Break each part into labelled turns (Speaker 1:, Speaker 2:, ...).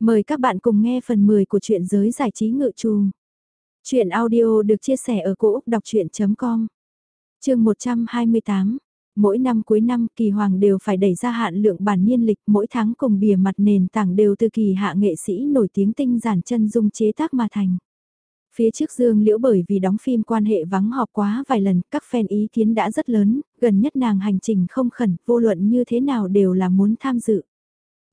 Speaker 1: Mời các bạn cùng nghe phần 10 của truyện giới giải trí ngự trù. Chuyện audio được chia sẻ ở cỗ đọc chuyện.com Trường 128 Mỗi năm cuối năm kỳ hoàng đều phải đẩy ra hạn lượng bản niên lịch mỗi tháng cùng bìa mặt nền tảng đều từ kỳ hạ nghệ sĩ nổi tiếng tinh giản chân dung chế tác mà thành. Phía trước Dương Liễu bởi vì đóng phim quan hệ vắng họp quá vài lần, các fan ý kiến đã rất lớn, gần nhất nàng hành trình không khẩn, vô luận như thế nào đều là muốn tham dự.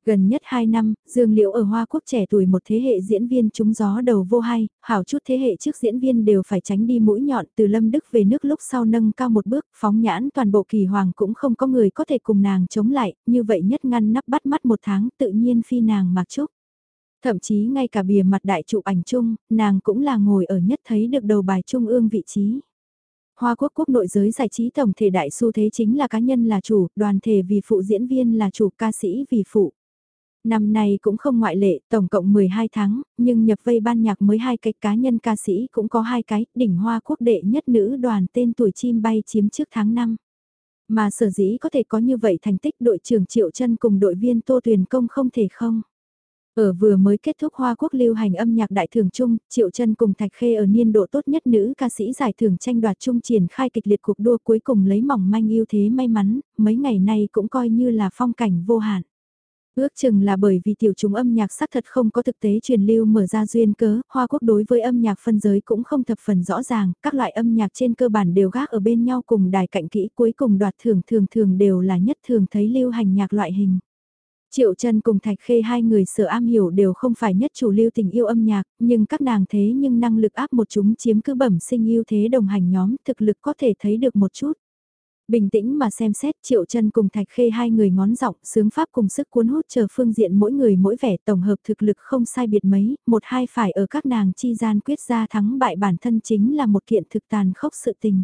Speaker 1: Gần nhất 2 năm, Dương Liễu ở Hoa Quốc trẻ tuổi một thế hệ diễn viên trúng gió đầu vô hay, hảo chút thế hệ trước diễn viên đều phải tránh đi mũi nhọn từ Lâm Đức về nước lúc sau nâng cao một bước, phóng nhãn toàn bộ kỳ hoàng cũng không có người có thể cùng nàng chống lại, như vậy nhất ngăn nắp bắt mắt một tháng tự nhiên phi nàng mặc chút Thậm chí ngay cả bìa mặt đại trụ ảnh chung, nàng cũng là ngồi ở nhất thấy được đầu bài trung ương vị trí. Hoa quốc quốc nội giới giải trí tổng thể đại xu thế chính là cá nhân là chủ, đoàn thể vì phụ diễn viên là chủ, ca sĩ vì phụ. Năm nay cũng không ngoại lệ, tổng cộng 12 tháng, nhưng nhập vây ban nhạc mới hai cái cá nhân ca sĩ cũng có hai cái, đỉnh hoa quốc đệ nhất nữ đoàn tên tuổi chim bay chiếm trước tháng 5. Mà sở dĩ có thể có như vậy thành tích đội trưởng Triệu chân cùng đội viên Tô Tuyền Công không thể không. Ở vừa mới kết thúc Hoa Quốc lưu hành âm nhạc đại thường chung, Triệu chân cùng Thạch Khê ở niên độ tốt nhất nữ ca sĩ giải thưởng tranh đoạt chung triển khai kịch liệt cuộc đua cuối cùng lấy mỏng manh ưu thế may mắn, mấy ngày nay cũng coi như là phong cảnh vô hạn. Ước chừng là bởi vì tiểu chúng âm nhạc xác thật không có thực tế truyền lưu mở ra duyên cớ, Hoa Quốc đối với âm nhạc phân giới cũng không thập phần rõ ràng, các loại âm nhạc trên cơ bản đều gác ở bên nhau cùng đài cạnh kỹ cuối cùng đoạt thưởng thường thường đều là nhất thường thấy lưu hành nhạc loại hình. Triệu Trân cùng Thạch Khê hai người sở am hiểu đều không phải nhất chủ lưu tình yêu âm nhạc, nhưng các nàng thế nhưng năng lực áp một chúng chiếm cứ bẩm sinh yêu thế đồng hành nhóm thực lực có thể thấy được một chút. Bình tĩnh mà xem xét triệu chân cùng thạch khê hai người ngón giọng sướng pháp cùng sức cuốn hút chờ phương diện mỗi người mỗi vẻ tổng hợp thực lực không sai biệt mấy, một hai phải ở các nàng chi gian quyết ra thắng bại bản thân chính là một kiện thực tàn khốc sự tình.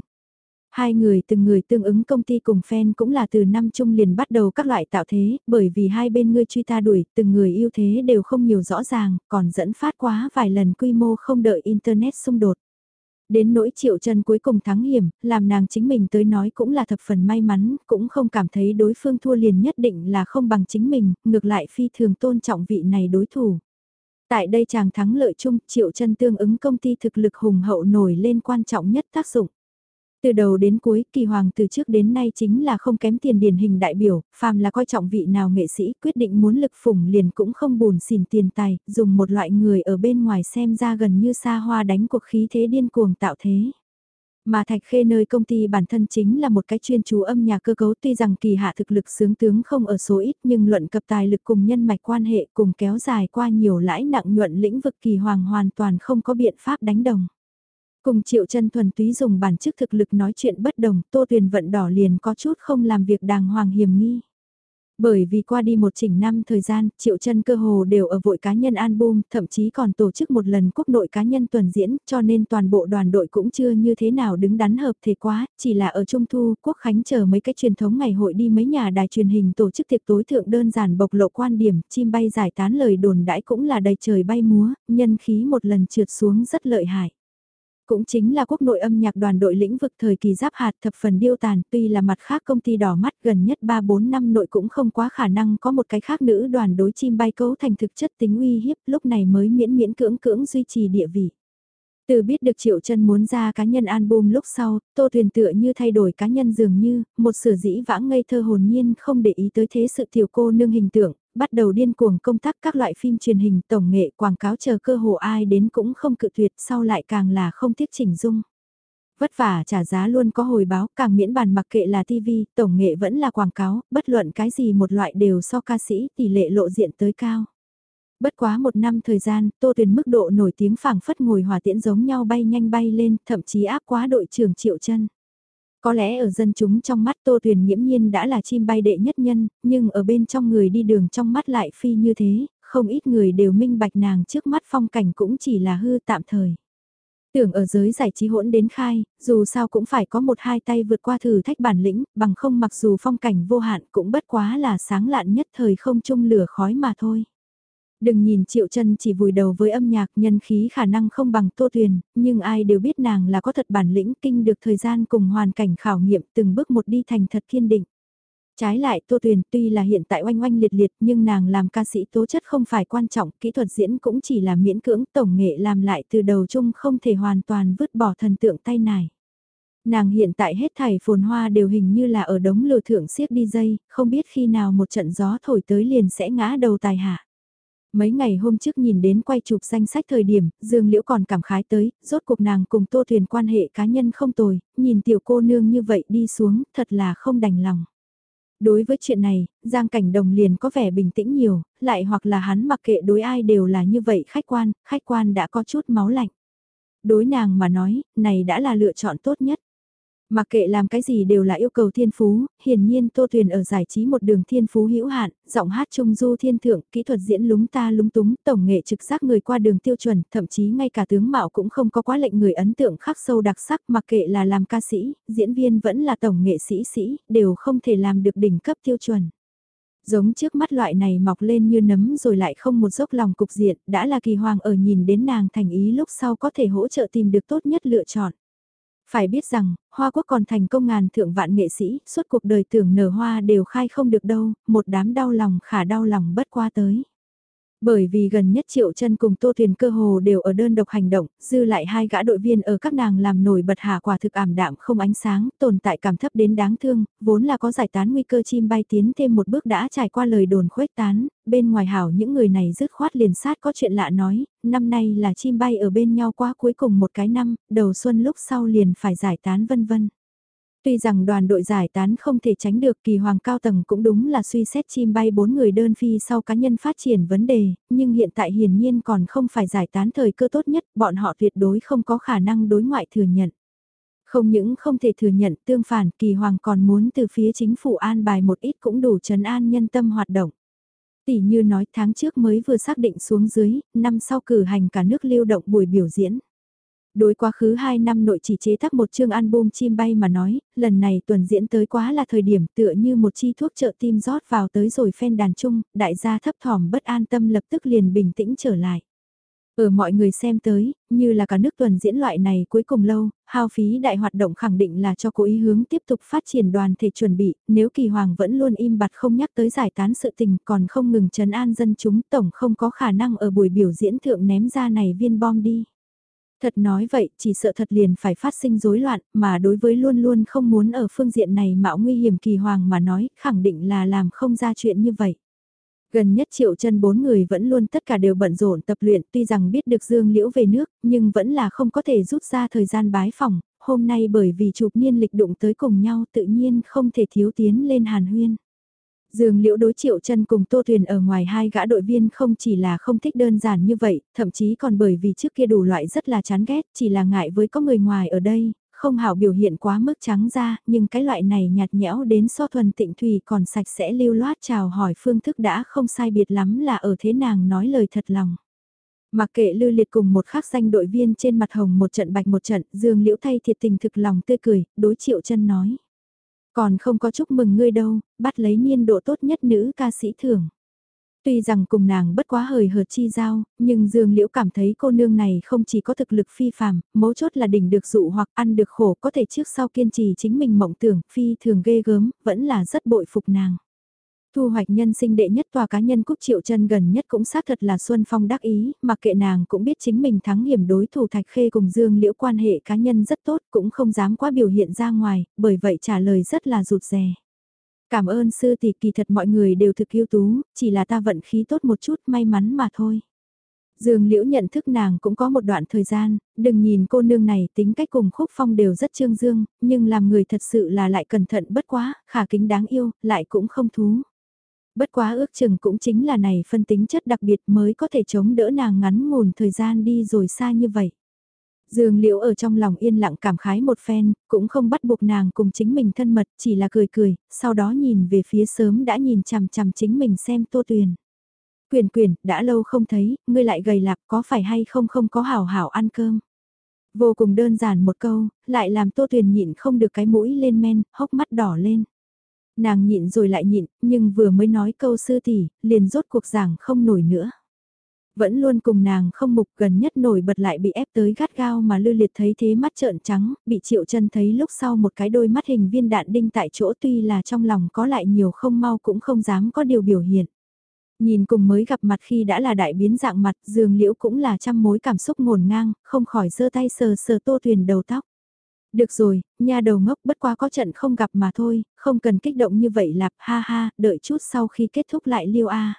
Speaker 1: Hai người từng người tương ứng công ty cùng fan cũng là từ năm chung liền bắt đầu các loại tạo thế, bởi vì hai bên ngươi truy ta đuổi, từng người yêu thế đều không nhiều rõ ràng, còn dẫn phát quá vài lần quy mô không đợi Internet xung đột. Đến nỗi triệu chân cuối cùng thắng hiểm, làm nàng chính mình tới nói cũng là thập phần may mắn, cũng không cảm thấy đối phương thua liền nhất định là không bằng chính mình, ngược lại phi thường tôn trọng vị này đối thủ. Tại đây chàng thắng lợi chung, triệu chân tương ứng công ty thực lực hùng hậu nổi lên quan trọng nhất tác dụng. Từ đầu đến cuối, kỳ hoàng từ trước đến nay chính là không kém tiền điển hình đại biểu, phàm là coi trọng vị nào nghệ sĩ quyết định muốn lực phủng liền cũng không buồn xỉn tiền tài, dùng một loại người ở bên ngoài xem ra gần như xa hoa đánh cuộc khí thế điên cuồng tạo thế. Mà Thạch Khê nơi công ty bản thân chính là một cái chuyên chú âm nhạc cơ cấu tuy rằng kỳ hạ thực lực sướng tướng không ở số ít nhưng luận cập tài lực cùng nhân mạch quan hệ cùng kéo dài qua nhiều lãi nặng nhuận lĩnh vực kỳ hoàng hoàn toàn không có biện pháp đánh đồng. Cùng Triệu chân thuần túy dùng bản chức thực lực nói chuyện bất đồng, Tô Tuyền vận đỏ liền có chút không làm việc đàng hoàng hiểm nghi. Bởi vì qua đi một chỉnh năm thời gian, Triệu chân cơ hồ đều ở vội cá nhân album, thậm chí còn tổ chức một lần quốc nội cá nhân tuần diễn, cho nên toàn bộ đoàn đội cũng chưa như thế nào đứng đắn hợp thể quá, chỉ là ở Trung Thu, Quốc Khánh chờ mấy cái truyền thống ngày hội đi mấy nhà đài truyền hình tổ chức tiệc tối thượng đơn giản bộc lộ quan điểm, chim bay giải tán lời đồn đãi cũng là đầy trời bay múa, nhân khí một lần trượt xuống rất lợi hại. Cũng chính là quốc nội âm nhạc đoàn đội lĩnh vực thời kỳ giáp hạt thập phần điêu tàn, tuy là mặt khác công ty đỏ mắt gần nhất 3-4 năm nội cũng không quá khả năng có một cái khác nữ đoàn đối chim bay cấu thành thực chất tính uy hiếp lúc này mới miễn miễn cưỡng cưỡng duy trì địa vị. Từ biết được Triệu chân muốn ra cá nhân album lúc sau, Tô Thuyền tựa như thay đổi cá nhân dường như, một sửa dĩ vãng ngây thơ hồn nhiên không để ý tới thế sự tiểu cô nương hình tượng, bắt đầu điên cuồng công tác các loại phim truyền hình tổng nghệ quảng cáo chờ cơ hồ ai đến cũng không cự tuyệt sau lại càng là không tiếc chỉnh dung. Vất vả trả giá luôn có hồi báo càng miễn bàn mặc kệ là TV, tổng nghệ vẫn là quảng cáo, bất luận cái gì một loại đều so ca sĩ tỷ lệ lộ diện tới cao. Bất quá một năm thời gian, Tô Tuyền mức độ nổi tiếng phảng phất ngồi hòa tiễn giống nhau bay nhanh bay lên, thậm chí áp quá đội trưởng Triệu chân có lẽ ở dân chúng trong mắt Tô Tuyền nghiễm nhiên đã là chim bay đệ nhất nhân, nhưng ở bên trong người đi đường trong mắt lại phi như thế, không ít người đều minh bạch nàng trước mắt phong cảnh cũng chỉ là hư tạm thời. Tưởng ở giới giải trí hỗn đến khai, dù sao cũng phải có một hai tay vượt qua thử thách bản lĩnh, bằng không mặc dù phong cảnh vô hạn cũng bất quá là sáng lạn nhất thời không chung lửa khói mà thôi. Đừng nhìn Triệu chân chỉ vùi đầu với âm nhạc nhân khí khả năng không bằng Tô Tuyền, nhưng ai đều biết nàng là có thật bản lĩnh kinh được thời gian cùng hoàn cảnh khảo nghiệm từng bước một đi thành thật kiên định. Trái lại Tô Tuyền tuy là hiện tại oanh oanh liệt liệt nhưng nàng làm ca sĩ tố chất không phải quan trọng, kỹ thuật diễn cũng chỉ là miễn cưỡng tổng nghệ làm lại từ đầu chung không thể hoàn toàn vứt bỏ thần tượng tay này. Nàng hiện tại hết thảy phồn hoa đều hình như là ở đống lừa thượng siết đi dây, không biết khi nào một trận gió thổi tới liền sẽ ngã đầu tài hạ. Mấy ngày hôm trước nhìn đến quay chụp danh sách thời điểm, Dương Liễu còn cảm khái tới, rốt cuộc nàng cùng Tô Thuyền quan hệ cá nhân không tồi, nhìn tiểu cô nương như vậy đi xuống, thật là không đành lòng. Đối với chuyện này, Giang Cảnh Đồng liền có vẻ bình tĩnh nhiều, lại hoặc là hắn mặc kệ đối ai đều là như vậy khách quan, khách quan đã có chút máu lạnh. Đối nàng mà nói, này đã là lựa chọn tốt nhất. Mặc kệ làm cái gì đều là yêu cầu thiên phú, hiển nhiên Tô Tuyền ở giải trí một đường thiên phú hữu hạn, giọng hát trung du thiên thượng, kỹ thuật diễn lúng ta lúng túng, tổng nghệ trực giác người qua đường tiêu chuẩn, thậm chí ngay cả tướng mạo cũng không có quá lệnh người ấn tượng khắc sâu đặc sắc, mặc kệ là làm ca sĩ, diễn viên vẫn là tổng nghệ sĩ sĩ, đều không thể làm được đỉnh cấp tiêu chuẩn. Giống trước mắt loại này mọc lên như nấm rồi lại không một dốc lòng cục diện, đã là kỳ hoàng ở nhìn đến nàng thành ý lúc sau có thể hỗ trợ tìm được tốt nhất lựa chọn. Phải biết rằng, Hoa Quốc còn thành công ngàn thượng vạn nghệ sĩ, suốt cuộc đời tưởng nở hoa đều khai không được đâu, một đám đau lòng khả đau lòng bất qua tới. Bởi vì gần nhất Triệu chân cùng Tô Thuyền cơ hồ đều ở đơn độc hành động, dư lại hai gã đội viên ở các nàng làm nổi bật hạ quả thực ảm đạm không ánh sáng, tồn tại cảm thấp đến đáng thương, vốn là có giải tán nguy cơ chim bay tiến thêm một bước đã trải qua lời đồn khuếch tán, bên ngoài hảo những người này dứt khoát liền sát có chuyện lạ nói, năm nay là chim bay ở bên nhau qua cuối cùng một cái năm, đầu xuân lúc sau liền phải giải tán vân vân. Tuy rằng đoàn đội giải tán không thể tránh được kỳ hoàng cao tầng cũng đúng là suy xét chim bay bốn người đơn phi sau cá nhân phát triển vấn đề, nhưng hiện tại hiển nhiên còn không phải giải tán thời cơ tốt nhất, bọn họ tuyệt đối không có khả năng đối ngoại thừa nhận. Không những không thể thừa nhận tương phản kỳ hoàng còn muốn từ phía chính phủ an bài một ít cũng đủ trấn an nhân tâm hoạt động. Tỷ như nói tháng trước mới vừa xác định xuống dưới, năm sau cử hành cả nước lưu động buổi biểu diễn. Đối quá khứ 2 năm nội chỉ chế tác một chương album chim bay mà nói, lần này tuần diễn tới quá là thời điểm tựa như một chi thuốc trợ tim rót vào tới rồi phen đàn chung, đại gia thấp thỏm bất an tâm lập tức liền bình tĩnh trở lại. Ở mọi người xem tới, như là cả nước tuần diễn loại này cuối cùng lâu, hao phí đại hoạt động khẳng định là cho cố ý hướng tiếp tục phát triển đoàn thể chuẩn bị, nếu kỳ hoàng vẫn luôn im bặt không nhắc tới giải tán sự tình còn không ngừng trấn an dân chúng tổng không có khả năng ở buổi biểu diễn thượng ném ra này viên bom đi. Thật nói vậy, chỉ sợ thật liền phải phát sinh rối loạn, mà đối với luôn luôn không muốn ở phương diện này mạo nguy hiểm kỳ hoàng mà nói, khẳng định là làm không ra chuyện như vậy. Gần nhất triệu chân bốn người vẫn luôn tất cả đều bận rộn tập luyện tuy rằng biết được Dương Liễu về nước, nhưng vẫn là không có thể rút ra thời gian bái phòng, hôm nay bởi vì chụp niên lịch đụng tới cùng nhau tự nhiên không thể thiếu tiến lên hàn huyên. Dương Liễu đối triệu chân cùng Tô Thuyền ở ngoài hai gã đội viên không chỉ là không thích đơn giản như vậy, thậm chí còn bởi vì trước kia đủ loại rất là chán ghét, chỉ là ngại với có người ngoài ở đây, không hảo biểu hiện quá mức trắng ra, nhưng cái loại này nhạt nhẽo đến so thuần tịnh thủy còn sạch sẽ lưu loát chào hỏi phương thức đã không sai biệt lắm là ở thế nàng nói lời thật lòng. Mặc kệ lưu liệt cùng một khắc danh đội viên trên mặt hồng một trận bạch một trận, Dương Liễu thay thiệt tình thực lòng tươi cười, đối triệu chân nói. Còn không có chúc mừng ngươi đâu, bắt lấy niên độ tốt nhất nữ ca sĩ thưởng. Tuy rằng cùng nàng bất quá hời hợt chi giao, nhưng Dương Liễu cảm thấy cô nương này không chỉ có thực lực phi phàm, mấu chốt là đỉnh được dụ hoặc ăn được khổ có thể trước sau kiên trì chính mình mộng tưởng, phi thường ghê gớm, vẫn là rất bội phục nàng. Thu hoạch nhân sinh đệ nhất tòa cá nhân Cúc Triệu chân gần nhất cũng xác thật là Xuân Phong đắc ý, mặc kệ nàng cũng biết chính mình thắng hiểm đối thủ Thạch Khê cùng Dương Liễu quan hệ cá nhân rất tốt, cũng không dám quá biểu hiện ra ngoài, bởi vậy trả lời rất là rụt rè. Cảm ơn sư tỷ kỳ thật mọi người đều thực yêu tú, chỉ là ta vận khí tốt một chút may mắn mà thôi. Dương Liễu nhận thức nàng cũng có một đoạn thời gian, đừng nhìn cô nương này tính cách cùng khúc phong đều rất trương dương, nhưng làm người thật sự là lại cẩn thận bất quá, khả kính đáng yêu, lại cũng không thú. Bất quá ước chừng cũng chính là này phân tính chất đặc biệt mới có thể chống đỡ nàng ngắn ngủn thời gian đi rồi xa như vậy. Dương Liễu ở trong lòng yên lặng cảm khái một phen, cũng không bắt buộc nàng cùng chính mình thân mật, chỉ là cười cười, sau đó nhìn về phía sớm đã nhìn chằm chằm chính mình xem Tô Tuyền. Quyền quyền, đã lâu không thấy, ngươi lại gầy lạc có phải hay không không có hảo hảo ăn cơm. Vô cùng đơn giản một câu, lại làm Tô Tuyền nhịn không được cái mũi lên men, hốc mắt đỏ lên. Nàng nhịn rồi lại nhịn, nhưng vừa mới nói câu sư tỷ, liền rốt cuộc giảng không nổi nữa. Vẫn luôn cùng nàng không mục gần nhất nổi bật lại bị ép tới gắt gao mà lư liệt thấy thế mắt trợn trắng, bị triệu chân thấy lúc sau một cái đôi mắt hình viên đạn đinh tại chỗ tuy là trong lòng có lại nhiều không mau cũng không dám có điều biểu hiện. Nhìn cùng mới gặp mặt khi đã là đại biến dạng mặt, dường liễu cũng là trăm mối cảm xúc ngổn ngang, không khỏi giơ tay sờ sờ tô thuyền đầu tóc. Được rồi, nha đầu ngốc bất quá có trận không gặp mà thôi, không cần kích động như vậy lạp ha ha, đợi chút sau khi kết thúc lại liêu a.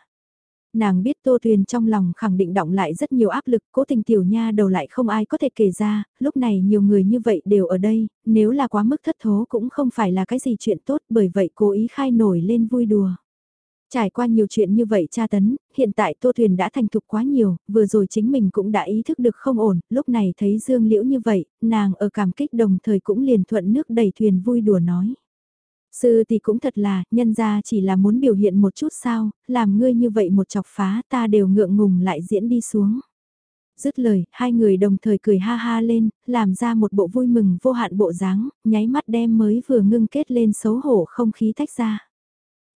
Speaker 1: Nàng biết Tô Tuyền trong lòng khẳng định động lại rất nhiều áp lực, cố tình tiểu nha đầu lại không ai có thể kể ra, lúc này nhiều người như vậy đều ở đây, nếu là quá mức thất thố cũng không phải là cái gì chuyện tốt bởi vậy cố ý khai nổi lên vui đùa. Trải qua nhiều chuyện như vậy cha tấn, hiện tại Tô Thuyền đã thành thục quá nhiều, vừa rồi chính mình cũng đã ý thức được không ổn, lúc này thấy Dương Liễu như vậy, nàng ở cảm kích đồng thời cũng liền thuận nước đẩy thuyền vui đùa nói. Sư thì cũng thật là, nhân ra chỉ là muốn biểu hiện một chút sao, làm ngươi như vậy một chọc phá ta đều ngượng ngùng lại diễn đi xuống. Dứt lời, hai người đồng thời cười ha ha lên, làm ra một bộ vui mừng vô hạn bộ dáng, nháy mắt đem mới vừa ngưng kết lên xấu hổ không khí tách ra.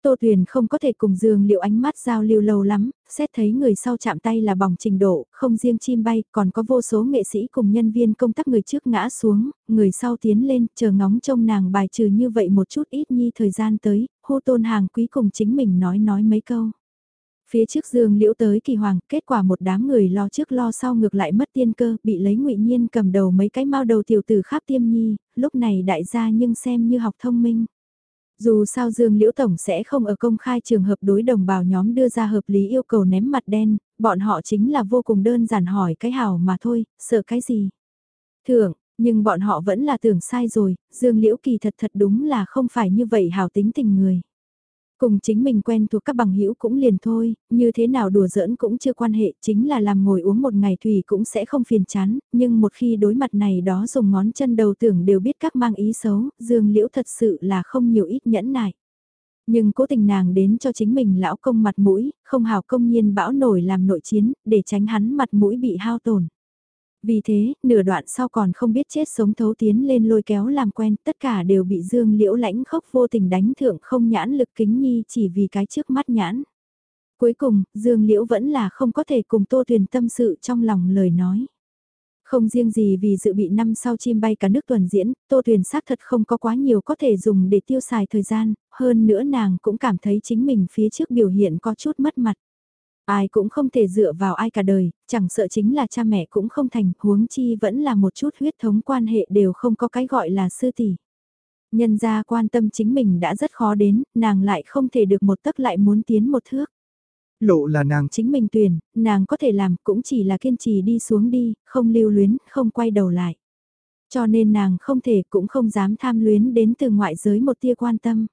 Speaker 1: Tô Tuyền không có thể cùng Dương Liệu ánh mắt giao lưu lâu lắm, xét thấy người sau chạm tay là bỏng trình độ, không riêng chim bay, còn có vô số nghệ sĩ cùng nhân viên công tác người trước ngã xuống, người sau tiến lên, chờ ngóng trông nàng bài trừ như vậy một chút ít nhi thời gian tới, hô tôn hàng quý cùng chính mình nói nói mấy câu. Phía trước Dương Liễu tới kỳ hoàng, kết quả một đám người lo trước lo sau ngược lại mất tiên cơ, bị lấy ngụy Nhiên cầm đầu mấy cái mau đầu tiểu tử khắp tiêm nhi, lúc này đại gia nhưng xem như học thông minh. Dù sao Dương Liễu Tổng sẽ không ở công khai trường hợp đối đồng bào nhóm đưa ra hợp lý yêu cầu ném mặt đen, bọn họ chính là vô cùng đơn giản hỏi cái hào mà thôi, sợ cái gì. Thưởng, nhưng bọn họ vẫn là tưởng sai rồi, Dương Liễu kỳ thật thật đúng là không phải như vậy hào tính tình người. Cùng chính mình quen thuộc các bằng hữu cũng liền thôi, như thế nào đùa giỡn cũng chưa quan hệ, chính là làm ngồi uống một ngày thủy cũng sẽ không phiền chán, nhưng một khi đối mặt này đó dùng ngón chân đầu tưởng đều biết các mang ý xấu, dương liễu thật sự là không nhiều ít nhẫn nại. Nhưng cố tình nàng đến cho chính mình lão công mặt mũi, không hào công nhiên bão nổi làm nội chiến, để tránh hắn mặt mũi bị hao tổn. Vì thế, nửa đoạn sau còn không biết chết sống thấu tiến lên lôi kéo làm quen, tất cả đều bị Dương Liễu lãnh khốc vô tình đánh thượng không nhãn lực kính nhi chỉ vì cái trước mắt nhãn. Cuối cùng, Dương Liễu vẫn là không có thể cùng Tô Tuyền tâm sự trong lòng lời nói. Không riêng gì vì dự bị năm sau chim bay cả nước tuần diễn, Tô Tuyền xác thật không có quá nhiều có thể dùng để tiêu xài thời gian, hơn nữa nàng cũng cảm thấy chính mình phía trước biểu hiện có chút mất mặt. Ai cũng không thể dựa vào ai cả đời, chẳng sợ chính là cha mẹ cũng không thành, huống chi vẫn là một chút huyết thống quan hệ đều không có cái gọi là sư tỷ. Nhân gia quan tâm chính mình đã rất khó đến, nàng lại không thể được một tấc lại muốn tiến một thước.
Speaker 2: Lộ là nàng
Speaker 1: chính mình tuyển, nàng có thể làm cũng chỉ là kiên trì đi xuống đi, không lưu luyến, không quay đầu lại. Cho nên nàng không thể cũng không dám tham luyến đến từ ngoại giới một tia quan tâm.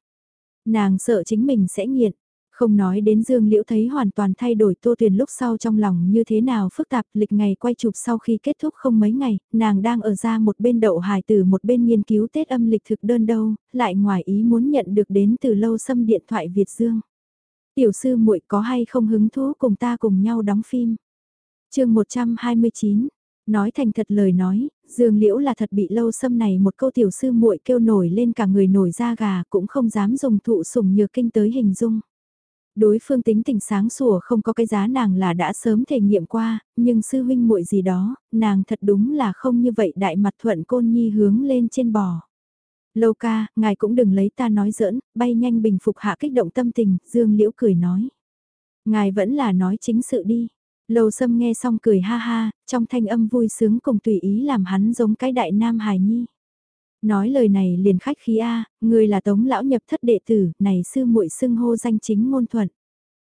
Speaker 1: Nàng sợ chính mình sẽ nghiện, không nói đến Dương Liễu thấy hoàn toàn thay đổi Tô Tuyền lúc sau trong lòng như thế nào phức tạp lịch ngày quay chụp sau khi kết thúc không mấy ngày, nàng đang ở ra một bên đậu hài từ một bên nghiên cứu Tết âm lịch thực đơn đâu, lại ngoài ý muốn nhận được đến từ lâu xâm điện thoại Việt Dương. Tiểu sư muội có hay không hứng thú cùng ta cùng nhau đóng phim. chương 129, nói thành thật lời nói, Dương Liễu là thật bị lâu xâm này một câu tiểu sư muội kêu nổi lên cả người nổi da gà cũng không dám dùng thụ sủng nhược kinh tới hình dung đối phương tính tình sáng sủa không có cái giá nàng là đã sớm thể nghiệm qua, nhưng sư huynh muội gì đó, nàng thật đúng là không như vậy đại mặt thuận côn nhi hướng lên trên bò. Lâu ca, ngài cũng đừng lấy ta nói giỡn, bay nhanh bình phục hạ kích động tâm tình, Dương Liễu cười nói. Ngài vẫn là nói chính sự đi. Lâu sâm nghe xong cười ha ha, trong thanh âm vui sướng cùng tùy ý làm hắn giống cái đại nam hài nhi. Nói lời này liền khách khí A, người là tống lão nhập thất đệ tử, này sư muội xưng hô danh chính ngôn thuận.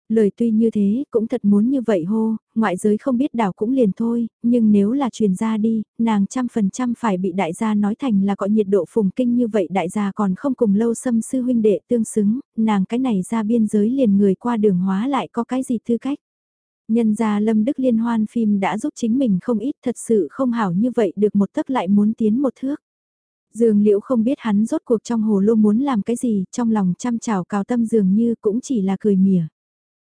Speaker 1: Lời tuy như thế, cũng thật muốn như vậy hô, ngoại giới không biết đảo cũng liền thôi, nhưng nếu là truyền ra đi, nàng trăm phần trăm phải bị đại gia nói thành là có nhiệt độ phùng kinh như vậy đại gia còn không cùng lâu xâm sư huynh đệ tương xứng, nàng cái này ra biên giới liền người qua đường hóa lại có cái gì tư cách. Nhân gia Lâm Đức Liên hoan phim đã giúp chính mình không ít thật sự không hảo như vậy được một tấc lại muốn tiến một thước. Dương Liễu không biết hắn rốt cuộc trong hồ lô muốn làm cái gì, trong lòng chăm chảo cao tâm dường như cũng chỉ là cười mỉa.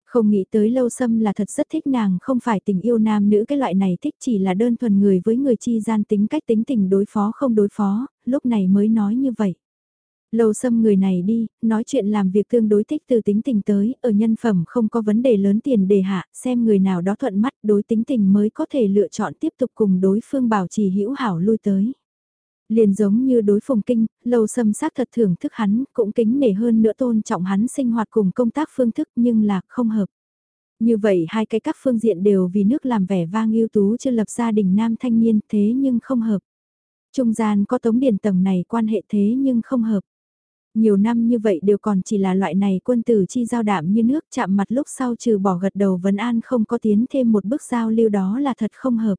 Speaker 1: Không nghĩ tới lâu xâm là thật rất thích nàng không phải tình yêu nam nữ cái loại này thích chỉ là đơn thuần người với người chi gian tính cách tính tình đối phó không đối phó, lúc này mới nói như vậy. Lâu xâm người này đi, nói chuyện làm việc tương đối thích từ tính tình tới, ở nhân phẩm không có vấn đề lớn tiền đề hạ, xem người nào đó thuận mắt đối tính tình mới có thể lựa chọn tiếp tục cùng đối phương bảo trì hữu hảo lui tới. Liền giống như đối phùng kinh, lâu xâm xác thật thưởng thức hắn, cũng kính nể hơn nữa tôn trọng hắn sinh hoạt cùng công tác phương thức nhưng là không hợp. Như vậy hai cái các phương diện đều vì nước làm vẻ vang ưu tú chưa lập gia đình nam thanh niên thế nhưng không hợp. Trung gian có tống điển tầng này quan hệ thế nhưng không hợp. Nhiều năm như vậy đều còn chỉ là loại này quân tử chi giao đạm như nước chạm mặt lúc sau trừ bỏ gật đầu vấn an không có tiến thêm một bước giao lưu đó là thật không hợp.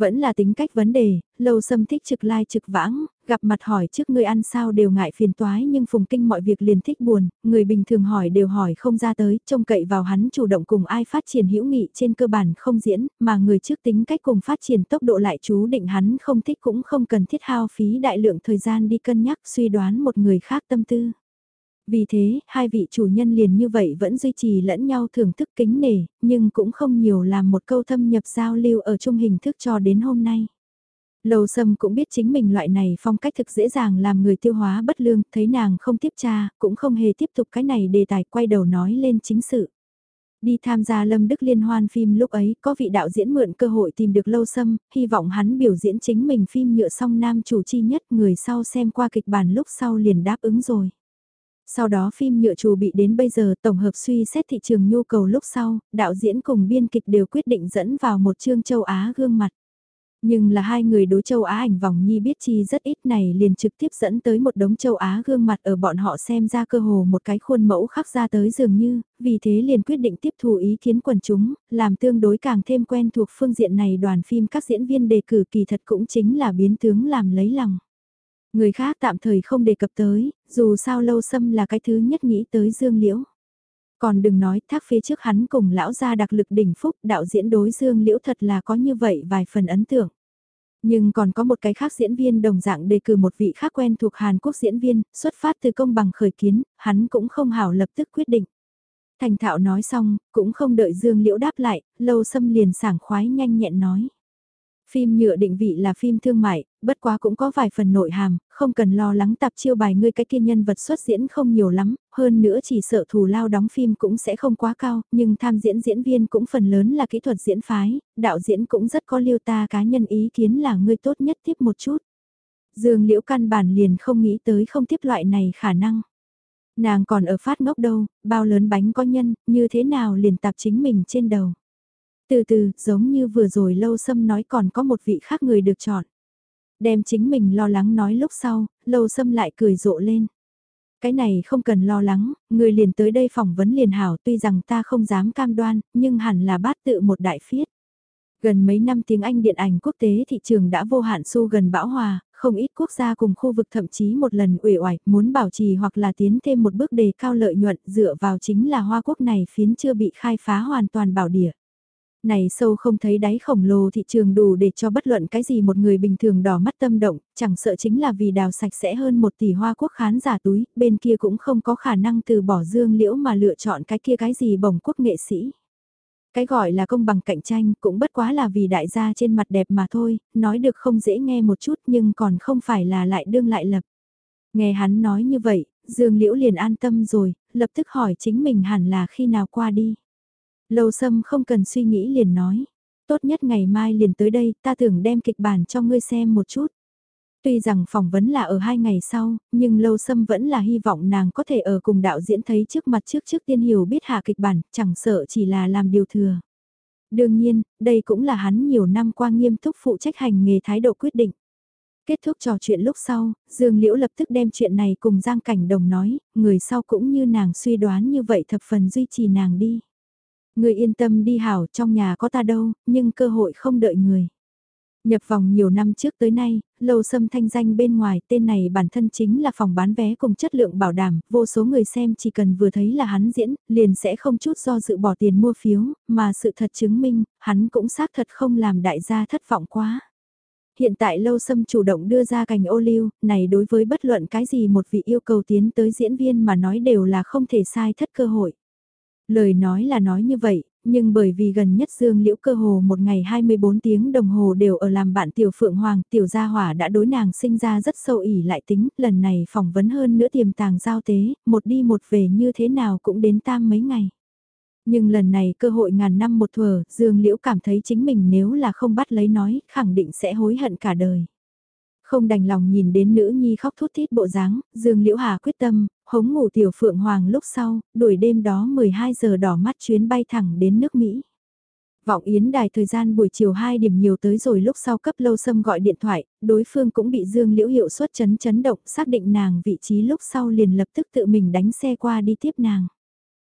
Speaker 1: Vẫn là tính cách vấn đề, lâu xâm thích trực lai trực vãng, gặp mặt hỏi trước người ăn sao đều ngại phiền toái nhưng phùng kinh mọi việc liền thích buồn, người bình thường hỏi đều hỏi không ra tới, trông cậy vào hắn chủ động cùng ai phát triển hữu nghị trên cơ bản không diễn, mà người trước tính cách cùng phát triển tốc độ lại chú định hắn không thích cũng không cần thiết hao phí đại lượng thời gian đi cân nhắc suy đoán một người khác tâm tư. Vì thế, hai vị chủ nhân liền như vậy vẫn duy trì lẫn nhau thưởng thức kính nể, nhưng cũng không nhiều làm một câu thâm nhập giao lưu ở chung hình thức cho đến hôm nay. Lầu Sâm cũng biết chính mình loại này phong cách thực dễ dàng làm người tiêu hóa bất lương, thấy nàng không tiếp tra, cũng không hề tiếp tục cái này đề tài quay đầu nói lên chính sự. Đi tham gia Lâm Đức Liên hoan phim lúc ấy có vị đạo diễn mượn cơ hội tìm được Lâu Sâm, hy vọng hắn biểu diễn chính mình phim nhựa song nam chủ chi nhất người sau xem qua kịch bản lúc sau liền đáp ứng rồi. Sau đó phim nhựa chủ bị đến bây giờ tổng hợp suy xét thị trường nhu cầu lúc sau, đạo diễn cùng biên kịch đều quyết định dẫn vào một chương châu Á gương mặt. Nhưng là hai người đối châu Á ảnh vòng nhi biết chi rất ít này liền trực tiếp dẫn tới một đống châu Á gương mặt ở bọn họ xem ra cơ hồ một cái khuôn mẫu khắc ra tới dường như, vì thế liền quyết định tiếp thu ý kiến quần chúng, làm tương đối càng thêm quen thuộc phương diện này đoàn phim các diễn viên đề cử kỳ thật cũng chính là biến tướng làm lấy lòng. Người khác tạm thời không đề cập tới, dù sao lâu xâm là cái thứ nhất nghĩ tới Dương Liễu. Còn đừng nói thác phía trước hắn cùng lão gia đặc lực đỉnh phúc đạo diễn đối Dương Liễu thật là có như vậy vài phần ấn tượng. Nhưng còn có một cái khác diễn viên đồng dạng đề cử một vị khác quen thuộc Hàn Quốc diễn viên, xuất phát từ công bằng khởi kiến, hắn cũng không hảo lập tức quyết định. Thành thạo nói xong, cũng không đợi Dương Liễu đáp lại, lâu xâm liền sảng khoái nhanh nhẹn nói. Phim nhựa định vị là phim thương mại, bất quá cũng có vài phần nội hàm, không cần lo lắng tập chiêu bài ngươi cái kia nhân vật xuất diễn không nhiều lắm, hơn nữa chỉ sợ thù lao đóng phim cũng sẽ không quá cao, nhưng tham diễn diễn viên cũng phần lớn là kỹ thuật diễn phái, đạo diễn cũng rất có liêu ta cá nhân ý kiến là ngươi tốt nhất tiếp một chút. Dương Liễu căn bản liền không nghĩ tới không tiếp loại này khả năng. Nàng còn ở phát ngốc đâu, bao lớn bánh có nhân, như thế nào liền tạp chính mình trên đầu. Từ từ, giống như vừa rồi lâu xâm nói còn có một vị khác người được chọn. Đem chính mình lo lắng nói lúc sau, lâu xâm lại cười rộ lên. Cái này không cần lo lắng, người liền tới đây phỏng vấn liền hảo tuy rằng ta không dám cam đoan, nhưng hẳn là bát tự một đại phiết. Gần mấy năm tiếng Anh điện ảnh quốc tế thị trường đã vô hạn xu gần bão hòa, không ít quốc gia cùng khu vực thậm chí một lần uể oải muốn bảo trì hoặc là tiến thêm một bước đề cao lợi nhuận dựa vào chính là Hoa Quốc này phiến chưa bị khai phá hoàn toàn bảo địa. Này sâu không thấy đáy khổng lồ thị trường đủ để cho bất luận cái gì một người bình thường đỏ mắt tâm động, chẳng sợ chính là vì đào sạch sẽ hơn một tỷ hoa quốc khán giả túi, bên kia cũng không có khả năng từ bỏ dương liễu mà lựa chọn cái kia cái gì bổng quốc nghệ sĩ. Cái gọi là công bằng cạnh tranh cũng bất quá là vì đại gia trên mặt đẹp mà thôi, nói được không dễ nghe một chút nhưng còn không phải là lại đương lại lập. Nghe hắn nói như vậy, Dương Liễu liền an tâm rồi, lập tức hỏi chính mình hẳn là khi nào qua đi. Lâu Sâm không cần suy nghĩ liền nói. Tốt nhất ngày mai liền tới đây, ta tưởng đem kịch bản cho ngươi xem một chút. Tuy rằng phỏng vấn là ở hai ngày sau, nhưng Lâu Sâm vẫn là hy vọng nàng có thể ở cùng đạo diễn thấy trước mặt trước trước tiên hiểu biết hạ kịch bản, chẳng sợ chỉ là làm điều thừa. Đương nhiên, đây cũng là hắn nhiều năm qua nghiêm túc phụ trách hành nghề thái độ quyết định. Kết thúc trò chuyện lúc sau, Dương Liễu lập tức đem chuyện này cùng Giang Cảnh Đồng nói, người sau cũng như nàng suy đoán như vậy thập phần duy trì nàng đi. Người yên tâm đi hảo trong nhà có ta đâu, nhưng cơ hội không đợi người. Nhập vòng nhiều năm trước tới nay, lâu xâm thanh danh bên ngoài tên này bản thân chính là phòng bán vé cùng chất lượng bảo đảm, vô số người xem chỉ cần vừa thấy là hắn diễn, liền sẽ không chút do dự bỏ tiền mua phiếu, mà sự thật chứng minh, hắn cũng xác thật không làm đại gia thất vọng quá. Hiện tại lâu xâm chủ động đưa ra cành ô liu, này đối với bất luận cái gì một vị yêu cầu tiến tới diễn viên mà nói đều là không thể sai thất cơ hội. Lời nói là nói như vậy, nhưng bởi vì gần nhất Dương Liễu cơ hồ một ngày 24 tiếng đồng hồ đều ở làm bạn Tiểu Phượng Hoàng, Tiểu Gia Hỏa đã đối nàng sinh ra rất sâu ỉ lại tính, lần này phỏng vấn hơn nữa tiềm tàng giao tế, một đi một về như thế nào cũng đến tam mấy ngày. Nhưng lần này cơ hội ngàn năm một thuở, Dương Liễu cảm thấy chính mình nếu là không bắt lấy nói, khẳng định sẽ hối hận cả đời. Không đành lòng nhìn đến nữ nhi khóc thút thít bộ dáng, Dương Liễu Hà quyết tâm, hống ngủ tiểu phượng hoàng lúc sau, đuổi đêm đó 12 giờ đỏ mắt chuyến bay thẳng đến nước Mỹ. Vọng Yến đài thời gian buổi chiều 2 điểm nhiều tới rồi lúc sau cấp lâu xâm gọi điện thoại, đối phương cũng bị Dương Liễu hiệu suất chấn chấn động xác định nàng vị trí lúc sau liền lập tức tự mình đánh xe qua đi tiếp nàng.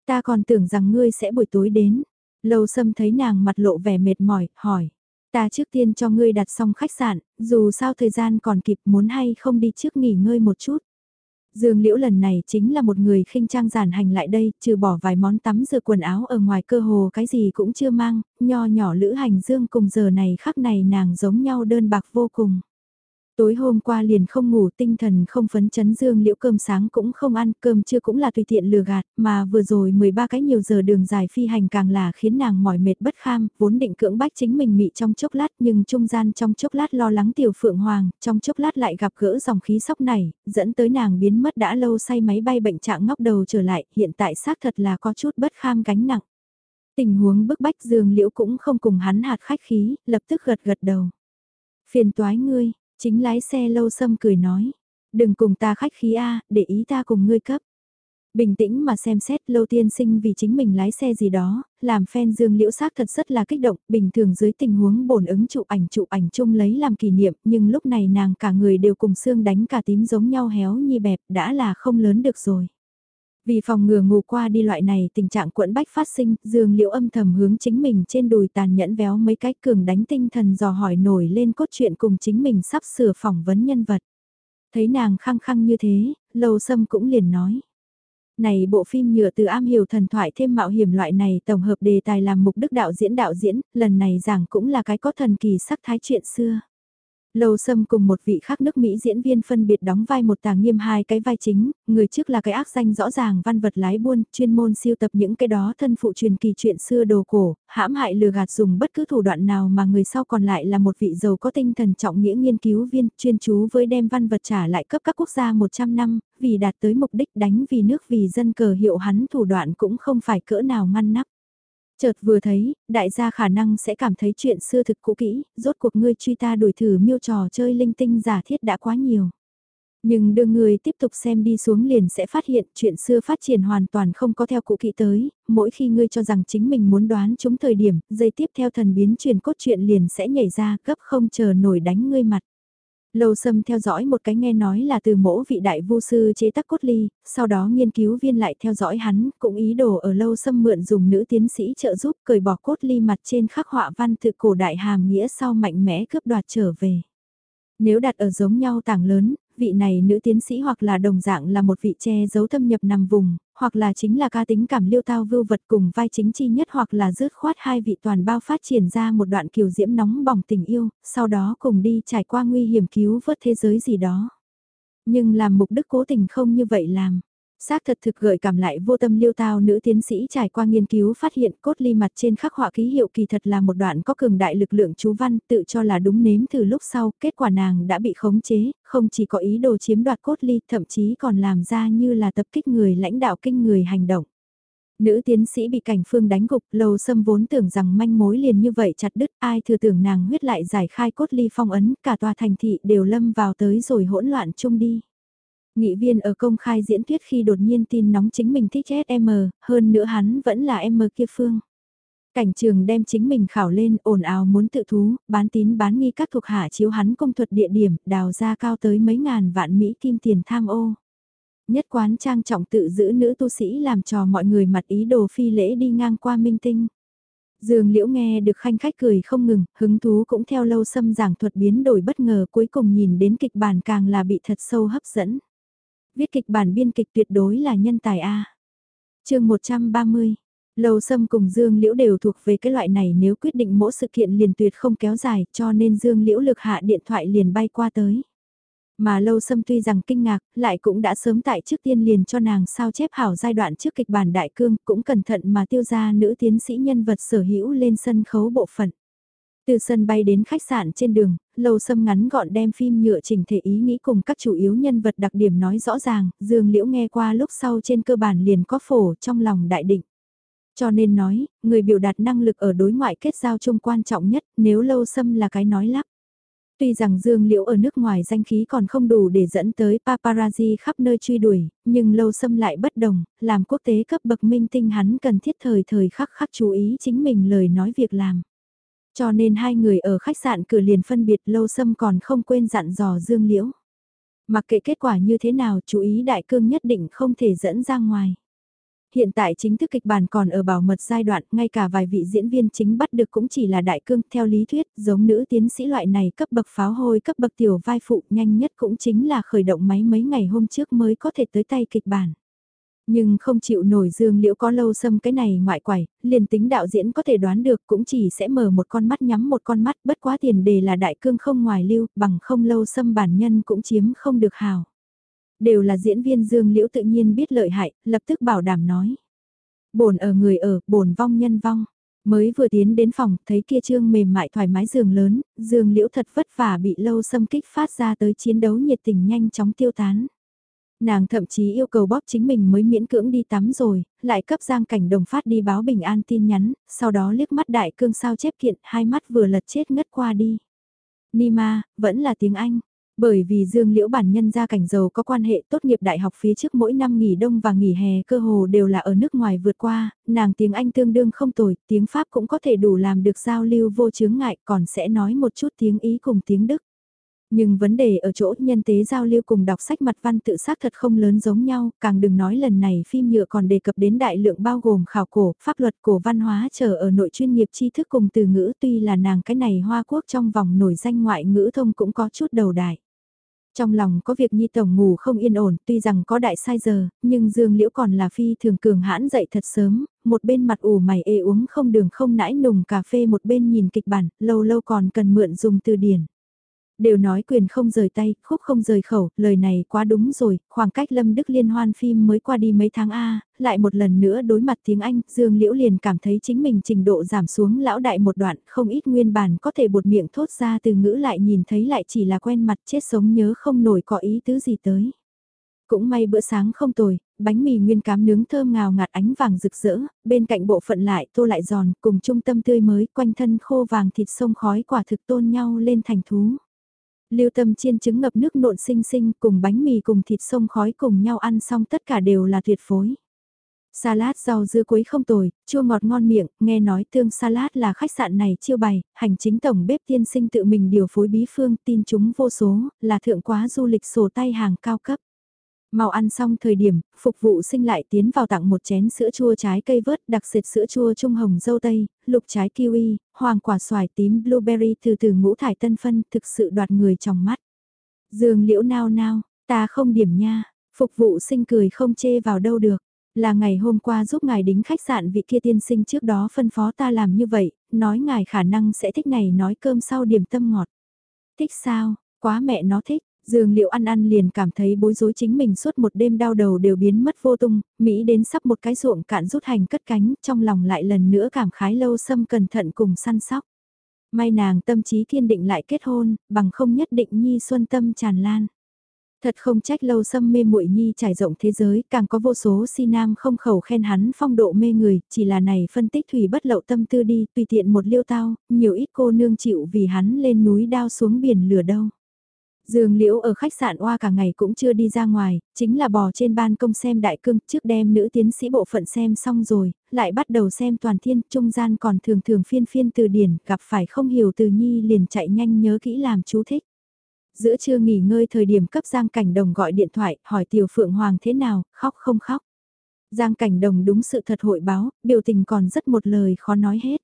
Speaker 1: Ta còn tưởng rằng ngươi sẽ buổi tối đến. Lâu xâm thấy nàng mặt lộ vẻ mệt mỏi, hỏi. Ta trước tiên cho ngươi đặt xong khách sạn, dù sao thời gian còn kịp muốn hay không đi trước nghỉ ngơi một chút. Dương Liễu lần này chính là một người khinh trang giản hành lại đây, trừ bỏ vài món tắm rửa quần áo ở ngoài cơ hồ cái gì cũng chưa mang, nho nhỏ lữ hành Dương cùng giờ này khắc này nàng giống nhau đơn bạc vô cùng. Tối hôm qua liền không ngủ tinh thần không phấn chấn dương liễu cơm sáng cũng không ăn, cơm trưa cũng là tùy tiện lừa gạt, mà vừa rồi 13 cái nhiều giờ đường dài phi hành càng là khiến nàng mỏi mệt bất kham, vốn định cưỡng bách chính mình mị trong chốc lát nhưng trung gian trong chốc lát lo lắng tiểu phượng hoàng, trong chốc lát lại gặp gỡ dòng khí sóc này, dẫn tới nàng biến mất đã lâu say máy bay bệnh trạng ngóc đầu trở lại, hiện tại xác thật là có chút bất kham gánh nặng. Tình huống bức bách dương liễu cũng không cùng hắn hạt khách khí, lập tức gật gật đầu. Phiền toái ngươi, Chính lái xe lâu xâm cười nói, đừng cùng ta khách khí A, để ý ta cùng ngươi cấp. Bình tĩnh mà xem xét lâu tiên sinh vì chính mình lái xe gì đó, làm fan dương liễu xác thật rất là kích động, bình thường dưới tình huống bổn ứng chụp ảnh chụp ảnh chung lấy làm kỷ niệm, nhưng lúc này nàng cả người đều cùng xương đánh cả tím giống nhau héo như bẹp đã là không lớn được rồi. Vì phòng ngừa ngủ qua đi loại này tình trạng quẫn bách phát sinh, dương liễu âm thầm hướng chính mình trên đùi tàn nhẫn véo mấy cái cường đánh tinh thần dò hỏi nổi lên cốt truyện cùng chính mình sắp sửa phỏng vấn nhân vật. Thấy nàng khăng khăng như thế, lâu sâm cũng liền nói. Này bộ phim nhựa từ am hiểu thần thoại thêm mạo hiểm loại này tổng hợp đề tài làm mục đức đạo diễn đạo diễn, lần này giảng cũng là cái có thần kỳ sắc thái chuyện xưa. Lâu Sâm cùng một vị khác nước Mỹ diễn viên phân biệt đóng vai một tàng nghiêm hai cái vai chính, người trước là cái ác danh rõ ràng văn vật lái buôn, chuyên môn siêu tập những cái đó thân phụ truyền kỳ chuyện xưa đồ cổ, hãm hại lừa gạt dùng bất cứ thủ đoạn nào mà người sau còn lại là một vị giàu có tinh thần trọng nghĩa nghiên cứu viên, chuyên chú với đem văn vật trả lại cấp các quốc gia 100 năm, vì đạt tới mục đích đánh vì nước vì dân cờ hiệu hắn thủ đoạn cũng không phải cỡ nào ngăn nắp. Chợt vừa thấy, đại gia khả năng sẽ cảm thấy chuyện xưa thực cũ kỹ, rốt cuộc ngươi truy ta đuổi thử miêu trò chơi linh tinh giả thiết đã quá nhiều. Nhưng đưa người tiếp tục xem đi xuống liền sẽ phát hiện chuyện xưa phát triển hoàn toàn không có theo cũ kỹ tới, mỗi khi ngươi cho rằng chính mình muốn đoán chúng thời điểm, dây tiếp theo thần biến truyền cốt truyện liền sẽ nhảy ra gấp không chờ nổi đánh ngươi mặt. Lâu Sâm theo dõi một cái nghe nói là từ mỗ vị đại vu sư chế tác cốt ly, sau đó nghiên cứu viên lại theo dõi hắn, cũng ý đồ ở Lâu Sâm mượn dùng nữ tiến sĩ trợ giúp cởi bỏ cốt ly mặt trên khắc họa văn tự cổ đại hàm nghĩa sau mạnh mẽ cướp đoạt trở về. Nếu đặt ở giống nhau tảng lớn, vị này nữ tiến sĩ hoặc là đồng dạng là một vị che giấu thâm nhập nằm vùng, hoặc là chính là ca tính cảm liêu tao vưu vật cùng vai chính chi nhất hoặc là rớt khoát hai vị toàn bao phát triển ra một đoạn kiều diễm nóng bỏng tình yêu, sau đó cùng đi trải qua nguy hiểm cứu vớt thế giới gì đó. Nhưng làm mục đích cố tình không như vậy làm. Xác thật thực gợi cảm lại vô tâm liêu tao nữ tiến sĩ trải qua nghiên cứu phát hiện cốt ly mặt trên khắc họa ký hiệu kỳ thật là một đoạn có cường đại lực lượng chú văn tự cho là đúng nếm từ lúc sau, kết quả nàng đã bị khống chế, không chỉ có ý đồ chiếm đoạt cốt ly thậm chí còn làm ra như là tập kích người lãnh đạo kinh người hành động. Nữ tiến sĩ bị cảnh phương đánh gục, lầu xâm vốn tưởng rằng manh mối liền như vậy chặt đứt, ai thừa tưởng nàng huyết lại giải khai cốt ly phong ấn, cả tòa thành thị đều lâm vào tới rồi hỗn loạn chung đi. Nghị viên ở công khai diễn thuyết khi đột nhiên tin nóng chính mình thích SM, hơn nữa hắn vẫn là M kia phương. Cảnh trường đem chính mình khảo lên, ồn ào muốn tự thú, bán tín bán nghi các thuộc hạ chiếu hắn công thuật địa điểm, đào ra cao tới mấy ngàn vạn Mỹ kim tiền tham ô. Nhất quán trang trọng tự giữ nữ tu sĩ làm trò mọi người mặt ý đồ phi lễ đi ngang qua minh tinh. Dương Liễu nghe được khanh khách cười không ngừng, hứng thú cũng theo lâu xâm giảng thuật biến đổi bất ngờ cuối cùng nhìn đến kịch bản càng là bị thật sâu hấp dẫn. Viết kịch bản biên kịch tuyệt đối là nhân tài A. chương 130 Lầu Sâm cùng Dương Liễu đều thuộc về cái loại này nếu quyết định mỗi sự kiện liền tuyệt không kéo dài cho nên Dương Liễu lực hạ điện thoại liền bay qua tới. Mà lâu sâm tuy rằng kinh ngạc, lại cũng đã sớm tại trước tiên liền cho nàng sao chép hảo giai đoạn trước kịch bản đại cương, cũng cẩn thận mà tiêu ra nữ tiến sĩ nhân vật sở hữu lên sân khấu bộ phận. Từ sân bay đến khách sạn trên đường, lâu sâm ngắn gọn đem phim nhựa chỉnh thể ý nghĩ cùng các chủ yếu nhân vật đặc điểm nói rõ ràng, dương liễu nghe qua lúc sau trên cơ bản liền có phổ trong lòng đại định. Cho nên nói, người biểu đạt năng lực ở đối ngoại kết giao chung quan trọng nhất nếu lâu sâm là cái nói lắp. Tuy rằng Dương Liễu ở nước ngoài danh khí còn không đủ để dẫn tới paparazzi khắp nơi truy đuổi, nhưng lâu xâm lại bất đồng, làm quốc tế cấp bậc minh tinh hắn cần thiết thời thời khắc khắc chú ý chính mình lời nói việc làm. Cho nên hai người ở khách sạn cửa liền phân biệt lâu xâm còn không quên dặn dò Dương Liễu. Mặc kệ kết quả như thế nào chú ý đại cương nhất định không thể dẫn ra ngoài hiện tại chính thức kịch bản còn ở bảo mật giai đoạn, ngay cả vài vị diễn viên chính bắt được cũng chỉ là đại cương, theo lý thuyết, giống nữ tiến sĩ loại này cấp bậc pháo hôi cấp bậc tiểu vai phụ nhanh nhất cũng chính là khởi động máy mấy ngày hôm trước mới có thể tới tay kịch bản. Nhưng không chịu nổi dương liễu có lâu xâm cái này ngoại quải, liền tính đạo diễn có thể đoán được cũng chỉ sẽ mở một con mắt nhắm một con mắt bất quá tiền đề là đại cương không ngoài lưu, bằng không lâu xâm bản nhân cũng chiếm không được hào. Đều là diễn viên Dương Liễu tự nhiên biết lợi hại, lập tức bảo đảm nói. Bổn ở người ở, bổn vong nhân vong. Mới vừa tiến đến phòng, thấy kia trương mềm mại thoải mái giường lớn, Dương Liễu thật vất vả bị lâu xâm kích phát ra tới chiến đấu nhiệt tình nhanh chóng tiêu tán. Nàng thậm chí yêu cầu bóp chính mình mới miễn cưỡng đi tắm rồi, lại cấp giang cảnh đồng phát đi báo bình an tin nhắn, sau đó liếc mắt đại cương sao chép kiện, hai mắt vừa lật chết ngất qua đi. Nima, vẫn là tiếng Anh. Bởi vì Dương Liễu bản nhân gia cảnh giàu có quan hệ tốt nghiệp đại học phía trước mỗi năm nghỉ đông và nghỉ hè cơ hồ đều là ở nước ngoài vượt qua, nàng tiếng Anh tương đương không tồi, tiếng Pháp cũng có thể đủ làm được giao lưu vô chướng ngại còn sẽ nói một chút tiếng Ý cùng tiếng Đức. Nhưng vấn đề ở chỗ nhân tế giao lưu cùng đọc sách mặt văn tự xác thật không lớn giống nhau, càng đừng nói lần này phim nhựa còn đề cập đến đại lượng bao gồm khảo cổ, pháp luật cổ văn hóa trở ở nội chuyên nghiệp tri thức cùng từ ngữ tuy là nàng cái này Hoa Quốc trong vòng nổi danh ngoại ngữ thông cũng có chút đầu đại. Trong lòng có việc Nhi Tổng ngủ không yên ổn, tuy rằng có đại sai giờ, nhưng Dương Liễu còn là phi thường cường hãn dậy thật sớm, một bên mặt ủ mày ê uống không đường không nãi nùng cà phê một bên nhìn kịch bản, lâu lâu còn cần mượn dùng từ điển. Đều nói quyền không rời tay, khúc không rời khẩu, lời này quá đúng rồi, khoảng cách Lâm Đức Liên hoan phim mới qua đi mấy tháng A, lại một lần nữa đối mặt tiếng Anh, Dương Liễu liền cảm thấy chính mình trình độ giảm xuống lão đại một đoạn, không ít nguyên bản có thể bột miệng thốt ra từ ngữ lại nhìn thấy lại chỉ là quen mặt chết sống nhớ không nổi có ý tứ gì tới. Cũng may bữa sáng không tồi, bánh mì nguyên cám nướng thơm ngào ngạt ánh vàng rực rỡ, bên cạnh bộ phận lại tô lại giòn, cùng trung tâm tươi mới quanh thân khô vàng thịt sông khói quả thực tôn nhau lên thành thú lưu tâm chiên trứng ngập nước nộn xinh xinh cùng bánh mì cùng thịt sông khói cùng nhau ăn xong tất cả đều là tuyệt phối. Salad rau dưa quấy không tồi, chua ngọt ngon miệng, nghe nói tương salad là khách sạn này chiêu bày, hành chính tổng bếp tiên sinh tự mình điều phối bí phương tin chúng vô số, là thượng quá du lịch sổ tay hàng cao cấp màu ăn xong thời điểm, phục vụ sinh lại tiến vào tặng một chén sữa chua trái cây vớt đặc sệt sữa chua trung hồng dâu tây, lục trái kiwi, hoàng quả xoài tím blueberry từ từ ngũ thải tân phân thực sự đoạt người trong mắt. Dương liễu nao nao, ta không điểm nha, phục vụ sinh cười không chê vào đâu được. Là ngày hôm qua giúp ngài đính khách sạn vị kia tiên sinh trước đó phân phó ta làm như vậy, nói ngài khả năng sẽ thích này nói cơm sau điểm tâm ngọt. Thích sao, quá mẹ nó thích, Dương liệu ăn ăn liền cảm thấy bối rối chính mình suốt một đêm đau đầu đều biến mất vô tung, Mỹ đến sắp một cái ruộng cạn rút hành cất cánh, trong lòng lại lần nữa cảm khái lâu xâm cẩn thận cùng săn sóc. May nàng tâm trí kiên định lại kết hôn, bằng không nhất định nhi xuân tâm tràn lan. Thật không trách lâu xâm mê muội nhi trải rộng thế giới, càng có vô số si nam không khẩu khen hắn phong độ mê người, chỉ là này phân tích thủy bất lậu tâm tư đi, tùy tiện một liêu tao, nhiều ít cô nương chịu vì hắn lên núi đao xuống biển lửa đâu. Dương Liễu ở khách sạn oa cả ngày cũng chưa đi ra ngoài, chính là bò trên ban công xem đại cương trước đem nữ tiến sĩ bộ phận xem xong rồi, lại bắt đầu xem toàn thiên, trung gian còn thường thường phiên phiên từ điển, gặp phải không hiểu từ nhi liền chạy nhanh nhớ kỹ làm chú thích. Giữa trưa nghỉ ngơi thời điểm cấp Giang Cảnh Đồng gọi điện thoại, hỏi Tiểu Phượng Hoàng thế nào, khóc không khóc. Giang Cảnh Đồng đúng sự thật hội báo, biểu tình còn rất một lời khó nói hết.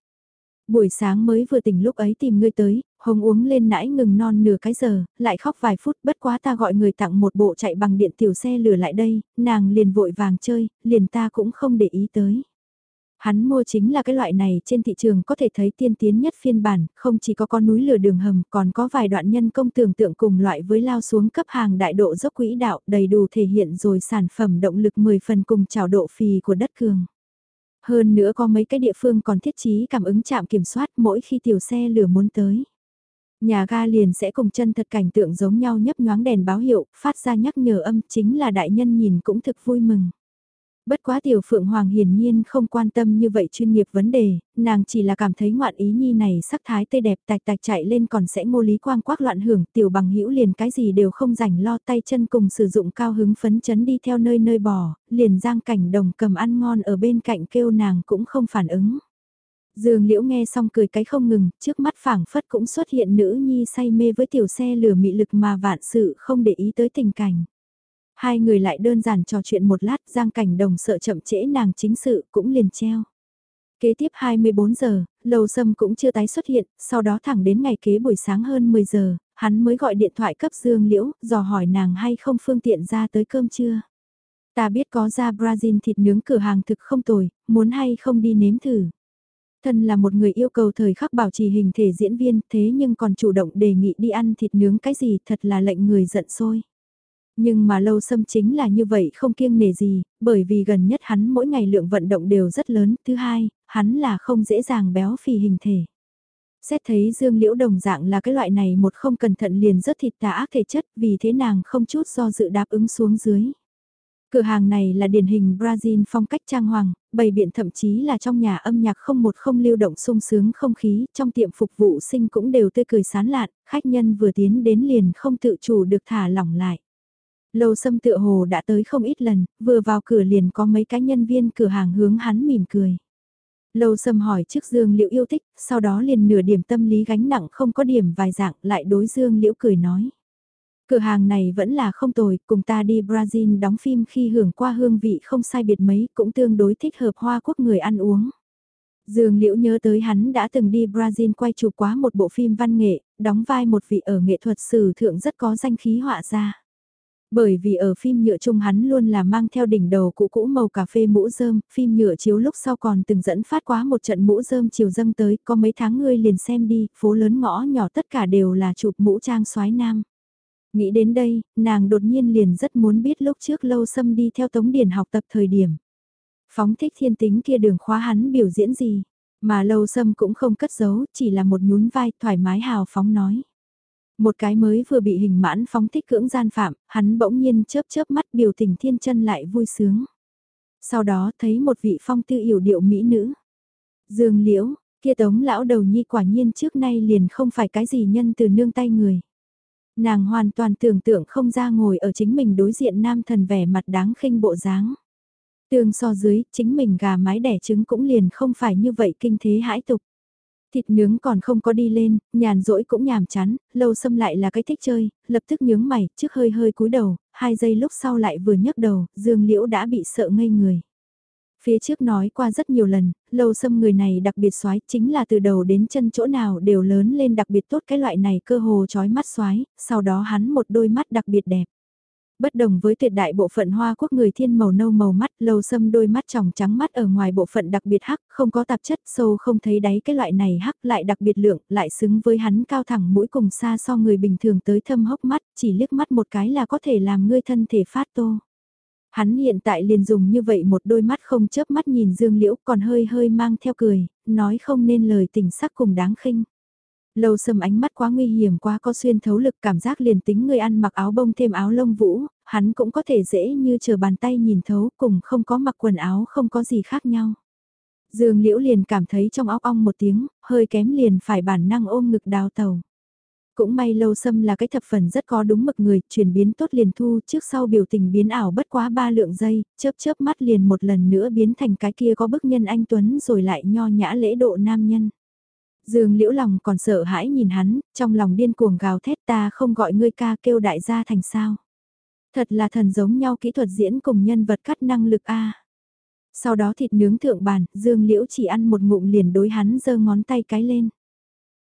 Speaker 1: Buổi sáng mới vừa tỉnh lúc ấy tìm ngươi tới, hồng uống lên nãi ngừng non nửa cái giờ, lại khóc vài phút bất quá ta gọi người tặng một bộ chạy bằng điện tiểu xe lửa lại đây, nàng liền vội vàng chơi, liền ta cũng không để ý tới. Hắn mua chính là cái loại này trên thị trường có thể thấy tiên tiến nhất phiên bản, không chỉ có con núi lửa đường hầm còn có vài đoạn nhân công tưởng tượng cùng loại với lao xuống cấp hàng đại độ dốc quỹ đạo đầy đủ thể hiện rồi sản phẩm động lực 10 phần cùng trào độ phì của đất cường. Hơn nữa có mấy cái địa phương còn thiết trí cảm ứng chạm kiểm soát mỗi khi tiểu xe lửa muốn tới. Nhà ga liền sẽ cùng chân thật cảnh tượng giống nhau nhấp nhoáng đèn báo hiệu, phát ra nhắc nhở âm chính là đại nhân nhìn cũng thực vui mừng. Bất quá tiểu phượng hoàng hiển nhiên không quan tâm như vậy chuyên nghiệp vấn đề, nàng chỉ là cảm thấy ngoạn ý nhi này sắc thái tươi đẹp tạch tạch chạy lên còn sẽ ngô lý quang quác loạn hưởng tiểu bằng hữu liền cái gì đều không rảnh lo tay chân cùng sử dụng cao hứng phấn chấn đi theo nơi nơi bò, liền giang cảnh đồng cầm ăn ngon ở bên cạnh kêu nàng cũng không phản ứng. Dương Liễu nghe xong cười cái không ngừng, trước mắt phảng phất cũng xuất hiện nữ nhi say mê với tiểu xe lửa mị lực mà vạn sự không để ý tới tình cảnh. Hai người lại đơn giản trò chuyện một lát, Giang Cảnh Đồng sợ chậm trễ nàng chính sự cũng liền treo. Kế tiếp 24 giờ, Lầu Sâm cũng chưa tái xuất hiện, sau đó thẳng đến ngày kế buổi sáng hơn 10 giờ, hắn mới gọi điện thoại cấp Dương Liễu, dò hỏi nàng hay không phương tiện ra tới cơm trưa. Ta biết có ra Brazil thịt nướng cửa hàng thực không tồi, muốn hay không đi nếm thử. Thân là một người yêu cầu thời khắc bảo trì hình thể diễn viên thế nhưng còn chủ động đề nghị đi ăn thịt nướng cái gì thật là lệnh người giận sôi nhưng mà lâu xâm chính là như vậy không kiêng nề gì, bởi vì gần nhất hắn mỗi ngày lượng vận động đều rất lớn. Thứ hai, hắn là không dễ dàng béo phì hình thể. Xét thấy dương liễu đồng dạng là cái loại này một không cẩn thận liền rất thịt tà ác thể chất vì thế nàng không chút do dự đáp ứng xuống dưới. Cửa hàng này là điển hình Brazil phong cách trang hoàng, bày biện thậm chí là trong nhà âm nhạc không một không lưu động sung sướng không khí, trong tiệm phục vụ sinh cũng đều tươi cười sán lạn, khách nhân vừa tiến đến liền không tự chủ được thả lỏng lại. Lâu xâm tựa hồ đã tới không ít lần, vừa vào cửa liền có mấy cái nhân viên cửa hàng hướng hắn mỉm cười. Lâu xâm hỏi trước Dương Liễu yêu thích, sau đó liền nửa điểm tâm lý gánh nặng không có điểm vài dạng lại đối Dương Liễu cười nói. Cửa hàng này vẫn là không tồi, cùng ta đi Brazil đóng phim khi hưởng qua hương vị không sai biệt mấy, cũng tương đối thích hợp hoa quốc người ăn uống. Dương Liễu nhớ tới hắn đã từng đi Brazil quay chụp quá một bộ phim văn nghệ, đóng vai một vị ở nghệ thuật sử thượng rất có danh khí họa ra. Bởi vì ở phim nhựa chung hắn luôn là mang theo đỉnh đầu cũ cũ màu cà phê mũ rơm, phim nhựa chiếu lúc sau còn từng dẫn phát quá một trận mũ rơm chiều dâng tới, có mấy tháng ngươi liền xem đi, phố lớn ngõ nhỏ tất cả đều là chụp mũ trang soái nam. Nghĩ đến đây, nàng đột nhiên liền rất muốn biết lúc trước lâu xâm đi theo Tống Điển học tập thời điểm. Phóng thích thiên tính kia đường khóa hắn biểu diễn gì, mà lâu xâm cũng không cất giấu, chỉ là một nhún vai thoải mái hào phóng nói. Một cái mới vừa bị hình mãn phóng thích cưỡng gian phạm, hắn bỗng nhiên chớp chớp mắt biểu tình thiên chân lại vui sướng. Sau đó thấy một vị phong tư yểu điệu mỹ nữ. Dương liễu, kia tống lão đầu nhi quả nhiên trước nay liền không phải cái gì nhân từ nương tay người. Nàng hoàn toàn tưởng tượng không ra ngồi ở chính mình đối diện nam thần vẻ mặt đáng khinh bộ dáng. Tương so dưới, chính mình gà mái đẻ trứng cũng liền không phải như vậy kinh thế hãi tục. Thịt nướng còn không có đi lên, nhàn rỗi cũng nhàm chán, lâu xâm lại là cái thích chơi, lập tức nhướng mày, trước hơi hơi cúi đầu, hai giây lúc sau lại vừa nhấc đầu, dương liễu đã bị sợ ngây người. Phía trước nói qua rất nhiều lần, lâu xâm người này đặc biệt xoái chính là từ đầu đến chân chỗ nào đều lớn lên đặc biệt tốt cái loại này cơ hồ chói mắt xoái, sau đó hắn một đôi mắt đặc biệt đẹp. Bất đồng với tuyệt đại bộ phận hoa quốc người thiên màu nâu màu mắt, lâu xâm đôi mắt tròng trắng mắt ở ngoài bộ phận đặc biệt hắc, không có tạp chất, sâu không thấy đáy cái loại này hắc lại đặc biệt lượng, lại xứng với hắn cao thẳng mũi cùng xa so người bình thường tới thâm hốc mắt, chỉ liếc mắt một cái là có thể làm ngươi thân thể phát tô. Hắn hiện tại liền dùng như vậy một đôi mắt không chớp mắt nhìn Dương Liễu còn hơi hơi mang theo cười, nói không nên lời tình sắc cùng đáng khinh. Lâu sầm ánh mắt quá nguy hiểm quá có xuyên thấu lực cảm giác liền tính người ăn mặc áo bông thêm áo lông vũ, hắn cũng có thể dễ như chờ bàn tay nhìn thấu cùng không có mặc quần áo không có gì khác nhau. Dương Liễu liền cảm thấy trong óc ong một tiếng, hơi kém liền phải bản năng ôm ngực đào tàu. Cũng may lâu sâm là cái thập phần rất có đúng mực người, chuyển biến tốt liền thu trước sau biểu tình biến ảo bất quá ba lượng giây, chớp chớp mắt liền một lần nữa biến thành cái kia có bức nhân anh Tuấn rồi lại nho nhã lễ độ nam nhân. Dương liễu lòng còn sợ hãi nhìn hắn, trong lòng điên cuồng gào thét ta không gọi ngươi ca kêu đại gia thành sao. Thật là thần giống nhau kỹ thuật diễn cùng nhân vật cắt năng lực A. Sau đó thịt nướng thượng bàn, Dương liễu chỉ ăn một ngụm liền đối hắn giơ ngón tay cái lên.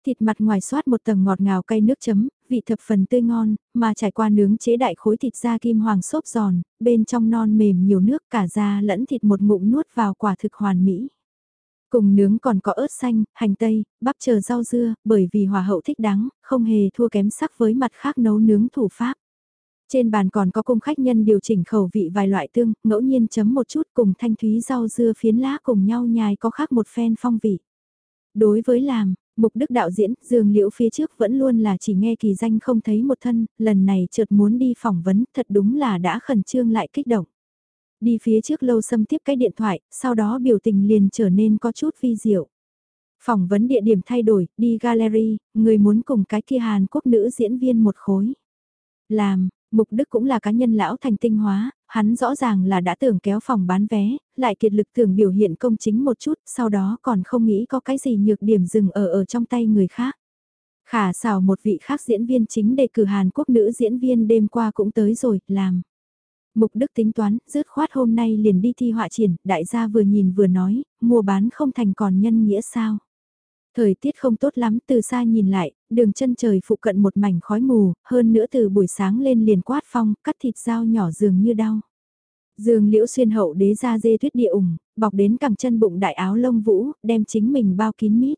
Speaker 1: Thịt mặt ngoài soát một tầng ngọt ngào cay nước chấm, vị thập phần tươi ngon, mà trải qua nướng chế đại khối thịt da kim hoàng xốp giòn, bên trong non mềm nhiều nước cả da lẫn thịt một ngụm nuốt vào quả thực hoàn mỹ. Cùng nướng còn có ớt xanh, hành tây, bắp chờ rau dưa, bởi vì hòa hậu thích đắng, không hề thua kém sắc với mặt khác nấu nướng thủ pháp. Trên bàn còn có cung khách nhân điều chỉnh khẩu vị vài loại tương, ngẫu nhiên chấm một chút cùng thanh thúy rau dưa phiến lá cùng nhau nhai có khác một phen phong vị. Đối với làm, Mục Đức đạo diễn, Dương Liễu phía trước vẫn luôn là chỉ nghe kỳ danh không thấy một thân, lần này chợt muốn đi phỏng vấn, thật đúng là đã khẩn trương lại kích động. Đi phía trước lâu xâm tiếp cái điện thoại, sau đó biểu tình liền trở nên có chút vi diệu. Phỏng vấn địa điểm thay đổi, đi gallery, người muốn cùng cái kia Hàn Quốc nữ diễn viên một khối. Làm, Mục Đức cũng là cá nhân lão thành tinh hóa, hắn rõ ràng là đã tưởng kéo phòng bán vé, lại kiệt lực tưởng biểu hiện công chính một chút, sau đó còn không nghĩ có cái gì nhược điểm dừng ở ở trong tay người khác. Khả xào một vị khác diễn viên chính đề cử Hàn Quốc nữ diễn viên đêm qua cũng tới rồi, làm. Mục Đức tính toán, dứt khoát hôm nay liền đi thi họa triển, đại gia vừa nhìn vừa nói, mua bán không thành còn nhân nghĩa sao. Thời tiết không tốt lắm, từ xa nhìn lại, đường chân trời phụ cận một mảnh khói mù, hơn nữa từ buổi sáng lên liền quát phong, cắt thịt dao nhỏ dường như đau. Dương liễu xuyên hậu đế ra dê tuyết địa ủng, bọc đến cẳng chân bụng đại áo lông vũ, đem chính mình bao kín mít.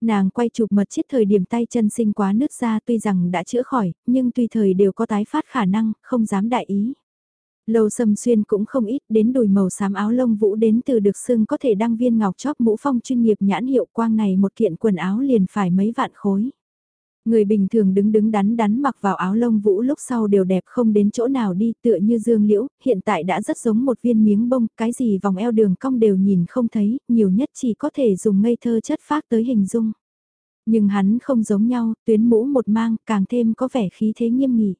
Speaker 1: Nàng quay chụp mật chiết thời điểm tay chân sinh quá nước ra tuy rằng đã chữa khỏi, nhưng tùy thời đều có tái phát khả năng, không dám đại ý. Lâu sâm xuyên cũng không ít đến đùi màu xám áo lông vũ đến từ được xưng có thể đăng viên ngọc chóp mũ phong chuyên nghiệp nhãn hiệu quang này một kiện quần áo liền phải mấy vạn khối. Người bình thường đứng đứng đắn đắn mặc vào áo lông vũ lúc sau đều đẹp không đến chỗ nào đi tựa như dương liễu, hiện tại đã rất giống một viên miếng bông, cái gì vòng eo đường cong đều nhìn không thấy, nhiều nhất chỉ có thể dùng ngây thơ chất phác tới hình dung. Nhưng hắn không giống nhau, tuyến mũ một mang, càng thêm có vẻ khí thế nghiêm nghị.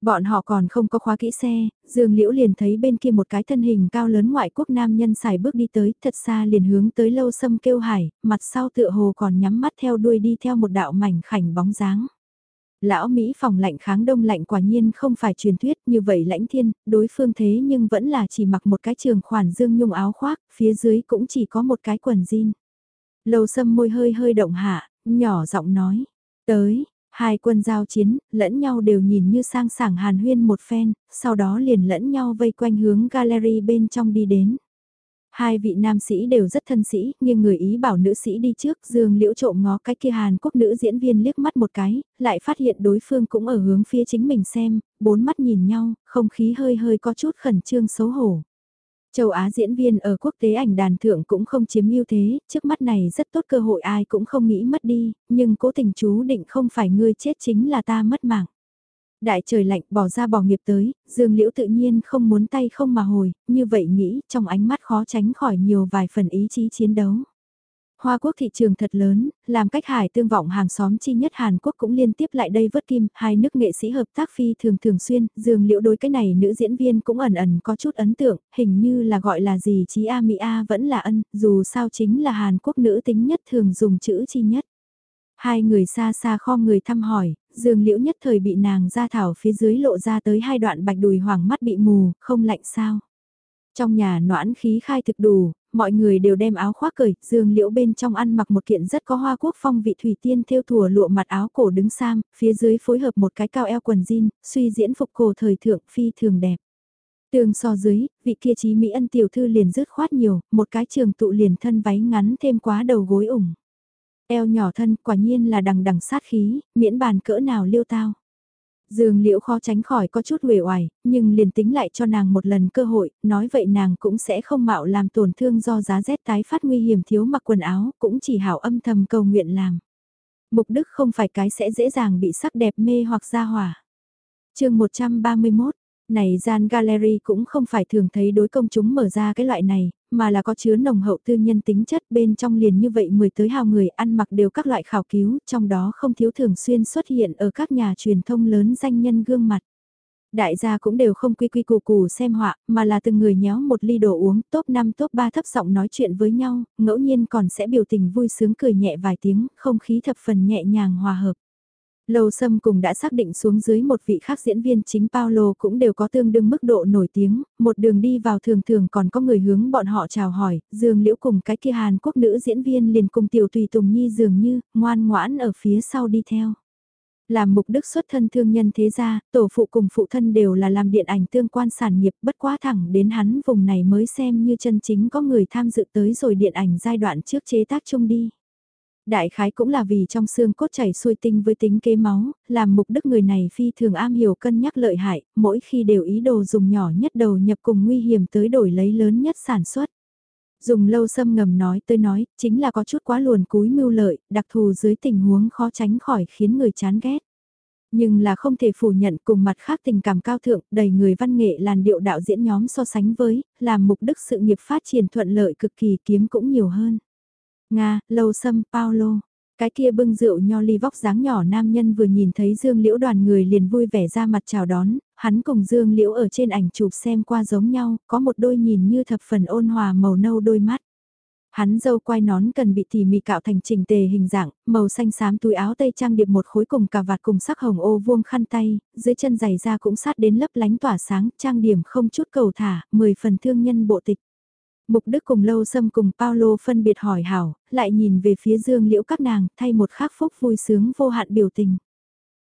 Speaker 1: Bọn họ còn không có khóa kỹ xe, Dương Liễu liền thấy bên kia một cái thân hình cao lớn ngoại quốc nam nhân xài bước đi tới, thật xa liền hướng tới lâu sâm kêu hải, mặt sau tựa hồ còn nhắm mắt theo đuôi đi theo một đạo mảnh khảnh bóng dáng. Lão Mỹ phòng lạnh kháng đông lạnh quả nhiên không phải truyền thuyết như vậy lãnh thiên, đối phương thế nhưng vẫn là chỉ mặc một cái trường khoản dương nhung áo khoác, phía dưới cũng chỉ có một cái quần jean. Lâu sâm môi hơi hơi động hạ, nhỏ giọng nói, tới, Hai quân giao chiến, lẫn nhau đều nhìn như sang sảng hàn huyên một phen, sau đó liền lẫn nhau vây quanh hướng gallery bên trong đi đến. Hai vị nam sĩ đều rất thân sĩ, nhưng người Ý bảo nữ sĩ đi trước, dương liễu trộm ngó cái kia Hàn Quốc nữ diễn viên liếc mắt một cái, lại phát hiện đối phương cũng ở hướng phía chính mình xem, bốn mắt nhìn nhau, không khí hơi hơi có chút khẩn trương xấu hổ. Châu Á diễn viên ở quốc tế ảnh đàn thượng cũng không chiếm ưu thế, trước mắt này rất tốt cơ hội ai cũng không nghĩ mất đi, nhưng cố tình chú định không phải ngươi chết chính là ta mất mạng. Đại trời lạnh bỏ ra bỏ nghiệp tới, Dương Liễu tự nhiên không muốn tay không mà hồi, như vậy nghĩ trong ánh mắt khó tránh khỏi nhiều vài phần ý chí chiến đấu. Hoa quốc thị trường thật lớn, làm cách hải tương vọng hàng xóm chi nhất Hàn Quốc cũng liên tiếp lại đây vớt kim, hai nước nghệ sĩ hợp tác phi thường thường xuyên, dường liệu đối cái này nữ diễn viên cũng ẩn ẩn có chút ấn tượng, hình như là gọi là gì chí A Mỹ A vẫn là ân, dù sao chính là Hàn Quốc nữ tính nhất thường dùng chữ chi nhất. Hai người xa xa kho người thăm hỏi, dường liễu nhất thời bị nàng ra thảo phía dưới lộ ra tới hai đoạn bạch đùi hoàng mắt bị mù, không lạnh sao. Trong nhà noãn khí khai thực đủ, mọi người đều đem áo khoác cởi, dương liễu bên trong ăn mặc một kiện rất có hoa quốc phong vị thủy tiên theo thùa lụa mặt áo cổ đứng sam, phía dưới phối hợp một cái cao eo quần jean, suy diễn phục cổ thời thượng phi thường đẹp. Tường so dưới, vị kia trí Mỹ ân tiểu thư liền rứt khoát nhiều, một cái trường tụ liền thân váy ngắn thêm quá đầu gối ủng. Eo nhỏ thân quả nhiên là đằng đằng sát khí, miễn bàn cỡ nào liêu tao. Dương liễu khó tránh khỏi có chút uể oải, nhưng liền tính lại cho nàng một lần cơ hội, nói vậy nàng cũng sẽ không mạo làm tổn thương do giá rét tái phát nguy hiểm thiếu mặc quần áo, cũng chỉ hảo âm thầm cầu nguyện làm. Mục đức không phải cái sẽ dễ dàng bị sắc đẹp mê hoặc ra hỏa. chương 131, này gian gallery cũng không phải thường thấy đối công chúng mở ra cái loại này, mà là có chứa nồng hậu tư nhân tính chất bên trong liền như vậy mười tới hào người ăn mặc đều các loại khảo cứu, trong đó không thiếu thường xuyên xuất hiện ở các nhà truyền thông lớn danh nhân gương mặt. Đại gia cũng đều không quy quy củ củ xem họa, mà là từng người nhéo một ly đồ uống, top 5 top 3 thấp giọng nói chuyện với nhau, ngẫu nhiên còn sẽ biểu tình vui sướng cười nhẹ vài tiếng, không khí thập phần nhẹ nhàng hòa hợp. Lâu Sâm cùng đã xác định xuống dưới một vị khác diễn viên chính Paulo cũng đều có tương đương mức độ nổi tiếng, một đường đi vào thường thường còn có người hướng bọn họ chào hỏi, Dương liễu cùng cái kia Hàn Quốc nữ diễn viên liền cùng tiểu tùy tùng nhi dường như, ngoan ngoãn ở phía sau đi theo. Làm mục đức xuất thân thương nhân thế gia, tổ phụ cùng phụ thân đều là làm điện ảnh tương quan sản nghiệp bất quá thẳng đến hắn vùng này mới xem như chân chính có người tham dự tới rồi điện ảnh giai đoạn trước chế tác chung đi. Đại khái cũng là vì trong xương cốt chảy xuôi tinh với tính kế máu, làm mục đức người này phi thường am hiểu cân nhắc lợi hại, mỗi khi đều ý đồ dùng nhỏ nhất đầu nhập cùng nguy hiểm tới đổi lấy lớn nhất sản xuất. Dùng lâu xâm ngầm nói tới nói, chính là có chút quá luồn cúi mưu lợi, đặc thù dưới tình huống khó tránh khỏi khiến người chán ghét. Nhưng là không thể phủ nhận cùng mặt khác tình cảm cao thượng, đầy người văn nghệ làn điệu đạo diễn nhóm so sánh với, làm mục đích sự nghiệp phát triển thuận lợi cực kỳ kiếm cũng nhiều hơn. Nga, lâu sâm paolo Cái kia bưng rượu nho ly vóc dáng nhỏ nam nhân vừa nhìn thấy Dương Liễu đoàn người liền vui vẻ ra mặt chào đón, hắn cùng Dương Liễu ở trên ảnh chụp xem qua giống nhau, có một đôi nhìn như thập phần ôn hòa màu nâu đôi mắt. Hắn dâu quai nón cần bị tỉ mỉ cạo thành trình tề hình dạng, màu xanh xám túi áo tây trang điệp một khối cùng cà vạt cùng sắc hồng ô vuông khăn tay, dưới chân giày da cũng sát đến lấp lánh tỏa sáng, trang điểm không chút cầu thả, 10 phần thương nhân bộ tịch. Mục Đức cùng Lâu Sâm cùng Paulo phân biệt hỏi hảo, lại nhìn về phía Dương Liễu các nàng, thay một khắc phúc vui sướng vô hạn biểu tình.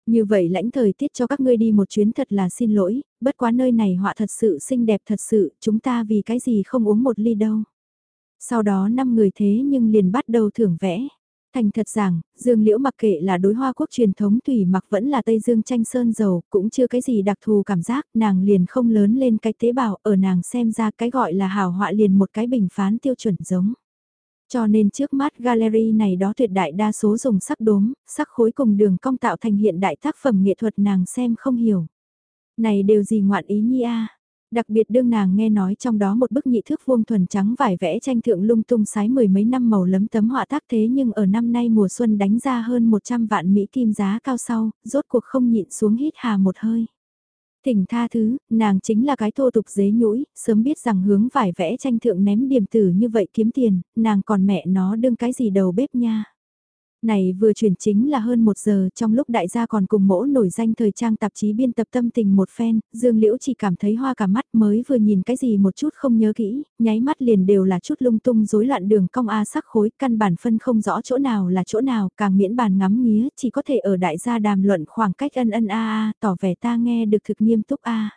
Speaker 1: Như vậy lãnh thời tiết cho các ngươi đi một chuyến thật là xin lỗi, bất quá nơi này họa thật sự xinh đẹp thật sự, chúng ta vì cái gì không uống một ly đâu. Sau đó năm người thế nhưng liền bắt đầu thưởng vẽ. Thành thật rằng, Dương Liễu mặc kệ là đối hoa quốc truyền thống tùy mặc vẫn là Tây Dương tranh sơn dầu, cũng chưa cái gì đặc thù cảm giác, nàng liền không lớn lên cái tế bào, ở nàng xem ra cái gọi là hào họa liền một cái bình phán tiêu chuẩn giống. Cho nên trước mắt gallery này đó tuyệt đại đa số dùng sắc đốm, sắc khối cùng đường cong tạo thành hiện đại tác phẩm nghệ thuật nàng xem không hiểu. Này đều gì ngoạn ý nhi a Đặc biệt đương nàng nghe nói trong đó một bức nhị thước vuông thuần trắng vải vẽ tranh thượng lung tung sái mười mấy năm màu lấm tấm họa tác thế nhưng ở năm nay mùa xuân đánh ra hơn 100 vạn Mỹ kim giá cao sau, rốt cuộc không nhịn xuống hít hà một hơi. Thỉnh tha thứ, nàng chính là cái thô tục dế nhũi, sớm biết rằng hướng vải vẽ tranh thượng ném điểm tử như vậy kiếm tiền, nàng còn mẹ nó đương cái gì đầu bếp nha. Này vừa chuyển chính là hơn một giờ trong lúc đại gia còn cùng mỗ nổi danh thời trang tạp chí biên tập tâm tình một phen, Dương Liễu chỉ cảm thấy hoa cả mắt mới vừa nhìn cái gì một chút không nhớ kỹ, nháy mắt liền đều là chút lung tung rối loạn đường cong A sắc khối, căn bản phân không rõ chỗ nào là chỗ nào, càng miễn bàn ngắm nghía, chỉ có thể ở đại gia đàm luận khoảng cách ân ân A A, tỏ vẻ ta nghe được thực nghiêm túc A.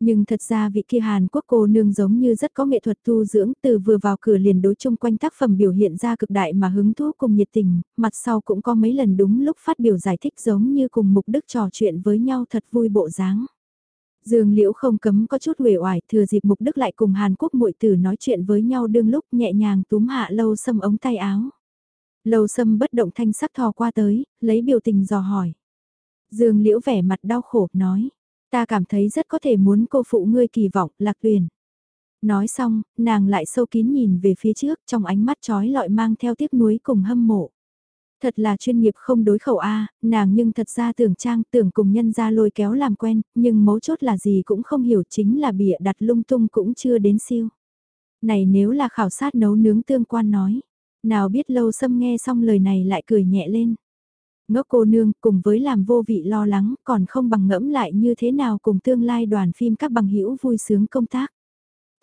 Speaker 1: Nhưng thật ra vị kia Hàn Quốc cô nương giống như rất có nghệ thuật tu dưỡng từ vừa vào cửa liền đối chung quanh tác phẩm biểu hiện ra cực đại mà hứng thú cùng nhiệt tình, mặt sau cũng có mấy lần đúng lúc phát biểu giải thích giống như cùng mục đức trò chuyện với nhau thật vui bộ dáng. Dương Liễu không cấm có chút uể oải, thừa dịp Mục Đức lại cùng Hàn Quốc muội tử nói chuyện với nhau đương lúc nhẹ nhàng túm hạ Lâu Sâm ống tay áo. Lâu Sâm bất động thanh sắc thò qua tới, lấy biểu tình dò hỏi. Dương Liễu vẻ mặt đau khổ nói, Ta cảm thấy rất có thể muốn cô phụ ngươi kỳ vọng, lạc tuyển. Nói xong, nàng lại sâu kín nhìn về phía trước trong ánh mắt trói lọi mang theo tiếc nuối cùng hâm mộ. Thật là chuyên nghiệp không đối khẩu A, nàng nhưng thật ra tưởng trang tưởng cùng nhân ra lôi kéo làm quen, nhưng mấu chốt là gì cũng không hiểu chính là bịa đặt lung tung cũng chưa đến siêu. Này nếu là khảo sát nấu nướng tương quan nói, nào biết lâu xâm nghe xong lời này lại cười nhẹ lên. Ngốc cô nương cùng với làm vô vị lo lắng còn không bằng ngẫm lại như thế nào cùng tương lai đoàn phim các bằng hữu vui sướng công tác.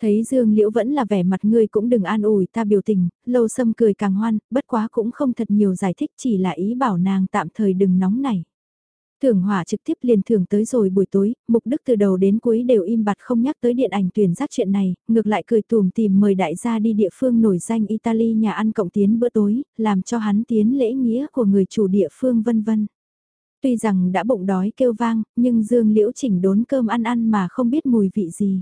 Speaker 1: Thấy Dương Liễu vẫn là vẻ mặt ngươi cũng đừng an ủi ta biểu tình, lâu sâm cười càng hoan, bất quá cũng không thật nhiều giải thích chỉ là ý bảo nàng tạm thời đừng nóng này. Thưởng hỏa trực tiếp liền thưởng tới rồi buổi tối, mục đức từ đầu đến cuối đều im bặt không nhắc tới điện ảnh tuyển giác chuyện này, ngược lại cười tùm tìm mời đại gia đi địa phương nổi danh Italy nhà ăn cộng tiến bữa tối, làm cho hắn tiến lễ nghĩa của người chủ địa phương vân vân. Tuy rằng đã bụng đói kêu vang, nhưng Dương Liễu chỉnh đốn cơm ăn ăn mà không biết mùi vị gì.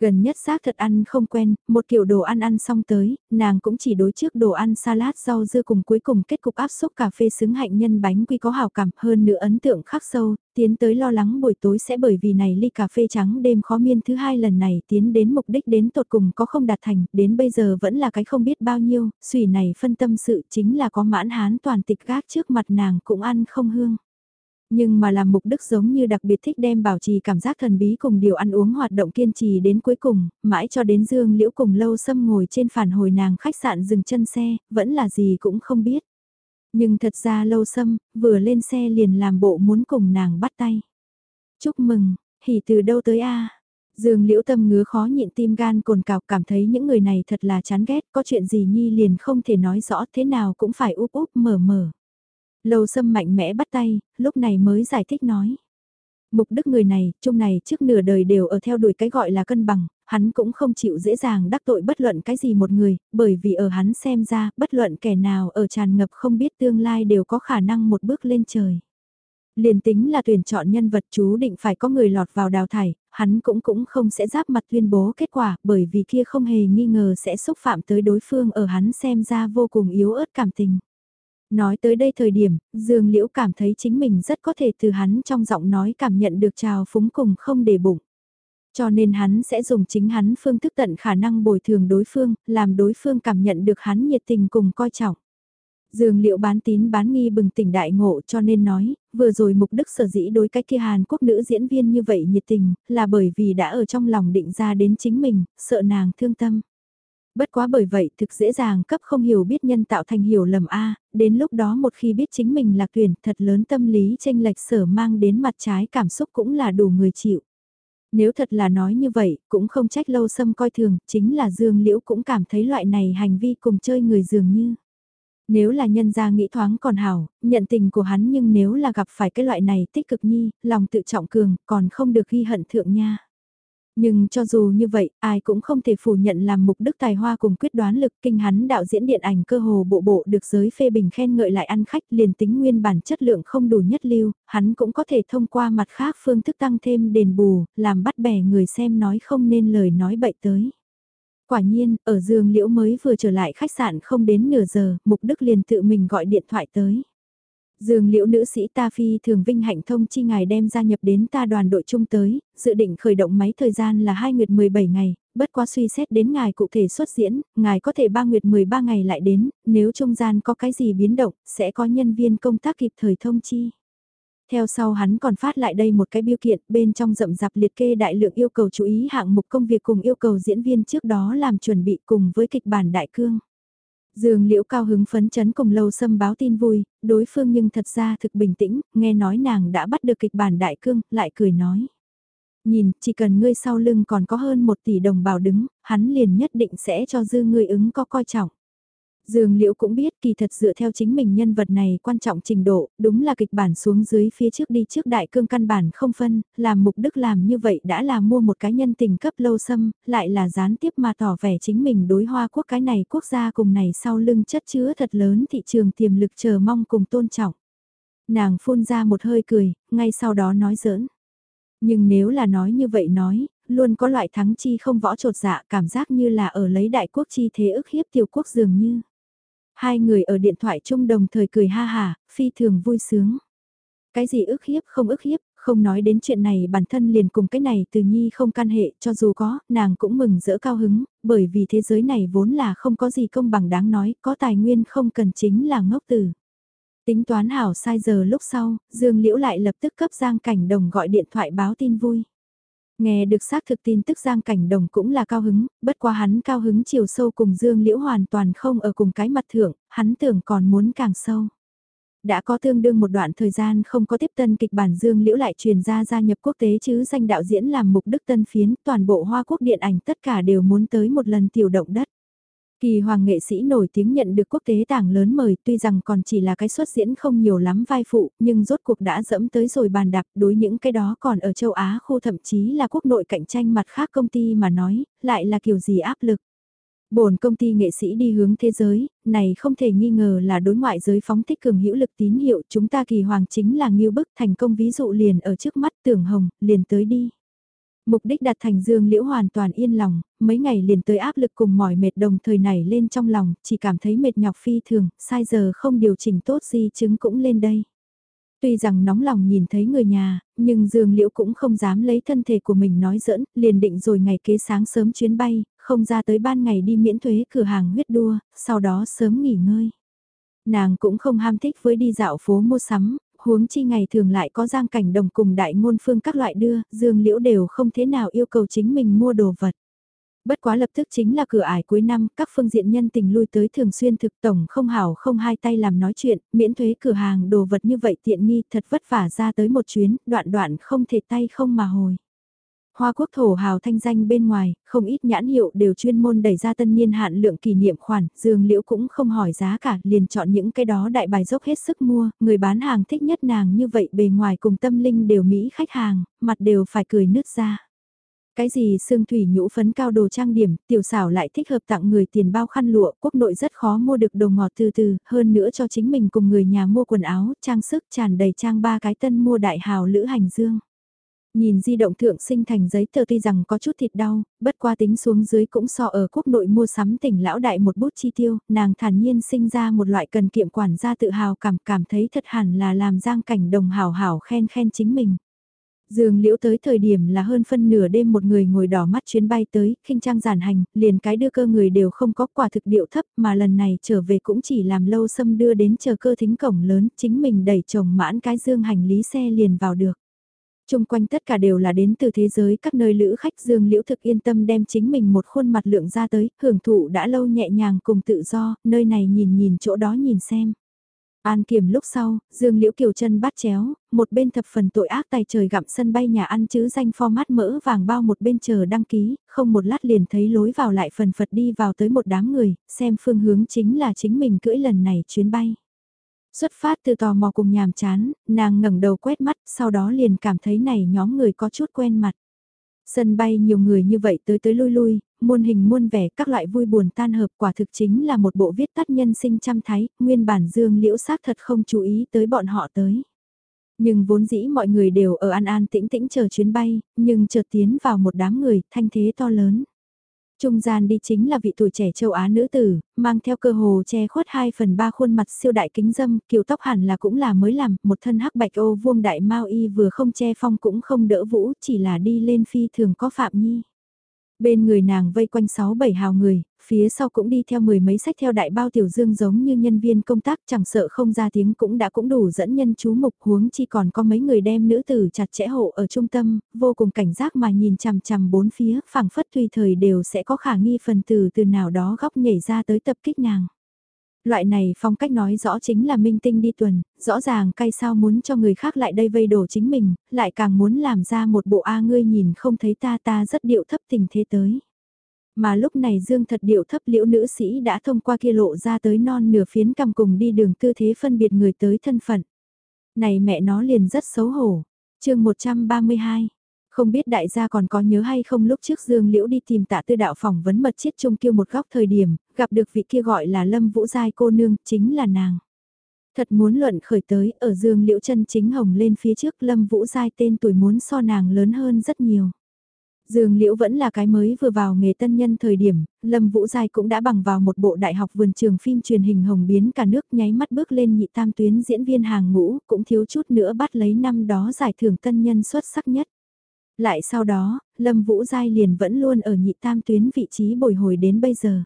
Speaker 1: Gần nhất xác thật ăn không quen, một kiểu đồ ăn ăn xong tới, nàng cũng chỉ đối trước đồ ăn salad rau dưa cùng cuối cùng kết cục áp xúc cà phê xứng hạnh nhân bánh quy có hào cảm hơn nữa ấn tượng khắc sâu, tiến tới lo lắng buổi tối sẽ bởi vì này ly cà phê trắng đêm khó miên thứ hai lần này tiến đến mục đích đến tột cùng có không đạt thành, đến bây giờ vẫn là cái không biết bao nhiêu, suy này phân tâm sự chính là có mãn hán toàn tịch gác trước mặt nàng cũng ăn không hương. Nhưng mà làm mục đức giống như đặc biệt thích đem bảo trì cảm giác thần bí cùng điều ăn uống hoạt động kiên trì đến cuối cùng, mãi cho đến Dương Liễu cùng lâu xâm ngồi trên phản hồi nàng khách sạn dừng chân xe, vẫn là gì cũng không biết. Nhưng thật ra lâu xâm, vừa lên xe liền làm bộ muốn cùng nàng bắt tay. Chúc mừng, hỉ từ đâu tới a Dương liễu tâm ngứa khó nhịn tim gan cồn cào cảm thấy những người này thật là chán ghét, có chuyện gì nhi liền không thể nói rõ thế nào cũng phải úp úp mở mở. Lâu Sâm mạnh mẽ bắt tay, lúc này mới giải thích nói. Mục đức người này, chung này trước nửa đời đều ở theo đuổi cái gọi là cân bằng, hắn cũng không chịu dễ dàng đắc tội bất luận cái gì một người, bởi vì ở hắn xem ra, bất luận kẻ nào ở tràn ngập không biết tương lai đều có khả năng một bước lên trời. Liền tính là tuyển chọn nhân vật chú định phải có người lọt vào đào thải, hắn cũng cũng không sẽ giáp mặt tuyên bố kết quả bởi vì kia không hề nghi ngờ sẽ xúc phạm tới đối phương ở hắn xem ra vô cùng yếu ớt cảm tình. Nói tới đây thời điểm, Dương Liễu cảm thấy chính mình rất có thể từ hắn trong giọng nói cảm nhận được trào phúng cùng không để bụng. Cho nên hắn sẽ dùng chính hắn phương thức tận khả năng bồi thường đối phương, làm đối phương cảm nhận được hắn nhiệt tình cùng coi trọng. Dương liệu bán tín bán nghi bừng tỉnh đại ngộ cho nên nói, vừa rồi mục đức sở dĩ đối cách kia Hàn Quốc nữ diễn viên như vậy nhiệt tình, là bởi vì đã ở trong lòng định ra đến chính mình, sợ nàng thương tâm. Bất quá bởi vậy thực dễ dàng cấp không hiểu biết nhân tạo thành hiểu lầm A, đến lúc đó một khi biết chính mình là tuyển thật lớn tâm lý tranh lệch sở mang đến mặt trái cảm xúc cũng là đủ người chịu. Nếu thật là nói như vậy, cũng không trách lâu xâm coi thường, chính là Dương Liễu cũng cảm thấy loại này hành vi cùng chơi người dường như. Nếu là nhân gia nghĩ thoáng còn hảo, nhận tình của hắn nhưng nếu là gặp phải cái loại này tích cực nhi, lòng tự trọng cường, còn không được ghi hận thượng nha. Nhưng cho dù như vậy, ai cũng không thể phủ nhận làm mục đức tài hoa cùng quyết đoán lực kinh hắn đạo diễn điện ảnh cơ hồ bộ bộ được giới phê bình khen ngợi lại ăn khách liền tính nguyên bản chất lượng không đủ nhất lưu, hắn cũng có thể thông qua mặt khác phương thức tăng thêm đền bù, làm bắt bẻ người xem nói không nên lời nói bậy tới. Quả nhiên, ở giường liễu mới vừa trở lại khách sạn không đến nửa giờ, mục đức liền tự mình gọi điện thoại tới dường liễu nữ sĩ ta phi thường vinh hạnh thông chi ngài đem gia nhập đến ta đoàn đội chung tới, dự định khởi động máy thời gian là 2 nguyệt 17 ngày, bất quá suy xét đến ngài cụ thể xuất diễn, ngài có thể 3 nguyệt 13 ngày lại đến, nếu trung gian có cái gì biến động, sẽ có nhân viên công tác kịp thời thông chi. Theo sau hắn còn phát lại đây một cái biêu kiện bên trong rậm rạp liệt kê đại lượng yêu cầu chú ý hạng mục công việc cùng yêu cầu diễn viên trước đó làm chuẩn bị cùng với kịch bản đại cương. Dương Liễu cao hứng phấn chấn cùng lâu xâm báo tin vui, đối phương nhưng thật ra thực bình tĩnh, nghe nói nàng đã bắt được kịch bản đại cương, lại cười nói. Nhìn, chỉ cần ngươi sau lưng còn có hơn một tỷ đồng bảo đứng, hắn liền nhất định sẽ cho dư ngươi ứng có coi trọng. Dương Liễu cũng biết kỳ thật dựa theo chính mình nhân vật này quan trọng trình độ, đúng là kịch bản xuống dưới phía trước đi trước đại cương căn bản không phân, làm mục đức làm như vậy đã là mua một cái nhân tình cấp lâu xâm, lại là gián tiếp mà tỏ vẻ chính mình đối hoa quốc cái này quốc gia cùng này sau lưng chất chứa thật lớn thị trường tiềm lực chờ mong cùng tôn trọng. Nàng phun ra một hơi cười, ngay sau đó nói giỡn. Nhưng nếu là nói như vậy nói, luôn có loại thắng chi không võ trột dạ cảm giác như là ở lấy đại quốc chi thế ức hiếp tiểu quốc dường như. Hai người ở điện thoại chung đồng thời cười ha hà, phi thường vui sướng. Cái gì ức hiếp không ức hiếp, không nói đến chuyện này bản thân liền cùng cái này từ nhi không can hệ cho dù có, nàng cũng mừng rỡ cao hứng, bởi vì thế giới này vốn là không có gì công bằng đáng nói, có tài nguyên không cần chính là ngốc tử. Tính toán hảo sai giờ lúc sau, Dương Liễu lại lập tức cấp Giang Cảnh Đồng gọi điện thoại báo tin vui. Nghe được xác thực tin tức Giang Cảnh Đồng cũng là cao hứng, bất quá hắn cao hứng chiều sâu cùng Dương Liễu hoàn toàn không ở cùng cái mặt thượng, hắn tưởng còn muốn càng sâu. Đã có tương đương một đoạn thời gian không có tiếp tân kịch bản Dương Liễu lại truyền ra gia nhập quốc tế chứ danh đạo diễn làm mục đức tân phiến, toàn bộ Hoa Quốc điện ảnh tất cả đều muốn tới một lần tiểu động đất. Kỳ hoàng nghệ sĩ nổi tiếng nhận được quốc tế tảng lớn mời tuy rằng còn chỉ là cái xuất diễn không nhiều lắm vai phụ nhưng rốt cuộc đã dẫm tới rồi bàn đạp đối những cái đó còn ở châu Á khu thậm chí là quốc nội cạnh tranh mặt khác công ty mà nói, lại là kiểu gì áp lực. Bổn công ty nghệ sĩ đi hướng thế giới, này không thể nghi ngờ là đối ngoại giới phóng thích cường hữu lực tín hiệu chúng ta kỳ hoàng chính là nghiêu bức thành công ví dụ liền ở trước mắt tưởng hồng, liền tới đi. Mục đích đạt thành Dương Liễu hoàn toàn yên lòng, mấy ngày liền tới áp lực cùng mỏi mệt đồng thời này lên trong lòng, chỉ cảm thấy mệt nhọc phi thường, sai giờ không điều chỉnh tốt di chứng cũng lên đây. Tuy rằng nóng lòng nhìn thấy người nhà, nhưng Dương Liễu cũng không dám lấy thân thể của mình nói giỡn, liền định rồi ngày kế sáng sớm chuyến bay, không ra tới ban ngày đi miễn thuế cửa hàng huyết đua, sau đó sớm nghỉ ngơi. Nàng cũng không ham thích với đi dạo phố mua sắm, huống chi ngày thường lại có giang cảnh đồng cùng đại ngôn phương các loại đưa, dương liễu đều không thế nào yêu cầu chính mình mua đồ vật. Bất quá lập tức chính là cửa ải cuối năm, các phương diện nhân tình lui tới thường xuyên thực tổng không hảo không hai tay làm nói chuyện, miễn thuế cửa hàng đồ vật như vậy tiện nghi thật vất vả ra tới một chuyến, đoạn đoạn không thể tay không mà hồi. Hoa quốc thổ hào thanh danh bên ngoài, không ít nhãn hiệu đều chuyên môn đẩy ra tân niên hạn lượng kỷ niệm khoản, dương liễu cũng không hỏi giá cả, liền chọn những cái đó đại bài dốc hết sức mua, người bán hàng thích nhất nàng như vậy bề ngoài cùng tâm linh đều Mỹ khách hàng, mặt đều phải cười nứt ra. Cái gì xương thủy nhũ phấn cao đồ trang điểm, tiểu xảo lại thích hợp tặng người tiền bao khăn lụa, quốc nội rất khó mua được đồ ngọt từ từ, hơn nữa cho chính mình cùng người nhà mua quần áo, trang sức tràn đầy trang ba cái tân mua đại hào lữ hành dương. Nhìn di động thượng sinh thành giấy tờ tuy rằng có chút thịt đau, bất qua tính xuống dưới cũng so ở quốc nội mua sắm tỉnh lão đại một bút chi tiêu, nàng thản nhiên sinh ra một loại cần kiệm quản gia tự hào cảm cảm thấy thật hẳn là làm giang cảnh đồng hào hảo khen khen chính mình. Dương liễu tới thời điểm là hơn phân nửa đêm một người ngồi đỏ mắt chuyến bay tới, khinh trang giản hành, liền cái đưa cơ người đều không có quả thực điệu thấp mà lần này trở về cũng chỉ làm lâu xâm đưa đến chờ cơ thính cổng lớn, chính mình đẩy chồng mãn cái dương hành lý xe liền vào được. Trung quanh tất cả đều là đến từ thế giới các nơi lữ khách Dương Liễu thực yên tâm đem chính mình một khuôn mặt lượng ra tới, hưởng thụ đã lâu nhẹ nhàng cùng tự do, nơi này nhìn nhìn chỗ đó nhìn xem. An kiểm lúc sau, Dương Liễu Kiều chân bắt chéo, một bên thập phần tội ác tay trời gặm sân bay nhà ăn chứ danh format mỡ vàng bao một bên chờ đăng ký, không một lát liền thấy lối vào lại phần phật đi vào tới một đám người, xem phương hướng chính là chính mình cưỡi lần này chuyến bay. Xuất phát từ tò mò cùng nhàm chán, nàng ngẩng đầu quét mắt, sau đó liền cảm thấy này nhóm người có chút quen mặt. Sân bay nhiều người như vậy tới tới lui lui, muôn hình muôn vẻ các loại vui buồn tan hợp quả thực chính là một bộ viết tắt nhân sinh trăm thái, nguyên bản dương liễu xác thật không chú ý tới bọn họ tới. Nhưng vốn dĩ mọi người đều ở an an tĩnh tĩnh chờ chuyến bay, nhưng chợt tiến vào một đám người, thanh thế to lớn. Trung gian đi chính là vị tuổi trẻ châu Á nữ tử, mang theo cơ hồ che khuất 2 phần 3 khuôn mặt siêu đại kính dâm, kiểu tóc hẳn là cũng là mới làm, một thân hắc bạch ô vuông đại mau y vừa không che phong cũng không đỡ vũ, chỉ là đi lên phi thường có phạm nhi. Bên người nàng vây quanh 6-7 hào người, phía sau cũng đi theo mười mấy sách theo đại bao tiểu dương giống như nhân viên công tác chẳng sợ không ra tiếng cũng đã cũng đủ dẫn nhân chú mục huống chi còn có mấy người đem nữ tử chặt chẽ hộ ở trung tâm, vô cùng cảnh giác mà nhìn chằm chằm bốn phía, phảng phất tùy thời đều sẽ có khả nghi phần tử từ nào đó góc nhảy ra tới tập kích nàng. Loại này phong cách nói rõ chính là minh tinh đi tuần, rõ ràng cay sao muốn cho người khác lại đây vây đổ chính mình, lại càng muốn làm ra một bộ A ngươi nhìn không thấy ta ta rất điệu thấp tình thế tới. Mà lúc này Dương thật điệu thấp liễu nữ sĩ đã thông qua kia lộ ra tới non nửa phiến cầm cùng đi đường tư thế phân biệt người tới thân phận. Này mẹ nó liền rất xấu hổ. chương 132 không biết đại gia còn có nhớ hay không lúc trước Dương Liễu đi tìm tạ tư đạo phỏng vấn mật chiết trung kêu một góc thời điểm, gặp được vị kia gọi là Lâm Vũ Giai cô nương, chính là nàng. Thật muốn luận khởi tới, ở Dương Liễu chân chính hồng lên phía trước Lâm Vũ Giai tên tuổi muốn so nàng lớn hơn rất nhiều. Dương Liễu vẫn là cái mới vừa vào nghề tân nhân thời điểm, Lâm Vũ Giai cũng đã bằng vào một bộ đại học vườn trường phim truyền hình hồng biến cả nước nháy mắt bước lên nhị tam tuyến diễn viên hàng ngũ, cũng thiếu chút nữa bắt lấy năm đó giải thưởng tân nhân xuất sắc nhất. Lại sau đó, Lâm Vũ Giai liền vẫn luôn ở nhị tam tuyến vị trí bồi hồi đến bây giờ.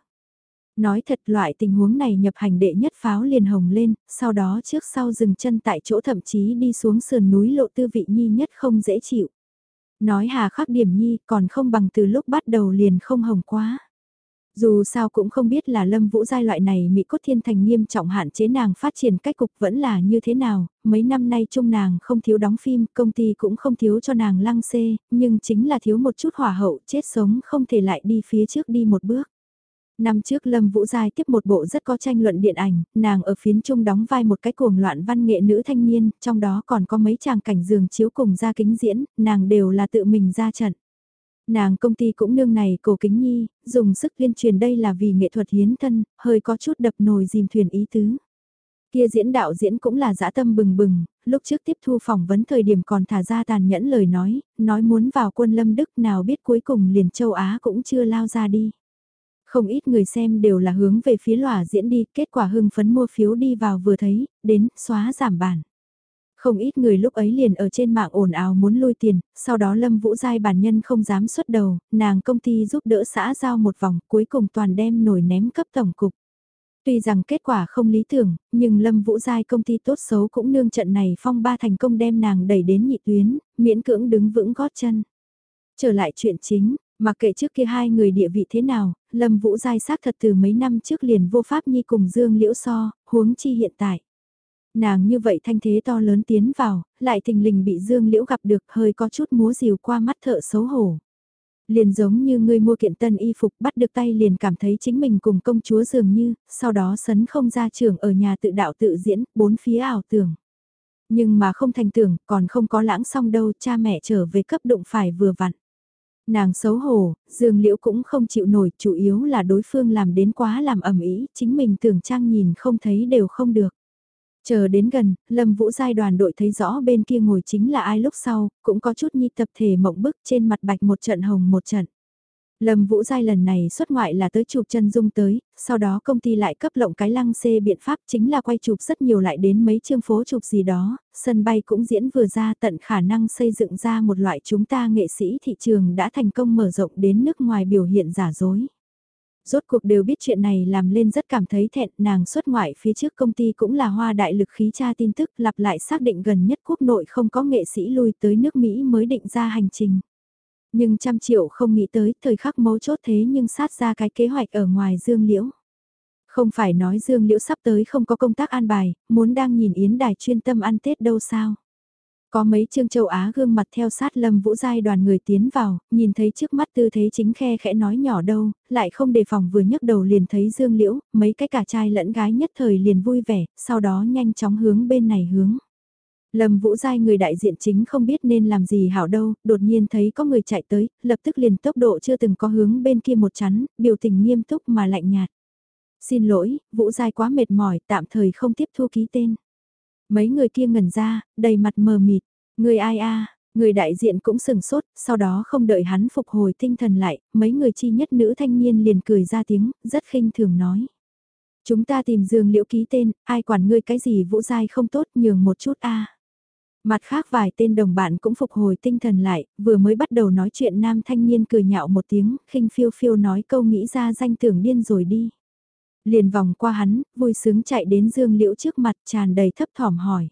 Speaker 1: Nói thật loại tình huống này nhập hành đệ nhất pháo liền hồng lên, sau đó trước sau dừng chân tại chỗ thậm chí đi xuống sườn núi lộ tư vị nhi nhất không dễ chịu. Nói hà khắc điểm nhi còn không bằng từ lúc bắt đầu liền không hồng quá. Dù sao cũng không biết là Lâm Vũ Giai loại này Mỹ Cốt Thiên Thành nghiêm trọng hạn chế nàng phát triển cách cục vẫn là như thế nào, mấy năm nay chung nàng không thiếu đóng phim, công ty cũng không thiếu cho nàng lăng xê, nhưng chính là thiếu một chút hỏa hậu chết sống không thể lại đi phía trước đi một bước. Năm trước Lâm Vũ Giai tiếp một bộ rất có tranh luận điện ảnh, nàng ở phiến trung đóng vai một cái cuồng loạn văn nghệ nữ thanh niên, trong đó còn có mấy chàng cảnh giường chiếu cùng ra kính diễn, nàng đều là tự mình ra trận. Nàng công ty cũng nương này cổ kính nhi, dùng sức liên truyền đây là vì nghệ thuật hiến thân, hơi có chút đập nồi dìm thuyền ý tứ. Kia diễn đạo diễn cũng là dã tâm bừng bừng, lúc trước tiếp thu phỏng vấn thời điểm còn thả ra tàn nhẫn lời nói, nói muốn vào quân lâm đức nào biết cuối cùng liền châu Á cũng chưa lao ra đi. Không ít người xem đều là hướng về phía lòa diễn đi, kết quả hưng phấn mua phiếu đi vào vừa thấy, đến, xóa giảm bản. Không ít người lúc ấy liền ở trên mạng ồn ào muốn lui tiền, sau đó Lâm Vũ Giai bản nhân không dám xuất đầu, nàng công ty giúp đỡ xã giao một vòng, cuối cùng toàn đem nổi ném cấp tổng cục. Tuy rằng kết quả không lý tưởng, nhưng Lâm Vũ Giai công ty tốt xấu cũng nương trận này phong ba thành công đem nàng đẩy đến nhị tuyến, miễn cưỡng đứng vững gót chân. Trở lại chuyện chính, mặc kệ trước kia hai người địa vị thế nào, Lâm Vũ Giai xác thật từ mấy năm trước liền vô pháp nhi cùng Dương Liễu So, huống chi hiện tại. Nàng như vậy thanh thế to lớn tiến vào, lại thình lình bị Dương Liễu gặp được hơi có chút múa rìu qua mắt thợ xấu hổ. Liền giống như người mua kiện tân y phục bắt được tay liền cảm thấy chính mình cùng công chúa dường như, sau đó sấn không ra trường ở nhà tự đạo tự diễn, bốn phía ảo tưởng. Nhưng mà không thành tưởng, còn không có lãng xong đâu, cha mẹ trở về cấp đụng phải vừa vặn. Nàng xấu hổ, Dương Liễu cũng không chịu nổi, chủ yếu là đối phương làm đến quá làm ẩm ý, chính mình tưởng trang nhìn không thấy đều không được. Chờ đến gần, Lâm Vũ giai đoàn đội thấy rõ bên kia ngồi chính là ai lúc sau, cũng có chút nhi tập thể mộng bức trên mặt bạch một trận hồng một trận. Lâm Vũ Giai lần này xuất ngoại là tới chụp chân dung tới, sau đó công ty lại cấp lộng cái lăng xê biện pháp chính là quay chụp rất nhiều lại đến mấy chương phố chụp gì đó, sân bay cũng diễn vừa ra tận khả năng xây dựng ra một loại chúng ta nghệ sĩ thị trường đã thành công mở rộng đến nước ngoài biểu hiện giả dối. Rốt cuộc đều biết chuyện này làm lên rất cảm thấy thẹn, nàng xuất ngoại phía trước công ty cũng là hoa đại lực khí tra tin tức lặp lại xác định gần nhất quốc nội không có nghệ sĩ lui tới nước Mỹ mới định ra hành trình. Nhưng trăm triệu không nghĩ tới thời khắc mấu chốt thế nhưng sát ra cái kế hoạch ở ngoài Dương Liễu. Không phải nói Dương Liễu sắp tới không có công tác an bài, muốn đang nhìn Yến Đài chuyên tâm ăn Tết đâu sao. Có mấy chương châu Á gương mặt theo sát lâm vũ giai đoàn người tiến vào, nhìn thấy trước mắt tư thế chính khe khẽ nói nhỏ đâu, lại không đề phòng vừa nhấc đầu liền thấy dương liễu, mấy cái cả trai lẫn gái nhất thời liền vui vẻ, sau đó nhanh chóng hướng bên này hướng. Lâm Vũ Giai người đại diện chính không biết nên làm gì hảo đâu, đột nhiên thấy có người chạy tới, lập tức liền tốc độ chưa từng có hướng bên kia một chắn, biểu tình nghiêm túc mà lạnh nhạt. Xin lỗi, Vũ Giai quá mệt mỏi, tạm thời không tiếp thu ký tên. Mấy người kia ngẩn ra, đầy mặt mờ mịt, người ai a người đại diện cũng sừng sốt, sau đó không đợi hắn phục hồi tinh thần lại, mấy người chi nhất nữ thanh niên liền cười ra tiếng, rất khinh thường nói. Chúng ta tìm dương liễu ký tên, ai quản ngươi cái gì Vũ Giai không tốt nhường một chút a Mặt khác vài tên đồng bạn cũng phục hồi tinh thần lại, vừa mới bắt đầu nói chuyện nam thanh niên cười nhạo một tiếng, khinh phiêu phiêu nói câu nghĩ ra danh tưởng điên rồi đi. Liền vòng qua hắn, vui sướng chạy đến Dương Liễu trước mặt tràn đầy thấp thỏm hỏi.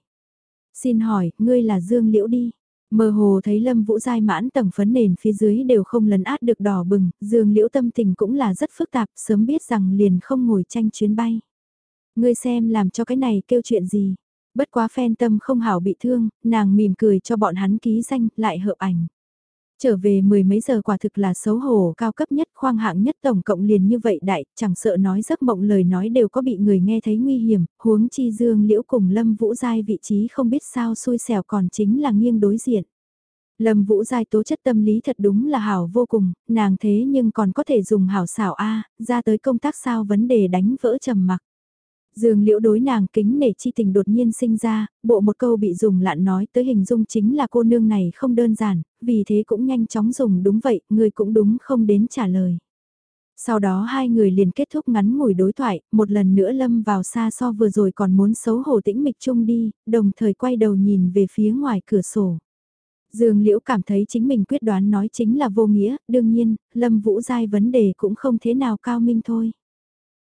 Speaker 1: Xin hỏi, ngươi là Dương Liễu đi. Mơ hồ thấy Lâm Vũ dai mãn tầng phấn nền phía dưới đều không lấn át được đỏ bừng, Dương Liễu tâm tình cũng là rất phức tạp, sớm biết rằng liền không ngồi tranh chuyến bay. Ngươi xem làm cho cái này kêu chuyện gì, Bất quá phen tâm không hảo bị thương, nàng mỉm cười cho bọn hắn ký danh, lại hợp ảnh. Trở về mười mấy giờ quả thực là xấu hổ cao cấp nhất khoang hạng nhất tổng cộng liền như vậy đại, chẳng sợ nói giấc mộng lời nói đều có bị người nghe thấy nguy hiểm, huống chi dương liễu cùng lâm vũ giai vị trí không biết sao xui xẻo còn chính là nghiêng đối diện. Lâm Vũ Giai tố chất tâm lý thật đúng là hảo vô cùng, nàng thế nhưng còn có thể dùng hảo xảo A, ra tới công tác sao vấn đề đánh vỡ trầm mặc. Dương liễu đối nàng kính nể chi tình đột nhiên sinh ra, bộ một câu bị dùng lạn nói tới hình dung chính là cô nương này không đơn giản, vì thế cũng nhanh chóng dùng đúng vậy, người cũng đúng không đến trả lời. Sau đó hai người liền kết thúc ngắn ngủi đối thoại, một lần nữa lâm vào xa so vừa rồi còn muốn xấu hổ tĩnh mịch chung đi, đồng thời quay đầu nhìn về phía ngoài cửa sổ. Dương Liễu cảm thấy chính mình quyết đoán nói chính là vô nghĩa, đương nhiên, Lâm Vũ Giai vấn đề cũng không thế nào cao minh thôi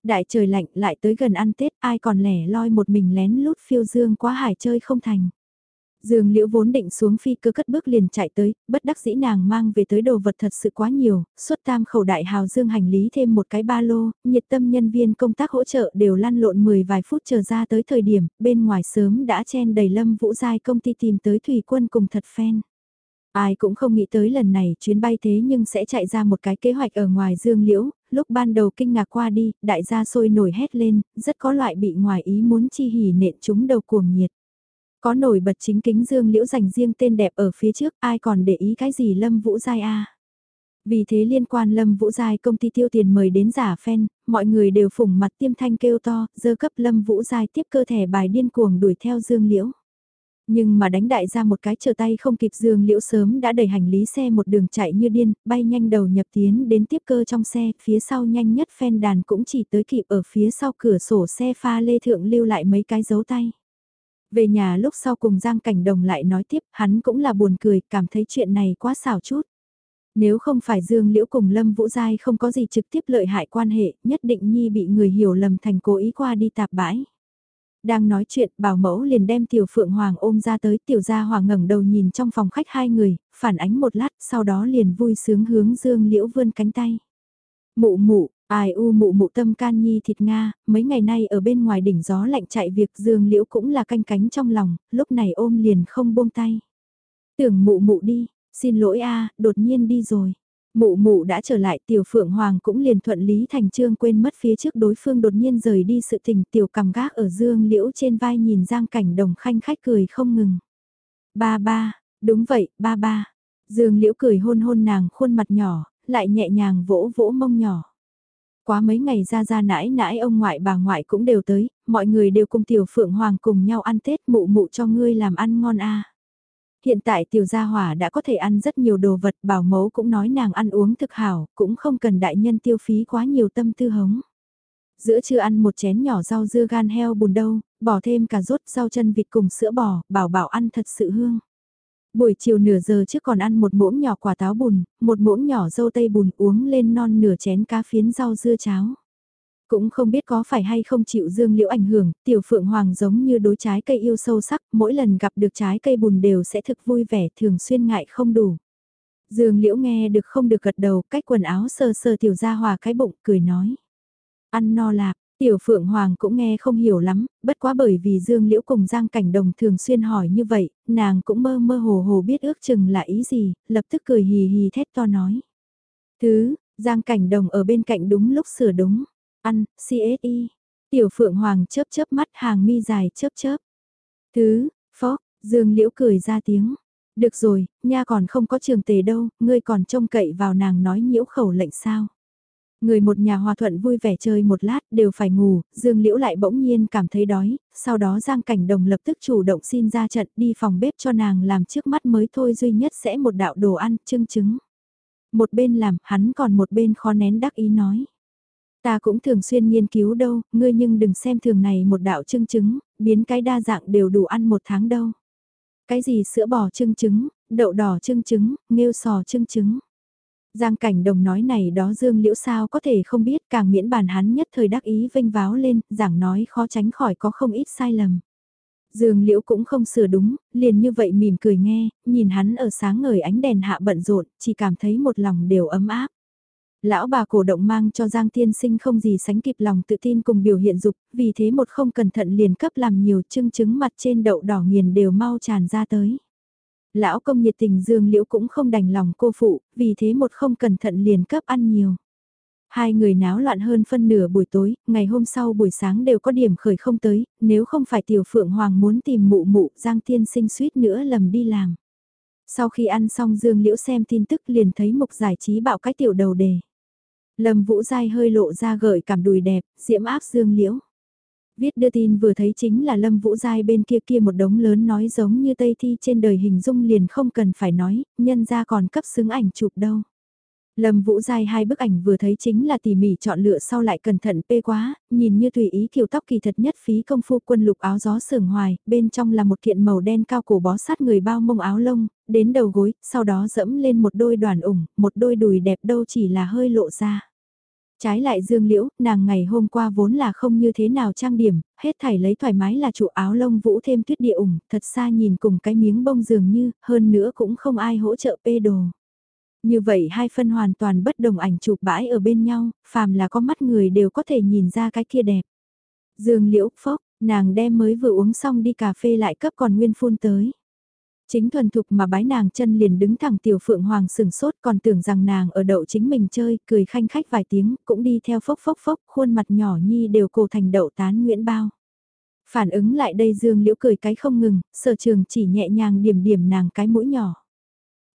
Speaker 1: đại trời lạnh lại tới gần ăn Tết ai còn lẻ loi một mình lén lút phiêu dương quá hải chơi không thành. Dương liễu vốn định xuống phi cơ cất bước liền chạy tới, bất đắc dĩ nàng mang về tới đồ vật thật sự quá nhiều, xuất tam khẩu đại hào dương hành lý thêm một cái ba lô, nhiệt tâm nhân viên công tác hỗ trợ đều lăn lộn 10 vài phút chờ ra tới thời điểm, bên ngoài sớm đã chen đầy lâm vũ giai công ty tìm tới thủy quân cùng thật phen. Ai cũng không nghĩ tới lần này chuyến bay thế nhưng sẽ chạy ra một cái kế hoạch ở ngoài dương liễu, lúc ban đầu kinh ngạc qua đi, đại gia sôi nổi hét lên, rất có loại bị ngoài ý muốn chi hỉ nện chúng đầu cuồng nhiệt. Có nổi bật chính kính dương liễu dành riêng tên đẹp ở phía trước, ai còn để ý cái gì Lâm Vũ Giai a Vì thế liên quan Lâm Vũ Giai công ty tiêu tiền mời đến giả phen, mọi người đều phủng mặt tiêm thanh kêu to, dơ cấp Lâm Vũ Giai tiếp cơ thẻ bài điên cuồng đuổi theo dương liễu. Nhưng mà đánh đại ra một cái chờ tay không kịp dương liễu sớm đã đẩy hành lý xe một đường chạy như điên, bay nhanh đầu nhập tiến đến tiếp cơ trong xe, phía sau nhanh nhất phen đàn cũng chỉ tới kịp ở phía sau cửa sổ xe pha lê thượng lưu lại mấy cái dấu tay. Về nhà lúc sau cùng Giang Cảnh Đồng lại nói tiếp, hắn cũng là buồn cười, cảm thấy chuyện này quá xảo chút. Nếu không phải Dương Liễu cùng Lâm Vũ Giai không có gì trực tiếp lợi hại quan hệ, nhất định Nhi bị người hiểu lầm thành cố ý qua đi tạp bãi. Đang nói chuyện, bảo mẫu liền đem tiểu phượng hoàng ôm ra tới, tiểu gia hoàng ngẩng đầu nhìn trong phòng khách hai người, phản ánh một lát, sau đó liền vui sướng hướng dương liễu vươn cánh tay. Mụ mụ, Ai u mụ mụ tâm can nhi thịt Nga, mấy ngày nay ở bên ngoài đỉnh gió lạnh chạy việc dương liễu cũng là canh cánh trong lòng, lúc này ôm liền không buông tay. Tưởng mụ mụ đi, xin lỗi a đột nhiên đi rồi. Mụ mụ đã trở lại tiểu phượng hoàng cũng liền thuận lý thành trương quên mất phía trước đối phương đột nhiên rời đi sự tình tiểu cầm gác ở dương liễu trên vai nhìn giang cảnh đồng khanh khách cười không ngừng. Ba ba, đúng vậy, ba ba. Dương liễu cười hôn hôn nàng khuôn mặt nhỏ, lại nhẹ nhàng vỗ vỗ mông nhỏ. Quá mấy ngày ra ra nãi nãi ông ngoại bà ngoại cũng đều tới, mọi người đều cùng tiểu phượng hoàng cùng nhau ăn Tết mụ mụ cho ngươi làm ăn ngon a. Hiện tại tiểu gia hỏa đã có thể ăn rất nhiều đồ vật, bảo mẫu cũng nói nàng ăn uống thực hảo, cũng không cần đại nhân tiêu phí quá nhiều tâm tư hống. Giữa trưa ăn một chén nhỏ rau dưa gan heo bùn đâu, bỏ thêm cà rốt rau chân vịt cùng sữa bò, bảo bảo ăn thật sự hương. Buổi chiều nửa giờ trước còn ăn một muỗng nhỏ quả táo bùn, một muỗng nhỏ dâu tây bùn uống lên non nửa chén cá phiến rau dưa cháo. Cũng không biết có phải hay không chịu dương liễu ảnh hưởng, tiểu phượng hoàng giống như đối trái cây yêu sâu sắc, mỗi lần gặp được trái cây bùn đều sẽ thực vui vẻ thường xuyên ngại không đủ. Dương liễu nghe được không được gật đầu, cách quần áo sơ sơ tiểu ra hòa cái bụng, cười nói. Ăn no lạc, Tiểu Phượng Hoàng cũng nghe không hiểu lắm, bất quá bởi vì Dương Liễu cùng Giang Cảnh Đồng thường xuyên hỏi như vậy, nàng cũng mơ mơ hồ hồ biết ước chừng là ý gì, lập tức cười hì hì thét to nói. Thứ, Giang Cảnh Đồng ở bên cạnh đúng lúc sửa đúng, ăn, CSI. Tiểu Phượng Hoàng chớp chớp mắt hàng mi dài chớp chớp. Thứ, phó, Dương Liễu cười ra tiếng. Được rồi, nha còn không có trường tề đâu, ngươi còn trông cậy vào nàng nói nhiễu khẩu lệnh sao. Người một nhà hòa thuận vui vẻ chơi một lát đều phải ngủ, Dương Liễu lại bỗng nhiên cảm thấy đói, sau đó Giang Cảnh Đồng lập tức chủ động xin ra trận đi phòng bếp cho nàng làm trước mắt mới thôi duy nhất sẽ một đạo đồ ăn, trưng trứng. Một bên làm, hắn còn một bên khó nén đắc ý nói. Ta cũng thường xuyên nghiên cứu đâu, ngươi nhưng đừng xem thường này một đạo trưng trứng, biến cái đa dạng đều đủ ăn một tháng đâu. Cái gì sữa bò trưng trứng, đậu đỏ trưng trứng, nghêu sò trưng trứng. Giang cảnh đồng nói này đó Dương Liễu sao có thể không biết càng miễn bàn hắn nhất thời đắc ý vinh váo lên, giảng nói khó tránh khỏi có không ít sai lầm. Dương Liễu cũng không sửa đúng, liền như vậy mỉm cười nghe, nhìn hắn ở sáng ngời ánh đèn hạ bận rộn, chỉ cảm thấy một lòng đều ấm áp. Lão bà cổ động mang cho Giang Thiên Sinh không gì sánh kịp lòng tự tin cùng biểu hiện dục, vì thế một không cẩn thận liền cấp làm nhiều chưng chứng mặt trên đậu đỏ nghiền đều mau tràn ra tới. Lão công nhiệt tình Dương Liễu cũng không đành lòng cô phụ, vì thế một không cẩn thận liền cấp ăn nhiều. Hai người náo loạn hơn phân nửa buổi tối, ngày hôm sau buổi sáng đều có điểm khởi không tới, nếu không phải tiểu phượng hoàng muốn tìm mụ mụ, Giang thiên sinh suýt nữa lầm đi làm. Sau khi ăn xong Dương Liễu xem tin tức liền thấy mục giải trí bạo cái tiểu đầu đề. Lâm Vũ Giai hơi lộ ra gợi cảm đùi đẹp, diễm áp Dương Liễu. Viết đưa tin vừa thấy chính là Lâm Vũ Giai bên kia kia một đống lớn nói giống như Tây Thi trên đời hình dung liền không cần phải nói, nhân ra còn cấp xứng ảnh chụp đâu. Lâm Vũ Giai hai bức ảnh vừa thấy chính là tỉ mỉ chọn lựa sau lại cẩn thận pê quá, nhìn như tùy ý kiểu tóc kỳ thật nhất phí công phu quân lục áo gió sườn hoài, bên trong là một kiện màu đen cao cổ bó sát người bao mông áo lông, đến đầu gối, sau đó dẫm lên một đôi đoàn ủng, một đôi đùi đẹp đâu chỉ là hơi lộ ra. Trái lại Dương Liễu, nàng ngày hôm qua vốn là không như thế nào trang điểm, hết thảy lấy thoải mái là trụ áo lông vũ thêm tuyết địa ủng, thật xa nhìn cùng cái miếng bông dường như, hơn nữa cũng không ai hỗ trợ pê đồ. Như vậy hai phân hoàn toàn bất đồng ảnh chụp bãi ở bên nhau, phàm là có mắt người đều có thể nhìn ra cái kia đẹp. Dương Liễu phốc, nàng đem mới vừa uống xong đi cà phê lại cấp còn nguyên phun tới. Chính thuần thục mà bái nàng chân liền đứng thẳng tiểu phượng hoàng sừng sốt còn tưởng rằng nàng ở đậu chính mình chơi, cười khanh khách vài tiếng, cũng đi theo phốc phốc phốc, khuôn mặt nhỏ nhi đều cổ thành đậu tán nguyễn bao. Phản ứng lại đây dương liễu cười cái không ngừng, sở trường chỉ nhẹ nhàng điểm điểm nàng cái mũi nhỏ.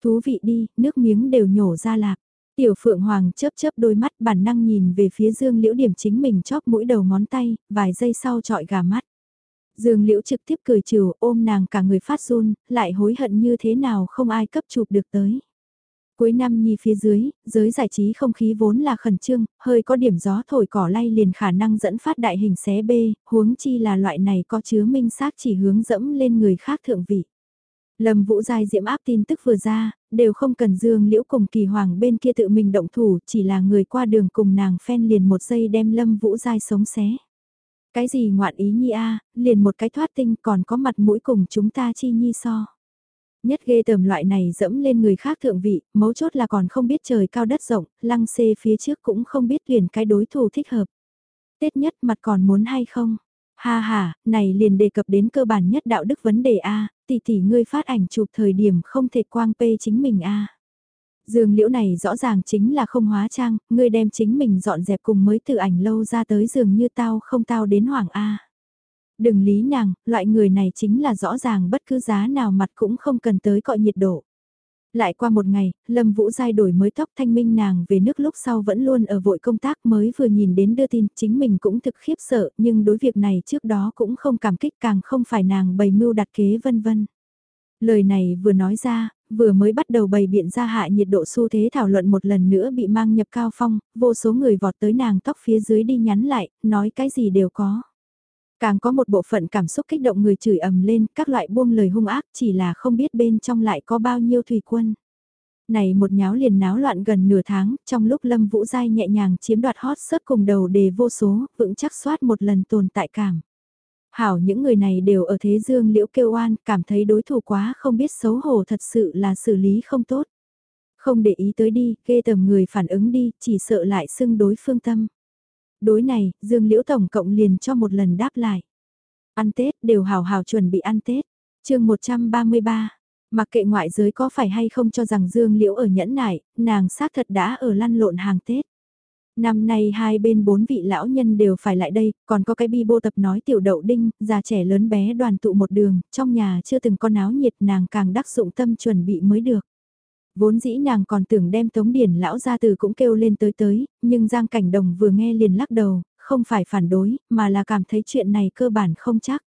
Speaker 1: Thú vị đi, nước miếng đều nhổ ra lạc. Tiểu Phượng Hoàng chớp chớp đôi mắt bản năng nhìn về phía Dương Liễu điểm chính mình chóp mũi đầu ngón tay, vài giây sau trọi gà mắt. Dương Liễu trực tiếp cười trừ ôm nàng cả người phát run, lại hối hận như thế nào không ai cấp chụp được tới. Cuối năm nhi phía dưới, giới giải trí không khí vốn là khẩn trương, hơi có điểm gió thổi cỏ lay liền khả năng dẫn phát đại hình xé bê, huống chi là loại này có chứa minh xác chỉ hướng dẫm lên người khác thượng vị. Lâm Vũ Giai diễm áp tin tức vừa ra, đều không cần Dương Liễu cùng Kỳ Hoàng bên kia tự mình động thủ, chỉ là người qua đường cùng nàng phen liền một giây đem Lâm Vũ Giai sống xé. Cái gì ngoạn ý nhi a liền một cái thoát tinh còn có mặt mũi cùng chúng ta chi nhi so. Nhất ghê tởm loại này dẫm lên người khác thượng vị, mấu chốt là còn không biết trời cao đất rộng, lăng xê phía trước cũng không biết tuyển cái đối thủ thích hợp. Tết nhất mặt còn muốn hay không? Ha ha, này liền đề cập đến cơ bản nhất đạo đức vấn đề A, tỷ tỷ ngươi phát ảnh chụp thời điểm không thể quang pê chính mình A. Dương liễu này rõ ràng chính là không hóa trang, ngươi đem chính mình dọn dẹp cùng mới từ ảnh lâu ra tới giường như tao không tao đến hoàng A. Đừng lý nàng, loại người này chính là rõ ràng bất cứ giá nào mặt cũng không cần tới cọi nhiệt độ. Lại qua một ngày, Lâm Vũ Giai đổi mới tóc thanh minh nàng về nước lúc sau vẫn luôn ở vội công tác mới vừa nhìn đến đưa tin chính mình cũng thực khiếp sợ nhưng đối việc này trước đó cũng không cảm kích càng không phải nàng bày mưu đặt kế vân vân. Lời này vừa nói ra, vừa mới bắt đầu bày biện ra hạ nhiệt độ xu thế thảo luận một lần nữa bị mang nhập cao phong, vô số người vọt tới nàng tóc phía dưới đi nhắn lại, nói cái gì đều có. Càng có một bộ phận cảm xúc kích động người chửi ầm lên, các loại buông lời hung ác chỉ là không biết bên trong lại có bao nhiêu thủy quân. Này một nháo liền náo loạn gần nửa tháng, trong lúc Lâm Vũ Giai nhẹ nhàng chiếm đoạt hot sớt cùng đầu đề vô số, vững chắc soát một lần tồn tại cảm. Hảo những người này đều ở thế dương liễu kêu oan, cảm thấy đối thủ quá không biết xấu hổ thật sự là xử lý không tốt. Không để ý tới đi, ghê tầm người phản ứng đi, chỉ sợ lại xưng đối phương tâm. Đối này, Dương Liễu Tổng cộng liền cho một lần đáp lại. Ăn Tết đều hào hào chuẩn bị ăn Tết. chương 133, mặc kệ ngoại giới có phải hay không cho rằng Dương Liễu ở nhẫn nại, nàng xác thật đã ở lăn lộn hàng Tết. Năm nay hai bên bốn vị lão nhân đều phải lại đây, còn có cái bi bô tập nói tiểu đậu đinh, già trẻ lớn bé đoàn tụ một đường, trong nhà chưa từng có náo nhiệt nàng càng đắc dụng tâm chuẩn bị mới được. Vốn dĩ nàng còn tưởng đem Tống Điển lão gia từ cũng kêu lên tới tới, nhưng Giang Cảnh Đồng vừa nghe liền lắc đầu, không phải phản đối, mà là cảm thấy chuyện này cơ bản không chắc.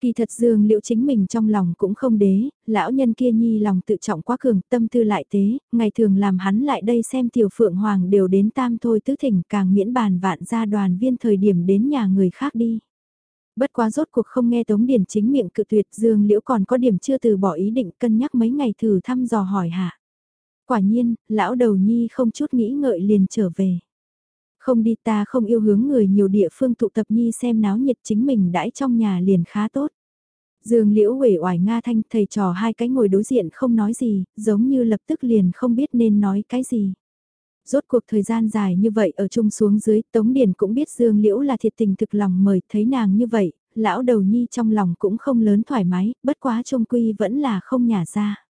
Speaker 1: Kỳ thật Dương Liễu chính mình trong lòng cũng không đế, lão nhân kia nhi lòng tự trọng quá cường, tâm tư lại tế, ngày thường làm hắn lại đây xem tiểu phượng hoàng đều đến tam thôi tứ thỉnh càng miễn bàn vạn gia đoàn viên thời điểm đến nhà người khác đi. Bất quá rốt cuộc không nghe Tống Điển chính miệng cự tuyệt Dương Liễu còn có điểm chưa từ bỏ ý định cân nhắc mấy ngày thử thăm dò hỏi hạ. Quả nhiên, lão đầu nhi không chút nghĩ ngợi liền trở về. Không đi ta không yêu hướng người nhiều địa phương tụ tập nhi xem náo nhiệt chính mình đãi trong nhà liền khá tốt. Dương liễu uể oải Nga Thanh thầy trò hai cái ngồi đối diện không nói gì, giống như lập tức liền không biết nên nói cái gì. Rốt cuộc thời gian dài như vậy ở chung xuống dưới, Tống Điền cũng biết Dương Liễu là thiệt tình thực lòng mời, thấy nàng như vậy, lão đầu nhi trong lòng cũng không lớn thoải mái, bất quá trông quy vẫn là không nhả ra.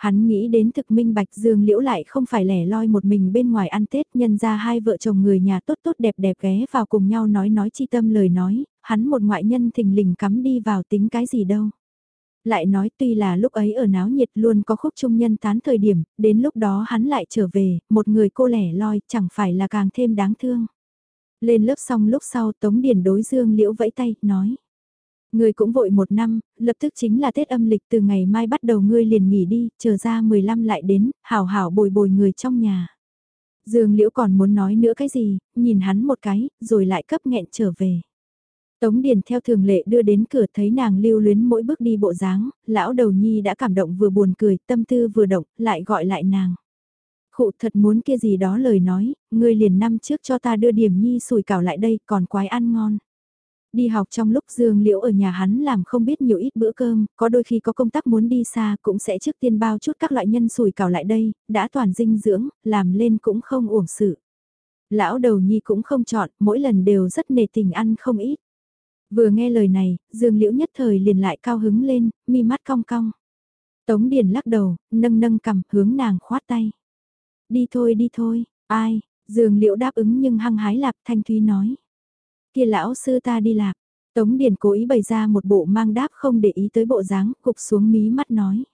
Speaker 1: Hắn nghĩ đến thực minh bạch dương liễu lại không phải lẻ loi một mình bên ngoài ăn Tết nhân ra hai vợ chồng người nhà tốt tốt đẹp đẹp ghé vào cùng nhau nói nói chi tâm lời nói, hắn một ngoại nhân thình lình cắm đi vào tính cái gì đâu. Lại nói tuy là lúc ấy ở náo nhiệt luôn có khúc trung nhân tán thời điểm, đến lúc đó hắn lại trở về, một người cô lẻ loi chẳng phải là càng thêm đáng thương. Lên lớp xong lúc sau Tống Điền đối Dương Liễu vẫy tay, nói. Ngươi cũng vội một năm, lập tức chính là Tết âm lịch từ ngày mai bắt đầu ngươi liền nghỉ đi, chờ ra 15 lại đến, hảo hảo bồi bồi người trong nhà. Dương Liễu còn muốn nói nữa cái gì, nhìn hắn một cái, rồi lại cấp nghẹn trở về. Tống Điền theo thường lệ đưa đến cửa thấy nàng lưu luyến mỗi bước đi bộ dáng, lão đầu nhi đã cảm động vừa buồn cười, tâm tư vừa động, lại gọi lại nàng. Khụ thật muốn kia gì đó lời nói, ngươi liền năm trước cho ta đưa điểm nhi sùi cảo lại đây, còn quái ăn ngon. Đi học trong lúc Dương Liễu ở nhà hắn làm không biết nhiều ít bữa cơm, có đôi khi có công tác muốn đi xa cũng sẽ trước tiên bao chút các loại nhân sủi cảo lại đây, đã toàn dinh dưỡng, làm lên cũng không uổng sự. Lão đầu nhi cũng không chọn, mỗi lần đều rất nề tình ăn không ít. Vừa nghe lời này, Dương Liễu nhất thời liền lại cao hứng lên, mi mắt cong cong. Tống Điền lắc đầu, nâng nâng cầm, hướng nàng khoát tay. Đi thôi đi thôi, ai, Dương Liễu đáp ứng nhưng hăng hái lạp Thanh Thúy nói. Kia lão sư ta đi lạc. Tống Điền cố ý bày ra một bộ mang đáp không để ý tới bộ dáng, cục xuống mí mắt nói.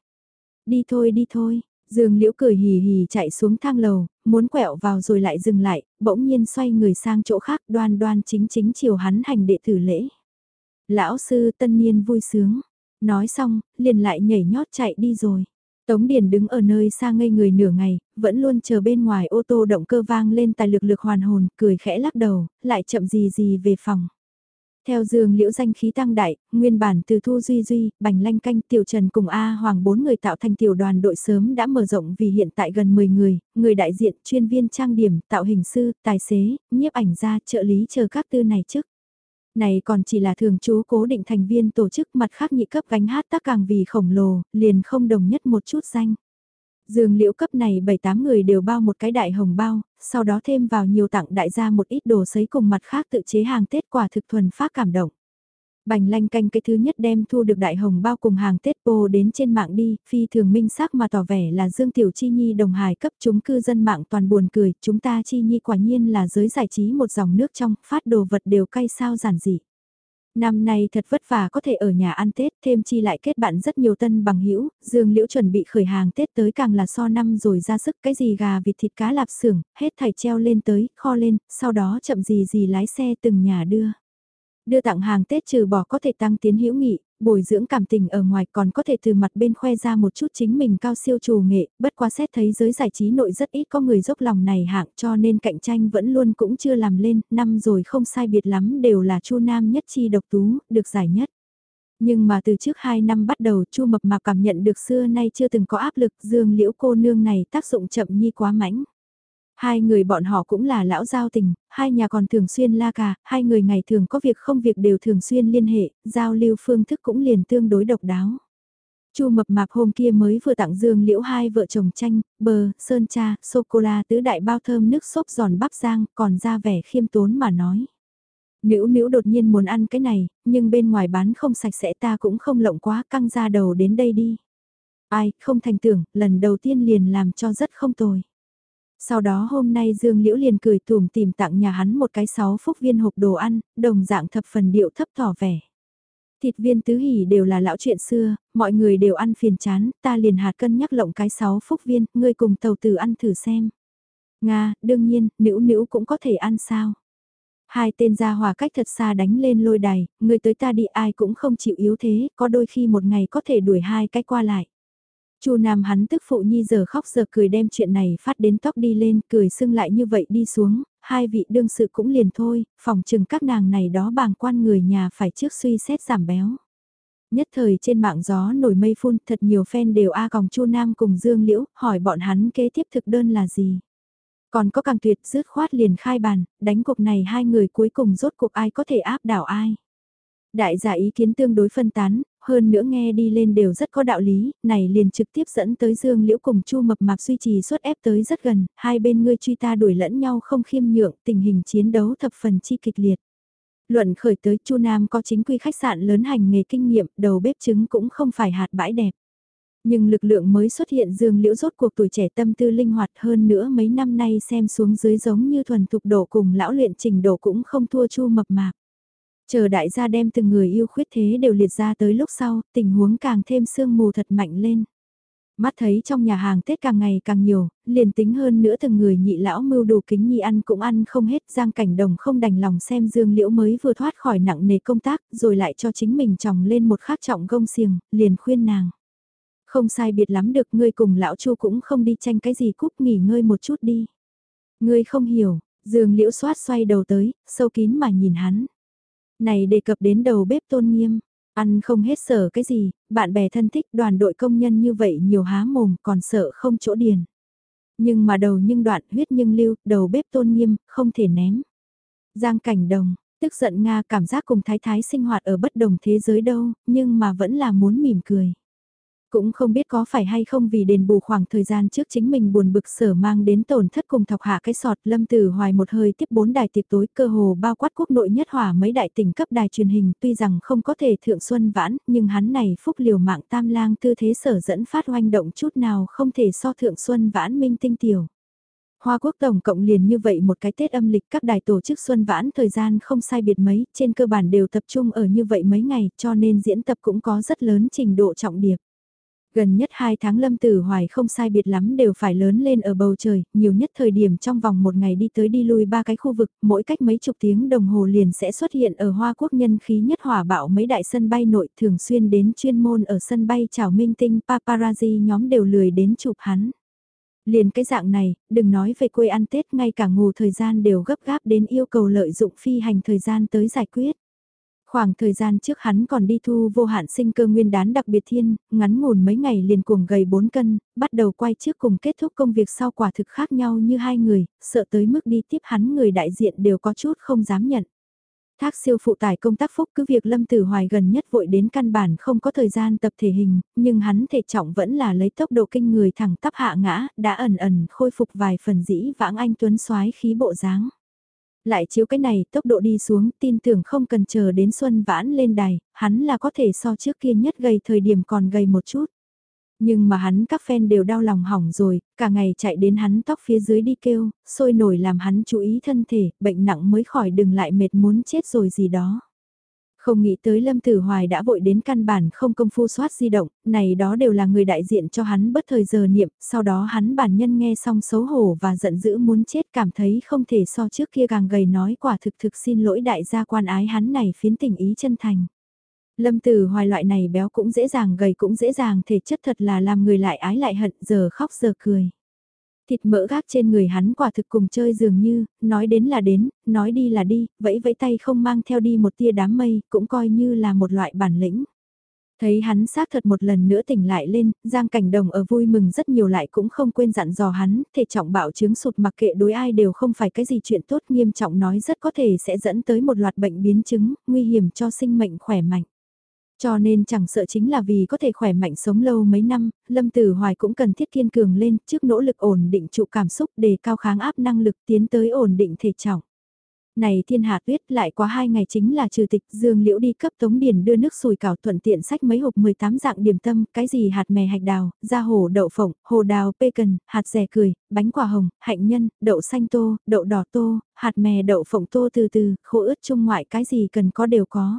Speaker 1: Đi thôi đi thôi, Dương Liễu cười hì hì chạy xuống thang lầu, muốn quẹo vào rồi lại dừng lại, bỗng nhiên xoay người sang chỗ khác đoan đoan chính chính chiều hắn hành đệ tử lễ. Lão sư tân niên vui sướng, nói xong, liền lại nhảy nhót chạy đi rồi. Tống Điền đứng ở nơi xa ngây người nửa ngày, vẫn luôn chờ bên ngoài ô tô động cơ vang lên tài lực lực hoàn hồn, cười khẽ lắc đầu, lại chậm gì gì về phòng. Theo dương liễu danh khí tăng đại, nguyên bản từ Thu Duy Duy, Bành Lanh Canh, Tiểu Trần cùng A Hoàng bốn người tạo thành tiểu đoàn đội sớm đã mở rộng vì hiện tại gần 10 người, người đại diện, chuyên viên trang điểm, tạo hình sư, tài xế, nhiếp ảnh gia, trợ lý chờ các tư này chức. Này còn chỉ là thường trú cố định thành viên tổ chức mặt khác nhị cấp gánh hát tác càng vì khổng lồ, liền không đồng nhất một chút danh. Dường liễu cấp này 7-8 người đều bao một cái đại hồng bao, sau đó thêm vào nhiều tặng đại gia một ít đồ sấy cùng mặt khác tự chế hàng Tết quả thực thuần phát cảm động. Bành lanh canh cái thứ nhất đem thu được đại hồng bao cùng hàng Tết bô đến trên mạng đi, phi thường minh xác mà tỏ vẻ là Dương Tiểu Chi Nhi đồng hài cấp chúng cư dân mạng toàn buồn cười, chúng ta Chi Nhi quả nhiên là giới giải trí một dòng nước trong, phát đồ vật đều cay sao giản dị. Năm nay thật vất vả có thể ở nhà ăn Tết, thêm chi lại kết bạn rất nhiều tân bằng hữu Dương Liễu chuẩn bị khởi hàng Tết tới càng là so năm rồi ra sức cái gì gà vịt thịt cá lạp xưởng, hết thảy treo lên tới, kho lên, sau đó chậm gì gì lái xe từng nhà đưa. Đưa tặng hàng Tết trừ bỏ có thể tăng tiến hữu nghị, bồi dưỡng cảm tình ở ngoài còn có thể từ mặt bên khoe ra một chút chính mình cao siêu trù nghệ, bất quá xét thấy giới giải trí nội rất ít có người dốc lòng này hạng cho nên cạnh tranh vẫn luôn cũng chưa làm lên, năm rồi không sai biệt lắm đều là Chu Nam nhất chi độc tú, được giải nhất. Nhưng mà từ trước 2 năm bắt đầu Chu Mập Mạp cảm nhận được xưa nay chưa từng có áp lực dương liễu cô nương này tác dụng chậm nhi quá mãnh. Hai người bọn họ cũng là lão giao tình, hai nhà còn thường xuyên la cà, hai người ngày thường có việc không việc đều thường xuyên liên hệ, giao lưu phương thức cũng liền tương đối độc đáo. Chu mập mạp hôm kia mới vừa tặng Dương Liễu hai vợ chồng chanh, bơ, sơn cha, sô-cô-la tứ đại bao thơm nước sốt giòn bắp rang, còn ra vẻ khiêm tốn mà nói. Nữ nữ đột nhiên muốn ăn cái này, nhưng bên ngoài bán không sạch sẽ ta cũng không lộng quá căng ra đầu đến đây đi. Ai, không thành tưởng, lần đầu tiên liền làm cho rất không tồi. Sau đó hôm nay Dương Liễu liền cười tùm tìm tặng nhà hắn một cái sáu phúc viên hộp đồ ăn, đồng dạng thập phần điệu thấp tỏ vẻ. Thịt viên tứ hỉ đều là lão chuyện xưa, mọi người đều ăn phiền chán, ta liền hạt cân nhắc lộng cái sáu phúc viên, ngươi cùng tàu tử ăn thử xem. Nga, đương nhiên, nữ nữ cũng có thể ăn sao. Hai tên gia hòa cách thật xa đánh lên lôi đài, người tới ta đi ai cũng không chịu yếu thế, có đôi khi một ngày có thể đuổi hai cái qua lại. Chu Nam hắn tức phụ nhi giờ khóc giờ cười đem chuyện này phát đến tóc đi lên, cười sưng lại như vậy đi xuống, hai vị đương sự cũng liền thôi, phòng chừng các nàng này đó bàng quan người nhà phải trước suy xét giảm béo. Nhất thời trên mạng gió nổi mây phun, thật nhiều fan đều a còng Chu Nam cùng Dương Liễu, hỏi bọn hắn kế tiếp thực đơn là gì. Còn có càng tuyệt dứt khoát liền khai bàn, đánh cuộc này hai người cuối cùng rốt cuộc ai có thể áp đảo ai. Đại giả ý kiến tương đối phân tán, hơn nữa nghe đi lên đều rất có đạo lý, này liền trực tiếp dẫn tới Dương Liễu cùng Chu Mập Mạp duy trì suốt ép tới rất gần, hai bên ngươi truy ta đuổi lẫn nhau không khiêm nhượng, tình hình chiến đấu thập phần chi kịch liệt. Luận khởi tới Chu Nam có chính quy khách sạn lớn hành nghề kinh nghiệm, đầu bếp trứng cũng không phải hạt bãi đẹp. Nhưng lực lượng mới xuất hiện Dương Liễu rốt cuộc tuổi trẻ tâm tư linh hoạt hơn nữa mấy năm nay xem xuống dưới giống như thuần thục độ cùng lão luyện trình độ cũng không thua Chu Mập Mạp. Chờ đại gia đem từng người yêu khuyết thế đều liệt ra tới lúc sau, tình huống càng thêm sương mù thật mạnh lên. Mắt thấy trong nhà hàng Tết càng ngày càng nhiều, liền tính hơn nữa từng người nhị lão mưu đồ kính nhi ăn cũng ăn không hết giang cảnh đồng không đành lòng xem dương liễu mới vừa thoát khỏi nặng nề công tác rồi lại cho chính mình chồng lên một khát trọng gông xiềng, liền khuyên nàng. Không sai biệt lắm được ngươi cùng lão chu cũng không đi tranh cái gì cúp nghỉ ngơi một chút đi. Ngươi không hiểu, dương liễu xoát xoay đầu tới, sâu kín mà nhìn hắn. Này đề cập đến đầu bếp tôn nghiêm, ăn không hết sở cái gì, bạn bè thân thích đoàn đội công nhân như vậy nhiều há mồm còn sợ không chỗ điền. Nhưng mà đầu nhưng đoạn huyết nhưng lưu, đầu bếp tôn nghiêm, không thể ném. Giang cảnh đồng, tức giận Nga cảm giác cùng thái thái sinh hoạt ở bất đồng thế giới đâu, nhưng mà vẫn là muốn mỉm cười. Cũng không biết có phải hay không vì đền bù khoảng thời gian trước chính mình buồn bực sở mang đến tổn thất cùng thọc hạ cái sọt lâm tử hoài một hơi tiếp bốn đài tiệc tối cơ hồ bao quát quốc nội nhất hỏa mấy đại tỉnh cấp đài truyền hình tuy rằng không có thể thượng xuân vãn nhưng hắn này phúc liều mạng tam lang tư thế sở dẫn phát hoành động chút nào không thể so thượng xuân vãn minh tinh tiểu. Hoa Quốc tổng cộng liền như vậy một cái Tết âm lịch các đài tổ chức xuân vãn thời gian không sai biệt mấy, trên cơ bản đều tập trung ở như vậy mấy ngày cho nên diễn tập cũng có rất lớn trình độ trọng điệp. Gần nhất 2 tháng lâm tử hoài không sai biệt lắm đều phải lớn lên ở bầu trời, nhiều nhất thời điểm trong vòng một ngày đi tới đi lui ba cái khu vực, mỗi cách mấy chục tiếng đồng hồ liền sẽ xuất hiện ở Hoa Quốc nhân khí nhất hỏa bạo mấy đại sân bay nội thường xuyên đến chuyên môn ở sân bay chào minh tinh paparazzi nhóm đều lười đến chụp hắn. Liền cái dạng này, đừng nói về quê ăn Tết ngay cả ngủ thời gian đều gấp gáp đến yêu cầu lợi dụng phi hành thời gian tới giải quyết. Khoảng thời gian trước hắn còn đi thu vô hạn sinh cơ nguyên đán đặc biệt thiên, ngắn ngủn mấy ngày liền cuồng gầy 4 cân, bắt đầu quay trước cùng kết thúc công việc sau quả thực khác nhau như hai người, sợ tới mức đi tiếp hắn người đại diện đều có chút không dám nhận. Thác siêu phụ tải công tác phúc cứ việc Lâm Tử Hoài gần nhất vội đến căn bản không có thời gian tập thể hình, nhưng hắn thể trọng vẫn là lấy tốc độ kinh người thẳng tắp hạ ngã, đã ẩn ẩn khôi phục vài phần dĩ vãng anh tuấn soái khí bộ dáng. Lại chiếu cái này tốc độ đi xuống tin tưởng không cần chờ đến xuân vãn lên đài, hắn là có thể so trước kia nhất gầy thời điểm còn gầy một chút. Nhưng mà hắn các fan đều đau lòng hỏng rồi, cả ngày chạy đến hắn tóc phía dưới đi kêu, sôi nổi làm hắn chú ý thân thể, bệnh nặng mới khỏi đừng lại mệt muốn chết rồi gì đó. Không nghĩ tới Lâm Tử Hoài đã vội đến căn bản không công phu soát di động, này đó đều là người đại diện cho hắn bất thời giờ niệm, sau đó hắn bản nhân nghe xong xấu hổ và giận dữ muốn chết cảm thấy không thể so trước kia càng gầy nói quả thực thực xin lỗi đại gia quan ái hắn này phiến tình ý chân thành. Lâm Tử Hoài loại này béo cũng dễ dàng gầy cũng dễ dàng thể chất thật là làm người lại ái lại hận giờ khóc giờ cười. Thịt mỡ gác trên người hắn quả thực cùng chơi dường như, nói đến là đến, nói đi là đi, vẫy vẫy tay không mang theo đi một tia đám mây, cũng coi như là một loại bản lĩnh. Thấy hắn xác thật một lần nữa tỉnh lại lên, Giang Cảnh Đồng ở vui mừng rất nhiều lại cũng không quên dặn dò hắn, thể trọng bạo chứng sụt mặc kệ đối ai đều không phải cái gì chuyện tốt nghiêm trọng nói rất có thể sẽ dẫn tới một loạt bệnh biến chứng, nguy hiểm cho sinh mệnh khỏe mạnh. Cho nên chẳng sợ chính là vì có thể khỏe mạnh sống lâu mấy năm, Lâm Tử Hoài cũng cần thiết kiên cường lên trước nỗ lực ổn định trụ cảm xúc để cao kháng áp năng lực tiến tới ổn định thể trọng. Này thiên hạ tuyết lại qua hai ngày chính là trừ tịch dương liễu đi cấp tống điền đưa nước sùi cảo thuận tiện sách mấy hộp 18 dạng điểm tâm, cái gì hạt mè hạch đào, da hồ đậu phộng, hồ đào bacon, hạt rẻ cười, bánh quả hồng, hạnh nhân, đậu xanh tô, đậu đỏ tô, hạt mè đậu phộng tô từ từ, khô ướt chung ngoại cái gì cần có đều có.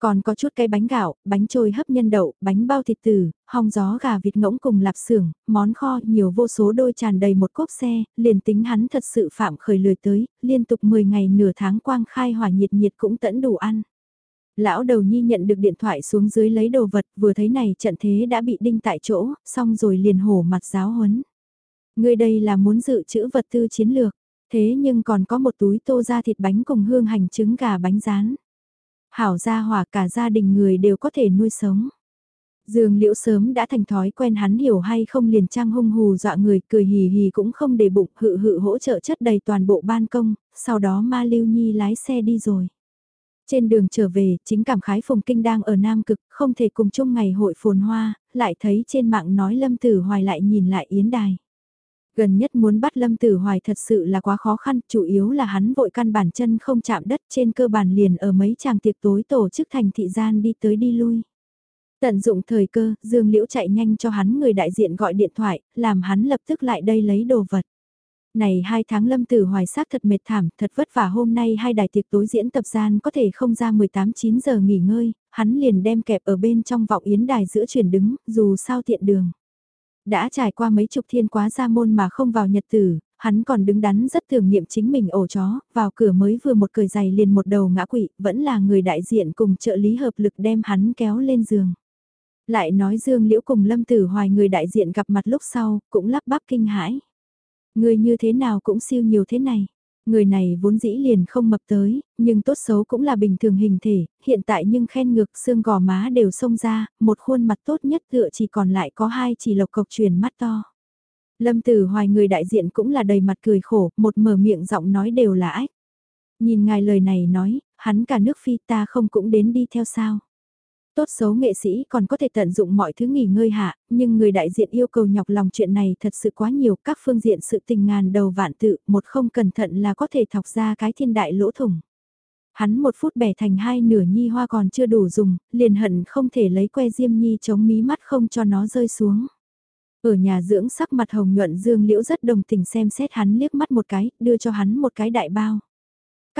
Speaker 1: Còn có chút cái bánh gạo, bánh trôi hấp nhân đậu, bánh bao thịt tử, hong gió gà vịt ngỗng cùng lạp xưởng, món kho nhiều vô số đôi tràn đầy một cốp xe, liền tính hắn thật sự phạm khởi lười tới, liên tục 10 ngày nửa tháng quang khai hỏa nhiệt nhiệt cũng tẫn đủ ăn. Lão đầu nhi nhận được điện thoại xuống dưới lấy đồ vật, vừa thấy này trận thế đã bị đinh tại chỗ, xong rồi liền hổ mặt giáo huấn. Người đây là muốn dự trữ vật tư chiến lược, thế nhưng còn có một túi tô ra thịt bánh cùng hương hành trứng gà bánh rán. Hảo gia hỏa cả gia đình người đều có thể nuôi sống. Dương liễu sớm đã thành thói quen hắn hiểu hay không liền trang hung hù dọa người cười hì hì cũng không để bụng hự hự hỗ trợ chất đầy toàn bộ ban công, sau đó ma lưu nhi lái xe đi rồi. Trên đường trở về, chính cảm khái Phùng Kinh đang ở Nam Cực, không thể cùng chung ngày hội phồn hoa, lại thấy trên mạng nói Lâm Tử Hoài lại nhìn lại Yến Đài. Gần nhất muốn bắt Lâm Tử Hoài thật sự là quá khó khăn, chủ yếu là hắn vội căn bản chân không chạm đất trên cơ bản liền ở mấy chàng tiệc tối tổ chức thành thị gian đi tới đi lui. Tận dụng thời cơ, Dương Liễu chạy nhanh cho hắn người đại diện gọi điện thoại, làm hắn lập tức lại đây lấy đồ vật. Này hai tháng lâm tử hoài sát thật mệt thảm, thật vất vả hôm nay hai đài tiệc tối diễn tập gian có thể không ra 18-9 giờ nghỉ ngơi, hắn liền đem kẹp ở bên trong vọng yến đài giữa chuyển đứng, dù sao tiện đường. Đã trải qua mấy chục thiên quá ra môn mà không vào nhật tử, hắn còn đứng đắn rất thường niệm chính mình ổ chó, vào cửa mới vừa một cười giày liền một đầu ngã quỵ, vẫn là người đại diện cùng trợ lý hợp lực đem hắn kéo lên giường. Lại nói Dương Liễu cùng Lâm Tử Hoài người đại diện gặp mặt lúc sau, cũng lắp bắp kinh hãi. Người như thế nào cũng siêu nhiều thế này. Người này vốn dĩ liền không mập tới, nhưng tốt xấu cũng là bình thường hình thể, hiện tại nhưng khen ngược xương gò má đều xông ra, một khuôn mặt tốt nhất tựa chỉ còn lại có hai chỉ lộc cộc truyền mắt to. Lâm Tử Hoài người đại diện cũng là đầy mặt cười khổ, một mở miệng giọng nói đều là ách. Nhìn ngài lời này nói, hắn cả nước phi ta không cũng đến đi theo sao. Tốt xấu nghệ sĩ còn có thể tận dụng mọi thứ nghỉ ngơi hạ, nhưng người đại diện yêu cầu nhọc lòng chuyện này thật sự quá nhiều, các phương diện sự tình ngàn đầu vạn tự, một không cẩn thận là có thể thọc ra cái thiên đại lỗ thủng. Hắn một phút bẻ thành hai nửa nhi hoa còn chưa đủ dùng, liền hận không thể lấy que diêm nhi chống mí mắt không cho nó rơi xuống. Ở nhà dưỡng sắc mặt hồng nhuận dương liễu rất đồng tình xem xét hắn liếc mắt một cái, đưa cho hắn một cái đại bao.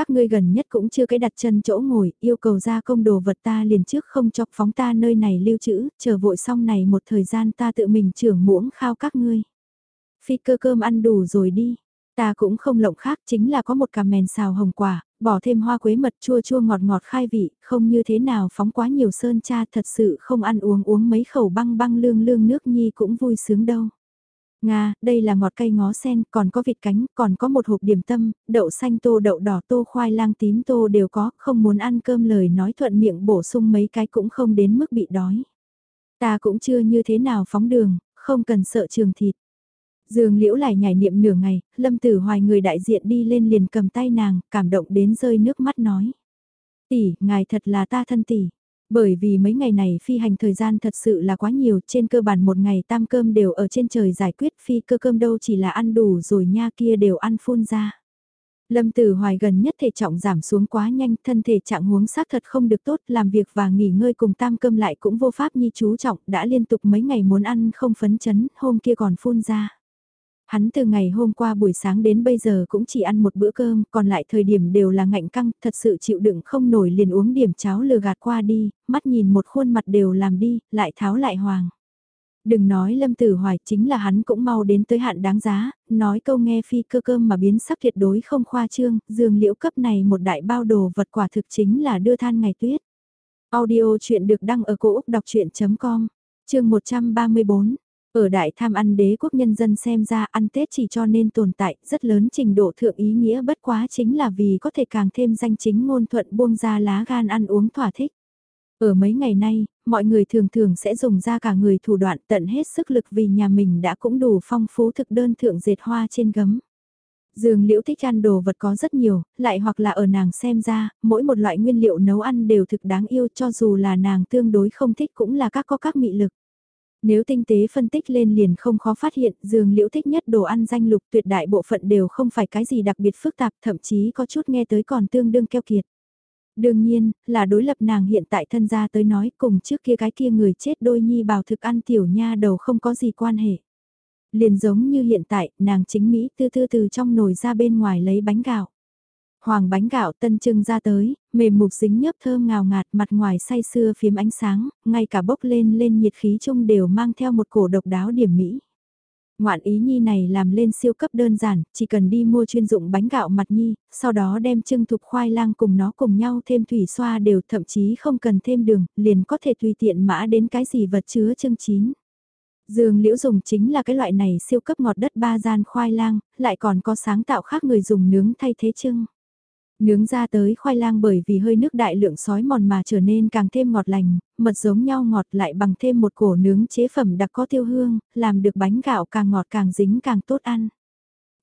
Speaker 1: Các ngươi gần nhất cũng chưa cái đặt chân chỗ ngồi, yêu cầu ra công đồ vật ta liền trước không chọc phóng ta nơi này lưu trữ, chờ vội xong này một thời gian ta tự mình trưởng muỗng khao các ngươi. Phi cơ cơm ăn đủ rồi đi, ta cũng không lộng khác chính là có một cà mèn xào hồng quả, bỏ thêm hoa quế mật chua chua ngọt ngọt khai vị, không như thế nào phóng quá nhiều sơn cha thật sự không ăn uống uống mấy khẩu băng băng lương lương nước nhi cũng vui sướng đâu. Nga, đây là ngọt cây ngó sen, còn có vịt cánh, còn có một hộp điểm tâm, đậu xanh tô đậu đỏ tô khoai lang tím tô đều có, không muốn ăn cơm lời nói thuận miệng bổ sung mấy cái cũng không đến mức bị đói. Ta cũng chưa như thế nào phóng đường, không cần sợ trường thịt. Dương liễu lại nhảy niệm nửa ngày, lâm tử hoài người đại diện đi lên liền cầm tay nàng, cảm động đến rơi nước mắt nói. Tỷ, ngài thật là ta thân tỷ. Bởi vì mấy ngày này phi hành thời gian thật sự là quá nhiều, trên cơ bản một ngày tam cơm đều ở trên trời giải quyết phi cơ cơm đâu chỉ là ăn đủ rồi nha kia đều ăn phun ra. Lâm Tử Hoài gần nhất thể trọng giảm xuống quá nhanh, thân thể trạng huống xác thật không được tốt, làm việc và nghỉ ngơi cùng tam cơm lại cũng vô pháp nhi chú trọng, đã liên tục mấy ngày muốn ăn không phấn chấn, hôm kia còn phun ra. Hắn từ ngày hôm qua buổi sáng đến bây giờ cũng chỉ ăn một bữa cơm, còn lại thời điểm đều là ngạnh căng, thật sự chịu đựng không nổi liền uống điểm cháo lừa gạt qua đi, mắt nhìn một khuôn mặt đều làm đi, lại tháo lại hoàng. Đừng nói Lâm Tử Hoài chính là hắn cũng mau đến tới hạn đáng giá, nói câu nghe phi cơ cơm mà biến sắc tuyệt đối không khoa trương, dường liễu cấp này một đại bao đồ vật quả thực chính là đưa than ngày tuyết. Audio chuyện được đăng ở cổ Úc đọc chuyện.com, chương 134. Ở đại tham ăn đế quốc nhân dân xem ra ăn Tết chỉ cho nên tồn tại rất lớn trình độ thượng ý nghĩa bất quá chính là vì có thể càng thêm danh chính ngôn thuận buông ra lá gan ăn uống thỏa thích. Ở mấy ngày nay, mọi người thường thường sẽ dùng ra cả người thủ đoạn tận hết sức lực vì nhà mình đã cũng đủ phong phú thực đơn thượng dệt hoa trên gấm. Dương liễu thích ăn đồ vật có rất nhiều, lại hoặc là ở nàng xem ra, mỗi một loại nguyên liệu nấu ăn đều thực đáng yêu cho dù là nàng tương đối không thích cũng là các có các mị lực. Nếu tinh tế phân tích lên liền không khó phát hiện, dường liễu thích nhất đồ ăn danh lục tuyệt đại bộ phận đều không phải cái gì đặc biệt phức tạp, thậm chí có chút nghe tới còn tương đương keo kiệt. Đương nhiên, là đối lập nàng hiện tại thân gia tới nói cùng trước kia cái kia người chết đôi nhi bào thực ăn tiểu nha đầu không có gì quan hệ. Liền giống như hiện tại, nàng chính Mỹ tư tư từ trong nồi ra bên ngoài lấy bánh gạo. Hoàng bánh gạo tân trưng ra tới, mềm mục dính nhấp thơm ngào ngạt mặt ngoài say sưa phiếm ánh sáng, ngay cả bốc lên lên nhiệt khí chung đều mang theo một cổ độc đáo điểm mỹ. Ngoạn ý nhi này làm lên siêu cấp đơn giản, chỉ cần đi mua chuyên dụng bánh gạo mặt nhi, sau đó đem trưng thục khoai lang cùng nó cùng nhau thêm thủy xoa đều thậm chí không cần thêm đường, liền có thể tùy tiện mã đến cái gì vật chứa trưng chín. Dương liễu dùng chính là cái loại này siêu cấp ngọt đất ba gian khoai lang, lại còn có sáng tạo khác người dùng nướng thay thế trưng. Nướng ra tới khoai lang bởi vì hơi nước đại lượng sói mòn mà trở nên càng thêm ngọt lành, mật giống nhau ngọt lại bằng thêm một cổ nướng chế phẩm đặc có tiêu hương, làm được bánh gạo càng ngọt càng dính càng tốt ăn.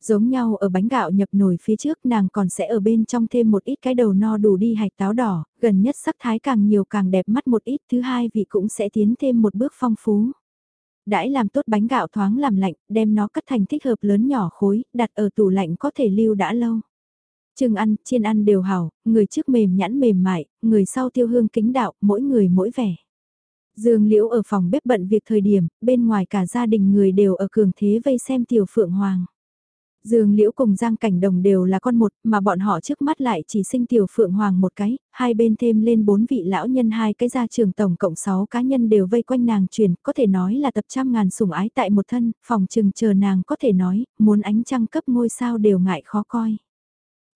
Speaker 1: Giống nhau ở bánh gạo nhập nồi phía trước nàng còn sẽ ở bên trong thêm một ít cái đầu no đủ đi hạch táo đỏ, gần nhất sắc thái càng nhiều càng đẹp mắt một ít thứ hai vị cũng sẽ tiến thêm một bước phong phú. Đãi làm tốt bánh gạo thoáng làm lạnh, đem nó cắt thành thích hợp lớn nhỏ khối, đặt ở tủ lạnh có thể lưu đã lâu. Trưng ăn, chiên ăn đều hảo, người trước mềm nhẵn mềm mại, người sau tiêu hương kính đạo, mỗi người mỗi vẻ. Dương Liễu ở phòng bếp bận việc thời điểm, bên ngoài cả gia đình người đều ở cường thế vây xem tiểu phượng hoàng. Dương Liễu cùng Giang Cảnh Đồng đều là con một, mà bọn họ trước mắt lại chỉ sinh tiểu phượng hoàng một cái, hai bên thêm lên bốn vị lão nhân hai cái gia trường tổng cộng sáu cá nhân đều vây quanh nàng truyền, có thể nói là tập trăm ngàn sủng ái tại một thân, phòng trừng chờ nàng có thể nói, muốn ánh trăng cấp ngôi sao đều ngại khó coi.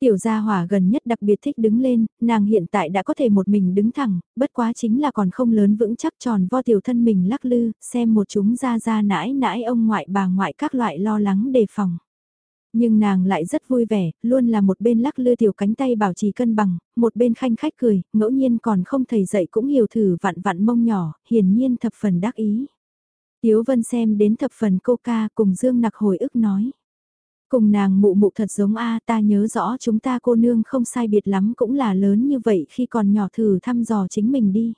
Speaker 1: Tiểu gia hỏa gần nhất đặc biệt thích đứng lên, nàng hiện tại đã có thể một mình đứng thẳng, bất quá chính là còn không lớn vững chắc tròn vo tiểu thân mình lắc lư, xem một chúng ra ra nãi nãi ông ngoại bà ngoại các loại lo lắng đề phòng. Nhưng nàng lại rất vui vẻ, luôn là một bên lắc lư tiểu cánh tay bảo trì cân bằng, một bên khanh khách cười, ngẫu nhiên còn không thầy dậy cũng hiểu thử vặn vặn mông nhỏ, hiển nhiên thập phần đắc ý. Tiếu Vân xem đến thập phần cô ca cùng Dương Nặc hồi ức nói. Cùng nàng mụ mụ thật giống a ta nhớ rõ chúng ta cô nương không sai biệt lắm cũng là lớn như vậy khi còn nhỏ thử thăm dò chính mình đi.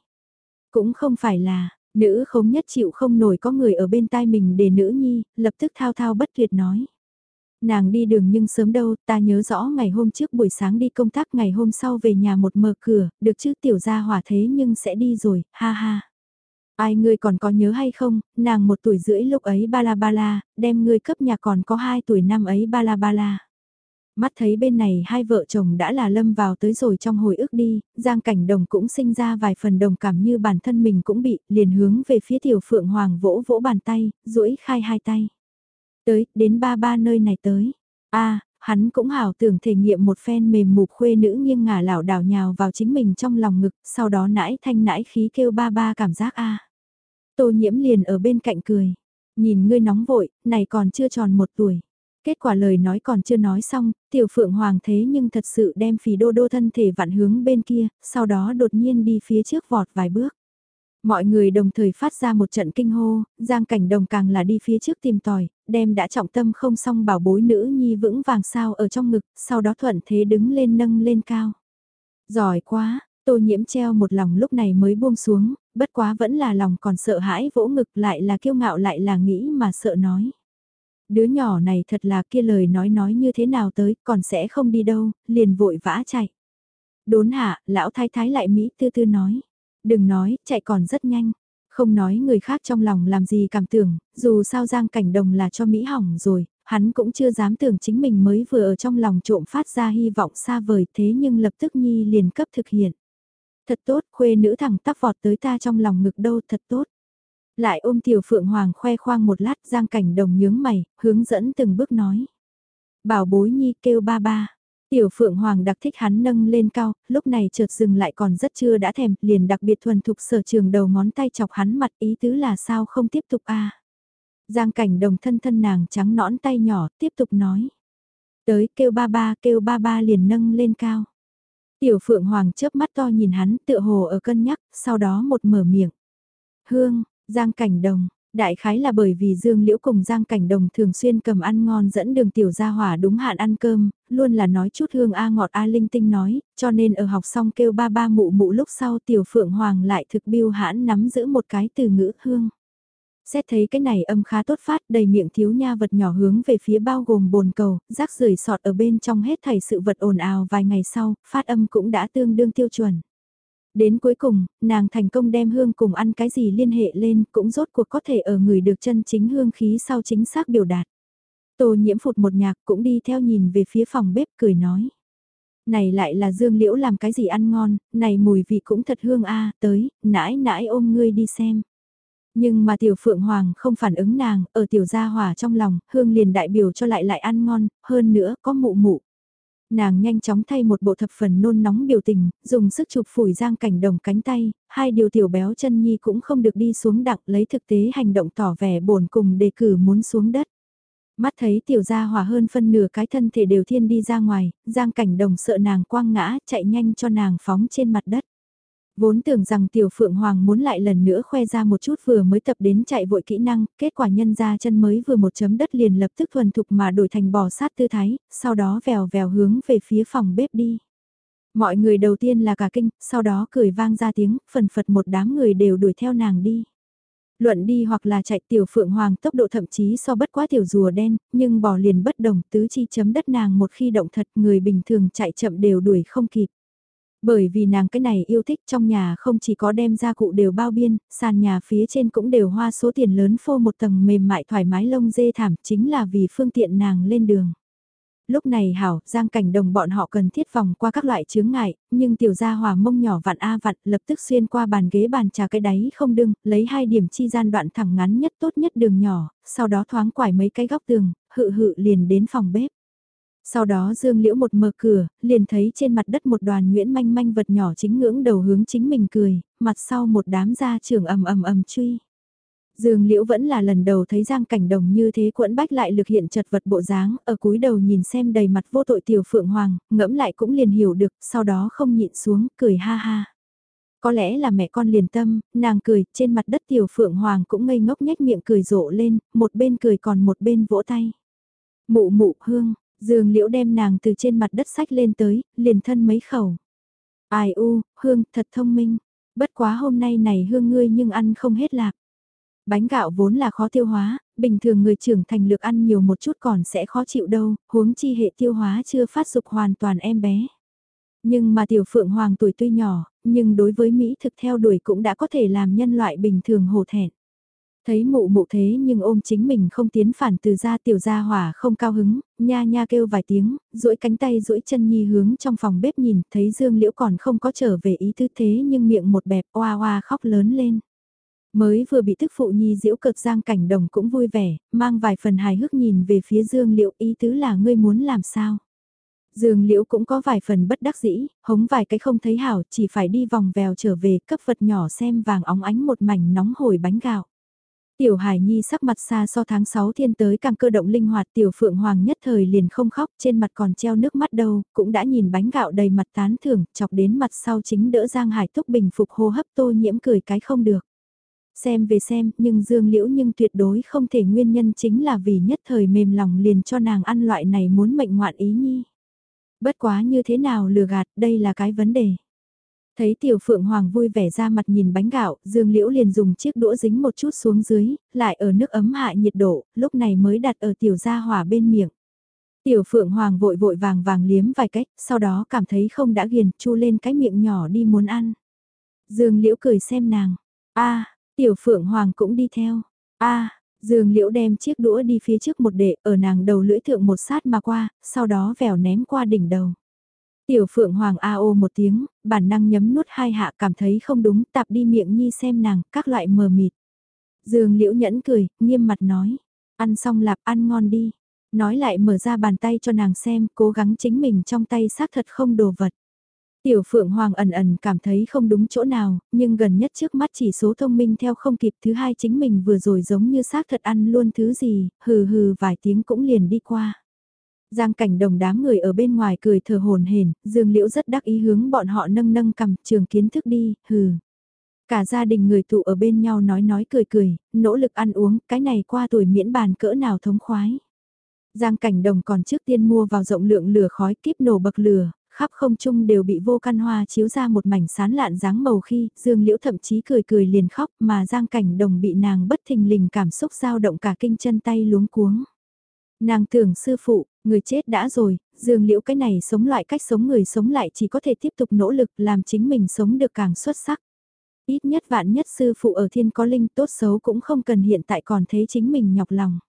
Speaker 1: Cũng không phải là, nữ không nhất chịu không nổi có người ở bên tai mình để nữ nhi, lập tức thao thao bất tuyệt nói. Nàng đi đường nhưng sớm đâu, ta nhớ rõ ngày hôm trước buổi sáng đi công tác ngày hôm sau về nhà một mở cửa, được chứ tiểu gia hỏa thế nhưng sẽ đi rồi, ha ha. Ai ngươi còn có nhớ hay không, nàng một tuổi rưỡi lúc ấy ba la ba la, đem ngươi cấp nhà còn có hai tuổi năm ấy ba la ba la. Mắt thấy bên này hai vợ chồng đã là lâm vào tới rồi trong hồi ức đi, Giang Cảnh Đồng cũng sinh ra vài phần đồng cảm như bản thân mình cũng bị, liền hướng về phía tiểu phượng hoàng vỗ vỗ bàn tay, duỗi khai hai tay. Tới, đến ba ba nơi này tới. a hắn cũng hảo tưởng thể nghiệm một phen mềm mục khuê nữ nghiêng ngả lảo đảo nhào vào chính mình trong lòng ngực, sau đó nãi thanh nãi khí kêu ba ba cảm giác a. Tô nhiễm liền ở bên cạnh cười, nhìn ngươi nóng vội, này còn chưa tròn một tuổi. Kết quả lời nói còn chưa nói xong, tiểu phượng hoàng thế nhưng thật sự đem phì đô đô thân thể vặn hướng bên kia, sau đó đột nhiên đi phía trước vọt vài bước. Mọi người đồng thời phát ra một trận kinh hô, giang cảnh đồng càng là đi phía trước tìm tòi, đem đã trọng tâm không xong bảo bối nữ nhi vững vàng sao ở trong ngực, sau đó thuận thế đứng lên nâng lên cao. Giỏi quá, Tô nhiễm treo một lòng lúc này mới buông xuống, bất quá vẫn là lòng còn sợ hãi vỗ ngực lại là kiêu ngạo lại là nghĩ mà sợ nói. Đứa nhỏ này thật là kia lời nói nói như thế nào tới, còn sẽ không đi đâu, liền vội vã chạy. Đốn hạ, lão thái thái lại Mỹ tư tư nói. Đừng nói, chạy còn rất nhanh. Không nói người khác trong lòng làm gì cảm tưởng, dù sao Giang Cảnh Đồng là cho Mỹ hỏng rồi, hắn cũng chưa dám tưởng chính mình mới vừa ở trong lòng trộm phát ra hy vọng xa vời thế nhưng lập tức Nhi liền cấp thực hiện. Thật tốt, khuê nữ thẳng tắp vọt tới ta trong lòng ngực đâu thật tốt. Lại ôm tiểu phượng hoàng khoe khoang một lát Giang Cảnh Đồng nhướng mày, hướng dẫn từng bước nói. Bảo bối Nhi kêu ba ba. Tiểu Phượng Hoàng đặc thích hắn nâng lên cao, lúc này chợt dừng lại còn rất chưa đã thèm, liền đặc biệt thuần thục sở trường đầu ngón tay chọc hắn mặt ý tứ là sao không tiếp tục a Giang cảnh đồng thân thân nàng trắng nõn tay nhỏ, tiếp tục nói. Tới kêu ba ba kêu ba ba liền nâng lên cao. Tiểu Phượng Hoàng chớp mắt to nhìn hắn tựa hồ ở cân nhắc, sau đó một mở miệng. Hương, Giang cảnh đồng, Đại khái là bởi vì Dương Liễu cùng Giang Cảnh Đồng thường xuyên cầm ăn ngon dẫn đường tiểu gia hỏa đúng hạn ăn cơm, luôn là nói chút hương A ngọt A linh tinh nói, cho nên ở học xong kêu ba ba mụ mụ lúc sau tiểu phượng hoàng lại thực biêu hãn nắm giữ một cái từ ngữ hương. Xét thấy cái này âm khá tốt phát đầy miệng thiếu nha vật nhỏ hướng về phía bao gồm bồn cầu, rác rưởi sọt ở bên trong hết thảy sự vật ồn ào vài ngày sau, phát âm cũng đã tương đương tiêu chuẩn. Đến cuối cùng, nàng thành công đem hương cùng ăn cái gì liên hệ lên cũng rốt cuộc có thể ở người được chân chính hương khí sau chính xác biểu đạt. Tô nhiễm phụt một nhạc cũng đi theo nhìn về phía phòng bếp cười nói. Này lại là dương liễu làm cái gì ăn ngon, này mùi vị cũng thật hương a tới, nãi nãi ôm ngươi đi xem. Nhưng mà tiểu phượng hoàng không phản ứng nàng, ở tiểu gia hỏa trong lòng, hương liền đại biểu cho lại lại ăn ngon, hơn nữa có mụ mụ, Nàng nhanh chóng thay một bộ thập phần nôn nóng biểu tình, dùng sức chụp phủi giang cảnh đồng cánh tay, hai điều tiểu béo chân nhi cũng không được đi xuống đặng lấy thực tế hành động tỏ vẻ bổn cùng đề cử muốn xuống đất. Mắt thấy tiểu gia hòa hơn phân nửa cái thân thể đều thiên đi ra ngoài, giang cảnh đồng sợ nàng quang ngã, chạy nhanh cho nàng phóng trên mặt đất. Vốn tưởng rằng tiểu phượng hoàng muốn lại lần nữa khoe ra một chút vừa mới tập đến chạy vội kỹ năng, kết quả nhân ra chân mới vừa một chấm đất liền lập tức thuần thục mà đổi thành bò sát tư thái, sau đó vèo vèo hướng về phía phòng bếp đi. Mọi người đầu tiên là cả kinh, sau đó cười vang ra tiếng, phần phật một đám người đều đuổi theo nàng đi. Luận đi hoặc là chạy tiểu phượng hoàng tốc độ thậm chí so bất quá tiểu rùa đen, nhưng bò liền bất đồng tứ chi chấm đất nàng một khi động thật người bình thường chạy chậm đều đuổi không kịp. Bởi vì nàng cái này yêu thích trong nhà không chỉ có đem gia cụ đều bao biên, sàn nhà phía trên cũng đều hoa số tiền lớn phô một tầng mềm mại thoải mái lông dê thảm chính là vì phương tiện nàng lên đường. Lúc này hảo, giang cảnh đồng bọn họ cần thiết vòng qua các loại chướng ngại, nhưng tiểu gia hòa mông nhỏ vặn a vặn lập tức xuyên qua bàn ghế bàn trà cái đáy không đưng, lấy hai điểm chi gian đoạn thẳng ngắn nhất tốt nhất đường nhỏ, sau đó thoáng quải mấy cái góc tường, hự hự liền đến phòng bếp. Sau đó Dương Liễu một mở cửa, liền thấy trên mặt đất một đoàn nguyễn manh manh vật nhỏ chính ngưỡng đầu hướng chính mình cười, mặt sau một đám gia trưởng ầm ầm ầm truy. Dương Liễu vẫn là lần đầu thấy Giang Cảnh Đồng như thế quẫn bách lại lực hiện chật vật bộ dáng, ở cúi đầu nhìn xem đầy mặt vô tội tiểu phượng hoàng, ngẫm lại cũng liền hiểu được, sau đó không nhịn xuống, cười ha ha. Có lẽ là mẹ con liền tâm, nàng cười, trên mặt đất tiểu phượng hoàng cũng ngây ngốc nhếch miệng cười rộ lên, một bên cười còn một bên vỗ tay. Mụ mụ hương, Dương Liễu đem nàng từ trên mặt đất sách lên tới, liền thân mấy khẩu. Ai u, Hương, thật thông minh. Bất quá hôm nay này Hương ngươi nhưng ăn không hết lạc. Bánh gạo vốn là khó tiêu hóa, bình thường người trưởng thành lược ăn nhiều một chút còn sẽ khó chịu đâu, huống chi hệ tiêu hóa chưa phát dục hoàn toàn em bé. Nhưng mà tiểu phượng hoàng tuổi tuy nhỏ, nhưng đối với Mỹ thực theo đuổi cũng đã có thể làm nhân loại bình thường hổ thẹn. Thấy mụ mụ thế nhưng ôm chính mình không tiến phản từ ra tiểu gia hỏa không cao hứng, nha nha kêu vài tiếng, duỗi cánh tay duỗi chân nhi hướng trong phòng bếp nhìn, thấy Dương Liễu còn không có trở về ý tư thế nhưng miệng một bẹp oa oa khóc lớn lên. Mới vừa bị thức phụ nhi diễu cực giang cảnh đồng cũng vui vẻ, mang vài phần hài hước nhìn về phía Dương Liễu ý tứ là ngươi muốn làm sao. Dương Liễu cũng có vài phần bất đắc dĩ, hống vài cái không thấy hảo, chỉ phải đi vòng vèo trở về cấp vật nhỏ xem vàng óng ánh một mảnh nóng hổi bánh gạo. Tiểu Hải Nhi sắc mặt xa so tháng 6 thiên tới càng cơ động linh hoạt tiểu Phượng Hoàng nhất thời liền không khóc trên mặt còn treo nước mắt đâu, cũng đã nhìn bánh gạo đầy mặt tán thưởng, chọc đến mặt sau chính đỡ Giang Hải Túc bình phục hô hấp tô nhiễm cười cái không được. Xem về xem, nhưng Dương Liễu nhưng tuyệt đối không thể nguyên nhân chính là vì nhất thời mềm lòng liền cho nàng ăn loại này muốn mệnh ngoạn ý nhi. Bất quá như thế nào lừa gạt, đây là cái vấn đề. Thấy tiểu phượng hoàng vui vẻ ra mặt nhìn bánh gạo, dương liễu liền dùng chiếc đũa dính một chút xuống dưới, lại ở nước ấm hạ nhiệt độ, lúc này mới đặt ở tiểu gia hỏa bên miệng. Tiểu phượng hoàng vội vội vàng vàng liếm vài cách, sau đó cảm thấy không đã ghiền, chu lên cái miệng nhỏ đi muốn ăn. Dương liễu cười xem nàng, a tiểu phượng hoàng cũng đi theo, a Dương Liễu đem chiếc đũa đi phía trước một đệ ở nàng đầu lưỡi thượng một sát mà qua, sau đó vèo ném qua đỉnh đầu. Tiểu Phượng Hoàng a ô một tiếng, bản năng nhấm nuốt hai hạ cảm thấy không đúng, tạp đi miệng nhi xem nàng, các loại mờ mịt. Dương Liễu nhẫn cười, nghiêm mặt nói, ăn xong lạp ăn ngon đi. Nói lại mở ra bàn tay cho nàng xem, cố gắng chính mình trong tay xác thật không đồ vật. Tiểu Phượng Hoàng ẩn ẩn cảm thấy không đúng chỗ nào, nhưng gần nhất trước mắt chỉ số thông minh theo không kịp thứ hai chính mình vừa rồi giống như xác thật ăn luôn thứ gì, hừ hừ vài tiếng cũng liền đi qua. Giang cảnh đồng đám người ở bên ngoài cười thở hồn hển, Dương Liễu rất đắc ý hướng bọn họ nâng nâng cầm trường kiến thức đi, hừ. Cả gia đình người tụ ở bên nhau nói nói cười cười, nỗ lực ăn uống, cái này qua tuổi miễn bàn cỡ nào thống khoái. Giang cảnh đồng còn trước tiên mua vào rộng lượng lửa khói kíp nổ bậc lửa, khắp không trung đều bị vô căn hoa chiếu ra một mảnh sán lạn dáng màu khi, Dương Liễu thậm chí cười cười liền khóc mà Giang Cảnh Đồng bị nàng bất thình lình cảm xúc dao động cả kinh chân tay luống cuống. Nàng tưởng sư phụ, người chết đã rồi, Dương Liễu cái này sống loại cách sống người sống lại chỉ có thể tiếp tục nỗ lực làm chính mình sống được càng xuất sắc. Ít nhất vạn nhất sư phụ ở thiên có linh tốt xấu cũng không cần hiện tại còn thấy chính mình nhọc lòng.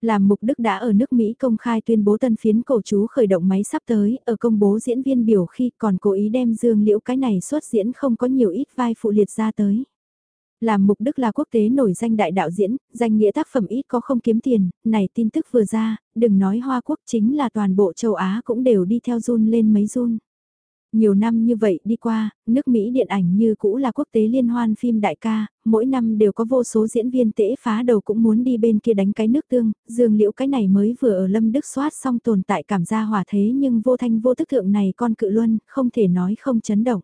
Speaker 1: Làm mục đức đã ở nước Mỹ công khai tuyên bố tân phiến cổ chú khởi động máy sắp tới, ở công bố diễn viên biểu khi còn cố ý đem dương liễu cái này xuất diễn không có nhiều ít vai phụ liệt ra tới. Làm mục đức là quốc tế nổi danh đại đạo diễn, danh nghĩa tác phẩm ít có không kiếm tiền, này tin tức vừa ra, đừng nói Hoa Quốc chính là toàn bộ châu Á cũng đều đi theo run lên mấy run. Nhiều năm như vậy đi qua, nước Mỹ điện ảnh như cũ là quốc tế liên hoan phim đại ca, mỗi năm đều có vô số diễn viên tễ phá đầu cũng muốn đi bên kia đánh cái nước tương, dường liễu cái này mới vừa ở Lâm Đức soát xong tồn tại cảm gia hỏa thế nhưng vô thanh vô tức thượng này con cự luân, không thể nói không chấn động.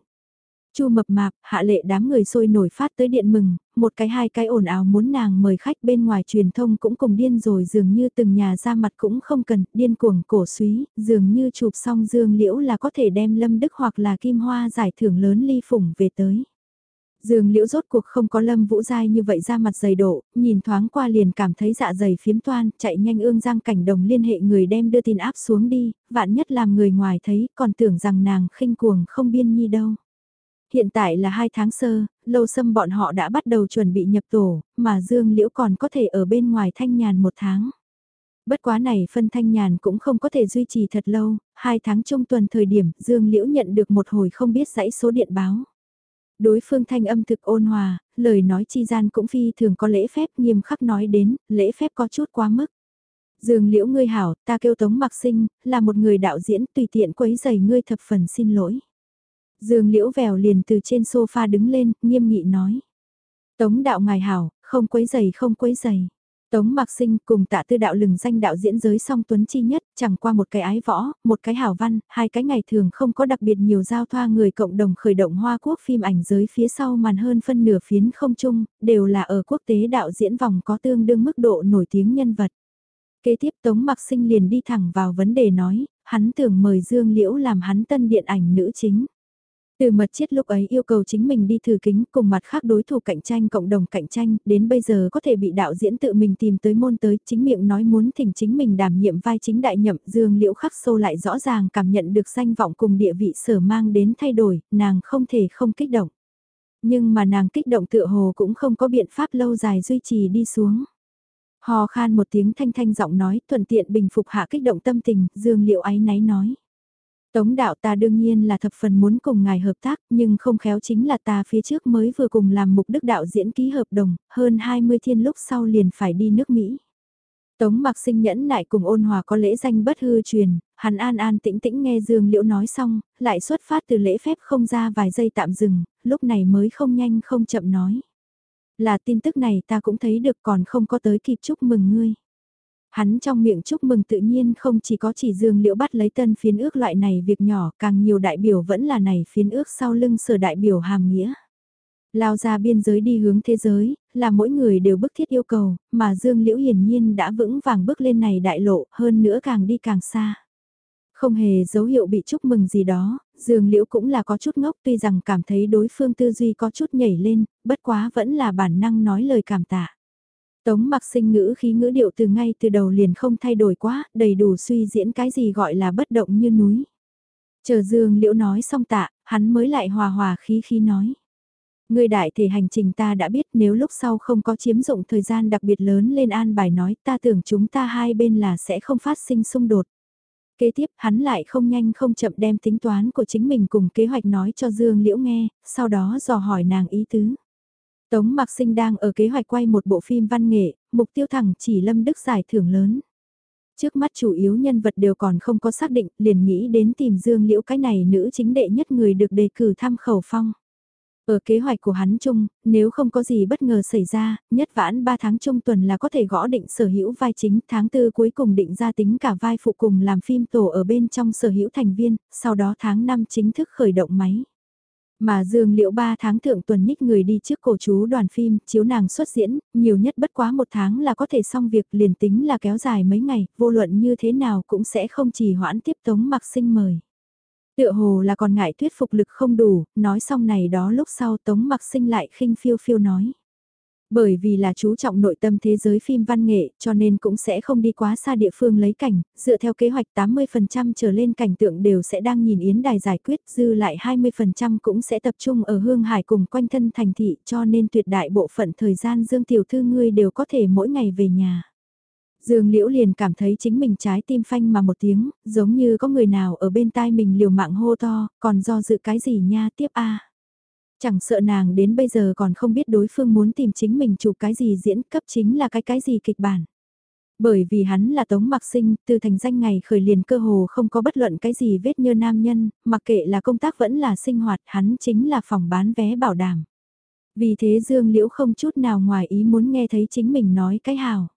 Speaker 1: Chu mập mạp, hạ lệ đám người sôi nổi phát tới điện mừng, một cái hai cái ồn ào muốn nàng mời khách bên ngoài truyền thông cũng cùng điên rồi dường như từng nhà ra mặt cũng không cần, điên cuồng cổ suý, dường như chụp xong dương liễu là có thể đem lâm đức hoặc là kim hoa giải thưởng lớn ly phủng về tới. Dương liễu rốt cuộc không có lâm vũ dai như vậy ra mặt dày độ, nhìn thoáng qua liền cảm thấy dạ dày phiếm toan, chạy nhanh ương giang cảnh đồng liên hệ người đem đưa tin áp xuống đi, vạn nhất làm người ngoài thấy còn tưởng rằng nàng khinh cuồng không biên nhi đâu. Hiện tại là hai tháng sơ, lâu xâm bọn họ đã bắt đầu chuẩn bị nhập tổ, mà Dương Liễu còn có thể ở bên ngoài thanh nhàn một tháng. Bất quá này phân thanh nhàn cũng không có thể duy trì thật lâu, hai tháng trung tuần thời điểm Dương Liễu nhận được một hồi không biết dãy số điện báo. Đối phương thanh âm thực ôn hòa, lời nói chi gian cũng phi thường có lễ phép nghiêm khắc nói đến, lễ phép có chút quá mức. Dương Liễu ngươi hảo, ta kêu Tống Mặc Sinh, là một người đạo diễn tùy tiện quấy giày ngươi thập phần xin lỗi. Dương Liễu Vèo liền từ trên sofa đứng lên, nghiêm nghị nói. Tống đạo ngài hảo, không quấy giày không quấy giày. Tống Mạc Sinh cùng tạ tư đạo lừng danh đạo diễn giới song tuấn chi nhất, chẳng qua một cái ái võ, một cái hảo văn, hai cái ngày thường không có đặc biệt nhiều giao thoa người cộng đồng khởi động hoa quốc phim ảnh giới phía sau màn hơn phân nửa phiến không chung, đều là ở quốc tế đạo diễn vòng có tương đương mức độ nổi tiếng nhân vật. Kế tiếp Tống Mạc Sinh liền đi thẳng vào vấn đề nói, hắn tưởng mời Dương Liễu làm hắn tân điện ảnh nữ chính. Từ mật chiết lúc ấy yêu cầu chính mình đi thử kính cùng mặt khác đối thủ cạnh tranh cộng đồng cạnh tranh, đến bây giờ có thể bị đạo diễn tự mình tìm tới môn tới, chính miệng nói muốn thỉnh chính mình đảm nhiệm vai chính đại nhậm dương liễu khắc sâu lại rõ ràng cảm nhận được danh vọng cùng địa vị sở mang đến thay đổi, nàng không thể không kích động. Nhưng mà nàng kích động tựa hồ cũng không có biện pháp lâu dài duy trì đi xuống. Hò khan một tiếng thanh thanh giọng nói thuận tiện bình phục hạ kích động tâm tình, dương liễu ái náy nói. Tống đạo ta đương nhiên là thập phần muốn cùng ngài hợp tác, nhưng không khéo chính là ta phía trước mới vừa cùng làm mục đức đạo diễn ký hợp đồng, hơn 20 thiên lúc sau liền phải đi nước Mỹ. Tống mặc sinh nhẫn nại cùng ôn hòa có lễ danh bất hư truyền, hắn an an tĩnh tĩnh nghe Dương Liễu nói xong, lại xuất phát từ lễ phép không ra vài giây tạm dừng, lúc này mới không nhanh không chậm nói. Là tin tức này ta cũng thấy được còn không có tới kịp chúc mừng ngươi. Hắn trong miệng chúc mừng tự nhiên không chỉ có chỉ dương liễu bắt lấy tân phiến ước loại này việc nhỏ, càng nhiều đại biểu vẫn là này phiến ước sau lưng sở đại biểu hàm nghĩa. Lao ra biên giới đi hướng thế giới, là mỗi người đều bức thiết yêu cầu, mà Dương Liễu hiển nhiên đã vững vàng bước lên này đại lộ, hơn nữa càng đi càng xa. Không hề dấu hiệu bị chúc mừng gì đó, Dương Liễu cũng là có chút ngốc tuy rằng cảm thấy đối phương tư duy có chút nhảy lên, bất quá vẫn là bản năng nói lời cảm tạ. Tống mặc sinh ngữ khí ngữ điệu từ ngay từ đầu liền không thay đổi quá, đầy đủ suy diễn cái gì gọi là bất động như núi. Chờ Dương Liễu nói xong tạ, hắn mới lại hòa hòa khí khí nói. Người đại thể hành trình ta đã biết nếu lúc sau không có chiếm dụng thời gian đặc biệt lớn lên an bài nói ta tưởng chúng ta hai bên là sẽ không phát sinh xung đột. Kế tiếp hắn lại không nhanh không chậm đem tính toán của chính mình cùng kế hoạch nói cho Dương Liễu nghe, sau đó dò hỏi nàng ý tứ. Tống Mạc Sinh đang ở kế hoạch quay một bộ phim văn nghệ, mục tiêu thẳng chỉ Lâm Đức giải thưởng lớn. Trước mắt chủ yếu nhân vật đều còn không có xác định, liền nghĩ đến tìm Dương Liễu cái này nữ chính đệ nhất người được đề cử tham khẩu phong. Ở kế hoạch của hắn chung, nếu không có gì bất ngờ xảy ra, nhất vãn 3 tháng trung tuần là có thể gõ định sở hữu vai chính, tháng 4 cuối cùng định ra tính cả vai phụ cùng làm phim tổ ở bên trong sở hữu thành viên, sau đó tháng 5 chính thức khởi động máy. Mà Dương Liễu 3 tháng thượng tuần nhích người đi trước cổ chú đoàn phim, chiếu nàng xuất diễn, nhiều nhất bất quá một tháng là có thể xong việc liền tính là kéo dài mấy ngày, vô luận như thế nào cũng sẽ không chỉ hoãn tiếp tống mặc sinh mời. Tựa hồ là còn ngại thuyết phục lực không đủ, nói xong này đó lúc sau Tống mặc sinh lại khinh phiêu phiêu nói. Bởi vì là chú trọng nội tâm thế giới phim văn nghệ cho nên cũng sẽ không đi quá xa địa phương lấy cảnh, dựa theo kế hoạch 80% trở lên cảnh tượng đều sẽ đang nhìn yến đài giải quyết, dư lại 20% cũng sẽ tập trung ở hương hải cùng quanh thân thành thị cho nên tuyệt đại bộ phận thời gian Dương Tiểu Thư ngươi đều có thể mỗi ngày về nhà. Dương Liễu liền cảm thấy chính mình trái tim phanh mà một tiếng, giống như có người nào ở bên tai mình liều mạng hô to, còn do dự cái gì nha tiếp a Chẳng sợ nàng đến bây giờ còn không biết đối phương muốn tìm chính mình chụp cái gì diễn cấp chính là cái cái gì kịch bản. Bởi vì hắn là Tống Mặc Sinh, từ thành danh ngày khởi liền cơ hồ không có bất luận cái gì vết nhơ nam nhân, mặc kệ là công tác vẫn là sinh hoạt, hắn chính là phòng bán vé bảo đảm. Vì thế Dương Liễu không chút nào ngoài ý muốn nghe thấy chính mình nói cái hào.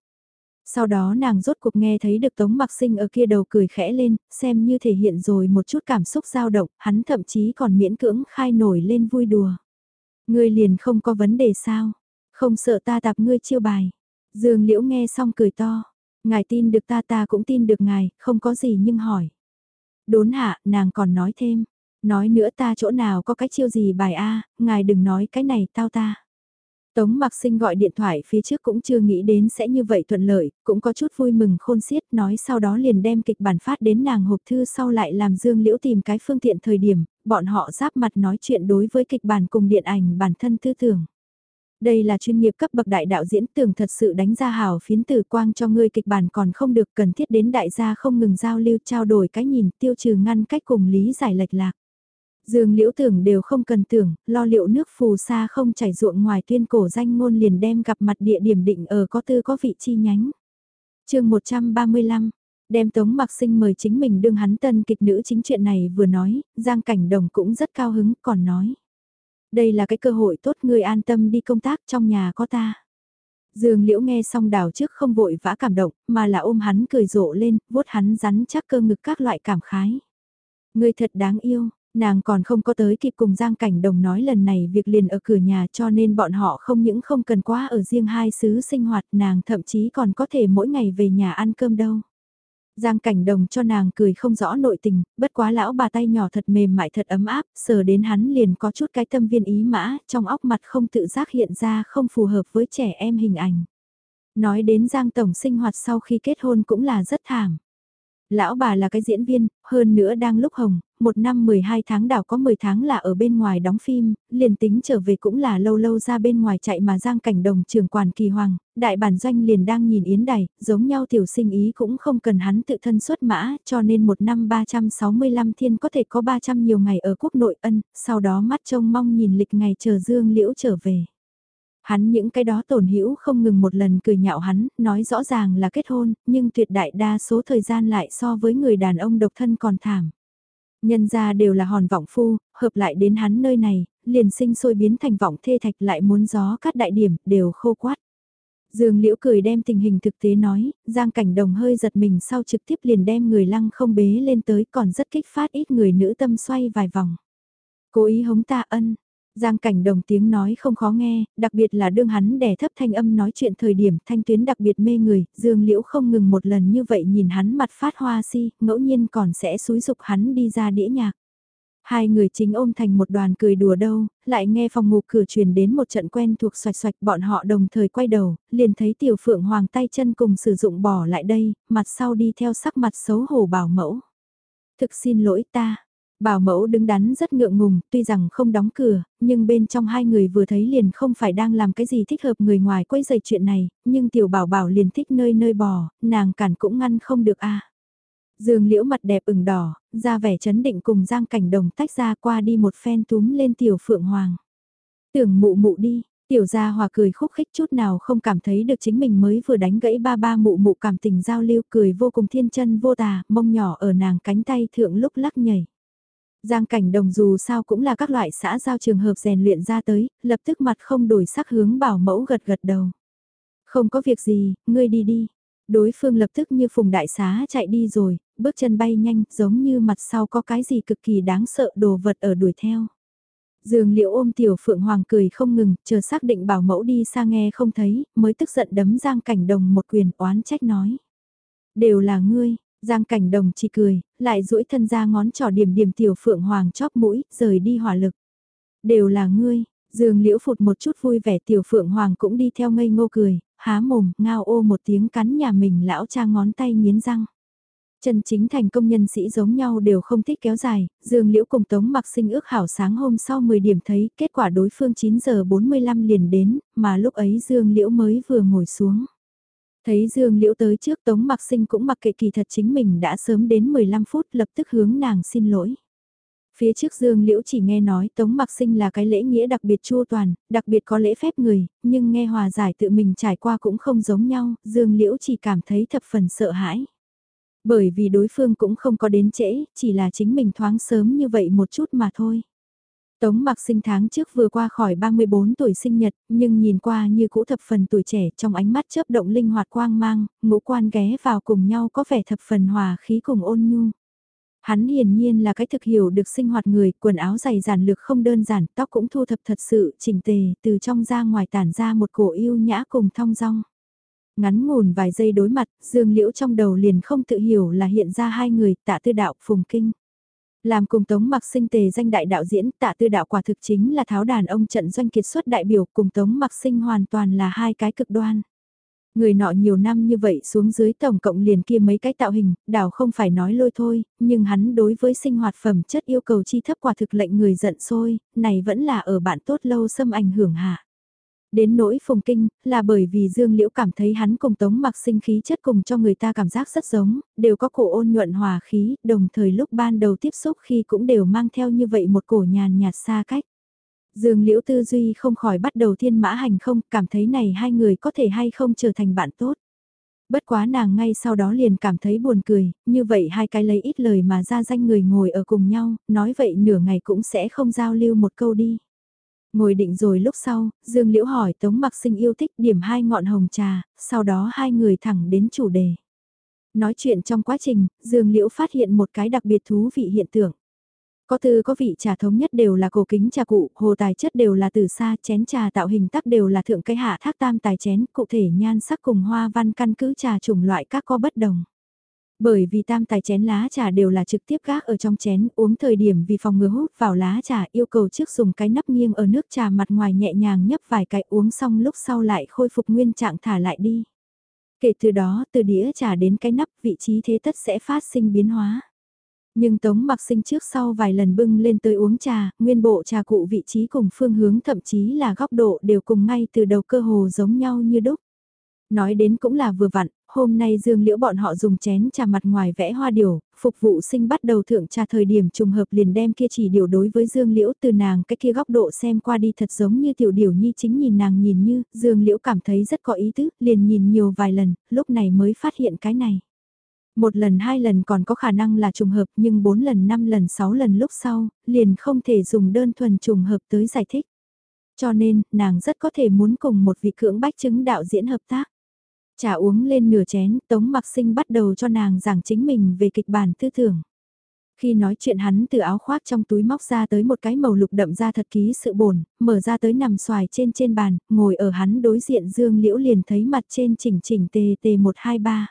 Speaker 1: Sau đó nàng rốt cuộc nghe thấy được Tống Mặc Sinh ở kia đầu cười khẽ lên, xem như thể hiện rồi một chút cảm xúc dao động, hắn thậm chí còn miễn cưỡng khai nổi lên vui đùa. Ngươi liền không có vấn đề sao? Không sợ ta tạp ngươi chiêu bài. Dương Liễu nghe xong cười to. Ngài tin được ta ta cũng tin được ngài, không có gì nhưng hỏi. Đốn hạ, nàng còn nói thêm. Nói nữa ta chỗ nào có cái chiêu gì bài A, ngài đừng nói cái này tao ta. Tống Mặc Sinh gọi điện thoại phía trước cũng chưa nghĩ đến sẽ như vậy thuận lợi, cũng có chút vui mừng khôn xiết nói sau đó liền đem kịch bản phát đến nàng hộp thư sau lại làm Dương Liễu tìm cái phương tiện thời điểm, bọn họ giáp mặt nói chuyện đối với kịch bản cùng điện ảnh bản thân tư tưởng. Đây là chuyên nghiệp cấp bậc đại đạo diễn tưởng thật sự đánh ra hào phiến từ quang cho ngươi kịch bản còn không được cần thiết đến đại gia không ngừng giao lưu trao đổi cái nhìn tiêu trừ ngăn cách cùng lý giải lệch lạc. Dương liễu tưởng đều không cần tưởng, lo liệu nước phù sa không chảy ruộng ngoài tuyên cổ danh ngôn liền đem gặp mặt địa điểm định ở có tư có vị chi nhánh. chương 135, đem Tống Mặc Sinh mời chính mình đương hắn tân kịch nữ chính chuyện này vừa nói, Giang Cảnh Đồng cũng rất cao hứng, còn nói. Đây là cái cơ hội tốt người an tâm đi công tác trong nhà có ta. Dương Liễu nghe xong đảo trước không vội vã cảm động, mà là ôm hắn cười rộ lên, vuốt hắn rắn chắc cơ ngực các loại cảm khái. Người thật đáng yêu, Nàng còn không có tới kịp cùng Giang Cảnh Đồng nói lần này việc liền ở cửa nhà cho nên bọn họ không những không cần quá ở riêng hai xứ sinh hoạt nàng thậm chí còn có thể mỗi ngày về nhà ăn cơm đâu. Giang Cảnh Đồng cho nàng cười không rõ nội tình, bất quá lão bà tay nhỏ thật mềm mại thật ấm áp, sờ đến hắn liền có chút cái tâm viên ý mã, trong óc mặt không tự giác hiện ra không phù hợp với trẻ em hình ảnh. Nói đến Giang Tổng sinh hoạt sau khi kết hôn cũng là rất thảm. Lão bà là cái diễn viên, hơn nữa đang lúc hồng, một năm 12 tháng đảo có 10 tháng là ở bên ngoài đóng phim, liền tính trở về cũng là lâu lâu ra bên ngoài chạy mà giang cảnh đồng trưởng quản kỳ hoàng, đại bản doanh liền đang nhìn yến đài, giống nhau tiểu sinh ý cũng không cần hắn tự thân xuất mã, cho nên một năm 365 thiên có thể có 300 nhiều ngày ở quốc nội ân, sau đó mắt trông mong nhìn lịch ngày chờ dương liễu trở về. Hắn những cái đó tổn hữu không ngừng một lần cười nhạo hắn, nói rõ ràng là kết hôn, nhưng tuyệt đại đa số thời gian lại so với người đàn ông độc thân còn thảm. Nhân ra đều là hòn vọng phu, hợp lại đến hắn nơi này, liền sinh sôi biến thành vọng thê thạch lại muốn gió cắt đại điểm, đều khô quát. Dương Liễu cười đem tình hình thực tế nói, Giang Cảnh Đồng hơi giật mình sau trực tiếp liền đem người lăng không bế lên tới còn rất kích phát ít người nữ tâm xoay vài vòng. Cố ý hống ta ân, Giang cảnh đồng tiếng nói không khó nghe, đặc biệt là đương hắn đè thấp thanh âm nói chuyện thời điểm thanh tuyến đặc biệt mê người, dương liễu không ngừng một lần như vậy nhìn hắn mặt phát hoa si, ngẫu nhiên còn sẽ xúi dục hắn đi ra đĩa nhạc. Hai người chính ôm thành một đoàn cười đùa đâu, lại nghe phòng ngủ cửa truyền đến một trận quen thuộc xoạch xoạch bọn họ đồng thời quay đầu, liền thấy tiểu phượng hoàng tay chân cùng sử dụng bỏ lại đây, mặt sau đi theo sắc mặt xấu hổ bảo mẫu. Thực xin lỗi ta, Bảo mẫu đứng đắn rất ngượng ngùng, tuy rằng không đóng cửa, nhưng bên trong hai người vừa thấy liền không phải đang làm cái gì thích hợp người ngoài quấy dày chuyện này, nhưng tiểu bảo bảo liền thích nơi nơi bò, nàng cản cũng ngăn không được a. À. Dương liễu mặt đẹp ửng đỏ, ra vẻ chấn định cùng giang cảnh đồng tách ra qua đi một phen túm lên tiểu phượng hoàng. Tưởng mụ mụ đi, tiểu gia hòa cười khúc khích chút nào không cảm thấy được chính mình mới vừa đánh gãy ba ba mụ mụ cảm tình giao lưu cười vô cùng thiên chân vô tà, mông nhỏ ở nàng cánh tay thượng lúc lắc nhảy. Giang cảnh đồng dù sao cũng là các loại xã giao trường hợp rèn luyện ra tới, lập tức mặt không đổi sắc hướng bảo mẫu gật gật đầu. Không có việc gì, ngươi đi đi. Đối phương lập tức như phùng đại xá chạy đi rồi, bước chân bay nhanh giống như mặt sau có cái gì cực kỳ đáng sợ đồ vật ở đuổi theo. Dương liễu ôm tiểu phượng hoàng cười không ngừng, chờ xác định bảo mẫu đi xa nghe không thấy, mới tức giận đấm giang cảnh đồng một quyền oán trách nói. Đều là ngươi, Giang cảnh đồng chỉ cười, lại duỗi thân ra ngón trỏ điểm điểm tiểu phượng hoàng chóp mũi, rời đi hỏa lực. Đều là ngươi, dương liễu phụt một chút vui vẻ tiểu phượng hoàng cũng đi theo ngây ngô cười, há mồm, ngao ô một tiếng cắn nhà mình lão cha ngón tay nghiến răng. Chân chính thành công nhân sĩ giống nhau đều không thích kéo dài, Dương Liễu cùng Tống mặc sinh ước hảo sáng hôm sau 10 điểm thấy kết quả đối phương 9 giờ 45 liền đến, mà lúc ấy Dương Liễu mới vừa ngồi xuống. Thấy Dương Liễu tới trước Tống Mặc Sinh cũng mặc kệ kỳ thật chính mình đã sớm đến 15 phút lập tức hướng nàng xin lỗi. Phía trước Dương Liễu chỉ nghe nói Tống Mặc Sinh là cái lễ nghĩa đặc biệt chu toàn, đặc biệt có lễ phép người, nhưng nghe hòa giải tự mình trải qua cũng không giống nhau, Dương Liễu chỉ cảm thấy thập phần sợ hãi. Bởi vì đối phương cũng không có đến trễ, chỉ là chính mình thoáng sớm như vậy một chút mà thôi. Tống mặc sinh tháng trước vừa qua khỏi 34 tuổi sinh nhật, nhưng nhìn qua như cũ thập phần tuổi trẻ trong ánh mắt chớp động linh hoạt quang mang, ngũ quan ghé vào cùng nhau có vẻ thập phần hòa khí cùng ôn nhu. Hắn hiển nhiên là cái thực hiểu được sinh hoạt người, quần áo dày giản lược không đơn giản, tóc cũng thu thập thật sự chỉnh tề, từ trong ra ngoài tản ra một cổ yêu nhã cùng thong dong. Ngắn ngủn vài giây đối mặt, dương liễu trong đầu liền không tự hiểu là hiện ra hai người, tạ tư đạo phùng kinh. Làm cùng Tống Mặc Sinh tề danh đại đạo diễn, tạ tư đạo quả thực chính là tháo đàn ông trận doanh kiệt xuất đại biểu cùng Tống Mặc Sinh hoàn toàn là hai cái cực đoan. Người nọ nhiều năm như vậy xuống dưới tổng cộng liền kia mấy cái tạo hình, đảo không phải nói lôi thôi, nhưng hắn đối với sinh hoạt phẩm chất yêu cầu chi thấp quả thực lệnh người giận sôi này vẫn là ở bạn tốt lâu xâm ảnh hưởng hạ. Đến nỗi phùng kinh, là bởi vì Dương Liễu cảm thấy hắn cùng tống mặc sinh khí chất cùng cho người ta cảm giác rất giống, đều có cổ ôn nhuận hòa khí, đồng thời lúc ban đầu tiếp xúc khi cũng đều mang theo như vậy một cổ nhàn nhạt xa cách. Dương Liễu tư duy không khỏi bắt đầu thiên mã hành không, cảm thấy này hai người có thể hay không trở thành bạn tốt. Bất quá nàng ngay sau đó liền cảm thấy buồn cười, như vậy hai cái lấy ít lời mà ra danh người ngồi ở cùng nhau, nói vậy nửa ngày cũng sẽ không giao lưu một câu đi. Ngồi định rồi lúc sau, Dương Liễu hỏi Tống Mặc Sinh yêu thích điểm hai ngọn hồng trà, sau đó hai người thẳng đến chủ đề. Nói chuyện trong quá trình, Dương Liễu phát hiện một cái đặc biệt thú vị hiện tượng. Có tư có vị trà thống nhất đều là cổ kính trà cụ, hồ tài chất đều là từ xa, chén trà tạo hình tắc đều là thượng cái hạ thác tam tài chén, cụ thể nhan sắc cùng hoa văn căn cứ trà chủng loại các có bất đồng. Bởi vì tam tài chén lá trà đều là trực tiếp gác ở trong chén uống thời điểm vì phòng ngừa hút vào lá trà yêu cầu trước dùng cái nắp nghiêng ở nước trà mặt ngoài nhẹ nhàng nhấp vài cái uống xong lúc sau lại khôi phục nguyên trạng thả lại đi. Kể từ đó từ đĩa trà đến cái nắp vị trí thế tất sẽ phát sinh biến hóa. Nhưng Tống mặc sinh trước sau vài lần bưng lên tới uống trà, nguyên bộ trà cụ vị trí cùng phương hướng thậm chí là góc độ đều cùng ngay từ đầu cơ hồ giống nhau như đúc. Nói đến cũng là vừa vặn, hôm nay Dương Liễu bọn họ dùng chén trà mặt ngoài vẽ hoa điều, phục vụ sinh bắt đầu thượng trà thời điểm trùng hợp liền đem kia chỉ điều đối với Dương Liễu từ nàng cái kia góc độ xem qua đi thật giống như tiểu điều nhi chính nhìn nàng nhìn như, Dương Liễu cảm thấy rất có ý tứ, liền nhìn nhiều vài lần, lúc này mới phát hiện cái này. Một lần hai lần còn có khả năng là trùng hợp nhưng bốn lần năm lần sáu lần lúc sau, liền không thể dùng đơn thuần trùng hợp tới giải thích. Cho nên, nàng rất có thể muốn cùng một vị cưỡng bách chứng đạo diễn hợp tác. Trà uống lên nửa chén, Tống Mặc Sinh bắt đầu cho nàng giảng chính mình về kịch bản tư tưởng. Khi nói chuyện hắn từ áo khoác trong túi móc ra tới một cái màu lục đậm ra thật ký sự bổn, mở ra tới nằm xoài trên trên bàn, ngồi ở hắn đối diện Dương Liễu liền thấy mặt trên chỉnh chỉnh tề tề 123.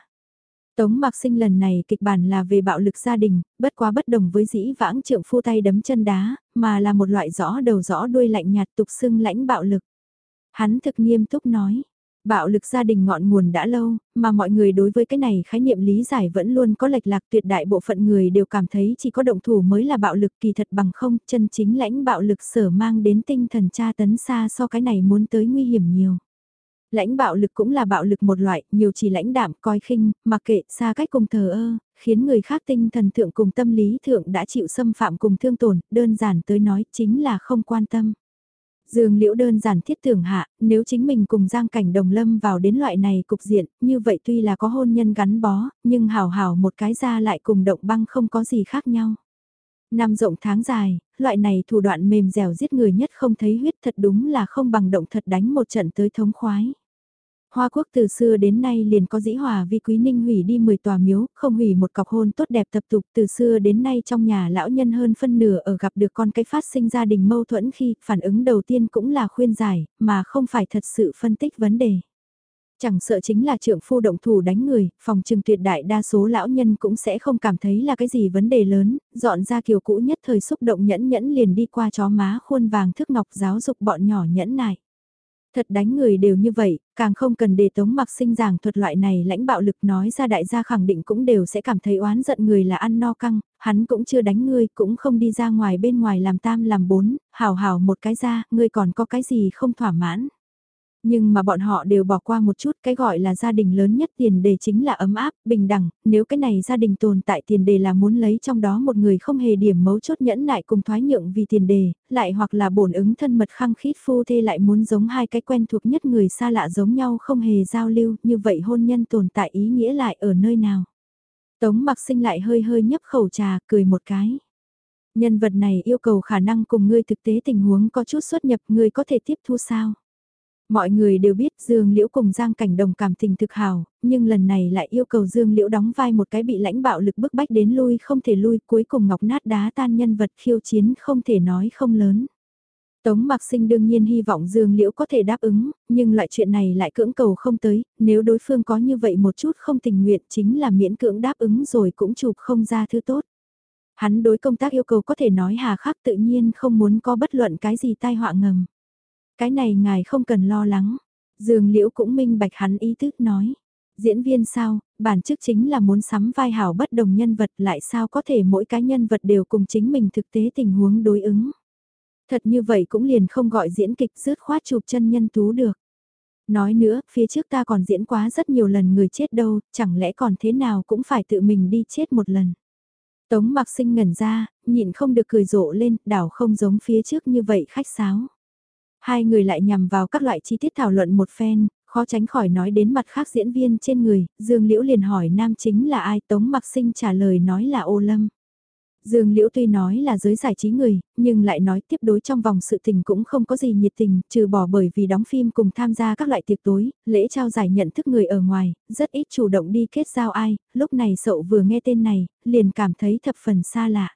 Speaker 1: Tống Mạc Sinh lần này kịch bản là về bạo lực gia đình, bất quá bất đồng với dĩ vãng trượng phu tay đấm chân đá, mà là một loại rõ đầu rõ đuôi lạnh nhạt tục xưng lãnh bạo lực. Hắn thực nghiêm túc nói, bạo lực gia đình ngọn nguồn đã lâu, mà mọi người đối với cái này khái niệm lý giải vẫn luôn có lệch lạc tuyệt đại bộ phận người đều cảm thấy chỉ có động thủ mới là bạo lực kỳ thật bằng không, chân chính lãnh bạo lực sở mang đến tinh thần tra tấn xa so cái này muốn tới nguy hiểm nhiều. Lãnh bạo lực cũng là bạo lực một loại, nhiều chỉ lãnh đạm, coi khinh, mà kệ, xa cách cùng thờ ơ, khiến người khác tinh thần thượng cùng tâm lý thượng đã chịu xâm phạm cùng thương tổn, đơn giản tới nói chính là không quan tâm. Dương Liễu đơn giản thiết tưởng hạ, nếu chính mình cùng Giang Cảnh Đồng Lâm vào đến loại này cục diện, như vậy tuy là có hôn nhân gắn bó, nhưng hào hào một cái ra lại cùng động băng không có gì khác nhau. Năm rộng tháng dài, loại này thủ đoạn mềm dẻo giết người nhất không thấy huyết thật đúng là không bằng động thật đánh một trận tới thống khoái. Hoa quốc từ xưa đến nay liền có dĩ hòa vi quý ninh hủy đi 10 tòa miếu, không hủy một cọc hôn tốt đẹp tập tục từ xưa đến nay trong nhà lão nhân hơn phân nửa ở gặp được con cái phát sinh gia đình mâu thuẫn khi phản ứng đầu tiên cũng là khuyên giải, mà không phải thật sự phân tích vấn đề. Chẳng sợ chính là trưởng phu động thủ đánh người, phòng trừng tuyệt đại đa số lão nhân cũng sẽ không cảm thấy là cái gì vấn đề lớn, dọn ra kiều cũ nhất thời xúc động nhẫn nhẫn liền đi qua chó má khuôn vàng thức ngọc giáo dục bọn nhỏ nhẫn nại. Thật đánh người đều như vậy, càng không cần để tống mặc sinh giảng thuật loại này lãnh bạo lực nói ra đại gia khẳng định cũng đều sẽ cảm thấy oán giận người là ăn no căng, hắn cũng chưa đánh ngươi, cũng không đi ra ngoài bên ngoài làm tam làm bốn, hào hào một cái ra, ngươi còn có cái gì không thỏa mãn. Nhưng mà bọn họ đều bỏ qua một chút cái gọi là gia đình lớn nhất tiền đề chính là ấm áp, bình đẳng, nếu cái này gia đình tồn tại tiền đề là muốn lấy trong đó một người không hề điểm mấu chốt nhẫn nại cùng thoái nhượng vì tiền đề, lại hoặc là bổn ứng thân mật khăng khít phu thê lại muốn giống hai cái quen thuộc nhất người xa lạ giống nhau không hề giao lưu, như vậy hôn nhân tồn tại ý nghĩa lại ở nơi nào. Tống mặc sinh lại hơi hơi nhấp khẩu trà, cười một cái. Nhân vật này yêu cầu khả năng cùng ngươi thực tế tình huống có chút xuất nhập ngươi có thể tiếp thu sao? Mọi người đều biết Dương Liễu cùng Giang Cảnh Đồng cảm tình thực hào, nhưng lần này lại yêu cầu Dương Liễu đóng vai một cái bị lãnh bạo lực bức bách đến lui không thể lui cuối cùng ngọc nát đá tan nhân vật khiêu chiến không thể nói không lớn. Tống Mạc Sinh đương nhiên hy vọng Dương Liễu có thể đáp ứng, nhưng loại chuyện này lại cưỡng cầu không tới, nếu đối phương có như vậy một chút không tình nguyện chính là miễn cưỡng đáp ứng rồi cũng chụp không ra thứ tốt. Hắn đối công tác yêu cầu có thể nói hà khắc tự nhiên không muốn có bất luận cái gì tai họa ngầm. Cái này ngài không cần lo lắng. Dương Liễu cũng minh bạch hắn ý thức nói. Diễn viên sao, bản chức chính là muốn sắm vai hảo bất đồng nhân vật lại sao có thể mỗi cái nhân vật đều cùng chính mình thực tế tình huống đối ứng. Thật như vậy cũng liền không gọi diễn kịch rớt khoát chụp chân nhân tú được. Nói nữa, phía trước ta còn diễn quá rất nhiều lần người chết đâu, chẳng lẽ còn thế nào cũng phải tự mình đi chết một lần. Tống mặc sinh ngẩn ra, nhịn không được cười rộ lên, đảo không giống phía trước như vậy khách sáo. Hai người lại nhằm vào các loại chi tiết thảo luận một phen, khó tránh khỏi nói đến mặt khác diễn viên trên người, Dương Liễu liền hỏi nam chính là ai Tống Mặc Sinh trả lời nói là ô lâm. Dương Liễu tuy nói là giới giải trí người, nhưng lại nói tiếp đối trong vòng sự tình cũng không có gì nhiệt tình, trừ bỏ bởi vì đóng phim cùng tham gia các loại tiệc tối, lễ trao giải nhận thức người ở ngoài, rất ít chủ động đi kết giao ai, lúc này sậu vừa nghe tên này, liền cảm thấy thập phần xa lạ.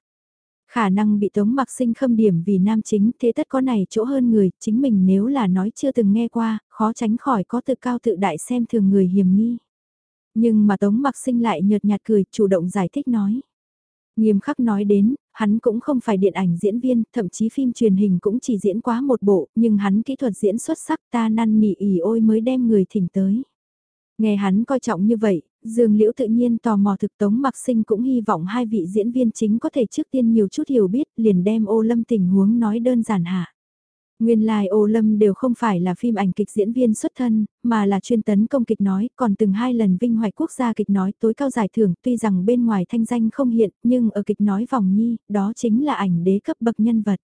Speaker 1: Khả năng bị Tống Mặc Sinh khâm điểm vì nam chính thế tất có này chỗ hơn người, chính mình nếu là nói chưa từng nghe qua, khó tránh khỏi có tự cao tự đại xem thường người hiểm nghi. Nhưng mà Tống Mặc Sinh lại nhợt nhạt cười, chủ động giải thích nói. Nghiêm khắc nói đến, hắn cũng không phải điện ảnh diễn viên, thậm chí phim truyền hình cũng chỉ diễn quá một bộ, nhưng hắn kỹ thuật diễn xuất sắc ta năn nỉ ỉ ôi mới đem người thỉnh tới. Nghe hắn coi trọng như vậy, Dương Liễu tự nhiên tò mò thực tống mặc sinh cũng hy vọng hai vị diễn viên chính có thể trước tiên nhiều chút hiểu biết liền đem ô lâm tình huống nói đơn giản hạ. Nguyên lai ô lâm đều không phải là phim ảnh kịch diễn viên xuất thân, mà là chuyên tấn công kịch nói, còn từng hai lần vinh hoài quốc gia kịch nói tối cao giải thưởng tuy rằng bên ngoài thanh danh không hiện, nhưng ở kịch nói vòng nhi, đó chính là ảnh đế cấp bậc nhân vật.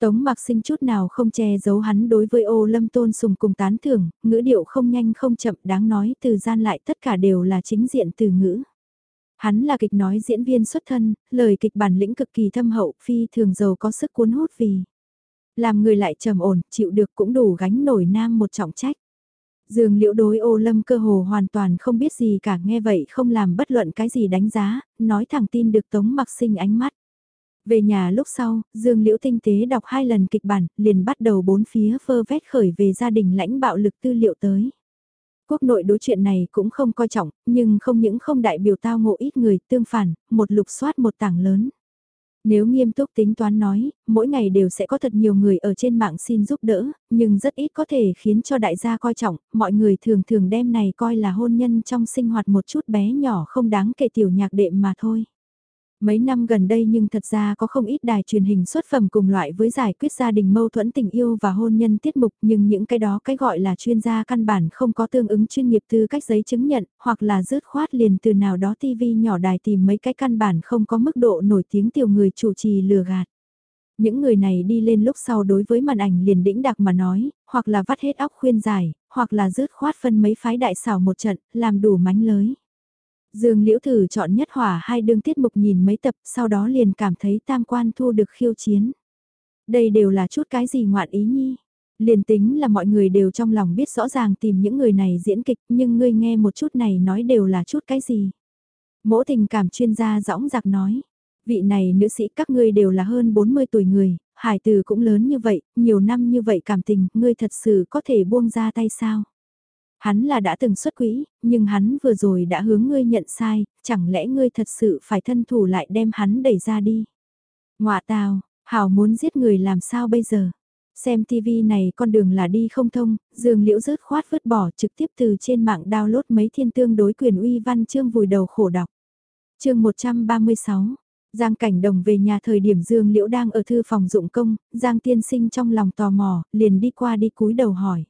Speaker 1: Tống mặc sinh chút nào không che giấu hắn đối với ô lâm tôn sùng cùng tán thưởng, ngữ điệu không nhanh không chậm đáng nói từ gian lại tất cả đều là chính diện từ ngữ. Hắn là kịch nói diễn viên xuất thân, lời kịch bản lĩnh cực kỳ thâm hậu, phi thường giàu có sức cuốn hút vì. Làm người lại trầm ổn, chịu được cũng đủ gánh nổi nam một trọng trách. Dương liễu đối ô lâm cơ hồ hoàn toàn không biết gì cả nghe vậy không làm bất luận cái gì đánh giá, nói thẳng tin được tống mặc sinh ánh mắt. Về nhà lúc sau, Dương Liễu tinh tế đọc hai lần kịch bản, liền bắt đầu bốn phía phơ vét khởi về gia đình lãnh bạo lực tư liệu tới. Quốc nội đối chuyện này cũng không coi trọng, nhưng không những không đại biểu tao ngộ ít người tương phản, một lục soát một tảng lớn. Nếu nghiêm túc tính toán nói, mỗi ngày đều sẽ có thật nhiều người ở trên mạng xin giúp đỡ, nhưng rất ít có thể khiến cho đại gia coi trọng, mọi người thường thường đem này coi là hôn nhân trong sinh hoạt một chút bé nhỏ không đáng kể tiểu nhạc đệm mà thôi. Mấy năm gần đây nhưng thật ra có không ít đài truyền hình xuất phẩm cùng loại với giải quyết gia đình mâu thuẫn tình yêu và hôn nhân tiết mục nhưng những cái đó cái gọi là chuyên gia căn bản không có tương ứng chuyên nghiệp tư cách giấy chứng nhận hoặc là rớt khoát liền từ nào đó TV nhỏ đài tìm mấy cái căn bản không có mức độ nổi tiếng tiểu người chủ trì lừa gạt. Những người này đi lên lúc sau đối với màn ảnh liền đĩnh đặc mà nói, hoặc là vắt hết óc khuyên giải, hoặc là rớt khoát phân mấy phái đại xảo một trận, làm đủ mánh lới. Dương Liễu thử chọn nhất hỏa hai đương tiết mục nhìn mấy tập, sau đó liền cảm thấy tam quan thu được khiêu chiến. Đây đều là chút cái gì ngoạn ý nhi. Liền tính là mọi người đều trong lòng biết rõ ràng tìm những người này diễn kịch, nhưng ngươi nghe một chút này nói đều là chút cái gì. Mỗ tình cảm chuyên gia dõng dạc nói, vị này nữ sĩ các ngươi đều là hơn 40 tuổi người, hải từ cũng lớn như vậy, nhiều năm như vậy cảm tình, ngươi thật sự có thể buông ra tay sao? Hắn là đã từng xuất quỹ, nhưng hắn vừa rồi đã hướng ngươi nhận sai, chẳng lẽ ngươi thật sự phải thân thủ lại đem hắn đẩy ra đi. Ngoạ tào, Hảo muốn giết người làm sao bây giờ? Xem TV này con đường là đi không thông, dường liễu rớt khoát vứt bỏ trực tiếp từ trên mạng download mấy thiên tương đối quyền uy văn chương vùi đầu khổ đọc. chương 136 Giang Cảnh Đồng về nhà thời điểm Dương Liễu đang ở thư phòng dụng công, Giang Tiên Sinh trong lòng tò mò, liền đi qua đi cúi đầu hỏi.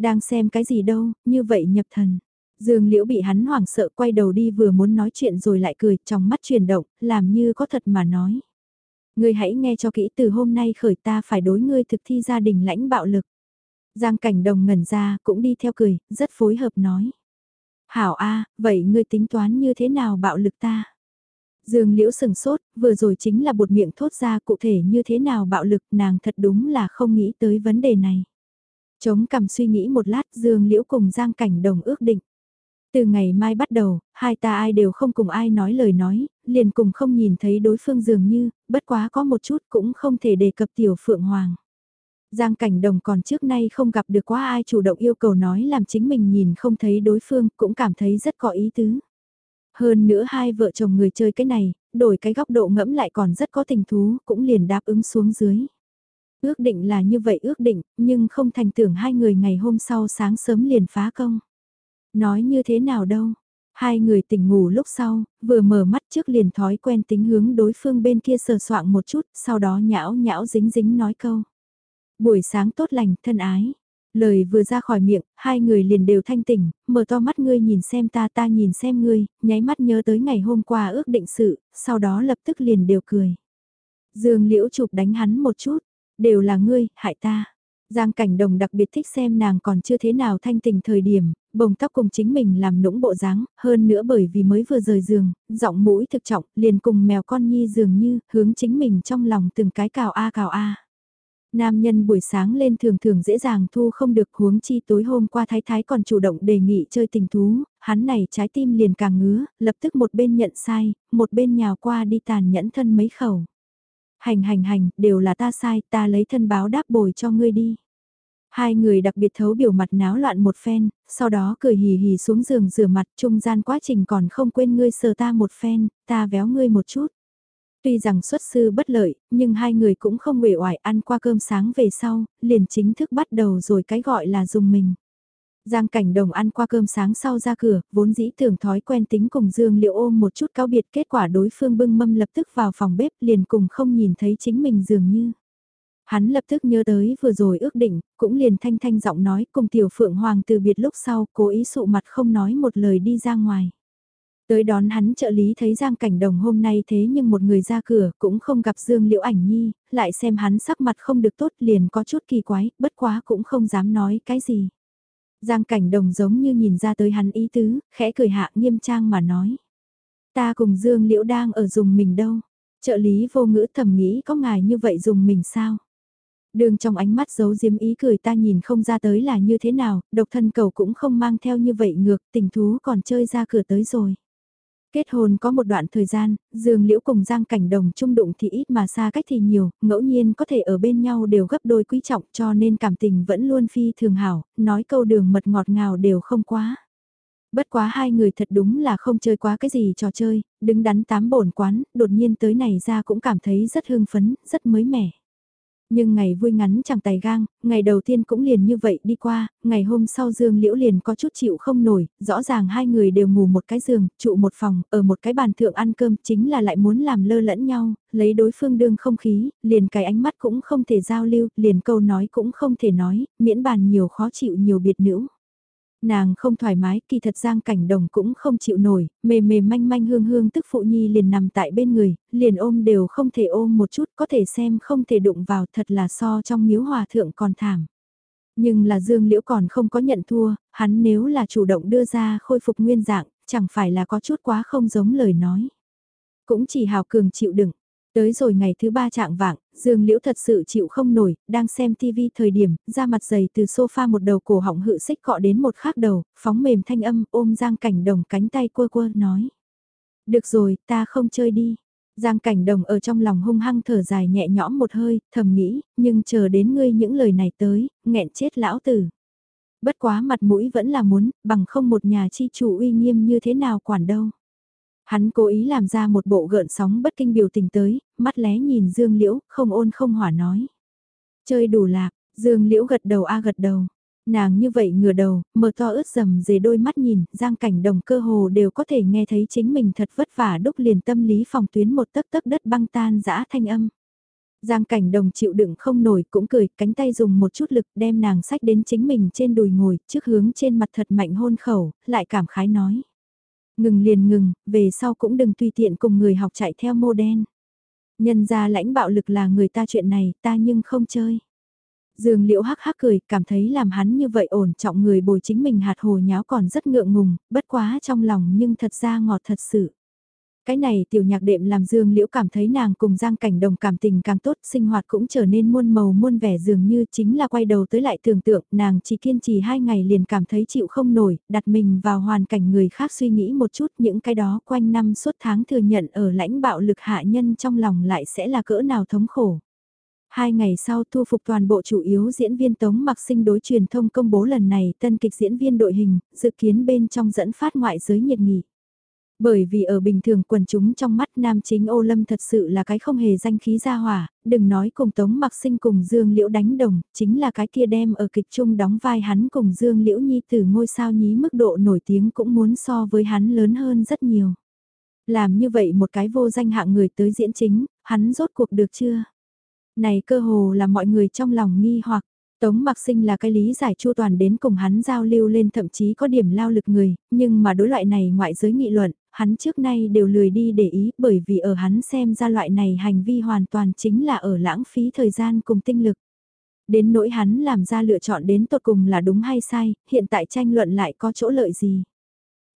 Speaker 1: Đang xem cái gì đâu, như vậy nhập thần. Dương Liễu bị hắn hoảng sợ quay đầu đi vừa muốn nói chuyện rồi lại cười, trong mắt chuyển động, làm như có thật mà nói. Ngươi hãy nghe cho kỹ từ hôm nay khởi ta phải đối ngươi thực thi gia đình lãnh bạo lực. Giang cảnh đồng ngẩn ra cũng đi theo cười, rất phối hợp nói. Hảo A, vậy ngươi tính toán như thế nào bạo lực ta? Dương Liễu sừng sốt, vừa rồi chính là bột miệng thốt ra cụ thể như thế nào bạo lực nàng thật đúng là không nghĩ tới vấn đề này. Chống cầm suy nghĩ một lát Dương Liễu cùng Giang Cảnh Đồng ước định. Từ ngày mai bắt đầu, hai ta ai đều không cùng ai nói lời nói, liền cùng không nhìn thấy đối phương dường như, bất quá có một chút cũng không thể đề cập tiểu Phượng Hoàng. Giang Cảnh Đồng còn trước nay không gặp được quá ai chủ động yêu cầu nói làm chính mình nhìn không thấy đối phương cũng cảm thấy rất có ý tứ. Hơn nữa hai vợ chồng người chơi cái này, đổi cái góc độ ngẫm lại còn rất có tình thú, cũng liền đáp ứng xuống dưới. Ước định là như vậy ước định, nhưng không thành tưởng hai người ngày hôm sau sáng sớm liền phá công. Nói như thế nào đâu, hai người tỉnh ngủ lúc sau, vừa mở mắt trước liền thói quen tính hướng đối phương bên kia sờ soạng một chút, sau đó nhão nhão dính dính nói câu. Buổi sáng tốt lành, thân ái. Lời vừa ra khỏi miệng, hai người liền đều thanh tỉnh, mở to mắt ngươi nhìn xem ta ta nhìn xem ngươi, nháy mắt nhớ tới ngày hôm qua ước định sự, sau đó lập tức liền đều cười. Dương liễu chụp đánh hắn một chút, Đều là ngươi, hại ta. Giang cảnh đồng đặc biệt thích xem nàng còn chưa thế nào thanh tình thời điểm, bồng tóc cùng chính mình làm nũng bộ dáng, hơn nữa bởi vì mới vừa rời giường, giọng mũi thực trọng, liền cùng mèo con nhi dường như, hướng chính mình trong lòng từng cái cào a cào a. Nam nhân buổi sáng lên thường thường dễ dàng thu không được huống chi tối hôm qua thái thái còn chủ động đề nghị chơi tình thú, hắn này trái tim liền càng ngứa, lập tức một bên nhận sai, một bên nhào qua đi tàn nhẫn thân mấy khẩu. Hành hành hành, đều là ta sai, ta lấy thân báo đáp bồi cho ngươi đi. Hai người đặc biệt thấu biểu mặt náo loạn một phen, sau đó cười hì hì xuống giường rửa mặt trung gian quá trình còn không quên ngươi sờ ta một phen, ta véo ngươi một chút. Tuy rằng xuất sư bất lợi, nhưng hai người cũng không uể oải ăn qua cơm sáng về sau, liền chính thức bắt đầu rồi cái gọi là dùng mình. Giang cảnh đồng ăn qua cơm sáng sau ra cửa, vốn dĩ tưởng thói quen tính cùng Dương Liệu ôm một chút cáo biệt kết quả đối phương bưng mâm lập tức vào phòng bếp liền cùng không nhìn thấy chính mình dường như. Hắn lập tức nhớ tới vừa rồi ước định, cũng liền thanh thanh giọng nói cùng tiểu phượng hoàng từ biệt lúc sau cố ý sụ mặt không nói một lời đi ra ngoài. Tới đón hắn trợ lý thấy Giang Cảnh Đồng hôm nay thế nhưng một người ra cửa cũng không gặp Dương Liễu Ảnh Nhi, lại xem hắn sắc mặt không được tốt liền có chút kỳ quái, bất quá cũng không dám nói cái gì. Giang cảnh đồng giống như nhìn ra tới hắn ý tứ, khẽ cười hạ nghiêm trang mà nói. Ta cùng Dương Liễu đang ở dùng mình đâu. Trợ lý vô ngữ thầm nghĩ có ngài như vậy dùng mình sao? Đường trong ánh mắt giấu diếm ý cười ta nhìn không ra tới là như thế nào, độc thân cầu cũng không mang theo như vậy ngược, tình thú còn chơi ra cửa tới rồi. Kết hôn có một đoạn thời gian, Dương Liễu cùng Giang Cảnh Đồng chung đụng thì ít mà xa cách thì nhiều, ngẫu nhiên có thể ở bên nhau đều gấp đôi quý trọng cho nên cảm tình vẫn luôn phi thường hảo, nói câu đường mật ngọt ngào đều không quá. Bất quá hai người thật đúng là không chơi quá cái gì trò chơi, đứng đắn tám bổn quán, đột nhiên tới này ra cũng cảm thấy rất hương phấn, rất mới mẻ. Nhưng ngày vui ngắn chẳng tài gang, ngày đầu tiên cũng liền như vậy đi qua, ngày hôm sau Dương Liễu liền có chút chịu không nổi, rõ ràng hai người đều ngủ một cái giường, trụ một phòng, ở một cái bàn thượng ăn cơm, chính là lại muốn làm lơ lẫn nhau, lấy đối phương đương không khí, liền cái ánh mắt cũng không thể giao lưu, liền câu nói cũng không thể nói, miễn bàn nhiều khó chịu nhiều biệt nữ. Nàng không thoải mái, kỳ thật Giang Cảnh Đồng cũng không chịu nổi, mềm mềm manh manh hương hương tức phụ nhi liền nằm tại bên người, liền ôm đều không thể ôm một chút, có thể xem không thể đụng vào thật là so trong miếu hòa thượng còn thảm. Nhưng là Dương Liễu còn không có nhận thua, hắn nếu là chủ động đưa ra khôi phục nguyên dạng, chẳng phải là có chút quá không giống lời nói. Cũng chỉ hào cường chịu đựng, Tới rồi ngày thứ ba trạng vạng, Dương Liễu thật sự chịu không nổi, đang xem TV thời điểm, ra mặt dày từ sofa một đầu cổ họng hự xích cọ đến một khác đầu, phóng mềm thanh âm ôm Giang Cảnh Đồng cánh tay quơ quơ nói. Được rồi, ta không chơi đi. Giang Cảnh Đồng ở trong lòng hung hăng thở dài nhẹ nhõm một hơi, thầm nghĩ, nhưng chờ đến ngươi những lời này tới, nghẹn chết lão tử. Bất quá mặt mũi vẫn là muốn, bằng không một nhà chi chủ uy nghiêm như thế nào quản đâu. Hắn cố ý làm ra một bộ gợn sóng bất kinh biểu tình tới, mắt lé nhìn Dương Liễu, không ôn không hỏa nói. Chơi đủ lạc, Dương Liễu gật đầu a gật đầu. Nàng như vậy ngửa đầu, mở to ướt rầm dề đôi mắt nhìn, giang cảnh đồng cơ hồ đều có thể nghe thấy chính mình thật vất vả đúc liền tâm lý phòng tuyến một tấc tấc đất băng tan dã thanh âm. Giang cảnh đồng chịu đựng không nổi cũng cười, cánh tay dùng một chút lực đem nàng sách đến chính mình trên đùi ngồi, trước hướng trên mặt thật mạnh hôn khẩu, lại cảm khái nói. Ngừng liền ngừng, về sau cũng đừng tùy tiện cùng người học chạy theo mô đen. Nhân ra lãnh bạo lực là người ta chuyện này, ta nhưng không chơi. Dương liễu hắc hắc cười, cảm thấy làm hắn như vậy ổn trọng người bồi chính mình hạt hồ nháo còn rất ngượng ngùng, bất quá trong lòng nhưng thật ra ngọt thật sự. Cái này tiểu nhạc đệm làm Dương Liễu cảm thấy nàng cùng Giang Cảnh Đồng cảm tình càng tốt, sinh hoạt cũng trở nên muôn màu muôn vẻ dường như chính là quay đầu tới lại tưởng tượng, nàng chỉ kiên trì hai ngày liền cảm thấy chịu không nổi, đặt mình vào hoàn cảnh người khác suy nghĩ một chút những cái đó quanh năm suốt tháng thừa nhận ở lãnh bạo lực hạ nhân trong lòng lại sẽ là cỡ nào thống khổ. Hai ngày sau thu phục toàn bộ chủ yếu diễn viên Tống Mặc Sinh đối truyền thông công bố lần này tân kịch diễn viên đội hình, dự kiến bên trong dẫn phát ngoại giới nhiệt nghị. Bởi vì ở bình thường quần chúng trong mắt nam chính ô lâm thật sự là cái không hề danh khí gia hỏa, đừng nói cùng Tống mặc sinh cùng Dương Liễu đánh đồng, chính là cái kia đem ở kịch trung đóng vai hắn cùng Dương Liễu Nhi từ ngôi sao nhí mức độ nổi tiếng cũng muốn so với hắn lớn hơn rất nhiều. Làm như vậy một cái vô danh hạng người tới diễn chính, hắn rốt cuộc được chưa? Này cơ hồ là mọi người trong lòng nghi hoặc, Tống Mặc Sinh là cái lý giải chu toàn đến cùng hắn giao lưu lên thậm chí có điểm lao lực người, nhưng mà đối loại này ngoại giới nghị luận, hắn trước nay đều lười đi để ý bởi vì ở hắn xem ra loại này hành vi hoàn toàn chính là ở lãng phí thời gian cùng tinh lực. Đến nỗi hắn làm ra lựa chọn đến tột cùng là đúng hay sai, hiện tại tranh luận lại có chỗ lợi gì.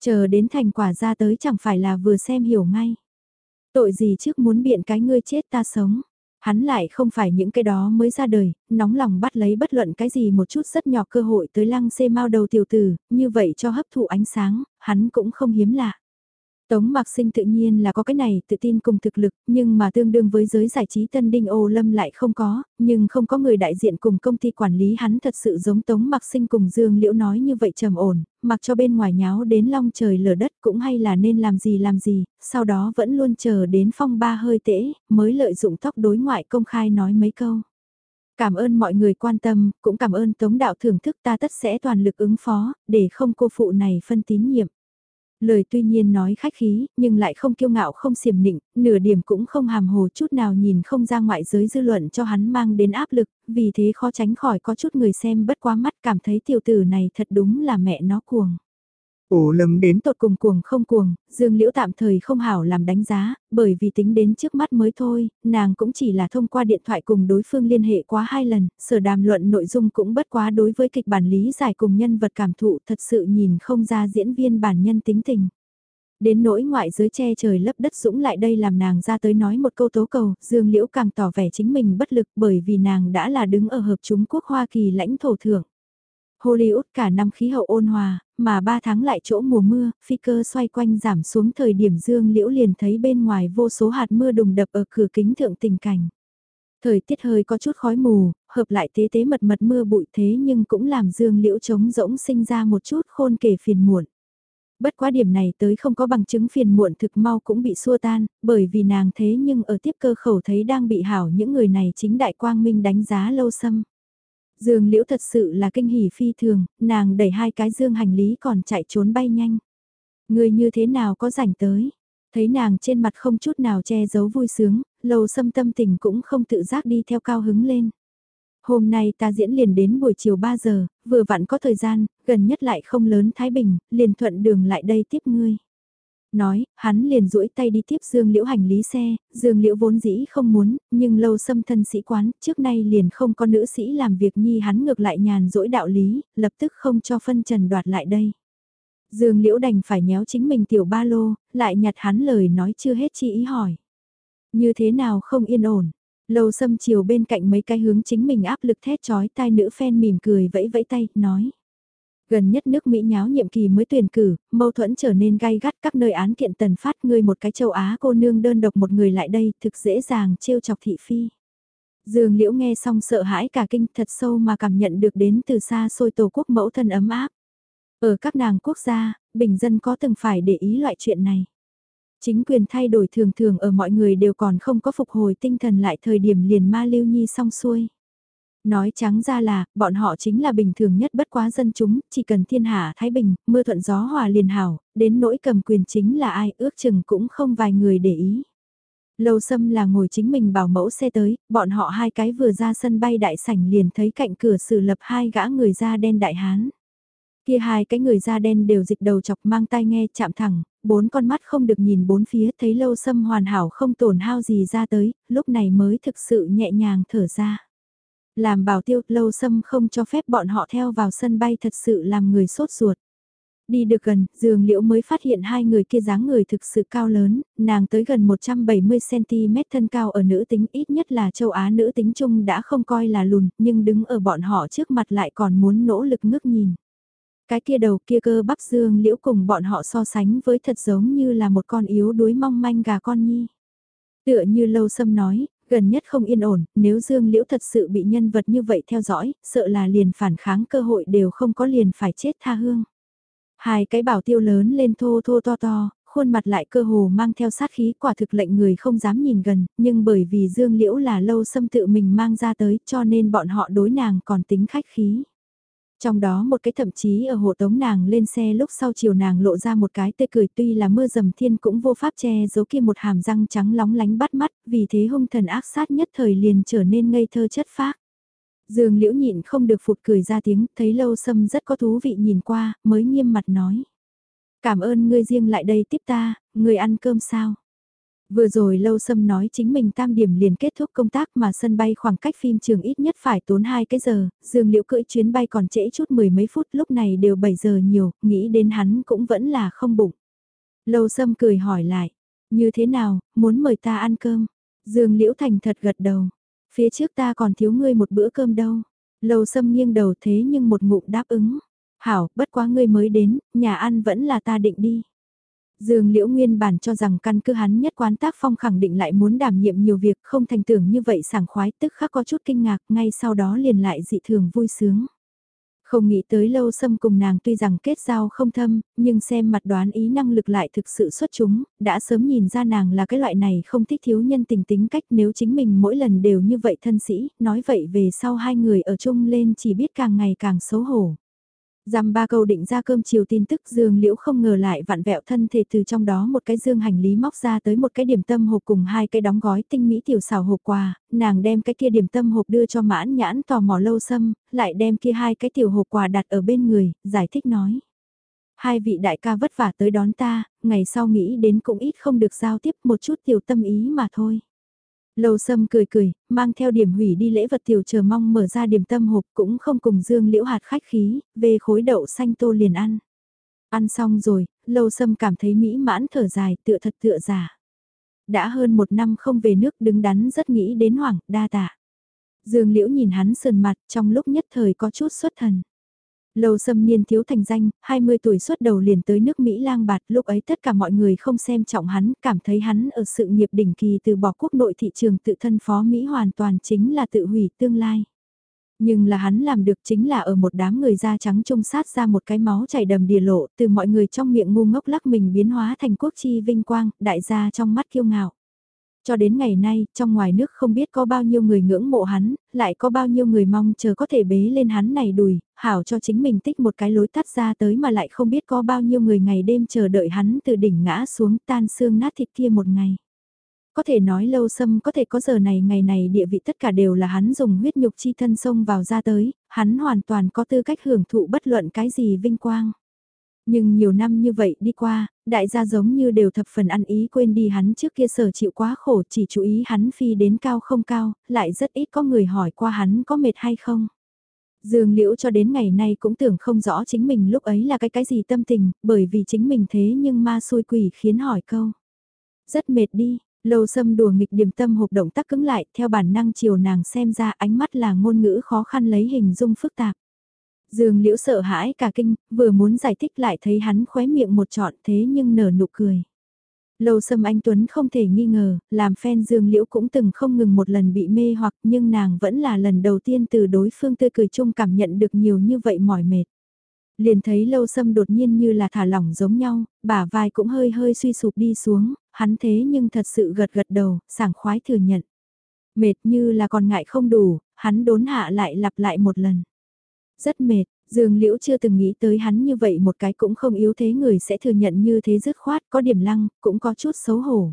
Speaker 1: Chờ đến thành quả ra tới chẳng phải là vừa xem hiểu ngay. Tội gì trước muốn biện cái ngươi chết ta sống. Hắn lại không phải những cái đó mới ra đời, nóng lòng bắt lấy bất luận cái gì một chút rất nhỏ cơ hội tới lăng xê mau đầu tiểu tử, như vậy cho hấp thụ ánh sáng, hắn cũng không hiếm lạ. Tống Mạc Sinh tự nhiên là có cái này tự tin cùng thực lực, nhưng mà tương đương với giới giải trí Tân Đinh Ô Lâm lại không có, nhưng không có người đại diện cùng công ty quản lý hắn thật sự giống Tống Mạc Sinh cùng Dương Liễu nói như vậy trầm ổn, mặc cho bên ngoài nháo đến long trời lở đất cũng hay là nên làm gì làm gì, sau đó vẫn luôn chờ đến phong ba hơi tễ, mới lợi dụng tóc đối ngoại công khai nói mấy câu. Cảm ơn mọi người quan tâm, cũng cảm ơn Tống Đạo thưởng thức ta tất sẽ toàn lực ứng phó, để không cô phụ này phân tín nhiệm. Lời tuy nhiên nói khách khí, nhưng lại không kiêu ngạo không xiểm nịnh, nửa điểm cũng không hàm hồ chút nào nhìn không ra ngoại giới dư luận cho hắn mang đến áp lực, vì thế khó tránh khỏi có chút người xem bất quá mắt cảm thấy tiểu tử này thật đúng là mẹ nó cuồng. Ổ lấm đến tột cùng cuồng không cuồng, Dương Liễu tạm thời không hảo làm đánh giá, bởi vì tính đến trước mắt mới thôi, nàng cũng chỉ là thông qua điện thoại cùng đối phương liên hệ quá hai lần, sở đàm luận nội dung cũng bất quá đối với kịch bản lý giải cùng nhân vật cảm thụ thật sự nhìn không ra diễn viên bản nhân tính tình. Đến nỗi ngoại giới che trời lấp đất dũng lại đây làm nàng ra tới nói một câu tố cầu, Dương Liễu càng tỏ vẻ chính mình bất lực bởi vì nàng đã là đứng ở hợp chúng quốc Hoa Kỳ lãnh thổ thưởng. Hollywood cả năm khí hậu ôn hòa, mà ba tháng lại chỗ mùa mưa, phi cơ xoay quanh giảm xuống thời điểm dương liễu liền thấy bên ngoài vô số hạt mưa đùng đập ở cửa kính thượng tình cảnh. Thời tiết hơi có chút khói mù, hợp lại tế tế mật mật mưa bụi thế nhưng cũng làm dương liễu trống rỗng sinh ra một chút khôn kể phiền muộn. Bất quá điểm này tới không có bằng chứng phiền muộn thực mau cũng bị xua tan, bởi vì nàng thế nhưng ở tiếp cơ khẩu thấy đang bị hảo những người này chính đại quang minh đánh giá lâu xâm. Dương liễu thật sự là kinh hỉ phi thường, nàng đẩy hai cái dương hành lý còn chạy trốn bay nhanh. Người như thế nào có rảnh tới, thấy nàng trên mặt không chút nào che giấu vui sướng, lâu xâm tâm tình cũng không tự giác đi theo cao hứng lên. Hôm nay ta diễn liền đến buổi chiều 3 giờ, vừa vặn có thời gian, gần nhất lại không lớn Thái Bình, liền thuận đường lại đây tiếp ngươi. Nói, hắn liền duỗi tay đi tiếp Dương Liễu hành lý xe, Dương Liễu vốn dĩ không muốn, nhưng lâu xâm thân sĩ quán, trước nay liền không có nữ sĩ làm việc nhi hắn ngược lại nhàn dỗi đạo lý, lập tức không cho phân trần đoạt lại đây. Dương Liễu đành phải nhéo chính mình tiểu ba lô, lại nhặt hắn lời nói chưa hết chi ý hỏi. Như thế nào không yên ổn, Lâu xâm chiều bên cạnh mấy cái hướng chính mình áp lực thét chói tai nữ phen mỉm cười vẫy vẫy tay, nói. Gần nhất nước Mỹ nháo nhiệm kỳ mới tuyển cử, mâu thuẫn trở nên gai gắt các nơi án kiện tần phát ngươi một cái châu Á cô nương đơn độc một người lại đây thực dễ dàng trêu chọc thị phi. Dương liễu nghe xong sợ hãi cả kinh thật sâu mà cảm nhận được đến từ xa xôi tổ quốc mẫu thân ấm áp. Ở các nàng quốc gia, bình dân có từng phải để ý loại chuyện này. Chính quyền thay đổi thường thường ở mọi người đều còn không có phục hồi tinh thần lại thời điểm liền ma lưu nhi xong xuôi. Nói trắng ra là, bọn họ chính là bình thường nhất bất quá dân chúng, chỉ cần thiên hạ thái bình, mưa thuận gió hòa liền hảo, đến nỗi cầm quyền chính là ai, ước chừng cũng không vài người để ý. Lâu xâm là ngồi chính mình bảo mẫu xe tới, bọn họ hai cái vừa ra sân bay đại sảnh liền thấy cạnh cửa xử lập hai gã người da đen đại hán. Kia hai cái người da đen đều dịch đầu chọc mang tai nghe chạm thẳng, bốn con mắt không được nhìn bốn phía thấy lâu xâm hoàn hảo không tổn hao gì ra tới, lúc này mới thực sự nhẹ nhàng thở ra. Làm bảo tiêu lâu xâm không cho phép bọn họ theo vào sân bay thật sự làm người sốt ruột. Đi được gần, dường liễu mới phát hiện hai người kia dáng người thực sự cao lớn, nàng tới gần 170cm thân cao ở nữ tính ít nhất là châu Á nữ tính chung đã không coi là lùn, nhưng đứng ở bọn họ trước mặt lại còn muốn nỗ lực ngước nhìn. Cái kia đầu kia cơ bắp dương liễu cùng bọn họ so sánh với thật giống như là một con yếu đuối mong manh gà con nhi. Tựa như lâu sâm nói, gần nhất không yên ổn, nếu dương liễu thật sự bị nhân vật như vậy theo dõi, sợ là liền phản kháng cơ hội đều không có liền phải chết tha hương. Hai cái bảo tiêu lớn lên thô thô to to, khuôn mặt lại cơ hồ mang theo sát khí quả thực lệnh người không dám nhìn gần, nhưng bởi vì Dương Liễu là lâu xâm tự mình mang ra tới cho nên bọn họ đối nàng còn tính khách khí. Trong đó một cái thậm chí ở hộ tống nàng lên xe lúc sau chiều nàng lộ ra một cái tê cười tuy là mưa dầm thiên cũng vô pháp che giấu kia một hàm răng trắng lóng lánh bắt mắt, vì thế hung thần ác sát nhất thời liền trở nên ngây thơ chất phác. Dương liễu nhịn không được phụt cười ra tiếng, thấy lâu sâm rất có thú vị nhìn qua, mới nghiêm mặt nói. Cảm ơn ngươi riêng lại đây tiếp ta, ngươi ăn cơm sao? Vừa rồi Lâu Sâm nói chính mình tam điểm liền kết thúc công tác mà sân bay khoảng cách phim trường ít nhất phải tốn 2 cái giờ, Dương Liễu cưỡi chuyến bay còn trễ chút mười mấy phút lúc này đều 7 giờ nhiều, nghĩ đến hắn cũng vẫn là không bụng. Lâu Sâm cười hỏi lại, như thế nào, muốn mời ta ăn cơm? Dương Liễu thành thật gật đầu, phía trước ta còn thiếu ngươi một bữa cơm đâu. Lâu Sâm nghiêng đầu thế nhưng một ngụm đáp ứng. Hảo, bất quá ngươi mới đến, nhà ăn vẫn là ta định đi. Dương Liễu nguyên bản cho rằng căn cứ hắn nhất quán tác phong khẳng định lại muốn đảm nhiệm nhiều việc không thành tưởng như vậy sảng khoái tức khắc có chút kinh ngạc ngay sau đó liền lại dị thường vui sướng. Không nghĩ tới lâu xâm cùng nàng tuy rằng kết giao không thâm, nhưng xem mặt đoán ý năng lực lại thực sự xuất chúng, đã sớm nhìn ra nàng là cái loại này không thích thiếu nhân tình tính cách nếu chính mình mỗi lần đều như vậy thân sĩ, nói vậy về sau hai người ở chung lên chỉ biết càng ngày càng xấu hổ. Dằm ba câu định ra cơm chiều tin tức Dương Liễu không ngờ lại vặn vẹo thân thể từ trong đó một cái dương hành lý móc ra tới một cái điểm tâm hộp cùng hai cái đóng gói tinh mỹ tiểu xào hộp quà, nàng đem cái kia điểm tâm hộp đưa cho mãn nhãn tò mò lâu xâm, lại đem kia hai cái tiểu hộp quà đặt ở bên người, giải thích nói. Hai vị đại ca vất vả tới đón ta, ngày sau nghĩ đến cũng ít không được giao tiếp một chút tiểu tâm ý mà thôi. Lâu sâm cười cười, mang theo điểm hủy đi lễ vật tiểu chờ mong mở ra điểm tâm hộp cũng không cùng dương liễu hạt khách khí, về khối đậu xanh tô liền ăn. Ăn xong rồi, lâu sâm cảm thấy mỹ mãn thở dài tựa thật tựa giả. Đã hơn một năm không về nước đứng đắn rất nghĩ đến hoảng, đa tạ. Dương liễu nhìn hắn sườn mặt trong lúc nhất thời có chút xuất thần. Lâu xâm niên thiếu thành danh, 20 tuổi xuất đầu liền tới nước Mỹ lang bạt, lúc ấy tất cả mọi người không xem trọng hắn, cảm thấy hắn ở sự nghiệp đỉnh kỳ từ bỏ quốc nội thị trường tự thân phó Mỹ hoàn toàn chính là tự hủy tương lai. Nhưng là hắn làm được chính là ở một đám người da trắng trông sát ra một cái máu chảy đầm đìa lộ, từ mọi người trong miệng ngu ngốc lắc mình biến hóa thành quốc chi vinh quang, đại gia trong mắt kiêu ngạo. Cho đến ngày nay, trong ngoài nước không biết có bao nhiêu người ngưỡng mộ hắn, lại có bao nhiêu người mong chờ có thể bế lên hắn này đùi, hảo cho chính mình tích một cái lối tắt ra tới mà lại không biết có bao nhiêu người ngày đêm chờ đợi hắn từ đỉnh ngã xuống tan xương nát thịt kia một ngày. Có thể nói lâu xâm có thể có giờ này ngày này địa vị tất cả đều là hắn dùng huyết nhục chi thân sông vào ra tới, hắn hoàn toàn có tư cách hưởng thụ bất luận cái gì vinh quang. Nhưng nhiều năm như vậy đi qua, đại gia giống như đều thập phần ăn ý quên đi hắn trước kia sở chịu quá khổ chỉ chú ý hắn phi đến cao không cao, lại rất ít có người hỏi qua hắn có mệt hay không. Dương Liễu cho đến ngày nay cũng tưởng không rõ chính mình lúc ấy là cái cái gì tâm tình, bởi vì chính mình thế nhưng ma xui quỷ khiến hỏi câu. Rất mệt đi, lâu xâm đùa nghịch điểm tâm hộp động tác cứng lại, theo bản năng chiều nàng xem ra ánh mắt là ngôn ngữ khó khăn lấy hình dung phức tạp. Dương Liễu sợ hãi cả kinh, vừa muốn giải thích lại thấy hắn khóe miệng một trọn thế nhưng nở nụ cười. Lâu Sâm Anh Tuấn không thể nghi ngờ, làm fan Dương Liễu cũng từng không ngừng một lần bị mê hoặc nhưng nàng vẫn là lần đầu tiên từ đối phương tươi cười chung cảm nhận được nhiều như vậy mỏi mệt. Liền thấy Lâu Sâm đột nhiên như là thả lỏng giống nhau, bả vai cũng hơi hơi suy sụp đi xuống, hắn thế nhưng thật sự gật gật đầu, sảng khoái thừa nhận. Mệt như là còn ngại không đủ, hắn đốn hạ lại lặp lại một lần. Rất mệt, Dương Liễu chưa từng nghĩ tới hắn như vậy một cái cũng không yếu thế người sẽ thừa nhận như thế dứt khoát, có điểm lăng, cũng có chút xấu hổ.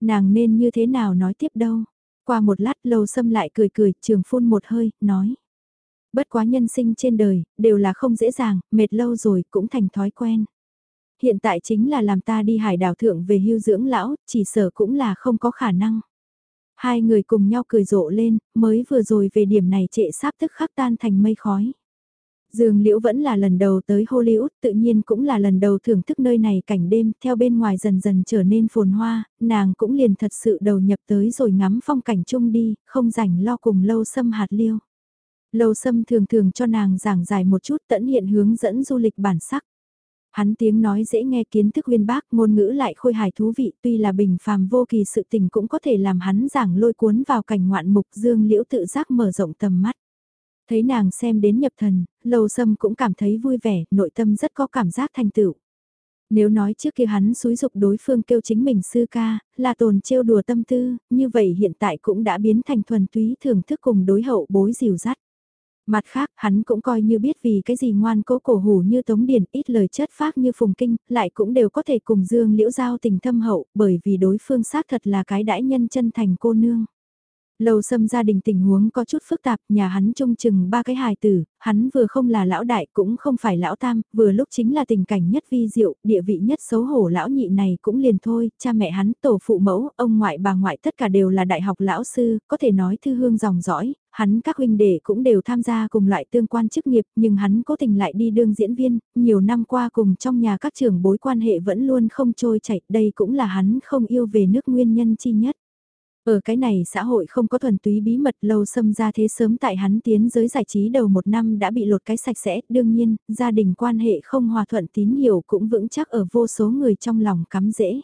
Speaker 1: Nàng nên như thế nào nói tiếp đâu. Qua một lát lâu xâm lại cười cười, trường phun một hơi, nói. Bất quá nhân sinh trên đời, đều là không dễ dàng, mệt lâu rồi cũng thành thói quen. Hiện tại chính là làm ta đi hải đảo thượng về hưu dưỡng lão, chỉ sở cũng là không có khả năng. Hai người cùng nhau cười rộ lên, mới vừa rồi về điểm này trệ sáp tức khắc tan thành mây khói. Dương Liễu vẫn là lần đầu tới Hollywood, tự nhiên cũng là lần đầu thưởng thức nơi này cảnh đêm, theo bên ngoài dần dần trở nên phồn hoa, nàng cũng liền thật sự đầu nhập tới rồi ngắm phong cảnh chung đi, không rảnh lo cùng lâu xâm hạt liêu. Lâu xâm thường thường cho nàng giảng giải một chút tận hiện hướng dẫn du lịch bản sắc. Hắn tiếng nói dễ nghe kiến thức uyên bác ngôn ngữ lại khôi hài thú vị tuy là bình phàm vô kỳ sự tình cũng có thể làm hắn giảng lôi cuốn vào cảnh ngoạn mục dương liễu tự giác mở rộng tầm mắt. Thấy nàng xem đến nhập thần, lầu sâm cũng cảm thấy vui vẻ, nội tâm rất có cảm giác thành tựu. Nếu nói trước kia hắn xúi dục đối phương kêu chính mình sư ca, là tồn trêu đùa tâm tư, như vậy hiện tại cũng đã biến thành thuần túy thưởng thức cùng đối hậu bối dìu dắt. Mặt khác, hắn cũng coi như biết vì cái gì ngoan cố cổ hủ như Tống Điển, ít lời chất phác như Phùng Kinh, lại cũng đều có thể cùng Dương Liễu Giao tình thâm hậu, bởi vì đối phương xác thật là cái đãi nhân chân thành cô nương. Lâu xâm gia đình tình huống có chút phức tạp, nhà hắn trông chừng ba cái hài tử, hắn vừa không là lão đại cũng không phải lão tam, vừa lúc chính là tình cảnh nhất vi diệu, địa vị nhất xấu hổ lão nhị này cũng liền thôi, cha mẹ hắn, tổ phụ mẫu, ông ngoại bà ngoại tất cả đều là đại học lão sư, có thể nói thư hương dòng dõi, hắn các huynh đệ cũng đều tham gia cùng loại tương quan chức nghiệp, nhưng hắn cố tình lại đi đương diễn viên, nhiều năm qua cùng trong nhà các trưởng bối quan hệ vẫn luôn không trôi chảy, đây cũng là hắn không yêu về nước nguyên nhân chi nhất. Ở cái này xã hội không có thuần túy bí mật lâu xâm ra thế sớm tại hắn tiến giới giải trí đầu một năm đã bị lột cái sạch sẽ, đương nhiên, gia đình quan hệ không hòa thuận tín hiểu cũng vững chắc ở vô số người trong lòng cắm dễ.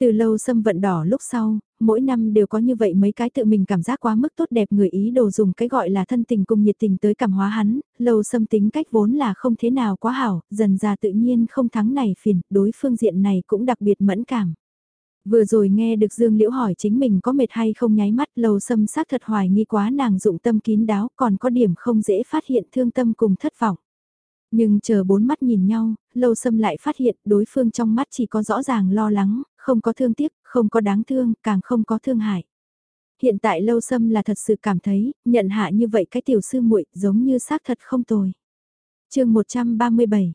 Speaker 1: Từ lâu xâm vận đỏ lúc sau, mỗi năm đều có như vậy mấy cái tự mình cảm giác quá mức tốt đẹp người ý đồ dùng cái gọi là thân tình cùng nhiệt tình tới cảm hóa hắn, lâu xâm tính cách vốn là không thế nào quá hảo, dần ra tự nhiên không thắng này phiền, đối phương diện này cũng đặc biệt mẫn cảm. Vừa rồi nghe được Dương Liễu hỏi chính mình có mệt hay không nháy mắt lầu xâm xác thật hoài nghi quá nàng dụng tâm kín đáo còn có điểm không dễ phát hiện thương tâm cùng thất vọng. Nhưng chờ bốn mắt nhìn nhau, lâu xâm lại phát hiện đối phương trong mắt chỉ có rõ ràng lo lắng, không có thương tiếc, không có đáng thương, càng không có thương hại. Hiện tại lâu xâm là thật sự cảm thấy, nhận hạ như vậy cái tiểu sư muội giống như xác thật không tồi. chương 137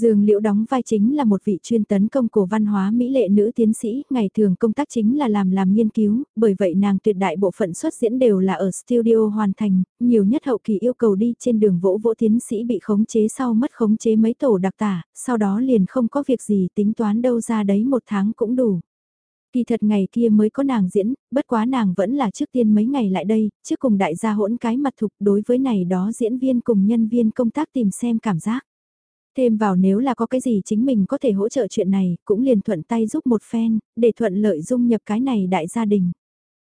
Speaker 1: Dương Liễu đóng vai chính là một vị chuyên tấn công cổ văn hóa mỹ lệ nữ tiến sĩ, ngày thường công tác chính là làm làm nghiên cứu, bởi vậy nàng tuyệt đại bộ phận xuất diễn đều là ở studio hoàn thành, nhiều nhất hậu kỳ yêu cầu đi trên đường vỗ vỗ tiến sĩ bị khống chế sau mất khống chế mấy tổ đặc tả, sau đó liền không có việc gì tính toán đâu ra đấy một tháng cũng đủ. Kỳ thật ngày kia mới có nàng diễn, bất quá nàng vẫn là trước tiên mấy ngày lại đây, trước cùng đại gia hỗn cái mặt thục đối với này đó diễn viên cùng nhân viên công tác tìm xem cảm giác. Thêm vào nếu là có cái gì chính mình có thể hỗ trợ chuyện này, cũng liền thuận tay giúp một phen, để thuận lợi dung nhập cái này đại gia đình.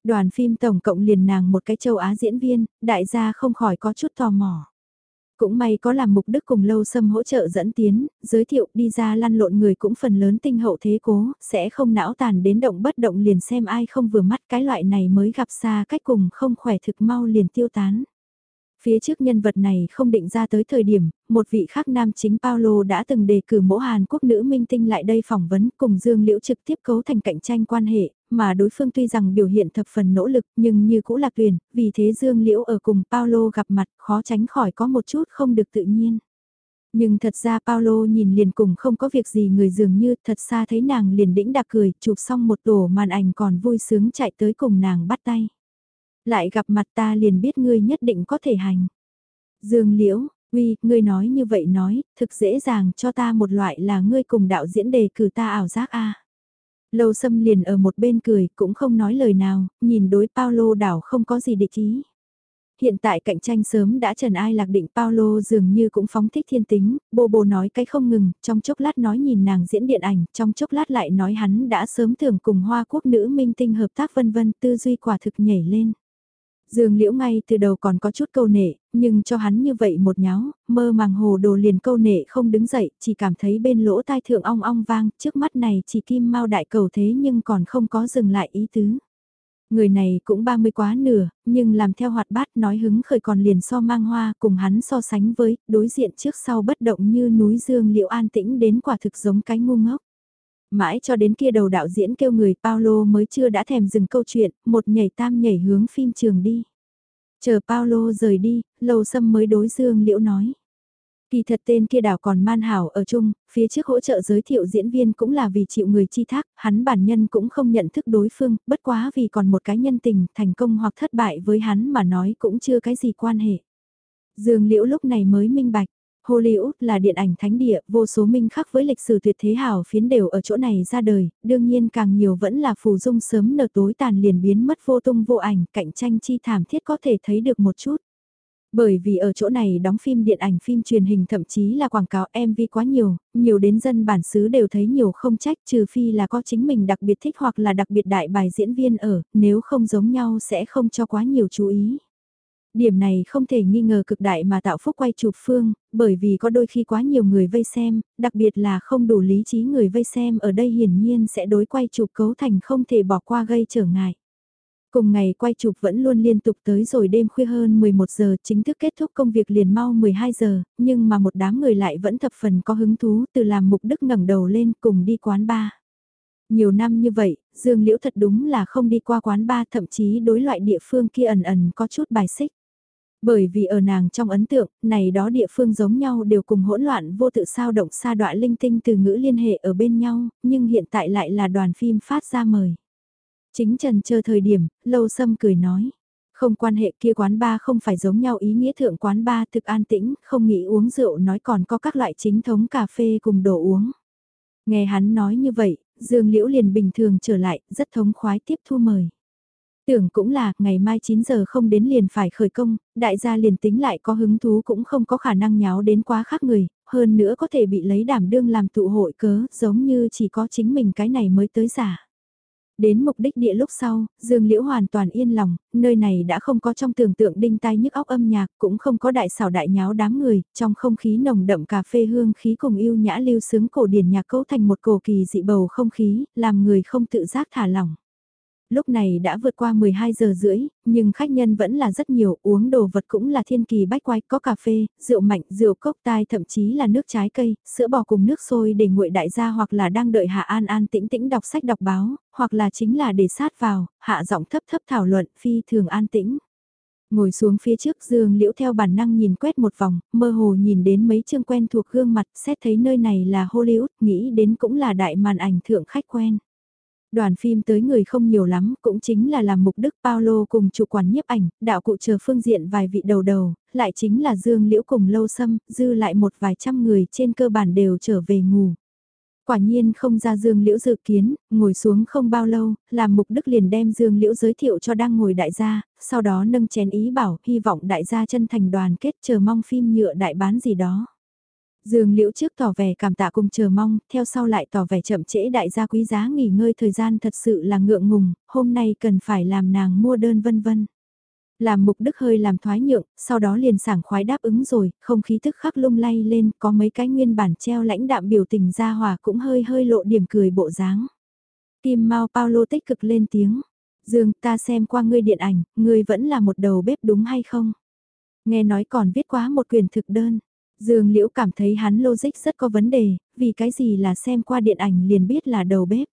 Speaker 1: Đoàn phim tổng cộng liền nàng một cái châu Á diễn viên, đại gia không khỏi có chút tò mò. Cũng may có làm mục đức cùng lâu xâm hỗ trợ dẫn tiến, giới thiệu đi ra lăn lộn người cũng phần lớn tinh hậu thế cố, sẽ không não tàn đến động bất động liền xem ai không vừa mắt cái loại này mới gặp xa cách cùng không khỏe thực mau liền tiêu tán. Phía trước nhân vật này không định ra tới thời điểm, một vị khác nam chính Paulo đã từng đề cử mẫu Hàn Quốc nữ minh tinh lại đây phỏng vấn cùng Dương Liễu trực tiếp cấu thành cạnh tranh quan hệ, mà đối phương tuy rằng biểu hiện thập phần nỗ lực nhưng như cũ lạc tuyển, vì thế Dương Liễu ở cùng Paulo gặp mặt khó tránh khỏi có một chút không được tự nhiên. Nhưng thật ra Paulo nhìn liền cùng không có việc gì người dường như thật xa thấy nàng liền đĩnh đặc cười, chụp xong một tổ màn ảnh còn vui sướng chạy tới cùng nàng bắt tay. Lại gặp mặt ta liền biết ngươi nhất định có thể hành. Dương Liễu, uy, ngươi nói như vậy nói, thực dễ dàng cho ta một loại là ngươi cùng đạo diễn đề cử ta ảo giác a. Lâu sâm liền ở một bên cười, cũng không nói lời nào, nhìn đối Paulo đảo không có gì địch ý. Hiện tại cạnh tranh sớm đã trần ai lạc định Paulo dường như cũng phóng thích thiên tính, bô bô nói cái không ngừng, trong chốc lát nói nhìn nàng diễn điện ảnh, trong chốc lát lại nói hắn đã sớm thường cùng hoa quốc nữ minh tinh hợp tác vân vân tư duy quả thực nhảy lên. Dương Liễu ngay từ đầu còn có chút câu nệ, nhưng cho hắn như vậy một nháo, mơ màng hồ đồ liền câu nệ không đứng dậy, chỉ cảm thấy bên lỗ tai thượng ong ong vang, trước mắt này chỉ kim mau đại cầu thế nhưng còn không có dừng lại ý tứ. Người này cũng 30 quá nửa, nhưng làm theo hoạt bát nói hứng khởi còn liền so mang hoa cùng hắn so sánh với, đối diện trước sau bất động như núi Dương Liễu an tĩnh đến quả thực giống cái ngu ngốc. Mãi cho đến kia đầu đạo diễn kêu người Paulo mới chưa đã thèm dừng câu chuyện, một nhảy tam nhảy hướng phim trường đi. Chờ Paulo rời đi, lầu sâm mới đối Dương Liễu nói. Kỳ thật tên kia đảo còn man hảo ở chung, phía trước hỗ trợ giới thiệu diễn viên cũng là vì chịu người chi thác, hắn bản nhân cũng không nhận thức đối phương, bất quá vì còn một cái nhân tình, thành công hoặc thất bại với hắn mà nói cũng chưa cái gì quan hệ. Dương Liễu lúc này mới minh bạch, Hollywood là điện ảnh thánh địa, vô số minh khắc với lịch sử tuyệt thế hào phiến đều ở chỗ này ra đời, đương nhiên càng nhiều vẫn là phù dung sớm nở tối tàn liền biến mất vô tung vô ảnh, cạnh tranh chi thảm thiết có thể thấy được một chút. Bởi vì ở chỗ này đóng phim điện ảnh phim truyền hình thậm chí là quảng cáo MV quá nhiều, nhiều đến dân bản xứ đều thấy nhiều không trách trừ phi là có chính mình đặc biệt thích hoặc là đặc biệt đại bài diễn viên ở, nếu không giống nhau sẽ không cho quá nhiều chú ý. Điểm này không thể nghi ngờ cực đại mà tạo phúc quay chụp phương, bởi vì có đôi khi quá nhiều người vây xem, đặc biệt là không đủ lý trí người vây xem ở đây hiển nhiên sẽ đối quay chụp cấu thành không thể bỏ qua gây trở ngại. Cùng ngày quay chụp vẫn luôn liên tục tới rồi đêm khuya hơn 11 giờ chính thức kết thúc công việc liền mau 12 giờ, nhưng mà một đám người lại vẫn thập phần có hứng thú từ làm mục đức ngẩng đầu lên cùng đi quán bar. Nhiều năm như vậy, Dương Liễu thật đúng là không đi qua quán bar thậm chí đối loại địa phương kia ẩn ẩn có chút bài xích. Bởi vì ở nàng trong ấn tượng, này đó địa phương giống nhau đều cùng hỗn loạn vô tự sao động xa đoạn linh tinh từ ngữ liên hệ ở bên nhau, nhưng hiện tại lại là đoàn phim phát ra mời. Chính trần chờ thời điểm, lâu sâm cười nói. Không quan hệ kia quán ba không phải giống nhau ý nghĩa thượng quán ba thực an tĩnh, không nghĩ uống rượu nói còn có các loại chính thống cà phê cùng đồ uống. Nghe hắn nói như vậy, Dương Liễu liền bình thường trở lại, rất thống khoái tiếp thu mời. Tưởng cũng là, ngày mai 9 giờ không đến liền phải khởi công, đại gia liền tính lại có hứng thú cũng không có khả năng nháo đến quá khác người, hơn nữa có thể bị lấy đảm đương làm tụ hội cớ, giống như chỉ có chính mình cái này mới tới giả. Đến mục đích địa lúc sau, Dương Liễu hoàn toàn yên lòng, nơi này đã không có trong tưởng tượng đinh tai nhức óc âm nhạc, cũng không có đại xảo đại nháo đám người, trong không khí nồng đậm cà phê hương khí cùng yêu nhã lưu sướng cổ điển nhạc cấu thành một cổ kỳ dị bầu không khí, làm người không tự giác thả lỏng. Lúc này đã vượt qua 12 giờ rưỡi, nhưng khách nhân vẫn là rất nhiều, uống đồ vật cũng là thiên kỳ bách quái, có cà phê, rượu mạnh, rượu cốc tai thậm chí là nước trái cây, sữa bò cùng nước sôi để nguội đại gia hoặc là đang đợi Hạ An An tĩnh tĩnh đọc sách đọc báo, hoặc là chính là để sát vào, hạ giọng thấp thấp thảo luận, phi thường an tĩnh. Ngồi xuống phía trước Dương Liễu theo bản năng nhìn quét một vòng, mơ hồ nhìn đến mấy chương quen thuộc gương mặt, xét thấy nơi này là Hollywood, nghĩ đến cũng là đại màn ảnh thượng khách quen. Đoàn phim tới người không nhiều lắm, cũng chính là làm mục đức Paulo cùng chủ quản nhiếp ảnh, đạo cụ chờ phương diện vài vị đầu đầu, lại chính là Dương Liễu cùng Lâu Sâm, dư lại một vài trăm người trên cơ bản đều trở về ngủ. Quả nhiên không ra Dương Liễu dự kiến, ngồi xuống không bao lâu, làm mục đức liền đem Dương Liễu giới thiệu cho đang ngồi đại gia, sau đó nâng chén ý bảo, hy vọng đại gia chân thành đoàn kết chờ mong phim nhựa đại bán gì đó. Dương Liễu trước tỏ vẻ cảm tạ cùng chờ mong, theo sau lại tỏ vẻ chậm trễ đại gia quý giá nghỉ ngơi thời gian thật sự là ngượng ngùng, hôm nay cần phải làm nàng mua đơn vân vân. Làm mục đức hơi làm thoái nhượng, sau đó liền sảng khoái đáp ứng rồi, không khí tức khắc lung lay lên, có mấy cái nguyên bản treo lãnh đạm biểu tình ra hòa cũng hơi hơi lộ điểm cười bộ dáng. Kim Mau Paulo tích cực lên tiếng, Dương ta xem qua ngươi điện ảnh, ngươi vẫn là một đầu bếp đúng hay không? Nghe nói còn viết quá một quyền thực đơn. Dương Liễu cảm thấy hắn logic rất có vấn đề, vì cái gì là xem qua điện ảnh liền biết là đầu bếp.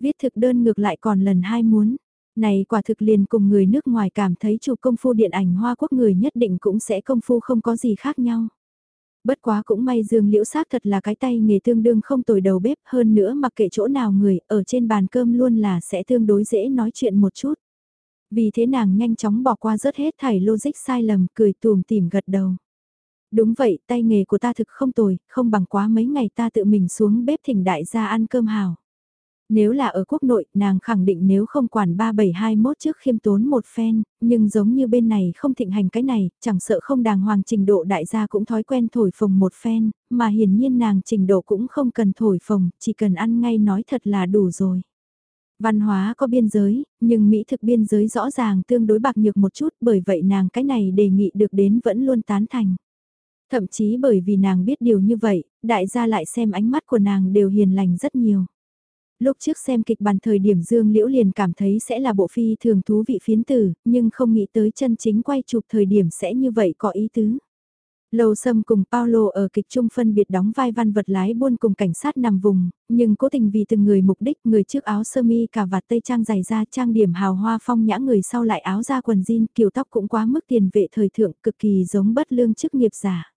Speaker 1: Viết thực đơn ngược lại còn lần hai muốn. Này quả thực liền cùng người nước ngoài cảm thấy chủ công phu điện ảnh Hoa Quốc người nhất định cũng sẽ công phu không có gì khác nhau. Bất quá cũng may Dương Liễu xác thật là cái tay nghề tương đương không tồi đầu bếp hơn nữa mặc kệ chỗ nào người ở trên bàn cơm luôn là sẽ tương đối dễ nói chuyện một chút. Vì thế nàng nhanh chóng bỏ qua rớt hết thảy logic sai lầm cười tùm tìm gật đầu. Đúng vậy, tay nghề của ta thực không tồi, không bằng quá mấy ngày ta tự mình xuống bếp thỉnh đại gia ăn cơm hào. Nếu là ở quốc nội, nàng khẳng định nếu không quản 3721 trước khiêm tốn một phen, nhưng giống như bên này không thịnh hành cái này, chẳng sợ không đàng hoàng trình độ đại gia cũng thói quen thổi phồng một phen, mà hiển nhiên nàng trình độ cũng không cần thổi phồng, chỉ cần ăn ngay nói thật là đủ rồi. Văn hóa có biên giới, nhưng mỹ thực biên giới rõ ràng tương đối bạc nhược một chút bởi vậy nàng cái này đề nghị được đến vẫn luôn tán thành. Thậm chí bởi vì nàng biết điều như vậy, đại gia lại xem ánh mắt của nàng đều hiền lành rất nhiều. Lúc trước xem kịch bản thời điểm Dương Liễu liền cảm thấy sẽ là bộ phi thường thú vị phiến tử, nhưng không nghĩ tới chân chính quay chụp thời điểm sẽ như vậy có ý tứ. Lầu Sâm cùng Paulo ở kịch trung phân biệt đóng vai văn vật lái buôn cùng cảnh sát nằm vùng, nhưng cố tình vì từng người mục đích người trước áo sơ mi cả vạt tây trang dày da trang điểm hào hoa phong nhã người sau lại áo da quần jean kiểu tóc cũng quá mức tiền vệ thời thượng cực kỳ giống bất lương chức nghiệp giả.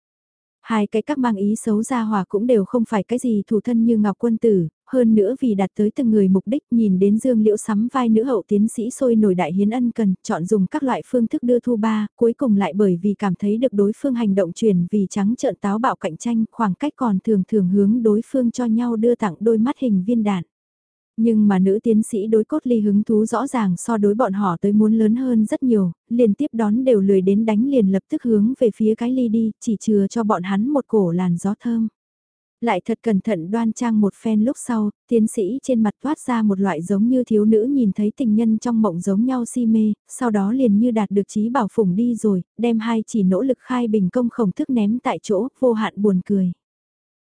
Speaker 1: Hai cái các mang ý xấu ra hòa cũng đều không phải cái gì thủ thân như Ngọc Quân Tử, hơn nữa vì đạt tới từng người mục đích nhìn đến Dương Liễu sắm vai nữ hậu tiến sĩ sôi nổi đại hiến ân cần, chọn dùng các loại phương thức đưa thu ba, cuối cùng lại bởi vì cảm thấy được đối phương hành động truyền vì trắng trợn táo bạo cạnh tranh, khoảng cách còn thường thường hướng đối phương cho nhau đưa tặng đôi mắt hình viên đạn. Nhưng mà nữ tiến sĩ đối cốt ly hứng thú rõ ràng so đối bọn họ tới muốn lớn hơn rất nhiều, liền tiếp đón đều lười đến đánh liền lập tức hướng về phía cái ly đi, chỉ chừa cho bọn hắn một cổ làn gió thơm. Lại thật cẩn thận đoan trang một phen lúc sau, tiến sĩ trên mặt thoát ra một loại giống như thiếu nữ nhìn thấy tình nhân trong mộng giống nhau si mê, sau đó liền như đạt được trí bảo phủng đi rồi, đem hai chỉ nỗ lực khai bình công khổng thức ném tại chỗ, vô hạn buồn cười.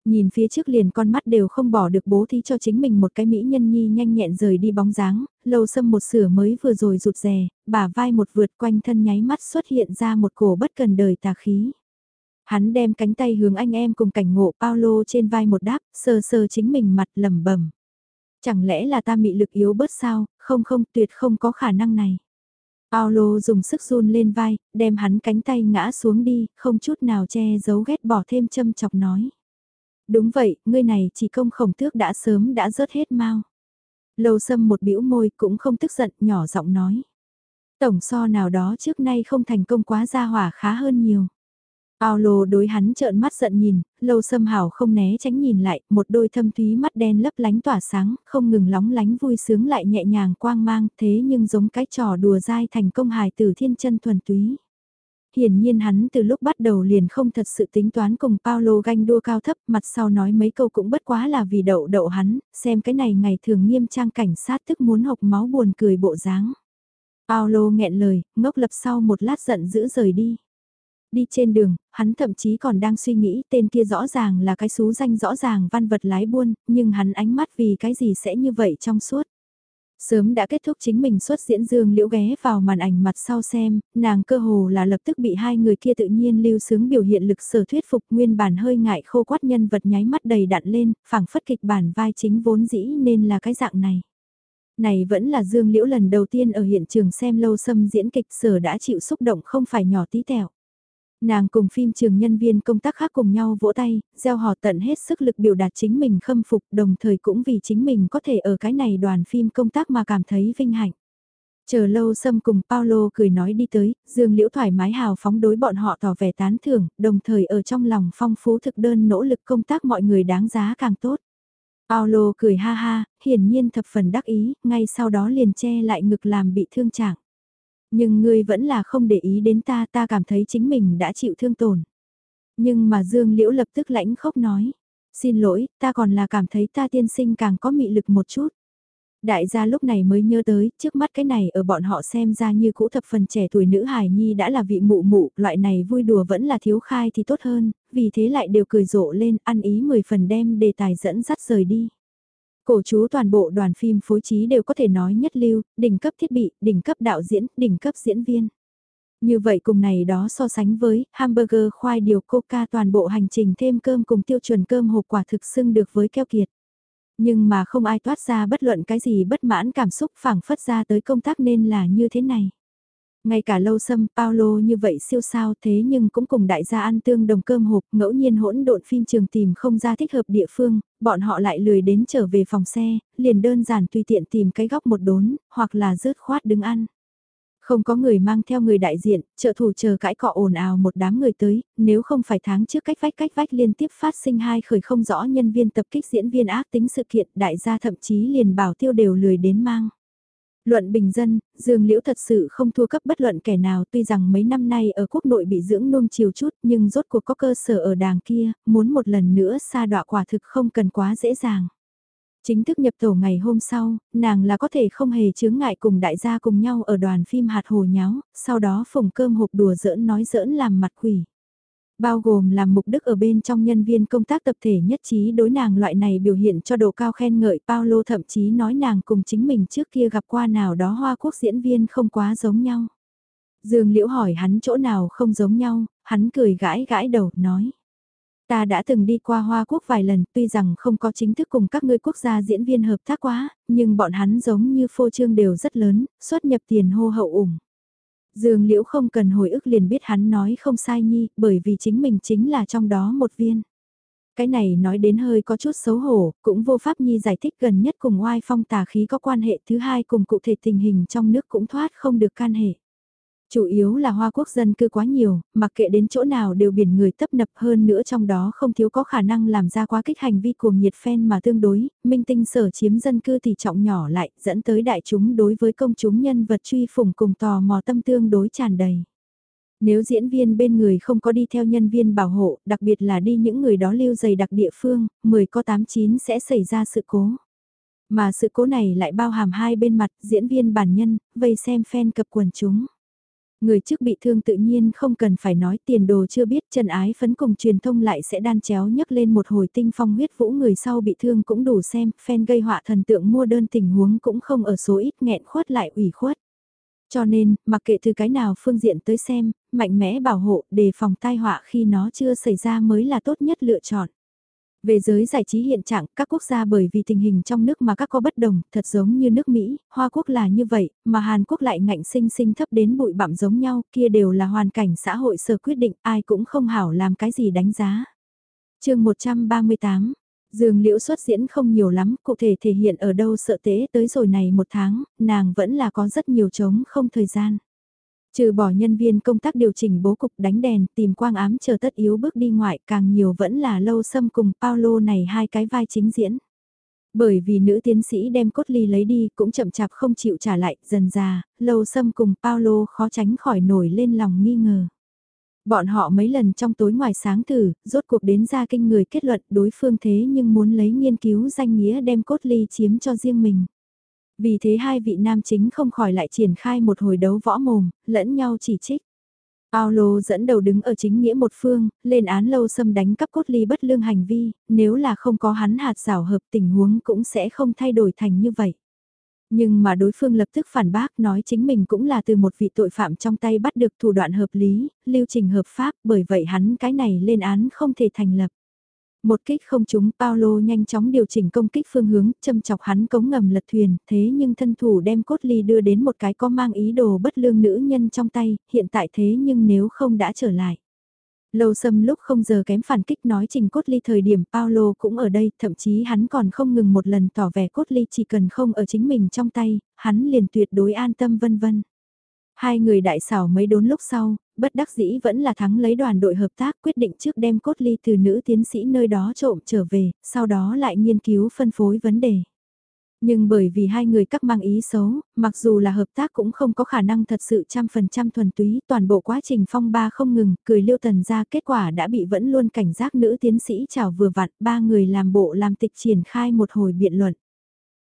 Speaker 1: Nhìn phía trước liền con mắt đều không bỏ được bố thí cho chính mình một cái mỹ nhân nhi nhanh nhẹn rời đi bóng dáng, lâu sâm một sửa mới vừa rồi rụt rè, bả vai một vượt quanh thân nháy mắt xuất hiện ra một cổ bất cần đời tà khí. Hắn đem cánh tay hướng anh em cùng cảnh ngộ Paulo trên vai một đáp, sờ sờ chính mình mặt lầm bẩm Chẳng lẽ là ta mị lực yếu bớt sao, không không tuyệt không có khả năng này. Paulo dùng sức run lên vai, đem hắn cánh tay ngã xuống đi, không chút nào che giấu ghét bỏ thêm châm chọc nói. Đúng vậy, ngươi này chỉ công khổng tước đã sớm đã rớt hết mau. Lâu sâm một bĩu môi cũng không tức giận, nhỏ giọng nói. Tổng so nào đó trước nay không thành công quá ra hỏa khá hơn nhiều. Paulo đối hắn trợn mắt giận nhìn, lâu sâm hảo không né tránh nhìn lại, một đôi thâm thúy mắt đen lấp lánh tỏa sáng, không ngừng lóng lánh vui sướng lại nhẹ nhàng quang mang thế nhưng giống cái trò đùa dai thành công hài tử thiên chân thuần túy. Hiển nhiên hắn từ lúc bắt đầu liền không thật sự tính toán cùng Paulo ganh đua cao thấp, mặt sau nói mấy câu cũng bất quá là vì đậu đậu hắn, xem cái này ngày thường nghiêm trang cảnh sát tức muốn hộc máu buồn cười bộ dáng. Paulo nghẹn lời, ngốc lập sau một lát giận dữ rời đi. Đi trên đường, hắn thậm chí còn đang suy nghĩ tên kia rõ ràng là cái xú danh rõ ràng văn vật lái buôn, nhưng hắn ánh mắt vì cái gì sẽ như vậy trong suốt. Sớm đã kết thúc chính mình xuất diễn Dương Liễu ghé vào màn ảnh mặt sau xem, nàng cơ hồ là lập tức bị hai người kia tự nhiên lưu sướng biểu hiện lực sở thuyết phục nguyên bản hơi ngại khô quát nhân vật nháy mắt đầy đặn lên, phảng phất kịch bản vai chính vốn dĩ nên là cái dạng này. Này vẫn là Dương Liễu lần đầu tiên ở hiện trường xem lâu xâm diễn kịch sở đã chịu xúc động không phải nhỏ tí tẹo. Nàng cùng phim trường nhân viên công tác khác cùng nhau vỗ tay, gieo hò tận hết sức lực biểu đạt chính mình khâm phục đồng thời cũng vì chính mình có thể ở cái này đoàn phim công tác mà cảm thấy vinh hạnh. Chờ lâu xâm cùng Paulo cười nói đi tới, Dương Liễu thoải mái hào phóng đối bọn họ tỏ vẻ tán thưởng, đồng thời ở trong lòng phong phú thực đơn nỗ lực công tác mọi người đáng giá càng tốt. Paulo cười ha ha, hiển nhiên thập phần đắc ý, ngay sau đó liền che lại ngực làm bị thương trạng. Nhưng ngươi vẫn là không để ý đến ta, ta cảm thấy chính mình đã chịu thương tổn. Nhưng mà Dương Liễu lập tức lãnh khốc nói, xin lỗi, ta còn là cảm thấy ta tiên sinh càng có mị lực một chút. Đại gia lúc này mới nhớ tới, trước mắt cái này ở bọn họ xem ra như cũ thập phần trẻ tuổi nữ hài nhi đã là vị mụ mụ, loại này vui đùa vẫn là thiếu khai thì tốt hơn, vì thế lại đều cười rộ lên, ăn ý 10 phần đem đề tài dẫn dắt rời đi. Cổ chú toàn bộ đoàn phim phối trí đều có thể nói nhất lưu, đỉnh cấp thiết bị, đỉnh cấp đạo diễn, đỉnh cấp diễn viên. Như vậy cùng này đó so sánh với hamburger khoai điều coca toàn bộ hành trình thêm cơm cùng tiêu chuẩn cơm hộp quả thực xưng được với keo kiệt. Nhưng mà không ai toát ra bất luận cái gì bất mãn cảm xúc phảng phất ra tới công tác nên là như thế này. Ngay cả lâu xâm Paulo như vậy siêu sao thế nhưng cũng cùng đại gia ăn tương đồng cơm hộp ngẫu nhiên hỗn độn phim trường tìm không ra thích hợp địa phương, bọn họ lại lười đến trở về phòng xe, liền đơn giản tùy tiện tìm cái góc một đốn, hoặc là rớt khoát đứng ăn. Không có người mang theo người đại diện, trợ thủ chờ cãi cọ ồn ào một đám người tới, nếu không phải tháng trước cách vách cách vách liên tiếp phát sinh hai khởi không rõ nhân viên tập kích diễn viên ác tính sự kiện đại gia thậm chí liền bảo tiêu đều lười đến mang. Luận bình dân, Dương Liễu thật sự không thua cấp bất luận kẻ nào tuy rằng mấy năm nay ở quốc nội bị dưỡng nuông chiều chút nhưng rốt cuộc có cơ sở ở đàng kia, muốn một lần nữa xa đọa quả thực không cần quá dễ dàng. Chính thức nhập tổ ngày hôm sau, nàng là có thể không hề chướng ngại cùng đại gia cùng nhau ở đoàn phim hạt hồ nháo, sau đó phồng cơm hộp đùa giỡn nói giỡn làm mặt quỷ. Bao gồm làm mục đức ở bên trong nhân viên công tác tập thể nhất trí đối nàng loại này biểu hiện cho độ cao khen ngợi Paulo thậm chí nói nàng cùng chính mình trước kia gặp qua nào đó hoa quốc diễn viên không quá giống nhau. Dương Liễu hỏi hắn chỗ nào không giống nhau, hắn cười gãi gãi đầu, nói. Ta đã từng đi qua Hoa Quốc vài lần, tuy rằng không có chính thức cùng các ngươi quốc gia diễn viên hợp tác quá, nhưng bọn hắn giống như phô trương đều rất lớn, xuất nhập tiền hô hậu ủng. Dương Liễu không cần hồi ức liền biết hắn nói không sai nhi, bởi vì chính mình chính là trong đó một viên. Cái này nói đến hơi có chút xấu hổ, cũng vô pháp nhi giải thích gần nhất cùng oai phong tà khí có quan hệ thứ hai cùng cụ thể tình hình trong nước cũng thoát không được can hệ. Chủ yếu là Hoa Quốc dân cư quá nhiều, mặc kệ đến chỗ nào đều biển người tấp nập hơn nữa trong đó không thiếu có khả năng làm ra quá kích hành vi cuồng nhiệt phen mà tương đối, minh tinh sở chiếm dân cư thì trọng nhỏ lại, dẫn tới đại chúng đối với công chúng nhân vật truy phủng cùng tò mò tâm tương đối tràn đầy. Nếu diễn viên bên người không có đi theo nhân viên bảo hộ, đặc biệt là đi những người đó lưu dày đặc địa phương, 10 có 89 sẽ xảy ra sự cố. Mà sự cố này lại bao hàm hai bên mặt diễn viên bản nhân, vây xem fan cập quần chúng. Người trước bị thương tự nhiên không cần phải nói tiền đồ chưa biết chân ái phấn cùng truyền thông lại sẽ đan chéo nhấc lên một hồi tinh phong huyết vũ người sau bị thương cũng đủ xem, fan gây họa thần tượng mua đơn tình huống cũng không ở số ít nghẹn khuất lại ủy khuất. Cho nên, mặc kệ từ cái nào phương diện tới xem, mạnh mẽ bảo hộ đề phòng tai họa khi nó chưa xảy ra mới là tốt nhất lựa chọn. Về giới giải trí hiện trạng, các quốc gia bởi vì tình hình trong nước mà các có bất đồng, thật giống như nước Mỹ, Hoa Quốc là như vậy, mà Hàn Quốc lại ngạnh sinh sinh thấp đến bụi bặm giống nhau, kia đều là hoàn cảnh xã hội sở quyết định, ai cũng không hảo làm cái gì đánh giá. chương 138 Dương liễu xuất diễn không nhiều lắm, cụ thể thể hiện ở đâu sợ tế tới rồi này một tháng, nàng vẫn là có rất nhiều trống không thời gian. Trừ bỏ nhân viên công tác điều chỉnh bố cục đánh đèn tìm quang ám chờ tất yếu bước đi ngoại càng nhiều vẫn là lâu xâm cùng Paulo này hai cái vai chính diễn. Bởi vì nữ tiến sĩ đem cốt ly lấy đi cũng chậm chạp không chịu trả lại, dần già, lâu xâm cùng Paulo khó tránh khỏi nổi lên lòng nghi ngờ. Bọn họ mấy lần trong tối ngoài sáng thử, rốt cuộc đến ra kinh người kết luận đối phương thế nhưng muốn lấy nghiên cứu danh nghĩa đem cốt ly chiếm cho riêng mình. Vì thế hai vị nam chính không khỏi lại triển khai một hồi đấu võ mồm, lẫn nhau chỉ trích. Paolo dẫn đầu đứng ở chính nghĩa một phương, lên án lâu xâm đánh cắp cốt ly bất lương hành vi, nếu là không có hắn hạt xảo hợp tình huống cũng sẽ không thay đổi thành như vậy. Nhưng mà đối phương lập tức phản bác nói chính mình cũng là từ một vị tội phạm trong tay bắt được thủ đoạn hợp lý, lưu trình hợp pháp, bởi vậy hắn cái này lên án không thể thành lập. Một kích không trúng Paolo nhanh chóng điều chỉnh công kích phương hướng, châm chọc hắn cống ngầm lật thuyền, thế nhưng thân thủ đem cốt ly đưa đến một cái có mang ý đồ bất lương nữ nhân trong tay, hiện tại thế nhưng nếu không đã trở lại. Lâu xâm lúc không giờ kém phản kích nói trình cốt ly thời điểm Paolo cũng ở đây, thậm chí hắn còn không ngừng một lần tỏ vẻ cốt ly chỉ cần không ở chính mình trong tay, hắn liền tuyệt đối an tâm vân vân. Hai người đại xảo mấy đốn lúc sau, bất đắc dĩ vẫn là thắng lấy đoàn đội hợp tác quyết định trước đem cốt ly từ nữ tiến sĩ nơi đó trộm trở về, sau đó lại nghiên cứu phân phối vấn đề. Nhưng bởi vì hai người các mang ý xấu, mặc dù là hợp tác cũng không có khả năng thật sự trăm phần trăm thuần túy, toàn bộ quá trình phong ba không ngừng, cười liêu tần ra kết quả đã bị vẫn luôn cảnh giác nữ tiến sĩ chào vừa vặn, ba người làm bộ làm tịch triển khai một hồi biện luận.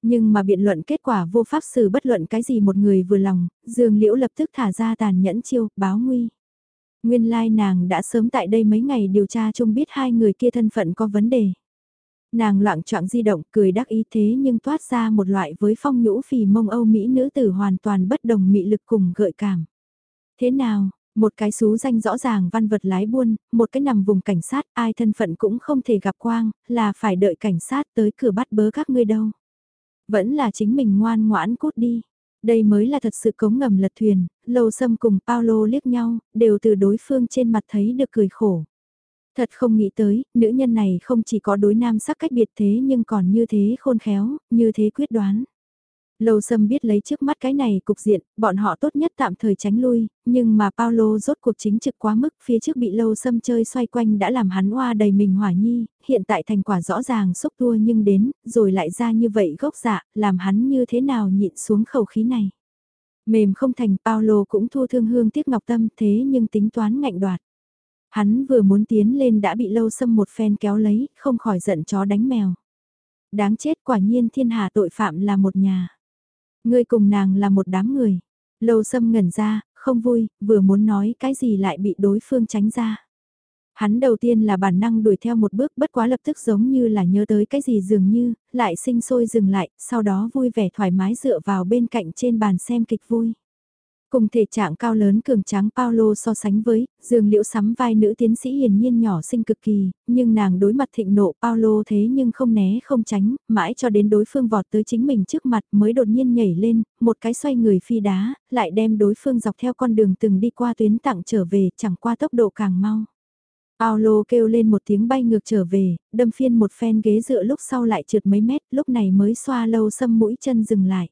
Speaker 1: Nhưng mà biện luận kết quả vô pháp xử bất luận cái gì một người vừa lòng, Dương Liễu lập tức thả ra tàn nhẫn chiêu, báo nguy. Nguyên lai nàng đã sớm tại đây mấy ngày điều tra chung biết hai người kia thân phận có vấn đề. Nàng loạn trọng di động cười đắc ý thế nhưng toát ra một loại với phong nhũ phì mông Âu Mỹ nữ tử hoàn toàn bất đồng mị lực cùng gợi cảm. Thế nào, một cái xú danh rõ ràng văn vật lái buôn, một cái nằm vùng cảnh sát ai thân phận cũng không thể gặp quang, là phải đợi cảnh sát tới cửa bắt bớ các ngươi đâu. Vẫn là chính mình ngoan ngoãn cút đi. Đây mới là thật sự cống ngầm lật thuyền, Lâu Sâm cùng Paolo liếc nhau, đều từ đối phương trên mặt thấy được cười khổ. Thật không nghĩ tới, nữ nhân này không chỉ có đối nam sắc cách biệt thế nhưng còn như thế khôn khéo, như thế quyết đoán. Lâu Sâm biết lấy trước mắt cái này cục diện, bọn họ tốt nhất tạm thời tránh lui, nhưng mà Paulo rốt cuộc chính trực quá mức, phía trước bị Lâu Sâm chơi xoay quanh đã làm hắn hoa đầy mình hỏa nhi, hiện tại thành quả rõ ràng xúc tua nhưng đến, rồi lại ra như vậy gốc dạ, làm hắn như thế nào nhịn xuống khẩu khí này. Mềm không thành Paulo cũng thua thương hương tiếc ngọc tâm thế nhưng tính toán ngạnh đoạt. Hắn vừa muốn tiến lên đã bị Lâu Sâm một phen kéo lấy, không khỏi giận chó đánh mèo. Đáng chết quả nhiên thiên hạ tội phạm là một nhà Ngươi cùng nàng là một đám người. Lâu sâm ngẩn ra, không vui, vừa muốn nói cái gì lại bị đối phương tránh ra. Hắn đầu tiên là bản năng đuổi theo một bước bất quá lập tức giống như là nhớ tới cái gì dường như, lại sinh sôi dừng lại, sau đó vui vẻ thoải mái dựa vào bên cạnh trên bàn xem kịch vui. Cùng thể trạng cao lớn cường tráng Paulo so sánh với, dường liễu sắm vai nữ tiến sĩ hiền nhiên nhỏ xinh cực kỳ, nhưng nàng đối mặt thịnh nộ Paulo thế nhưng không né không tránh, mãi cho đến đối phương vọt tới chính mình trước mặt mới đột nhiên nhảy lên, một cái xoay người phi đá, lại đem đối phương dọc theo con đường từng đi qua tuyến tặng trở về, chẳng qua tốc độ càng mau. Paulo kêu lên một tiếng bay ngược trở về, đâm phiên một phen ghế dựa lúc sau lại trượt mấy mét, lúc này mới xoa lâu xâm mũi chân dừng lại.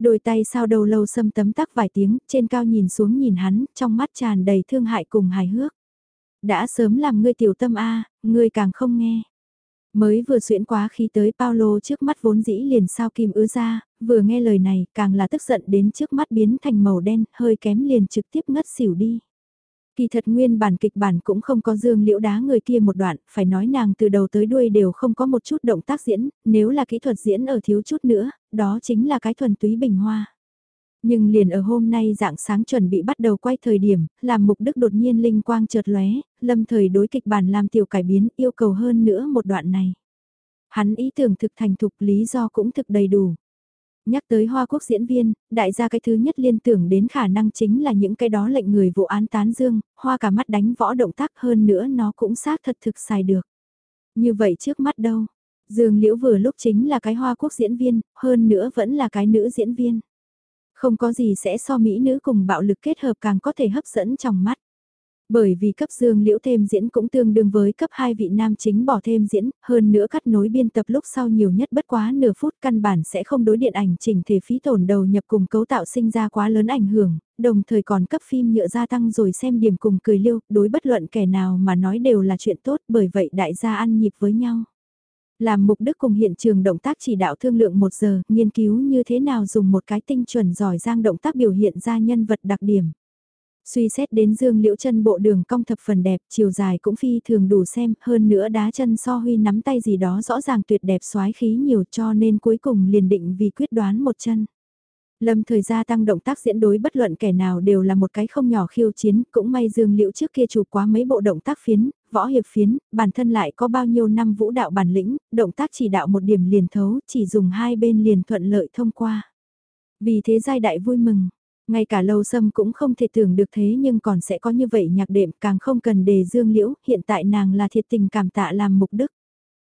Speaker 1: Đôi tay sao đầu lâu xâm tấm tắc vài tiếng, trên cao nhìn xuống nhìn hắn, trong mắt tràn đầy thương hại cùng hài hước. Đã sớm làm ngươi tiểu tâm a, ngươi càng không nghe. Mới vừa xuyễn quá khi tới Paulo trước mắt vốn dĩ liền sao kim ứa ra, vừa nghe lời này càng là tức giận đến trước mắt biến thành màu đen, hơi kém liền trực tiếp ngất xỉu đi. Kỳ thật nguyên bản kịch bản cũng không có dương liễu đá người kia một đoạn, phải nói nàng từ đầu tới đuôi đều không có một chút động tác diễn, nếu là kỹ thuật diễn ở thiếu chút nữa, đó chính là cái thuần túy bình hoa. Nhưng liền ở hôm nay dạng sáng chuẩn bị bắt đầu quay thời điểm, làm mục đức đột nhiên linh quang chợt lóe, lâm thời đối kịch bản làm tiểu cải biến yêu cầu hơn nữa một đoạn này. Hắn ý tưởng thực thành thục lý do cũng thực đầy đủ. Nhắc tới Hoa Quốc diễn viên, đại gia cái thứ nhất liên tưởng đến khả năng chính là những cái đó lệnh người vụ án tán dương, hoa cả mắt đánh võ động tác hơn nữa nó cũng xác thật thực xài được. Như vậy trước mắt đâu? Dương Liễu vừa lúc chính là cái Hoa Quốc diễn viên, hơn nữa vẫn là cái nữ diễn viên. Không có gì sẽ so mỹ nữ cùng bạo lực kết hợp càng có thể hấp dẫn trong mắt. Bởi vì cấp dương liễu thêm diễn cũng tương đương với cấp 2 vị nam chính bỏ thêm diễn, hơn nữa cắt nối biên tập lúc sau nhiều nhất bất quá nửa phút căn bản sẽ không đối điện ảnh chỉnh thể phí tổn đầu nhập cùng cấu tạo sinh ra quá lớn ảnh hưởng, đồng thời còn cấp phim nhựa gia tăng rồi xem điểm cùng cười liêu, đối bất luận kẻ nào mà nói đều là chuyện tốt bởi vậy đại gia ăn nhịp với nhau. Làm mục đức cùng hiện trường động tác chỉ đạo thương lượng một giờ, nghiên cứu như thế nào dùng một cái tinh chuẩn giỏi giang động tác biểu hiện ra nhân vật đặc điểm. Suy xét đến dương liễu chân bộ đường cong thập phần đẹp, chiều dài cũng phi thường đủ xem, hơn nữa đá chân so huy nắm tay gì đó rõ ràng tuyệt đẹp xoái khí nhiều cho nên cuối cùng liền định vì quyết đoán một chân. Lâm thời gia tăng động tác diễn đối bất luận kẻ nào đều là một cái không nhỏ khiêu chiến, cũng may dương liễu trước kia chụp quá mấy bộ động tác phiến, võ hiệp phiến, bản thân lại có bao nhiêu năm vũ đạo bản lĩnh, động tác chỉ đạo một điểm liền thấu, chỉ dùng hai bên liền thuận lợi thông qua. Vì thế giai đại vui mừng, ngay cả lâu sâm cũng không thể tưởng được thế nhưng còn sẽ có như vậy nhạc đệm càng không cần đề dương liễu, hiện tại nàng là thiệt tình cảm tạ làm mục đức.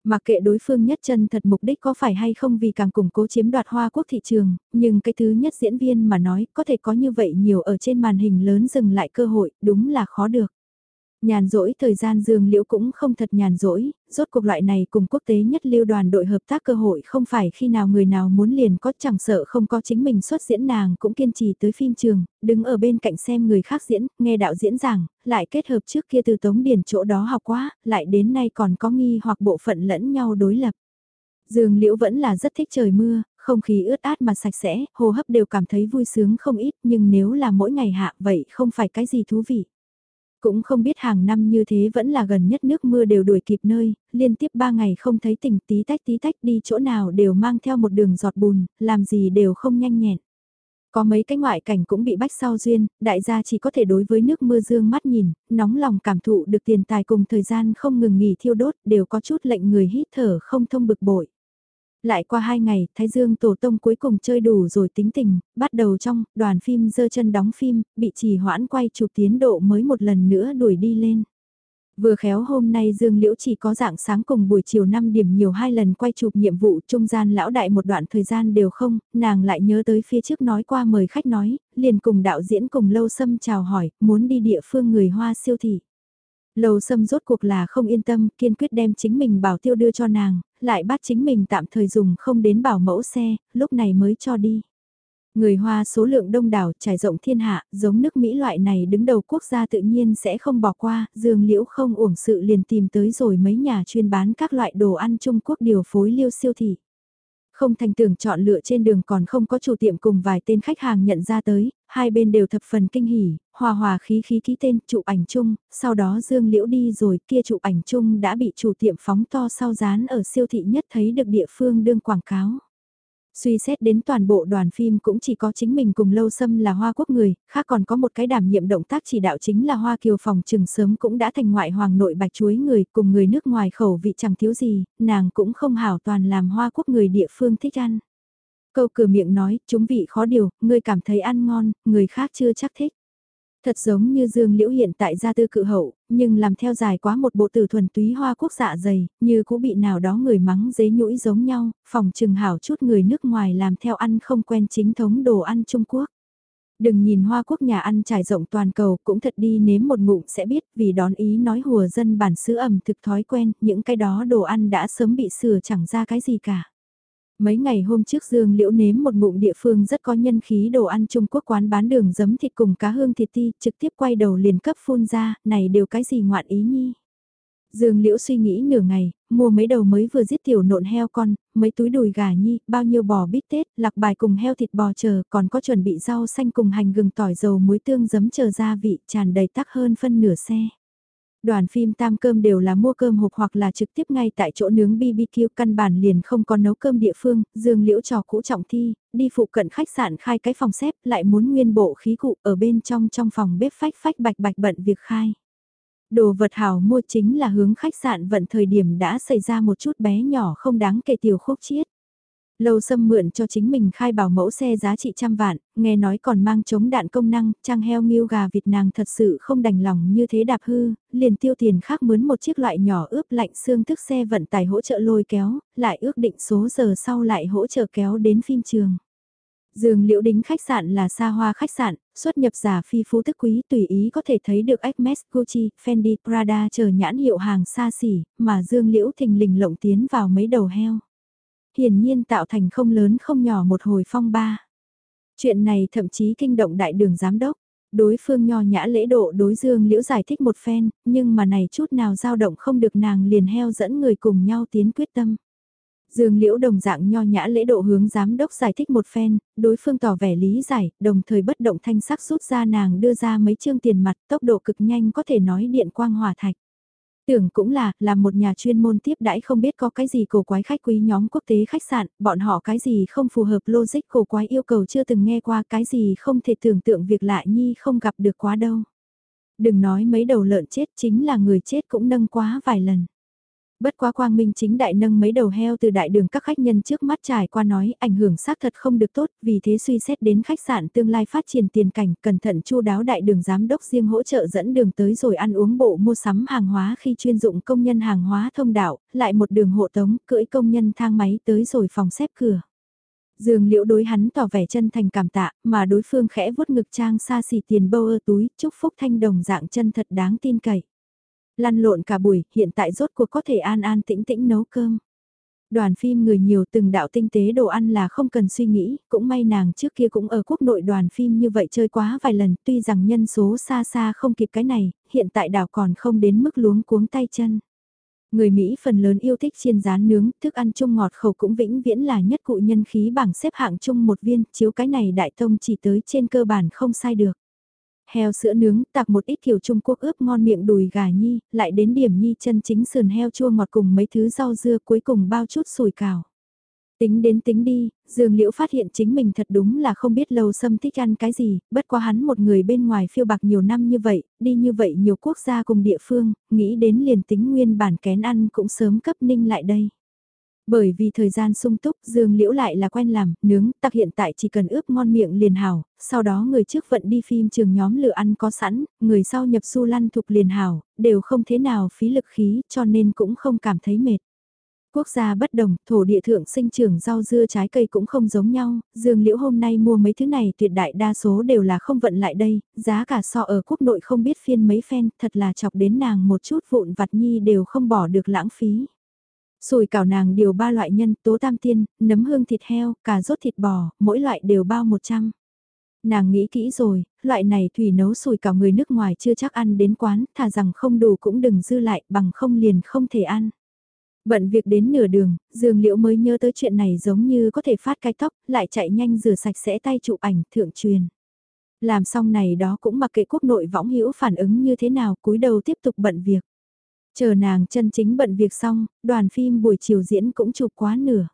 Speaker 1: Mặc kệ đối phương nhất chân thật mục đích có phải hay không vì càng củng cố chiếm đoạt hoa quốc thị trường, nhưng cái thứ nhất diễn viên mà nói có thể có như vậy nhiều ở trên màn hình lớn dừng lại cơ hội, đúng là khó được. Nhàn rỗi thời gian Dương Liễu cũng không thật nhàn rỗi, rốt cuộc loại này cùng quốc tế nhất lưu đoàn đội hợp tác cơ hội không phải khi nào người nào muốn liền có chẳng sợ không có chính mình xuất diễn nàng cũng kiên trì tới phim trường, đứng ở bên cạnh xem người khác diễn, nghe đạo diễn giảng, lại kết hợp trước kia từ Tống Điển chỗ đó học quá, lại đến nay còn có nghi hoặc bộ phận lẫn nhau đối lập. Dương Liễu vẫn là rất thích trời mưa, không khí ướt át mà sạch sẽ, hô hấp đều cảm thấy vui sướng không ít nhưng nếu là mỗi ngày hạ vậy không phải cái gì thú vị. Cũng không biết hàng năm như thế vẫn là gần nhất nước mưa đều đuổi kịp nơi, liên tiếp 3 ngày không thấy tỉnh tí tách tí tách đi chỗ nào đều mang theo một đường giọt bùn, làm gì đều không nhanh nhẹn. Có mấy cái ngoại cảnh cũng bị bách sau duyên, đại gia chỉ có thể đối với nước mưa dương mắt nhìn, nóng lòng cảm thụ được tiền tài cùng thời gian không ngừng nghỉ thiêu đốt, đều có chút lệnh người hít thở không thông bực bội. Lại qua hai ngày, Thái Dương Tổ Tông cuối cùng chơi đủ rồi tính tình, bắt đầu trong, đoàn phim dơ chân đóng phim, bị trì hoãn quay chụp tiến độ mới một lần nữa đuổi đi lên. Vừa khéo hôm nay Dương Liễu chỉ có dạng sáng cùng buổi chiều 5 điểm nhiều hai lần quay chụp nhiệm vụ trung gian lão đại một đoạn thời gian đều không, nàng lại nhớ tới phía trước nói qua mời khách nói, liền cùng đạo diễn cùng lâu xâm chào hỏi, muốn đi địa phương người hoa siêu thị. Lầu xâm rốt cuộc là không yên tâm, kiên quyết đem chính mình bảo tiêu đưa cho nàng, lại bắt chính mình tạm thời dùng không đến bảo mẫu xe, lúc này mới cho đi. Người Hoa số lượng đông đảo trải rộng thiên hạ, giống nước Mỹ loại này đứng đầu quốc gia tự nhiên sẽ không bỏ qua, dương liễu không uổng sự liền tìm tới rồi mấy nhà chuyên bán các loại đồ ăn Trung Quốc điều phối liêu siêu thị. Không thành tưởng chọn lựa trên đường còn không có chủ tiệm cùng vài tên khách hàng nhận ra tới, hai bên đều thập phần kinh hỉ, hòa hòa khí khí ký tên chụp ảnh chung, sau đó Dương Liễu đi rồi kia chụp ảnh chung đã bị chủ tiệm phóng to sau dán ở siêu thị nhất thấy được địa phương đương quảng cáo. Suy xét đến toàn bộ đoàn phim cũng chỉ có chính mình cùng Lâu Sâm là Hoa Quốc người, khác còn có một cái đảm nhiệm động tác chỉ đạo chính là Hoa Kiều Phòng trừng sớm cũng đã thành ngoại hoàng nội bạch chuối người cùng người nước ngoài khẩu vị chẳng thiếu gì, nàng cũng không hảo toàn làm Hoa Quốc người địa phương thích ăn. Câu cửa miệng nói, chúng vị khó điều, người cảm thấy ăn ngon, người khác chưa chắc thích. Thật giống như Dương Liễu hiện tại gia tư cự hậu, nhưng làm theo dài quá một bộ tử thuần túy hoa quốc dạ dày, như cũng bị nào đó người mắng dế nhũi giống nhau, phòng trừng hảo chút người nước ngoài làm theo ăn không quen chính thống đồ ăn Trung Quốc. Đừng nhìn hoa quốc nhà ăn trải rộng toàn cầu cũng thật đi nếm một ngụm sẽ biết vì đón ý nói hùa dân bản xứ ẩm thực thói quen, những cái đó đồ ăn đã sớm bị sửa chẳng ra cái gì cả. Mấy ngày hôm trước Dương Liễu nếm một ngụm địa phương rất có nhân khí đồ ăn Trung Quốc quán bán đường giấm thịt cùng cá hương thịt ti, trực tiếp quay đầu liền cấp phun ra, này đều cái gì ngoạn ý nhi. Dương Liễu suy nghĩ nửa ngày, mua mấy đầu mới vừa giết tiểu nộn heo con, mấy túi đùi gà nhi, bao nhiêu bò bít tết, lạc bài cùng heo thịt bò chờ, còn có chuẩn bị rau xanh cùng hành gừng tỏi dầu muối tương giấm chờ gia vị, tràn đầy tắc hơn phân nửa xe. Đoàn phim tam cơm đều là mua cơm hộp hoặc là trực tiếp ngay tại chỗ nướng BBQ căn bản liền không có nấu cơm địa phương, dương liễu trò cũ trọng thi, đi phụ cận khách sạn khai cái phòng xếp lại muốn nguyên bộ khí cụ ở bên trong trong phòng bếp phách phách bạch bạch bận việc khai. Đồ vật hảo mua chính là hướng khách sạn vận thời điểm đã xảy ra một chút bé nhỏ không đáng kể tiểu khúc chiết. Lâu xâm mượn cho chính mình khai bảo mẫu xe giá trị trăm vạn, nghe nói còn mang chống đạn công năng, trang heo nghiêu gà vịt nàng thật sự không đành lòng như thế đạp hư, liền tiêu tiền khác mướn một chiếc loại nhỏ ướp lạnh xương thức xe vận tải hỗ trợ lôi kéo, lại ước định số giờ sau lại hỗ trợ kéo đến phim trường. Dương liễu đính khách sạn là xa hoa khách sạn, xuất nhập giả phi phú tức quý tùy ý có thể thấy được Hermes, Gucci, Fendi, Prada chờ nhãn hiệu hàng xa xỉ, mà Dương liễu thình lình lộng tiến vào mấy đầu heo hiển nhiên tạo thành không lớn không nhỏ một hồi phong ba. Chuyện này thậm chí kinh động đại đường giám đốc, đối phương nho nhã lễ độ đối dương liễu giải thích một phen, nhưng mà này chút nào dao động không được nàng liền heo dẫn người cùng nhau tiến quyết tâm. Dương Liễu đồng dạng nho nhã lễ độ hướng giám đốc giải thích một phen, đối phương tỏ vẻ lý giải, đồng thời bất động thanh sắc rút ra nàng đưa ra mấy chương tiền mặt tốc độ cực nhanh có thể nói điện quang hỏa thạch. Tưởng cũng là, là một nhà chuyên môn tiếp đãi không biết có cái gì cổ quái khách quý nhóm quốc tế khách sạn, bọn họ cái gì không phù hợp logic cổ quái yêu cầu chưa từng nghe qua cái gì không thể tưởng tượng việc lạ nhi không gặp được quá đâu. Đừng nói mấy đầu lợn chết chính là người chết cũng nâng quá vài lần. Bất quá quang minh chính đại nâng mấy đầu heo từ đại đường các khách nhân trước mắt trải qua nói ảnh hưởng xác thật không được tốt, vì thế suy xét đến khách sạn tương lai phát triển tiền cảnh, cẩn thận chu đáo đại đường giám đốc riêng hỗ trợ dẫn đường tới rồi ăn uống bộ mua sắm hàng hóa khi chuyên dụng công nhân hàng hóa thông đạo, lại một đường hộ tống, cưỡi công nhân thang máy tới rồi phòng xếp cửa. Dương liễu đối hắn tỏ vẻ chân thành cảm tạ, mà đối phương khẽ vuốt ngực trang xa xỉ tiền bâu ơ túi, chúc phúc thanh đồng dạng chân thật đáng tin cậy. Lăn lộn cả buổi, hiện tại rốt cuộc có thể an an tĩnh tĩnh nấu cơm. Đoàn phim người nhiều từng đạo tinh tế đồ ăn là không cần suy nghĩ, cũng may nàng trước kia cũng ở quốc nội đoàn phim như vậy chơi quá vài lần, tuy rằng nhân số xa xa không kịp cái này, hiện tại đảo còn không đến mức luống cuống tay chân. Người Mỹ phần lớn yêu thích chiên rán nướng, thức ăn chung ngọt khẩu cũng vĩnh viễn là nhất cụ nhân khí bảng xếp hạng chung một viên, chiếu cái này đại tông chỉ tới trên cơ bản không sai được. Heo sữa nướng, tạc một ít kiểu Trung Quốc ướp ngon miệng đùi gà nhi, lại đến điểm nhi chân chính sườn heo chua ngọt cùng mấy thứ rau dưa cuối cùng bao chút sủi cảo. Tính đến tính đi, Dương Liễu phát hiện chính mình thật đúng là không biết lâu xâm thích ăn cái gì, bất quá hắn một người bên ngoài phiêu bạc nhiều năm như vậy, đi như vậy nhiều quốc gia cùng địa phương, nghĩ đến liền tính nguyên bản kén ăn cũng sớm cấp ninh lại đây. Bởi vì thời gian sung túc, Dương Liễu lại là quen làm, nướng, tặc hiện tại chỉ cần ướp ngon miệng liền hảo, sau đó người trước vận đi phim trường nhóm lựa ăn có sẵn, người sau nhập su lăn thục liền hảo, đều không thế nào phí lực khí cho nên cũng không cảm thấy mệt. Quốc gia bất đồng, thổ địa thượng sinh trưởng rau dưa trái cây cũng không giống nhau, Dương Liễu hôm nay mua mấy thứ này tuyệt đại đa số đều là không vận lại đây, giá cả so ở quốc nội không biết phiên mấy phen, thật là chọc đến nàng một chút vụn vặt nhi đều không bỏ được lãng phí. Sùi cảo nàng điều ba loại nhân, tố tam tiên, nấm hương thịt heo, cà rốt thịt bò, mỗi loại đều bao 100. Nàng nghĩ kỹ rồi, loại này thủy nấu sùi cảo người nước ngoài chưa chắc ăn đến quán, thà rằng không đủ cũng đừng dư lại, bằng không liền không thể ăn. Bận việc đến nửa đường, Dương Liễu mới nhớ tới chuyện này giống như có thể phát cái tóc, lại chạy nhanh rửa sạch sẽ tay chụp ảnh thượng truyền. Làm xong này đó cũng mặc kệ quốc nội võng hữu phản ứng như thế nào cúi đầu tiếp tục bận việc. Chờ nàng chân chính bận việc xong, đoàn phim buổi chiều diễn cũng chụp quá nửa.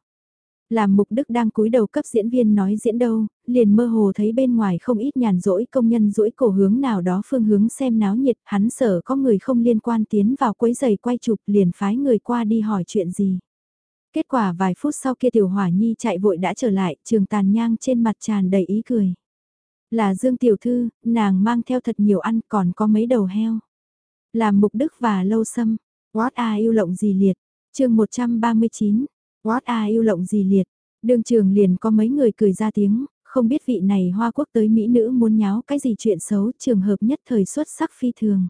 Speaker 1: Làm mục đức đang cúi đầu cấp diễn viên nói diễn đâu, liền mơ hồ thấy bên ngoài không ít nhàn rỗi công nhân rỗi cổ hướng nào đó phương hướng xem náo nhiệt, hắn sợ có người không liên quan tiến vào quấy giày quay chụp liền phái người qua đi hỏi chuyện gì. Kết quả vài phút sau kia tiểu hỏa nhi chạy vội đã trở lại, trường tàn nhang trên mặt tràn đầy ý cười. Là Dương Tiểu Thư, nàng mang theo thật nhiều ăn còn có mấy đầu heo. Làm mục đức và lâu xâm, what a yêu lộng gì liệt, chương 139, what a yêu lộng gì liệt, đường trường liền có mấy người cười ra tiếng, không biết vị này hoa quốc tới Mỹ nữ muốn nháo cái gì chuyện xấu trường hợp nhất thời xuất sắc phi thường.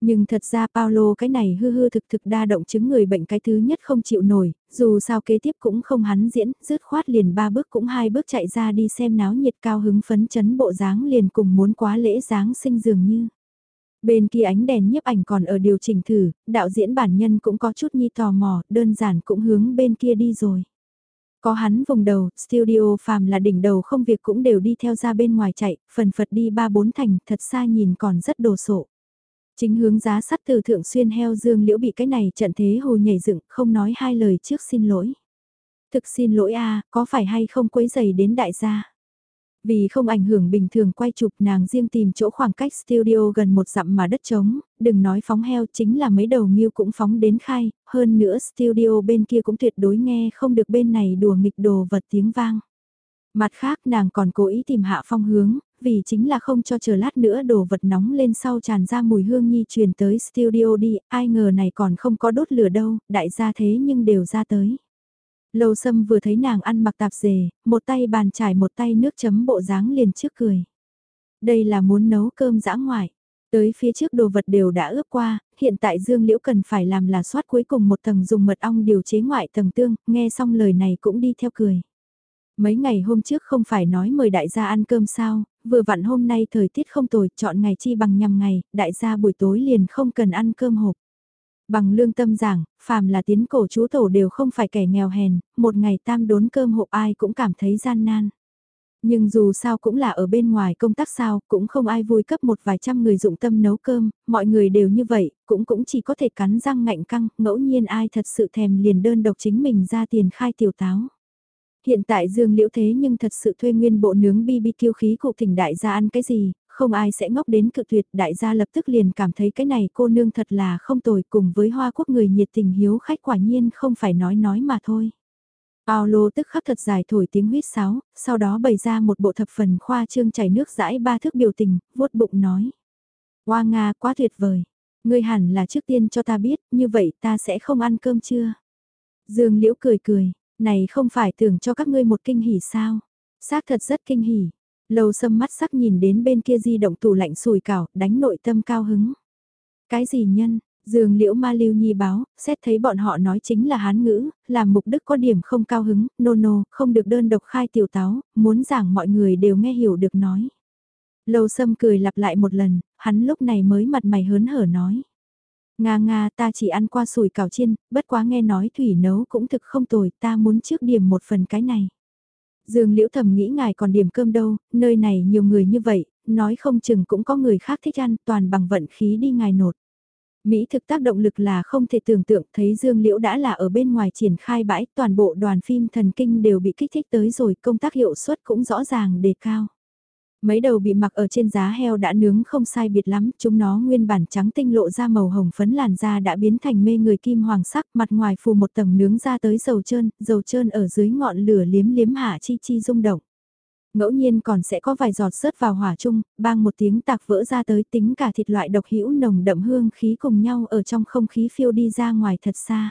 Speaker 1: Nhưng thật ra Paulo cái này hư hư thực thực đa động chứng người bệnh cái thứ nhất không chịu nổi, dù sao kế tiếp cũng không hắn diễn, rứt khoát liền ba bước cũng hai bước chạy ra đi xem náo nhiệt cao hứng phấn chấn bộ dáng liền cùng muốn quá lễ dáng sinh dường như. Bên kia ánh đèn nhiếp ảnh còn ở điều chỉnh thử, đạo diễn bản nhân cũng có chút nhi tò mò, đơn giản cũng hướng bên kia đi rồi. Có hắn vùng đầu, studio phàm là đỉnh đầu không việc cũng đều đi theo ra bên ngoài chạy, phần phật đi ba bốn thành, thật xa nhìn còn rất đồ sộ. Chính hướng giá sắt từ thượng xuyên heo dương liễu bị cái này trận thế hồ nhảy dựng, không nói hai lời trước xin lỗi. Thực xin lỗi a có phải hay không quấy giày đến đại gia? Vì không ảnh hưởng bình thường quay chụp nàng riêng tìm chỗ khoảng cách studio gần một dặm mà đất trống, đừng nói phóng heo chính là mấy đầu miêu cũng phóng đến khai, hơn nữa studio bên kia cũng tuyệt đối nghe không được bên này đùa nghịch đồ vật tiếng vang. Mặt khác nàng còn cố ý tìm hạ phong hướng, vì chính là không cho chờ lát nữa đồ vật nóng lên sau tràn ra mùi hương nhi truyền tới studio đi, ai ngờ này còn không có đốt lửa đâu, đại gia thế nhưng đều ra tới. Lâu Sâm vừa thấy nàng ăn mặc tạp dề, một tay bàn trải một tay nước chấm bộ dáng liền trước cười. Đây là muốn nấu cơm dã ngoại. Tới phía trước đồ vật đều đã ướp qua, hiện tại Dương Liễu cần phải làm là soát cuối cùng một tầng dùng mật ong điều chế ngoại tầng tương, nghe xong lời này cũng đi theo cười. Mấy ngày hôm trước không phải nói mời đại gia ăn cơm sao, vừa vặn hôm nay thời tiết không tồi, chọn ngày chi bằng nhằm ngày, đại gia buổi tối liền không cần ăn cơm hộp. Bằng lương tâm giảng, phàm là tiến cổ chú tổ đều không phải kẻ nghèo hèn, một ngày tam đốn cơm hộp ai cũng cảm thấy gian nan. Nhưng dù sao cũng là ở bên ngoài công tác sao, cũng không ai vui cấp một vài trăm người dụng tâm nấu cơm, mọi người đều như vậy, cũng cũng chỉ có thể cắn răng ngạnh căng, ngẫu nhiên ai thật sự thèm liền đơn độc chính mình ra tiền khai tiểu táo. Hiện tại Dương Liễu thế nhưng thật sự thuê nguyên bộ nướng BBQ khí cụ thỉnh đại gia ăn cái gì, không ai sẽ ngốc đến cự tuyệt đại gia lập tức liền cảm thấy cái này cô nương thật là không tồi cùng với hoa quốc người nhiệt tình hiếu khách quả nhiên không phải nói nói mà thôi. Paolo tức khắc thật dài thổi tiếng huyết sáo, sau đó bày ra một bộ thập phần khoa trương chảy nước dãi ba thước biểu tình, vuốt bụng nói. Hoa Nga quá tuyệt vời, ngươi hẳn là trước tiên cho ta biết, như vậy ta sẽ không ăn cơm chưa? Dương Liễu cười cười, này không phải tưởng cho các ngươi một kinh hỉ sao? Xác thật rất kinh hỉ. Lâu sâm mắt sắc nhìn đến bên kia di động tủ lạnh sùi cảo, đánh nội tâm cao hứng. Cái gì nhân, Dương liễu ma lưu nhi báo, xét thấy bọn họ nói chính là hán ngữ, làm mục đức có điểm không cao hứng, nô no nô, no, không được đơn độc khai tiểu táo, muốn giảng mọi người đều nghe hiểu được nói. Lâu sâm cười lặp lại một lần, hắn lúc này mới mặt mày hớn hở nói. Nga nga ta chỉ ăn qua sùi cảo chiên, bất quá nghe nói thủy nấu cũng thực không tồi, ta muốn trước điểm một phần cái này. Dương liễu thầm nghĩ ngài còn điểm cơm đâu, nơi này nhiều người như vậy, nói không chừng cũng có người khác thích ăn, toàn bằng vận khí đi ngài nột. Mỹ thực tác động lực là không thể tưởng tượng thấy Dương Liễu đã là ở bên ngoài triển khai bãi, toàn bộ đoàn phim thần kinh đều bị kích thích tới rồi, công tác hiệu suất cũng rõ ràng đề cao. Mấy đầu bị mặc ở trên giá heo đã nướng không sai biệt lắm, chúng nó nguyên bản trắng tinh lộ ra màu hồng phấn làn da đã biến thành mê người kim hoàng sắc, mặt ngoài phủ một tầng nướng ra tới dầu trơn, dầu trơn ở dưới ngọn lửa liếm liếm hạ chi chi rung động. Ngẫu nhiên còn sẽ có vài giọt rớt vào hỏa chung, bang một tiếng tạc vỡ ra tới tính cả thịt loại độc hữu nồng đậm hương khí cùng nhau ở trong không khí phiêu đi ra ngoài thật xa.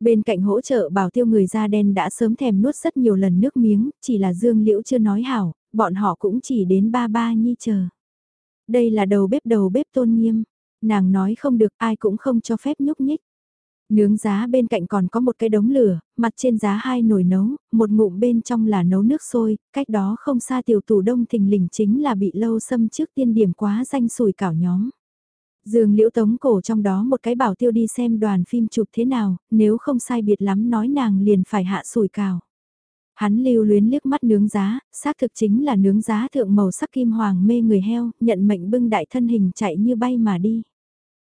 Speaker 1: Bên cạnh hỗ trợ bảo tiêu người da đen đã sớm thèm nuốt rất nhiều lần nước miếng, chỉ là Dương Liễu chưa nói hảo, bọn họ cũng chỉ đến ba ba nhi chờ. Đây là đầu bếp đầu bếp tôn nghiêm, nàng nói không được ai cũng không cho phép nhúc nhích. Nướng giá bên cạnh còn có một cái đống lửa, mặt trên giá hai nồi nấu, một ngụm bên trong là nấu nước sôi, cách đó không xa tiểu tủ đông thình lình chính là bị lâu xâm trước tiên điểm quá danh sùi cảo nhóm. Dương liễu tống cổ trong đó một cái bảo tiêu đi xem đoàn phim chụp thế nào, nếu không sai biệt lắm nói nàng liền phải hạ sùi cào Hắn lưu luyến liếc mắt nướng giá, xác thực chính là nướng giá thượng màu sắc kim hoàng mê người heo, nhận mệnh bưng đại thân hình chạy như bay mà đi.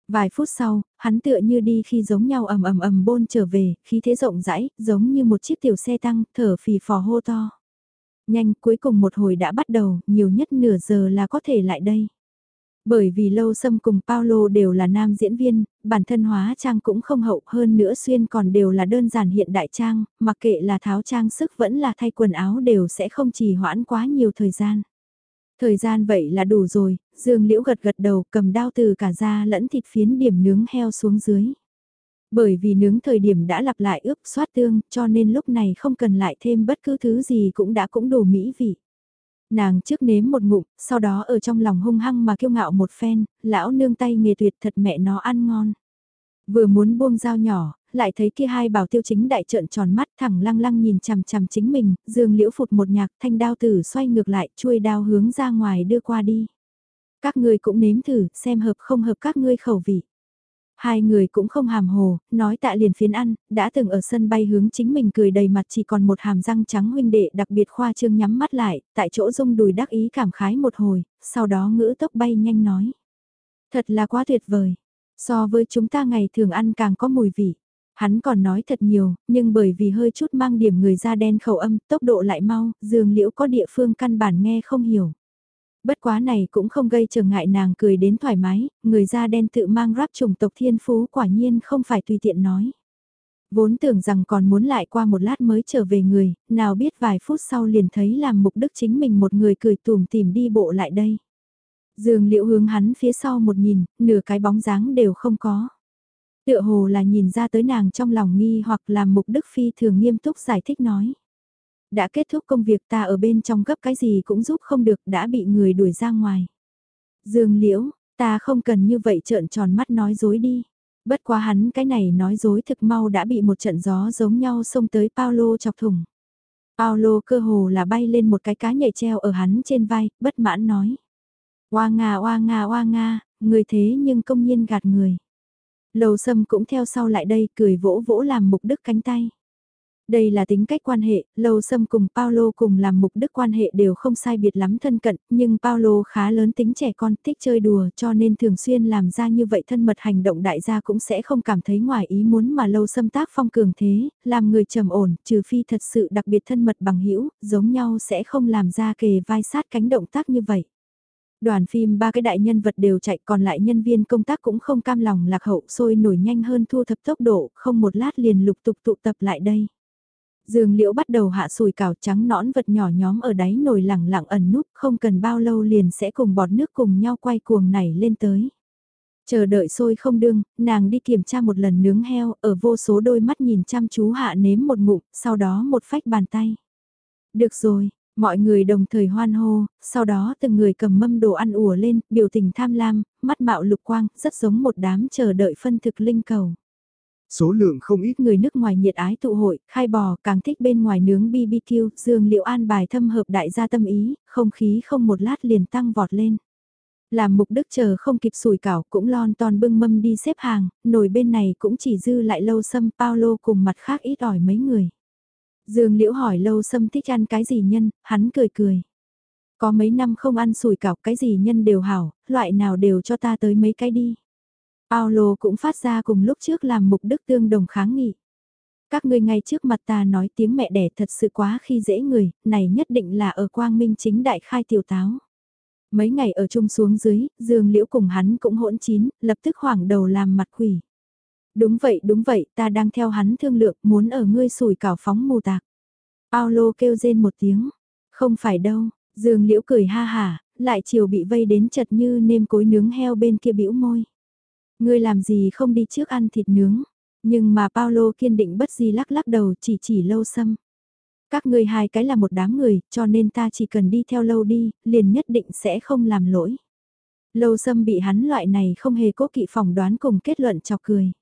Speaker 1: Vài phút sau, hắn tựa như đi khi giống nhau ầm ầm ầm bôn trở về, khí thế rộng rãi, giống như một chiếc tiểu xe tăng, thở phì phò hô to. Nhanh, cuối cùng một hồi đã bắt đầu, nhiều nhất nửa giờ là có thể lại đây. Bởi vì Lâu Sâm cùng Paulo đều là nam diễn viên, bản thân hóa trang cũng không hậu hơn nữa xuyên còn đều là đơn giản hiện đại trang, mặc kệ là tháo trang sức vẫn là thay quần áo đều sẽ không trì hoãn quá nhiều thời gian. Thời gian vậy là đủ rồi, Dương Liễu gật gật đầu cầm đao từ cả da lẫn thịt phiến điểm nướng heo xuống dưới. Bởi vì nướng thời điểm đã lặp lại ướp xoát tương cho nên lúc này không cần lại thêm bất cứ thứ gì cũng đã cũng đủ mỹ vị. Nàng trước nếm một ngụm, sau đó ở trong lòng hung hăng mà kiêu ngạo một phen, lão nương tay nghề tuyệt thật mẹ nó ăn ngon. Vừa muốn buông dao nhỏ, lại thấy kia hai bảo tiêu chính đại trợn tròn mắt thẳng lăng lăng nhìn chằm chằm chính mình, dương liễu phụt một nhạc thanh đao tử xoay ngược lại, chuôi đao hướng ra ngoài đưa qua đi. Các ngươi cũng nếm thử, xem hợp không hợp các ngươi khẩu vị. Hai người cũng không hàm hồ, nói tạ liền phiến ăn, đã từng ở sân bay hướng chính mình cười đầy mặt chỉ còn một hàm răng trắng huynh đệ đặc biệt khoa trương nhắm mắt lại, tại chỗ rung đùi đắc ý cảm khái một hồi, sau đó ngữ tốc bay nhanh nói. Thật là quá tuyệt vời, so với chúng ta ngày thường ăn càng có mùi vị. Hắn còn nói thật nhiều, nhưng bởi vì hơi chút mang điểm người da đen khẩu âm, tốc độ lại mau, dường liễu có địa phương căn bản nghe không hiểu. Bất quá này cũng không gây trở ngại nàng cười đến thoải mái, người da đen tự mang rắp chủng tộc thiên phú quả nhiên không phải tùy tiện nói. Vốn tưởng rằng còn muốn lại qua một lát mới trở về người, nào biết vài phút sau liền thấy làm mục đức chính mình một người cười tùm tìm đi bộ lại đây. Dương liễu hướng hắn phía sau một nhìn, nửa cái bóng dáng đều không có. Tựa hồ là nhìn ra tới nàng trong lòng nghi hoặc làm mục đức phi thường nghiêm túc giải thích nói. Đã kết thúc công việc ta ở bên trong gấp cái gì cũng giúp không được đã bị người đuổi ra ngoài. Dương liễu, ta không cần như vậy trợn tròn mắt nói dối đi. Bất quá hắn cái này nói dối thực mau đã bị một trận gió giống nhau xông tới Paulo chọc thủng. Paulo cơ hồ là bay lên một cái cá nhảy treo ở hắn trên vai, bất mãn nói. Oa nga oa nga oa nga, người thế nhưng công nhiên gạt người. Lầu sâm cũng theo sau lại đây cười vỗ vỗ làm mục đức cánh tay. Đây là tính cách quan hệ, Lâu Sâm cùng paolo cùng làm mục đức quan hệ đều không sai biệt lắm thân cận, nhưng paolo khá lớn tính trẻ con, thích chơi đùa cho nên thường xuyên làm ra như vậy thân mật hành động đại gia cũng sẽ không cảm thấy ngoài ý muốn mà Lâu Sâm tác phong cường thế, làm người trầm ổn, trừ phi thật sự đặc biệt thân mật bằng hữu giống nhau sẽ không làm ra kề vai sát cánh động tác như vậy. Đoàn phim ba cái đại nhân vật đều chạy còn lại nhân viên công tác cũng không cam lòng lạc hậu sôi nổi nhanh hơn thu thập tốc độ, không một lát liền lục tục tụ tập lại đây. Dương liễu bắt đầu hạ sùi cảo trắng nõn vật nhỏ nhóm ở đáy nồi lẳng lặng ẩn núp không cần bao lâu liền sẽ cùng bọt nước cùng nhau quay cuồng nảy lên tới. Chờ đợi sôi không đương, nàng đi kiểm tra một lần nướng heo ở vô số đôi mắt nhìn chăm chú hạ nếm một ngụm, sau đó một phách bàn tay. Được rồi, Mọi người đồng thời hoan hô, sau đó từng người cầm mâm đồ ăn ùa lên, biểu tình tham lam, mắt mạo lục quang, rất giống một đám chờ đợi phân thực linh cầu.
Speaker 2: Số lượng không ít
Speaker 1: người nước ngoài nhiệt ái tụ hội, khai bò, càng thích bên ngoài nướng BBQ, dương liệu an bài thâm hợp đại gia tâm ý, không khí không một lát liền tăng vọt lên. Làm mục đức chờ không kịp sủi cảo cũng lon ton bưng mâm đi xếp hàng, nồi bên này cũng chỉ dư lại lâu sâm, Paulo cùng mặt khác ít ỏi mấy người. Dương Liễu hỏi lâu sâm thích ăn cái gì nhân, hắn cười cười. Có mấy năm không ăn sủi cảo cái gì nhân đều hảo, loại nào đều cho ta tới mấy cái đi. Paulo cũng phát ra cùng lúc trước làm mục đức tương đồng kháng nghị. Các ngươi ngay trước mặt ta nói tiếng mẹ đẻ thật sự quá khi dễ người, này nhất định là ở quang minh chính đại khai tiểu táo. Mấy ngày ở chung xuống dưới, dương liễu cùng hắn cũng hỗn chín, lập tức hoảng đầu làm mặt quỷ. Đúng vậy đúng vậy, ta đang theo hắn thương lượng, muốn ở ngươi sủi cảo phóng mù tạc. Paulo kêu rên một tiếng, không phải đâu, dương liễu cười ha hả, lại chiều bị vây đến chật như nêm cối nướng heo bên kia bĩu môi. Ngươi làm gì không đi trước ăn thịt nướng, nhưng mà Paolo kiên định bất di lắc lắc đầu chỉ chỉ lâu xâm. Các ngươi hai cái là một đám người, cho nên ta chỉ cần đi theo lâu đi, liền nhất định sẽ không làm lỗi. Lâu xâm bị hắn loại này không hề cố kỵ phỏng đoán cùng kết luận chọc cười.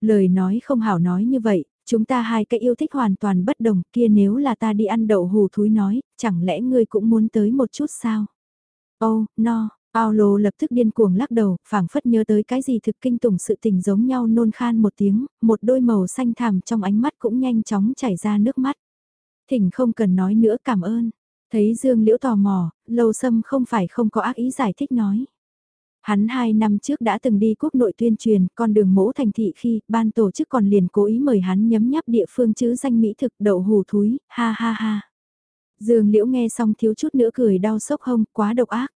Speaker 1: Lời nói không hảo nói như vậy, chúng ta hai cái yêu thích hoàn toàn bất đồng kia nếu là ta đi ăn đậu hù thúi nói, chẳng lẽ ngươi cũng muốn tới một chút sao? Ô, oh, no, Paolo lập tức điên cuồng lắc đầu, phảng phất nhớ tới cái gì thực kinh tủng sự tình giống nhau nôn khan một tiếng, một đôi màu xanh thẳm trong ánh mắt cũng nhanh chóng chảy ra nước mắt. Thỉnh không cần nói nữa cảm ơn. Thấy Dương Liễu tò mò, Lâu Sâm không phải không có ác ý giải thích nói. Hắn hai năm trước đã từng đi quốc nội tuyên truyền, con đường mỗ thành thị khi ban tổ chức còn liền cố ý mời hắn nhấm nháp địa phương chữ danh mỹ thực đậu hù thúi, ha ha ha. Dương Liễu nghe xong thiếu chút nữa cười đau sốc hông, quá độc ác.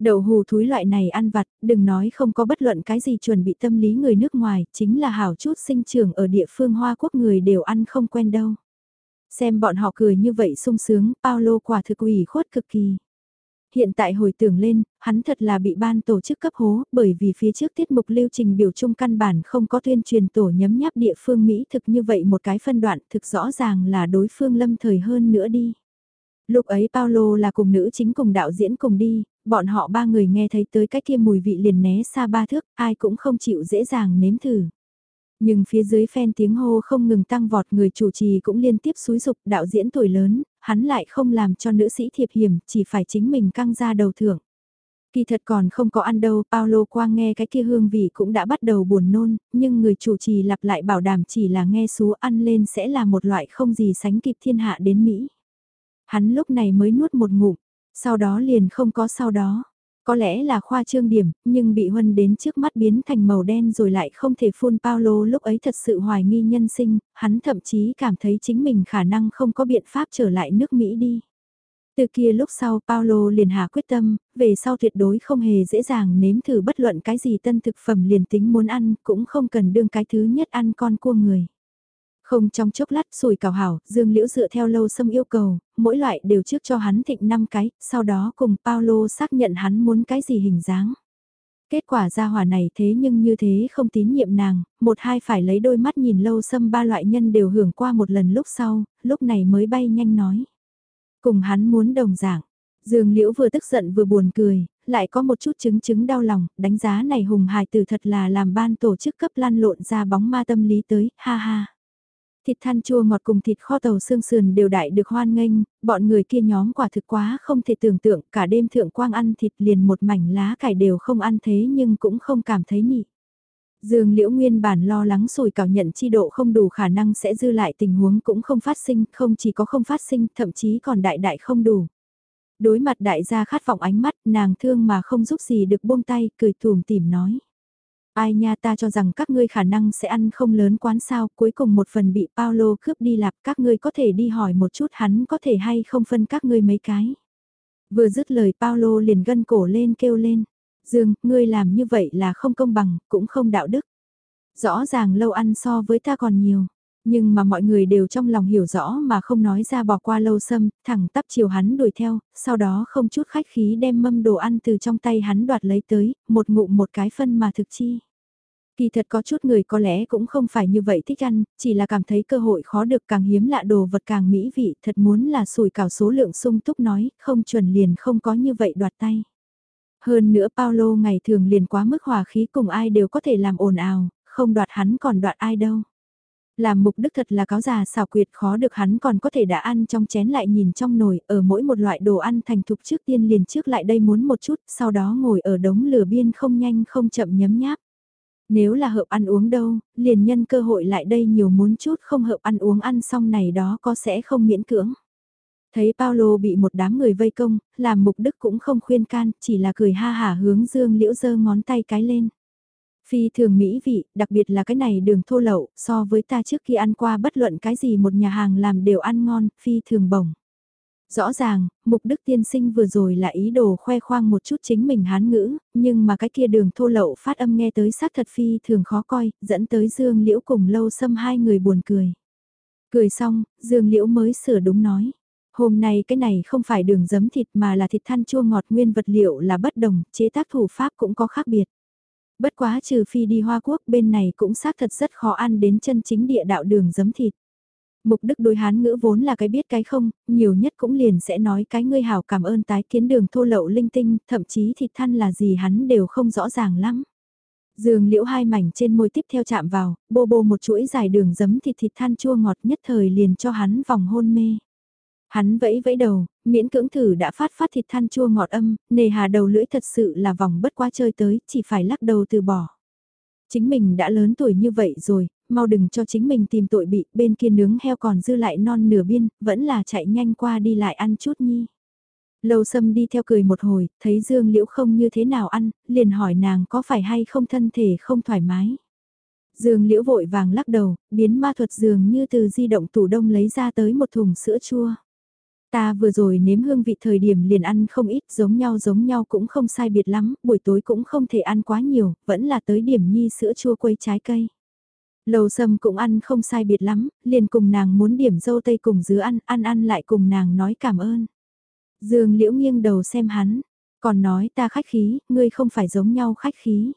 Speaker 1: Đậu hù thúi loại này ăn vặt, đừng nói không có bất luận cái gì chuẩn bị tâm lý người nước ngoài, chính là hảo chút sinh trưởng ở địa phương Hoa Quốc người đều ăn không quen đâu. Xem bọn họ cười như vậy sung sướng, Paolo quả thực ủy khuất cực kỳ. Hiện tại hồi tưởng lên, hắn thật là bị ban tổ chức cấp hố, bởi vì phía trước tiết mục lưu trình biểu trung căn bản không có tuyên truyền tổ nhấm nháp địa phương Mỹ thực như vậy một cái phân đoạn thực rõ ràng là đối phương lâm thời hơn nữa đi. Lúc ấy Paolo là cùng nữ chính cùng đạo diễn cùng đi, bọn họ ba người nghe thấy tới cái kia mùi vị liền né xa ba thước, ai cũng không chịu dễ dàng nếm thử. Nhưng phía dưới phen tiếng hô không ngừng tăng vọt người chủ trì cũng liên tiếp xúi dục đạo diễn tuổi lớn, hắn lại không làm cho nữ sĩ thiệp hiểm, chỉ phải chính mình căng ra đầu thưởng. Kỳ thật còn không có ăn đâu, Paulo qua nghe cái kia hương vị cũng đã bắt đầu buồn nôn, nhưng người chủ trì lặp lại bảo đảm chỉ là nghe xú ăn lên sẽ là một loại không gì sánh kịp thiên hạ đến Mỹ. Hắn lúc này mới nuốt một ngụm, sau đó liền không có sau đó. Có lẽ là khoa trương điểm, nhưng bị huân đến trước mắt biến thành màu đen rồi lại không thể phun Paulo lúc ấy thật sự hoài nghi nhân sinh, hắn thậm chí cảm thấy chính mình khả năng không có biện pháp trở lại nước Mỹ đi. Từ kia lúc sau Paulo liền hạ quyết tâm, về sau tuyệt đối không hề dễ dàng nếm thử bất luận cái gì tân thực phẩm liền tính muốn ăn, cũng không cần đương cái thứ nhất ăn con cua người. Không trong chốc lát sùi cào hảo, Dương Liễu dựa theo lâu xâm yêu cầu, mỗi loại đều trước cho hắn thịnh 5 cái, sau đó cùng Paulo xác nhận hắn muốn cái gì hình dáng. Kết quả ra hỏa này thế nhưng như thế không tín nhiệm nàng, một hai phải lấy đôi mắt nhìn lâu xâm ba loại nhân đều hưởng qua một lần lúc sau, lúc này mới bay nhanh nói. Cùng hắn muốn đồng dạng, Dương Liễu vừa tức giận vừa buồn cười, lại có một chút chứng chứng đau lòng, đánh giá này hùng hài tử thật là làm ban tổ chức cấp lăn lộn ra bóng ma tâm lý tới, ha ha. Thịt than chua ngọt cùng thịt kho tàu xương sườn đều đại được hoan nghênh, bọn người kia nhóm quả thực quá không thể tưởng tượng cả đêm thượng quang ăn thịt liền một mảnh lá cải đều không ăn thế nhưng cũng không cảm thấy nhị. Dương Liễu Nguyên bản lo lắng sùi cảo nhận chi độ không đủ khả năng sẽ dư lại tình huống cũng không phát sinh, không chỉ có không phát sinh, thậm chí còn đại đại không đủ. Đối mặt đại gia khát vọng ánh mắt, nàng thương mà không giúp gì được buông tay, cười thùm tìm nói. Ai nha ta cho rằng các ngươi khả năng sẽ ăn không lớn quán sao, cuối cùng một phần bị Paolo cướp đi lạp các ngươi có thể đi hỏi một chút hắn có thể hay không phân các ngươi mấy cái. Vừa dứt lời Paolo liền gân cổ lên kêu lên, Dương, ngươi làm như vậy là không công bằng, cũng không đạo đức. Rõ ràng lâu ăn so với ta còn nhiều. Nhưng mà mọi người đều trong lòng hiểu rõ mà không nói ra bỏ qua lâu xâm, thẳng tắp chiều hắn đuổi theo, sau đó không chút khách khí đem mâm đồ ăn từ trong tay hắn đoạt lấy tới, một ngụm một cái phân mà thực chi. Kỳ thật có chút người có lẽ cũng không phải như vậy thích ăn, chỉ là cảm thấy cơ hội khó được càng hiếm lạ đồ vật càng mỹ vị, thật muốn là sùi cảo số lượng sung túc nói, không chuẩn liền không có như vậy đoạt tay. Hơn nữa Paulo ngày thường liền quá mức hòa khí cùng ai đều có thể làm ồn ào, không đoạt hắn còn đoạt ai đâu. Làm mục đức thật là cáo già xào quyệt khó được hắn còn có thể đã ăn trong chén lại nhìn trong nồi, ở mỗi một loại đồ ăn thành thục trước tiên liền trước lại đây muốn một chút, sau đó ngồi ở đống lửa biên không nhanh không chậm nhấm nháp. Nếu là hợp ăn uống đâu, liền nhân cơ hội lại đây nhiều muốn chút không hợp ăn uống ăn xong này đó có sẽ không miễn cưỡng. Thấy Paulo bị một đám người vây công, làm mục đức cũng không khuyên can, chỉ là cười ha hả hướng dương liễu giơ ngón tay cái lên. Phi thường mỹ vị, đặc biệt là cái này đường thô lậu, so với ta trước khi ăn qua bất luận cái gì một nhà hàng làm đều ăn ngon, phi thường bổng. Rõ ràng, mục đức tiên sinh vừa rồi là ý đồ khoe khoang một chút chính mình hán ngữ, nhưng mà cái kia đường thô lậu phát âm nghe tới sát thật phi thường khó coi, dẫn tới Dương Liễu cùng lâu xâm hai người buồn cười. Cười xong, Dương Liễu mới sửa đúng nói. Hôm nay cái này không phải đường giấm thịt mà là thịt than chua ngọt nguyên vật liệu là bất đồng, chế tác thủ pháp cũng có khác biệt. Bất quá trừ phi đi Hoa Quốc bên này cũng xác thật rất khó ăn đến chân chính địa đạo đường giấm thịt. Mục đức đối hán ngữ vốn là cái biết cái không, nhiều nhất cũng liền sẽ nói cái ngươi hảo cảm ơn tái kiến đường thô lậu linh tinh, thậm chí thịt than là gì hắn đều không rõ ràng lắm. Dường liễu hai mảnh trên môi tiếp theo chạm vào, bô bô một chuỗi dài đường giấm thịt thịt than chua ngọt nhất thời liền cho hắn vòng hôn mê. Hắn vẫy vẫy đầu, miễn cưỡng thử đã phát phát thịt than chua ngọt âm, nề hà đầu lưỡi thật sự là vòng bất qua chơi tới, chỉ phải lắc đầu từ bỏ. Chính mình đã lớn tuổi như vậy rồi, mau đừng cho chính mình tìm tội bị, bên kia nướng heo còn dư lại non nửa biên, vẫn là chạy nhanh qua đi lại ăn chút nhi. Lâu sâm đi theo cười một hồi, thấy Dương Liễu không như thế nào ăn, liền hỏi nàng có phải hay không thân thể không thoải mái. Dương Liễu vội vàng lắc đầu, biến ma thuật dường như từ di động tủ đông lấy ra tới một thùng sữa chua. Ta vừa rồi nếm hương vị thời điểm liền ăn không ít giống nhau giống nhau cũng không sai biệt lắm, buổi tối cũng không thể ăn quá nhiều, vẫn là tới điểm nhi sữa chua quấy trái cây. Lầu sâm cũng ăn không sai biệt lắm, liền cùng nàng muốn điểm dâu tây cùng dứa ăn, ăn ăn lại cùng nàng nói cảm ơn. Dương liễu nghiêng đầu xem hắn, còn nói ta khách khí, ngươi không phải giống nhau khách khí.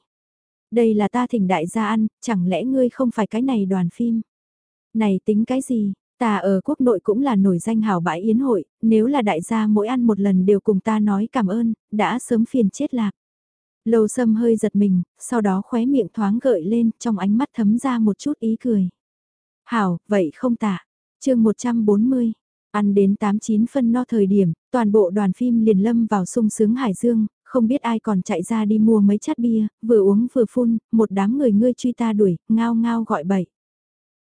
Speaker 1: Đây là ta thỉnh đại gia ăn, chẳng lẽ ngươi không phải cái này đoàn phim? Này tính cái gì, ta ở quốc nội cũng là nổi danh hào bãi yến hội, nếu là đại gia mỗi ăn một lần đều cùng ta nói cảm ơn, đã sớm phiền chết lạc. Lâu sâm hơi giật mình, sau đó khóe miệng thoáng gợi lên, trong ánh mắt thấm ra một chút ý cười. Hảo, vậy không tạ. chương 140, ăn đến 89 phân no thời điểm, toàn bộ đoàn phim liền lâm vào sung sướng Hải Dương, không biết ai còn chạy ra đi mua mấy chát bia, vừa uống vừa phun, một đám người ngươi truy ta đuổi, ngao ngao gọi bậy.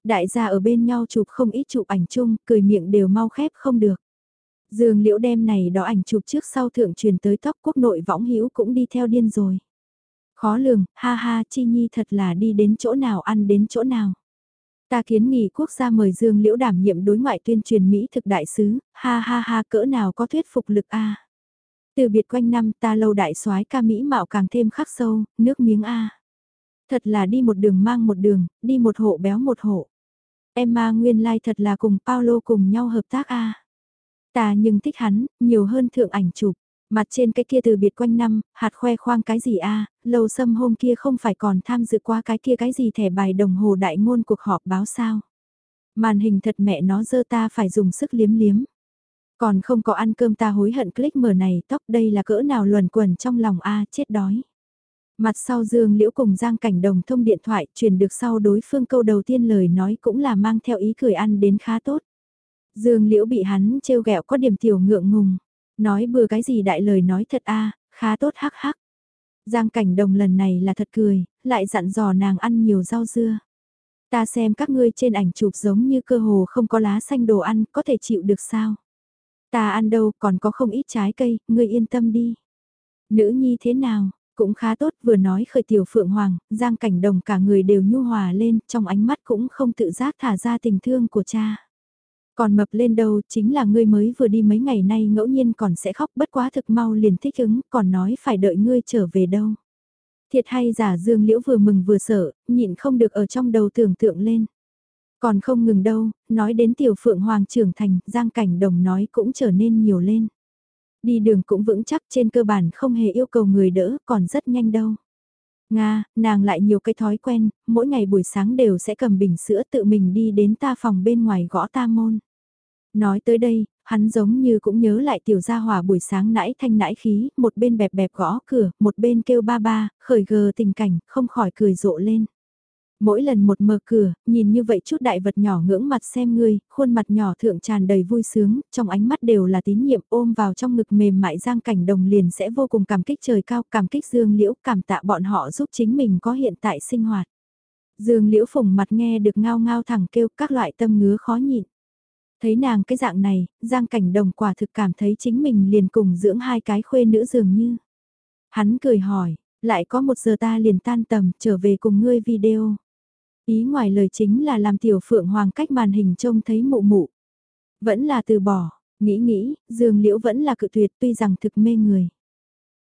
Speaker 1: Đại gia ở bên nhau chụp không ít chụp ảnh chung, cười miệng đều mau khép không được. Dương liễu đem này đó ảnh chụp trước sau thượng truyền tới tóc quốc nội võng hữu cũng đi theo điên rồi. Khó lường, ha ha chi nhi thật là đi đến chỗ nào ăn đến chỗ nào. Ta kiến nghị quốc gia mời Dương liễu đảm nhiệm đối ngoại tuyên truyền Mỹ thực đại sứ, ha ha ha cỡ nào có thuyết phục lực a Từ biệt quanh năm ta lâu đại soái ca Mỹ mạo càng thêm khắc sâu, nước miếng a Thật là đi một đường mang một đường, đi một hộ béo một hộ. Emma nguyên lai like thật là cùng Paulo cùng nhau hợp tác a Ta nhưng thích hắn, nhiều hơn thượng ảnh chụp. Mặt trên cái kia từ biệt quanh năm, hạt khoe khoang cái gì a à, lâu xâm hôm kia không phải còn tham dự qua cái kia cái gì thẻ bài đồng hồ đại ngôn cuộc họp báo sao. Màn hình thật mẹ nó dơ ta phải dùng sức liếm liếm. Còn không có ăn cơm ta hối hận click mở này tóc đây là cỡ nào luẩn quẩn trong lòng a à, chết đói. Mặt sau Dương Liễu cùng Giang Cảnh Đồng thông điện thoại truyền được sau đối phương câu đầu tiên lời nói cũng là mang theo ý cười ăn đến khá tốt. Dương Liễu bị hắn trêu ghẹo có điểm tiểu ngượng ngùng, nói bừa cái gì đại lời nói thật a, khá tốt hắc hắc. Giang Cảnh Đồng lần này là thật cười, lại dặn dò nàng ăn nhiều rau dưa. Ta xem các ngươi trên ảnh chụp giống như cơ hồ không có lá xanh đồ ăn, có thể chịu được sao? Ta ăn đâu còn có không ít trái cây, ngươi yên tâm đi. Nữ nhi thế nào, cũng khá tốt vừa nói khởi tiểu phượng hoàng, giang cảnh đồng cả người đều nhu hòa lên, trong ánh mắt cũng không tự giác thả ra tình thương của cha. Còn mập lên đâu chính là ngươi mới vừa đi mấy ngày nay ngẫu nhiên còn sẽ khóc bất quá thực mau liền thích ứng còn nói phải đợi ngươi trở về đâu. Thiệt hay giả dương liễu vừa mừng vừa sợ, nhịn không được ở trong đầu tưởng tượng lên. Còn không ngừng đâu, nói đến tiểu phượng hoàng trưởng thành, giang cảnh đồng nói cũng trở nên nhiều lên. Đi đường cũng vững chắc trên cơ bản không hề yêu cầu người đỡ, còn rất nhanh đâu. Nga, nàng lại nhiều cái thói quen, mỗi ngày buổi sáng đều sẽ cầm bình sữa tự mình đi đến ta phòng bên ngoài gõ ta môn. Nói tới đây, hắn giống như cũng nhớ lại tiểu gia hỏa buổi sáng nãy thanh nãi khí, một bên bẹp bẹp gõ cửa, một bên kêu ba ba, khởi gờ tình cảnh, không khỏi cười rộ lên. Mỗi lần một mở cửa, nhìn như vậy chút đại vật nhỏ ngưỡng mặt xem ngươi, khuôn mặt nhỏ thượng tràn đầy vui sướng, trong ánh mắt đều là tín nhiệm ôm vào trong ngực mềm mại giang cảnh đồng liền sẽ vô cùng cảm kích trời cao, cảm kích dương liễu, cảm tạ bọn họ giúp chính mình có hiện tại sinh hoạt. Dương liễu phùng mặt nghe được ngao ngao thẳng kêu các loại tâm ngứa khó nhịn. Thấy nàng cái dạng này, Giang Cảnh Đồng quả thực cảm thấy chính mình liền cùng dưỡng hai cái khuê nữ dường như. Hắn cười hỏi, lại có một giờ ta liền tan tầm trở về cùng ngươi video. Ý ngoài lời chính là làm tiểu phượng hoàng cách màn hình trông thấy mụ mụ. Vẫn là từ bỏ, nghĩ nghĩ, Dương Liễu vẫn là cự tuyệt tuy rằng thực mê người.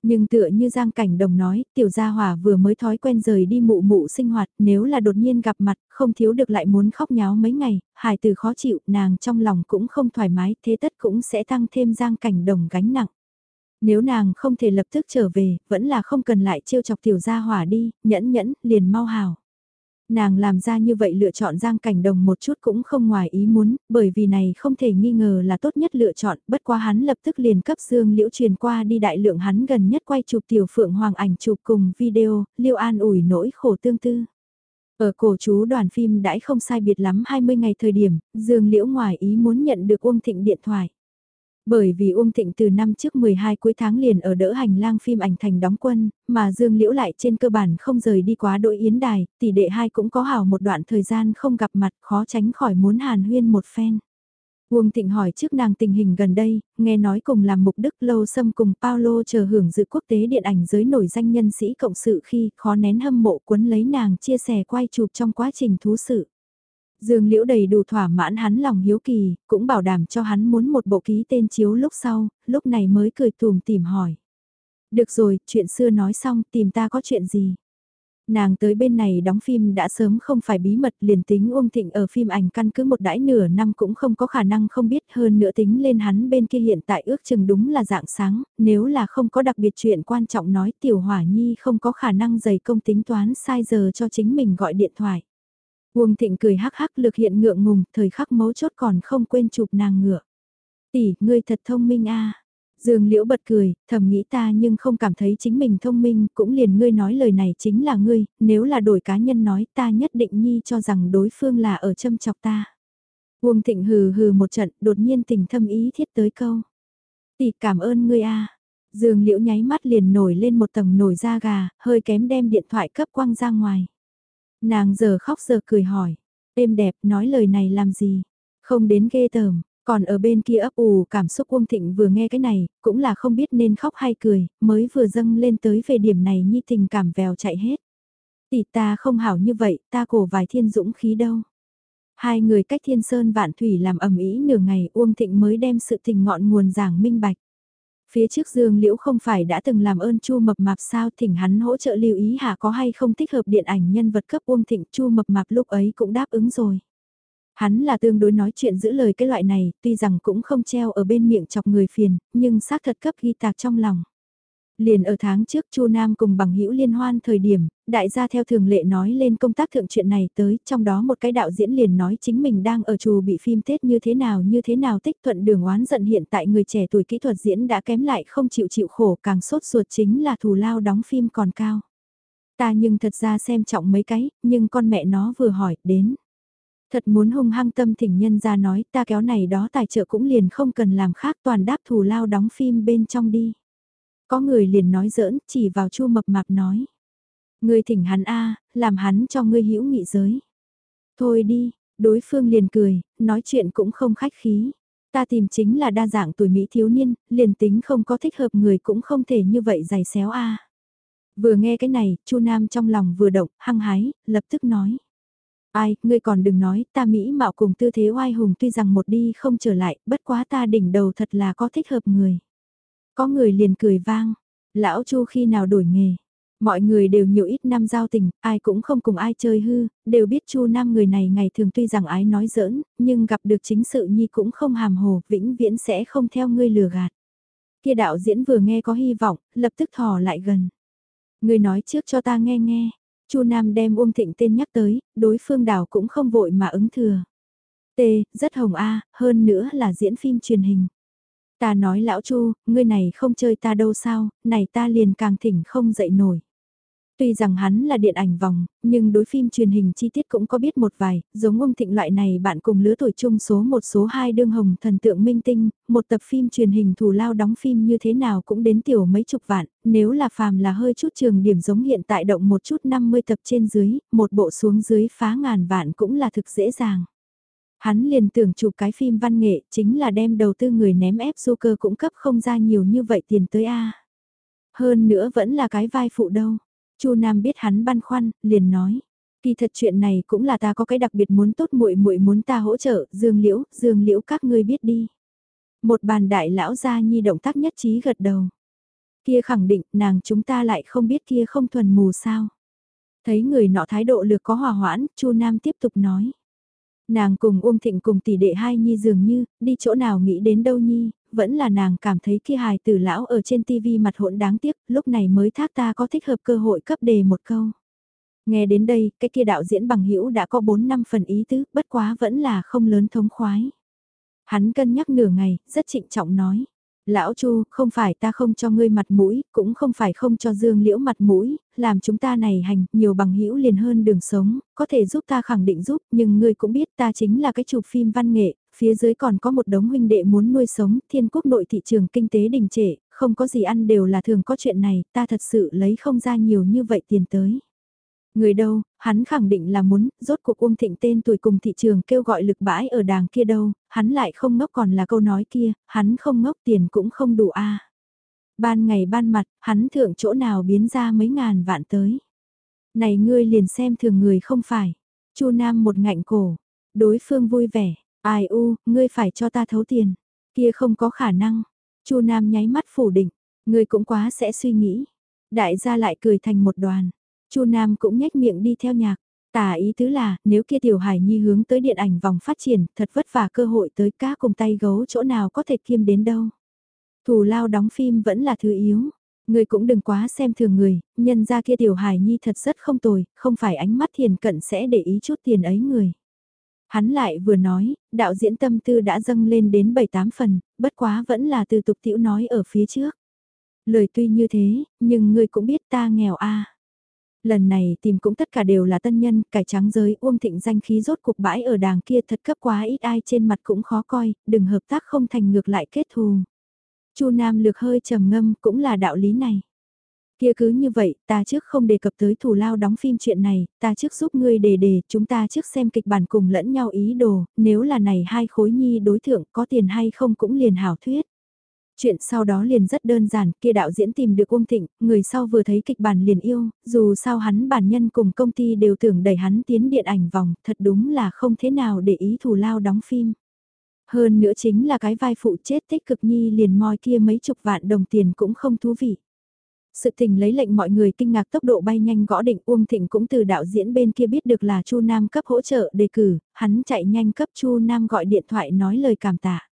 Speaker 1: Nhưng tựa như Giang Cảnh Đồng nói, tiểu gia hỏa vừa mới thói quen rời đi mụ mụ sinh hoạt, nếu là đột nhiên gặp mặt, không thiếu được lại muốn khóc nháo mấy ngày, hài từ khó chịu, nàng trong lòng cũng không thoải mái, thế tất cũng sẽ tăng thêm Giang Cảnh Đồng gánh nặng. Nếu nàng không thể lập tức trở về, vẫn là không cần lại trêu chọc tiểu gia hỏa đi, nhẫn nhẫn, liền mau hào. Nàng làm ra như vậy lựa chọn Giang Cảnh Đồng một chút cũng không ngoài ý muốn, bởi vì này không thể nghi ngờ là tốt nhất lựa chọn, bất quá hắn lập tức liền cấp Dương Liễu truyền qua đi đại lượng hắn gần nhất quay chụp tiểu phượng hoàng ảnh chụp cùng video, Liêu An ủi nỗi khổ tương tư. Ở cổ chú đoàn phim đãi không sai biệt lắm 20 ngày thời điểm, Dương Liễu ngoài ý muốn nhận được Uông Thịnh điện thoại. Bởi vì Uông Thịnh từ năm trước 12 cuối tháng liền ở đỡ hành lang phim ảnh thành đóng quân, mà Dương Liễu lại trên cơ bản không rời đi quá đội yến đài, tỷ đệ hai cũng có hào một đoạn thời gian không gặp mặt khó tránh khỏi muốn hàn huyên một phen. Uông Thịnh hỏi trước nàng tình hình gần đây, nghe nói cùng làm mục đức lâu xâm cùng paolo chờ hưởng dự quốc tế điện ảnh giới nổi danh nhân sĩ cộng sự khi khó nén hâm mộ cuốn lấy nàng chia sẻ quay chụp trong quá trình thú sự. Dương Liễu đầy đủ thỏa mãn hắn lòng hiếu kỳ, cũng bảo đảm cho hắn muốn một bộ ký tên chiếu lúc sau, lúc này mới cười tùm tìm hỏi. Được rồi, chuyện xưa nói xong, tìm ta có chuyện gì? Nàng tới bên này đóng phim đã sớm không phải bí mật liền tính Uông Thịnh ở phim ảnh căn cứ một đãi nửa năm cũng không có khả năng không biết hơn nữa tính lên hắn bên kia hiện tại ước chừng đúng là dạng sáng, nếu là không có đặc biệt chuyện quan trọng nói tiểu hỏa nhi không có khả năng dày công tính toán sai giờ cho chính mình gọi điện thoại. Uông Thịnh cười hắc hắc lực hiện ngượng ngùng, thời khắc mấu chốt còn không quên chụp nàng ngựa. Tỷ, ngươi thật thông minh a. Dương Liễu bật cười, thầm nghĩ ta nhưng không cảm thấy chính mình thông minh, cũng liền ngươi nói lời này chính là ngươi, nếu là đổi cá nhân nói ta nhất định nhi cho rằng đối phương là ở châm chọc ta. Uông Thịnh hừ hừ một trận, đột nhiên tình thâm ý thiết tới câu. Tỷ cảm ơn ngươi a. Dương Liễu nháy mắt liền nổi lên một tầng nổi da gà, hơi kém đem điện thoại cấp quăng ra ngoài. Nàng giờ khóc giờ cười hỏi, êm đẹp nói lời này làm gì, không đến ghê tởm, còn ở bên kia ấp ủ cảm xúc Uông Thịnh vừa nghe cái này, cũng là không biết nên khóc hay cười, mới vừa dâng lên tới về điểm này nhi tình cảm vèo chạy hết. Tỷ ta không hảo như vậy, ta cổ vài thiên dũng khí đâu. Hai người cách thiên sơn vạn thủy làm ẩm ý nửa ngày Uông Thịnh mới đem sự tình ngọn nguồn giảng minh bạch. Phía trước Dương Liễu không phải đã từng làm ơn Chu Mập Mạp sao thỉnh hắn hỗ trợ lưu ý hạ có hay không thích hợp điện ảnh nhân vật cấp Uông Thịnh Chu Mập Mạp lúc ấy cũng đáp ứng rồi. Hắn là tương đối nói chuyện giữ lời cái loại này, tuy rằng cũng không treo ở bên miệng chọc người phiền, nhưng xác thật cấp ghi tạc trong lòng. Liền ở tháng trước Chu Nam cùng bằng hữu liên hoan thời điểm, đại gia theo thường lệ nói lên công tác thượng chuyện này tới, trong đó một cái đạo diễn liền nói chính mình đang ở chù bị phim Tết như thế nào như thế nào tích thuận đường oán giận hiện tại người trẻ tuổi kỹ thuật diễn đã kém lại không chịu chịu khổ càng sốt ruột chính là thù lao đóng phim còn cao. Ta nhưng thật ra xem trọng mấy cái, nhưng con mẹ nó vừa hỏi, đến. Thật muốn hung hăng tâm thỉnh nhân ra nói ta kéo này đó tài trợ cũng liền không cần làm khác toàn đáp thù lao đóng phim bên trong đi. Có người liền nói giỡn, chỉ vào chu mập mạp nói. Ngươi thỉnh hắn a làm hắn cho ngươi hữu nghị giới. Thôi đi, đối phương liền cười, nói chuyện cũng không khách khí. Ta tìm chính là đa dạng tuổi Mỹ thiếu niên, liền tính không có thích hợp người cũng không thể như vậy giày xéo a Vừa nghe cái này, chu Nam trong lòng vừa động, hăng hái, lập tức nói. Ai, ngươi còn đừng nói, ta Mỹ mạo cùng tư thế oai hùng tuy rằng một đi không trở lại, bất quá ta đỉnh đầu thật là có thích hợp người. Có người liền cười vang, lão Chu khi nào đổi nghề. Mọi người đều nhiều ít năm giao tình, ai cũng không cùng ai chơi hư, đều biết Chu Nam người này ngày thường tuy rằng ái nói giỡn, nhưng gặp được chính sự nhi cũng không hàm hồ, vĩnh viễn sẽ không theo ngươi lừa gạt. Kia đạo diễn vừa nghe có hy vọng, lập tức thò lại gần. ngươi nói trước cho ta nghe nghe. Chu Nam đem Uông Thịnh tên nhắc tới, đối phương đảo cũng không vội mà ứng thừa. T, rất hồng A, hơn nữa là diễn phim truyền hình. Ta nói lão Chu, ngươi này không chơi ta đâu sao, này ta liền càng thỉnh không dậy nổi. Tuy rằng hắn là điện ảnh vòng, nhưng đối phim truyền hình chi tiết cũng có biết một vài, giống ông thịnh loại này bạn cùng lứa tuổi chung số một số hai đương hồng thần tượng minh tinh, một tập phim truyền hình thù lao đóng phim như thế nào cũng đến tiểu mấy chục vạn, nếu là phàm là hơi chút trường điểm giống hiện tại động một chút 50 tập trên dưới, một bộ xuống dưới phá ngàn vạn cũng là thực dễ dàng. Hắn liền tưởng chụp cái phim văn nghệ chính là đem đầu tư người ném ép du cơ cũng cấp không ra nhiều như vậy tiền tới A. Hơn nữa vẫn là cái vai phụ đâu. Chu Nam biết hắn băn khoăn, liền nói. Kỳ thật chuyện này cũng là ta có cái đặc biệt muốn tốt muội muội muốn ta hỗ trợ, Dương Liễu, Dương Liễu các ngươi biết đi. Một bàn đại lão gia nhi động tác nhất trí gật đầu. Kia khẳng định, nàng chúng ta lại không biết kia không thuần mù sao. Thấy người nọ thái độ lược có hòa hoãn, Chu Nam tiếp tục nói. Nàng cùng Uông Thịnh cùng tỷ đệ hai nhi dường như, đi chỗ nào nghĩ đến đâu nhi, vẫn là nàng cảm thấy kia hài tử lão ở trên tivi mặt hỗn đáng tiếc, lúc này mới thác ta có thích hợp cơ hội cấp đề một câu. Nghe đến đây, cái kia đạo diễn bằng hữu đã có 4 năm phần ý tứ, bất quá vẫn là không lớn thống khoái. Hắn cân nhắc nửa ngày, rất trịnh trọng nói. Lão Chu, không phải ta không cho ngươi mặt mũi, cũng không phải không cho Dương Liễu mặt mũi, làm chúng ta này hành, nhiều bằng hữu liền hơn đường sống, có thể giúp ta khẳng định giúp, nhưng ngươi cũng biết ta chính là cái chụp phim văn nghệ, phía dưới còn có một đống huynh đệ muốn nuôi sống, thiên quốc nội thị trường kinh tế đình trệ, không có gì ăn đều là thường có chuyện này, ta thật sự lấy không ra nhiều như vậy tiền tới. Người đâu, hắn khẳng định là muốn, rốt cuộc Uông Thịnh tên tuổi cùng thị trường kêu gọi lực bãi ở đàng kia đâu, hắn lại không ngốc còn là câu nói kia, hắn không ngốc tiền cũng không đủ a. Ban ngày ban mặt, hắn thượng chỗ nào biến ra mấy ngàn vạn tới. Này ngươi liền xem thường người không phải. Chu Nam một ngạnh cổ, đối phương vui vẻ, ai u, ngươi phải cho ta thấu tiền. Kia không có khả năng. Chu Nam nháy mắt phủ định, ngươi cũng quá sẽ suy nghĩ. Đại gia lại cười thành một đoàn. Chu Nam cũng nhếch miệng đi theo nhạc. Tả ý tứ là, nếu kia tiểu hải nhi hướng tới điện ảnh vòng phát triển, thật vất vả cơ hội tới cá cùng tay gấu chỗ nào có thể kiêm đến đâu. Thù lao đóng phim vẫn là thứ yếu. Người cũng đừng quá xem thường người, nhân ra kia tiểu hải nhi thật rất không tồi, không phải ánh mắt thiền cận sẽ để ý chút tiền ấy người. Hắn lại vừa nói, đạo diễn tâm tư đã dâng lên đến 7-8 phần, bất quá vẫn là từ tục tiểu nói ở phía trước. Lời tuy như thế, nhưng người cũng biết ta nghèo a Lần này tìm cũng tất cả đều là tân nhân, cải trắng giới uông thịnh danh khí rốt cục bãi ở đàng kia thật cấp quá ít ai trên mặt cũng khó coi, đừng hợp tác không thành ngược lại kết thù. Chu Nam lược hơi trầm ngâm cũng là đạo lý này. Kia cứ như vậy, ta trước không đề cập tới thủ lao đóng phim chuyện này, ta trước giúp ngươi đề đề, chúng ta trước xem kịch bản cùng lẫn nhau ý đồ, nếu là này hai khối nhi đối thượng có tiền hay không cũng liền hảo thuyết. Chuyện sau đó liền rất đơn giản, kia đạo diễn tìm được Uông Thịnh, người sau vừa thấy kịch bản liền yêu, dù sao hắn bản nhân cùng công ty đều tưởng đẩy hắn tiến điện ảnh vòng, thật đúng là không thế nào để ý thù lao đóng phim. Hơn nữa chính là cái vai phụ chết tích cực nhi liền moi kia mấy chục vạn đồng tiền cũng không thú vị. Sự tình lấy lệnh mọi người kinh ngạc tốc độ bay nhanh gõ định Uông Thịnh cũng từ đạo diễn bên kia biết được là Chu Nam cấp hỗ trợ đề cử, hắn chạy nhanh cấp Chu Nam gọi điện thoại nói lời cảm tạ.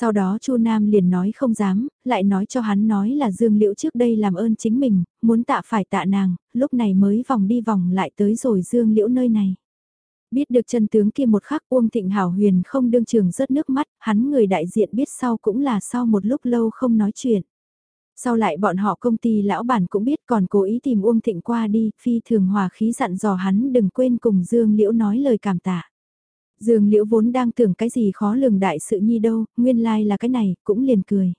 Speaker 1: Sau đó Chu Nam liền nói không dám, lại nói cho hắn nói là Dương Liễu trước đây làm ơn chính mình, muốn tạ phải tạ nàng, lúc này mới vòng đi vòng lại tới rồi Dương Liễu nơi này. Biết được chân tướng kia một khắc Uông Thịnh Hảo Huyền không đương trường rớt nước mắt, hắn người đại diện biết sau cũng là sau một lúc lâu không nói chuyện. Sau lại bọn họ công ty lão bản cũng biết còn cố ý tìm Uông Thịnh qua đi, phi thường hòa khí dặn dò hắn đừng quên cùng Dương Liễu nói lời cảm tạ. Dương Liễu vốn đang tưởng cái gì khó lường đại sự nhi đâu, nguyên lai like là cái này, cũng liền cười.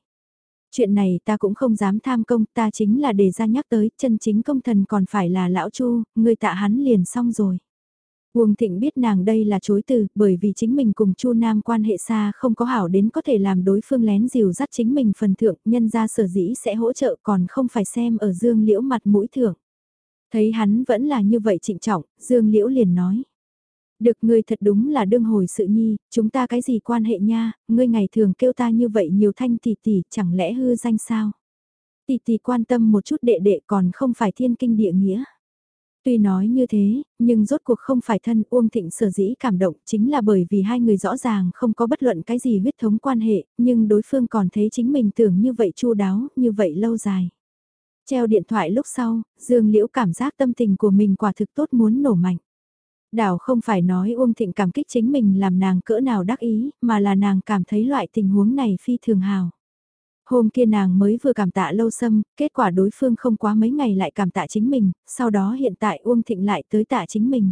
Speaker 1: Chuyện này ta cũng không dám tham công, ta chính là để ra nhắc tới, chân chính công thần còn phải là lão Chu, người tạ hắn liền xong rồi. Uông Thịnh biết nàng đây là chối từ, bởi vì chính mình cùng Chu Nam quan hệ xa không có hảo đến có thể làm đối phương lén dìu dắt chính mình phần thượng, nhân ra sở dĩ sẽ hỗ trợ còn không phải xem ở Dương Liễu mặt mũi thượng. Thấy hắn vẫn là như vậy trịnh trọng, Dương Liễu liền nói. Được ngươi thật đúng là đương hồi sự nhi, chúng ta cái gì quan hệ nha, ngươi ngày thường kêu ta như vậy nhiều thanh tỷ tỷ, chẳng lẽ hư danh sao? Tỷ tỷ quan tâm một chút đệ đệ còn không phải thiên kinh địa nghĩa. Tuy nói như thế, nhưng rốt cuộc không phải thân Uông Thịnh sở dĩ cảm động chính là bởi vì hai người rõ ràng không có bất luận cái gì huyết thống quan hệ, nhưng đối phương còn thấy chính mình tưởng như vậy chu đáo, như vậy lâu dài. Treo điện thoại lúc sau, Dương Liễu cảm giác tâm tình của mình quả thực tốt muốn nổ mạnh. Đảo không phải nói Uông Thịnh cảm kích chính mình làm nàng cỡ nào đắc ý, mà là nàng cảm thấy loại tình huống này phi thường hào. Hôm kia nàng mới vừa cảm tạ lâu xâm, kết quả đối phương không quá mấy ngày lại cảm tạ chính mình, sau đó hiện tại Uông Thịnh lại tới tạ chính mình.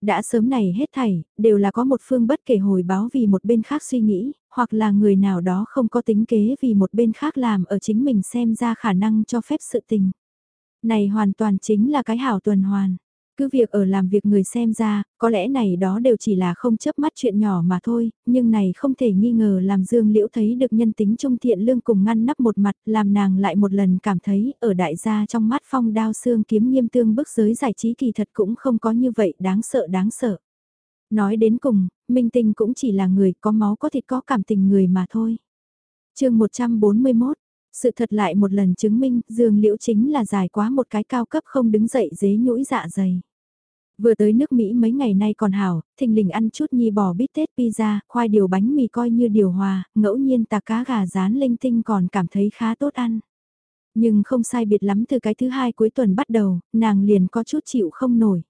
Speaker 1: Đã sớm này hết thảy, đều là có một phương bất kể hồi báo vì một bên khác suy nghĩ, hoặc là người nào đó không có tính kế vì một bên khác làm ở chính mình xem ra khả năng cho phép sự tình. Này hoàn toàn chính là cái hảo tuần hoàn. Cứ việc ở làm việc người xem ra, có lẽ này đó đều chỉ là không chấp mắt chuyện nhỏ mà thôi, nhưng này không thể nghi ngờ làm Dương Liễu thấy được nhân tính trung thiện lương cùng ngăn nắp một mặt, làm nàng lại một lần cảm thấy ở đại gia trong mắt phong đao xương kiếm nghiêm tương bức giới giải trí kỳ thật cũng không có như vậy đáng sợ đáng sợ. Nói đến cùng, minh tinh cũng chỉ là người có máu có thịt có cảm tình người mà thôi. chương 141 sự thật lại một lần chứng minh Dương Liễu chính là dài quá một cái cao cấp không đứng dậy dế nhũi dạ dày. Vừa tới nước Mỹ mấy ngày nay còn hảo, thình lình ăn chút nhi bò bít tết pizza, khoai điều bánh mì coi như điều hòa, ngẫu nhiên tà cá gà rán linh tinh còn cảm thấy khá tốt ăn. Nhưng không sai biệt lắm từ cái thứ hai cuối tuần bắt đầu, nàng liền có chút chịu không nổi.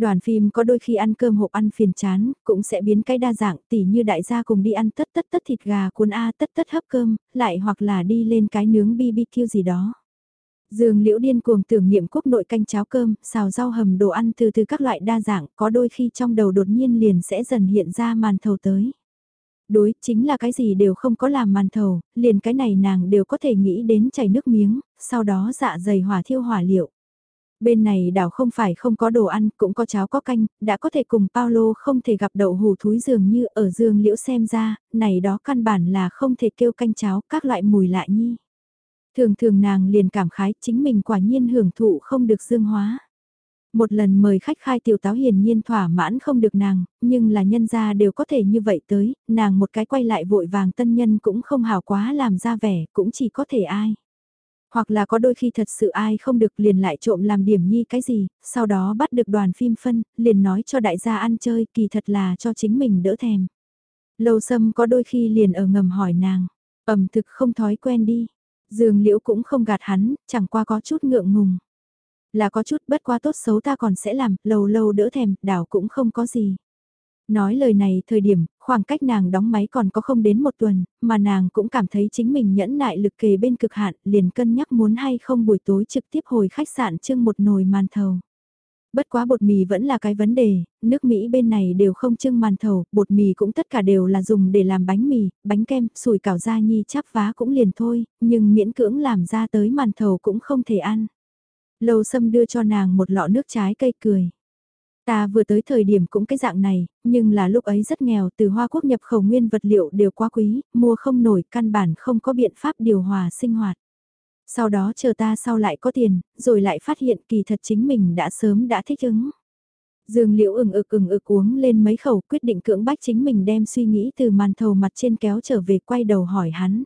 Speaker 1: Đoàn phim có đôi khi ăn cơm hộp ăn phiền chán, cũng sẽ biến cái đa dạng tỉ như đại gia cùng đi ăn tất tất tất thịt gà cuốn A tất tất hấp cơm, lại hoặc là đi lên cái nướng BBQ gì đó. Dương liễu điên cuồng tưởng niệm quốc nội canh cháo cơm, xào rau hầm đồ ăn từ từ các loại đa dạng, có đôi khi trong đầu đột nhiên liền sẽ dần hiện ra màn thầu tới. Đối, chính là cái gì đều không có làm màn thầu, liền cái này nàng đều có thể nghĩ đến chảy nước miếng, sau đó dạ dày hỏa thiêu hỏa liệu. Bên này đảo không phải không có đồ ăn, cũng có cháo có canh, đã có thể cùng Paulo không thể gặp đậu hủ thúi dường như ở dương liễu xem ra, này đó căn bản là không thể kêu canh cháo các loại mùi lạ nhi. Thường thường nàng liền cảm khái chính mình quả nhiên hưởng thụ không được dương hóa. Một lần mời khách khai tiểu táo hiển nhiên thỏa mãn không được nàng, nhưng là nhân gia đều có thể như vậy tới, nàng một cái quay lại vội vàng tân nhân cũng không hào quá làm ra vẻ, cũng chỉ có thể ai. Hoặc là có đôi khi thật sự ai không được liền lại trộm làm điểm nhi cái gì, sau đó bắt được đoàn phim phân, liền nói cho đại gia ăn chơi kỳ thật là cho chính mình đỡ thèm. Lâu sâm có đôi khi liền ở ngầm hỏi nàng, ẩm thực không thói quen đi. Dương liễu cũng không gạt hắn, chẳng qua có chút ngượng ngùng. Là có chút bất quá tốt xấu ta còn sẽ làm, lâu lâu đỡ thèm, đảo cũng không có gì. Nói lời này thời điểm, khoảng cách nàng đóng máy còn có không đến một tuần, mà nàng cũng cảm thấy chính mình nhẫn nại lực kề bên cực hạn, liền cân nhắc muốn hay không buổi tối trực tiếp hồi khách sạn trưng một nồi màn thầu. Bất quá bột mì vẫn là cái vấn đề, nước Mỹ bên này đều không trưng màn thầu, bột mì cũng tất cả đều là dùng để làm bánh mì, bánh kem, sủi cảo da nhi chắp vá cũng liền thôi, nhưng miễn cưỡng làm ra tới màn thầu cũng không thể ăn. Lâu xâm đưa cho nàng một lọ nước trái cây cười. Ta vừa tới thời điểm cũng cái dạng này, nhưng là lúc ấy rất nghèo từ Hoa Quốc nhập khẩu nguyên vật liệu đều quá quý, mua không nổi căn bản không có biện pháp điều hòa sinh hoạt. Sau đó chờ ta sau lại có tiền, rồi lại phát hiện kỳ thật chính mình đã sớm đã thích ứng. Dương liễu ừng ực ừng ực uống lên mấy khẩu quyết định cưỡng bách chính mình đem suy nghĩ từ màn thầu mặt trên kéo trở về quay đầu hỏi hắn.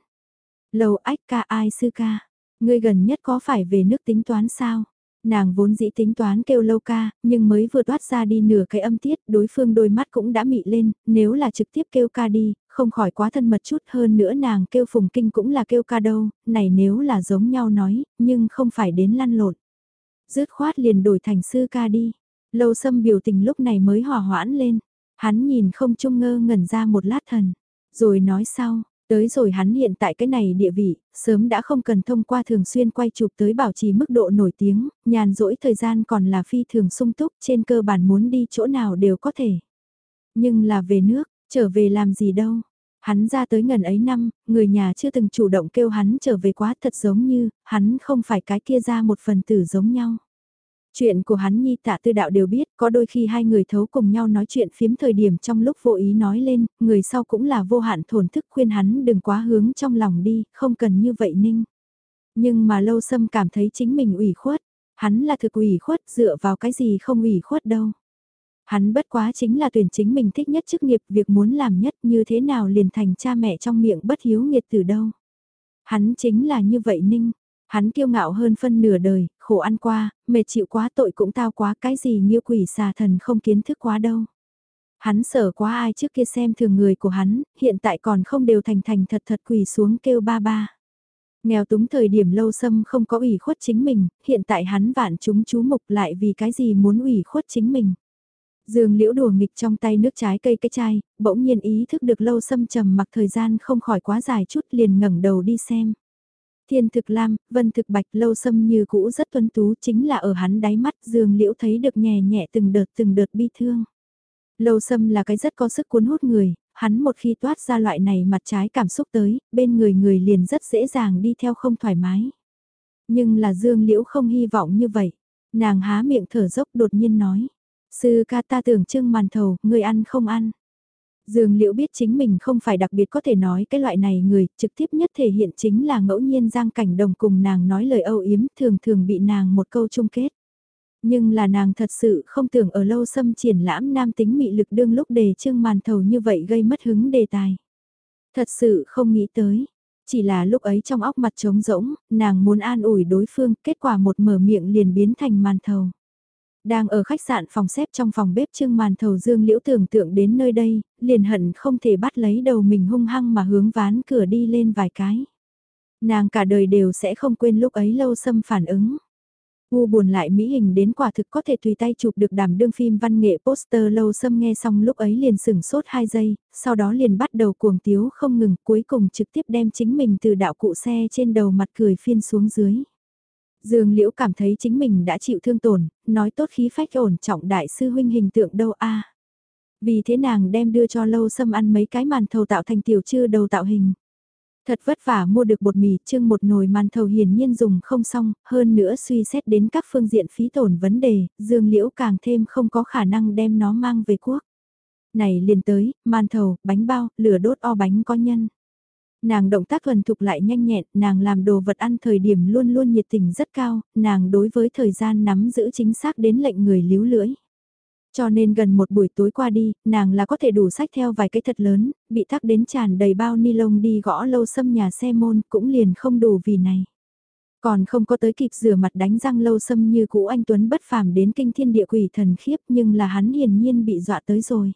Speaker 1: Lầu ách ca ai sư ca, ngươi gần nhất có phải về nước tính toán sao? Nàng vốn dĩ tính toán kêu lâu ca, nhưng mới vừa toát ra đi nửa cái âm tiết, đối phương đôi mắt cũng đã mị lên, nếu là trực tiếp kêu ca đi, không khỏi quá thân mật chút hơn nữa nàng kêu phùng kinh cũng là kêu ca đâu, này nếu là giống nhau nói, nhưng không phải đến lăn lộn. Dứt khoát liền đổi thành sư ca đi. Lâu xâm biểu tình lúc này mới hòa hoãn lên, hắn nhìn không trung ngơ ngẩn ra một lát thần, rồi nói sau, Tới rồi hắn hiện tại cái này địa vị, sớm đã không cần thông qua thường xuyên quay chụp tới bảo trì mức độ nổi tiếng, nhàn rỗi thời gian còn là phi thường sung túc trên cơ bản muốn đi chỗ nào đều có thể. Nhưng là về nước, trở về làm gì đâu. Hắn ra tới ngần ấy năm, người nhà chưa từng chủ động kêu hắn trở về quá thật giống như, hắn không phải cái kia ra một phần tử giống nhau. Chuyện của hắn nhi tạ tư đạo đều biết, có đôi khi hai người thấu cùng nhau nói chuyện phiếm thời điểm trong lúc vô ý nói lên, người sau cũng là vô hạn thổn thức khuyên hắn đừng quá hướng trong lòng đi, không cần như vậy ninh. Nhưng mà lâu xâm cảm thấy chính mình ủy khuất, hắn là thực ủy khuất dựa vào cái gì không ủy khuất đâu. Hắn bất quá chính là tuyển chính mình thích nhất chức nghiệp việc muốn làm nhất như thế nào liền thành cha mẹ trong miệng bất hiếu nghiệt từ đâu. Hắn chính là như vậy ninh, Hắn kiêu ngạo hơn phân nửa đời, khổ ăn qua, mệt chịu quá tội cũng tao quá cái gì như quỷ xà thần không kiến thức quá đâu. Hắn sợ quá ai trước kia xem thường người của hắn, hiện tại còn không đều thành thành thật thật quỳ xuống kêu ba ba. Nghèo túng thời điểm lâu xâm không có ủy khuất chính mình, hiện tại hắn vạn chúng chú mục lại vì cái gì muốn ủy khuất chính mình. Dương liễu đùa nghịch trong tay nước trái cây cái chai, bỗng nhiên ý thức được lâu xâm trầm mặc thời gian không khỏi quá dài chút liền ngẩng đầu đi xem. Thiên thực lam, vân thực bạch lâu xâm như cũ rất tuân tú chính là ở hắn đáy mắt dương liễu thấy được nhẹ nhẹ từng đợt từng đợt bi thương. Lâu xâm là cái rất có sức cuốn hút người, hắn một khi toát ra loại này mặt trái cảm xúc tới, bên người người liền rất dễ dàng đi theo không thoải mái. Nhưng là dương liễu không hy vọng như vậy. Nàng há miệng thở dốc đột nhiên nói. Sư ca ta tưởng trưng màn thầu, người ăn không ăn. Dương Liễu biết chính mình không phải đặc biệt có thể nói cái loại này người, trực tiếp nhất thể hiện chính là ngẫu nhiên Giang Cảnh Đồng cùng nàng nói lời âu yếm thường thường bị nàng một câu chung kết. Nhưng là nàng thật sự không tưởng ở lâu xâm triển lãm nam tính mị lực đương lúc đề trương màn thầu như vậy gây mất hứng đề tài. Thật sự không nghĩ tới. Chỉ là lúc ấy trong óc mặt trống rỗng, nàng muốn an ủi đối phương, kết quả một mở miệng liền biến thành màn thầu. Đang ở khách sạn phòng xếp trong phòng bếp trưng màn thầu dương liễu tưởng tượng đến nơi đây, liền hận không thể bắt lấy đầu mình hung hăng mà hướng ván cửa đi lên vài cái. Nàng cả đời đều sẽ không quên lúc ấy lâu xâm phản ứng. U buồn lại mỹ hình đến quả thực có thể tùy tay chụp được đảm đương phim văn nghệ poster lâu xâm nghe xong lúc ấy liền sửng sốt 2 giây, sau đó liền bắt đầu cuồng tiếu không ngừng cuối cùng trực tiếp đem chính mình từ đạo cụ xe trên đầu mặt cười phiên xuống dưới. Dương Liễu cảm thấy chính mình đã chịu thương tổn, nói tốt khí phách ổn trọng đại sư huynh hình tượng đâu a. Vì thế nàng đem đưa cho lâu xâm ăn mấy cái màn thầu tạo thành tiểu chưa đầu tạo hình. Thật vất vả mua được bột mì trưng một nồi màn thầu hiển nhiên dùng không xong, hơn nữa suy xét đến các phương diện phí tổn vấn đề, Dương Liễu càng thêm không có khả năng đem nó mang về quốc. Này liền tới, màn thầu, bánh bao, lửa đốt o bánh có nhân. Nàng động tác thuần thục lại nhanh nhẹn, nàng làm đồ vật ăn thời điểm luôn luôn nhiệt tình rất cao, nàng đối với thời gian nắm giữ chính xác đến lệnh người líu lưỡi. Cho nên gần một buổi tối qua đi, nàng là có thể đủ sách theo vài cái thật lớn, bị thắc đến tràn đầy bao ni lông đi gõ lâu xâm nhà xe môn cũng liền không đủ vì này. Còn không có tới kịp rửa mặt đánh răng lâu xâm như cũ anh Tuấn bất phàm đến kinh thiên địa quỷ thần khiếp nhưng là hắn hiển nhiên bị dọa tới rồi.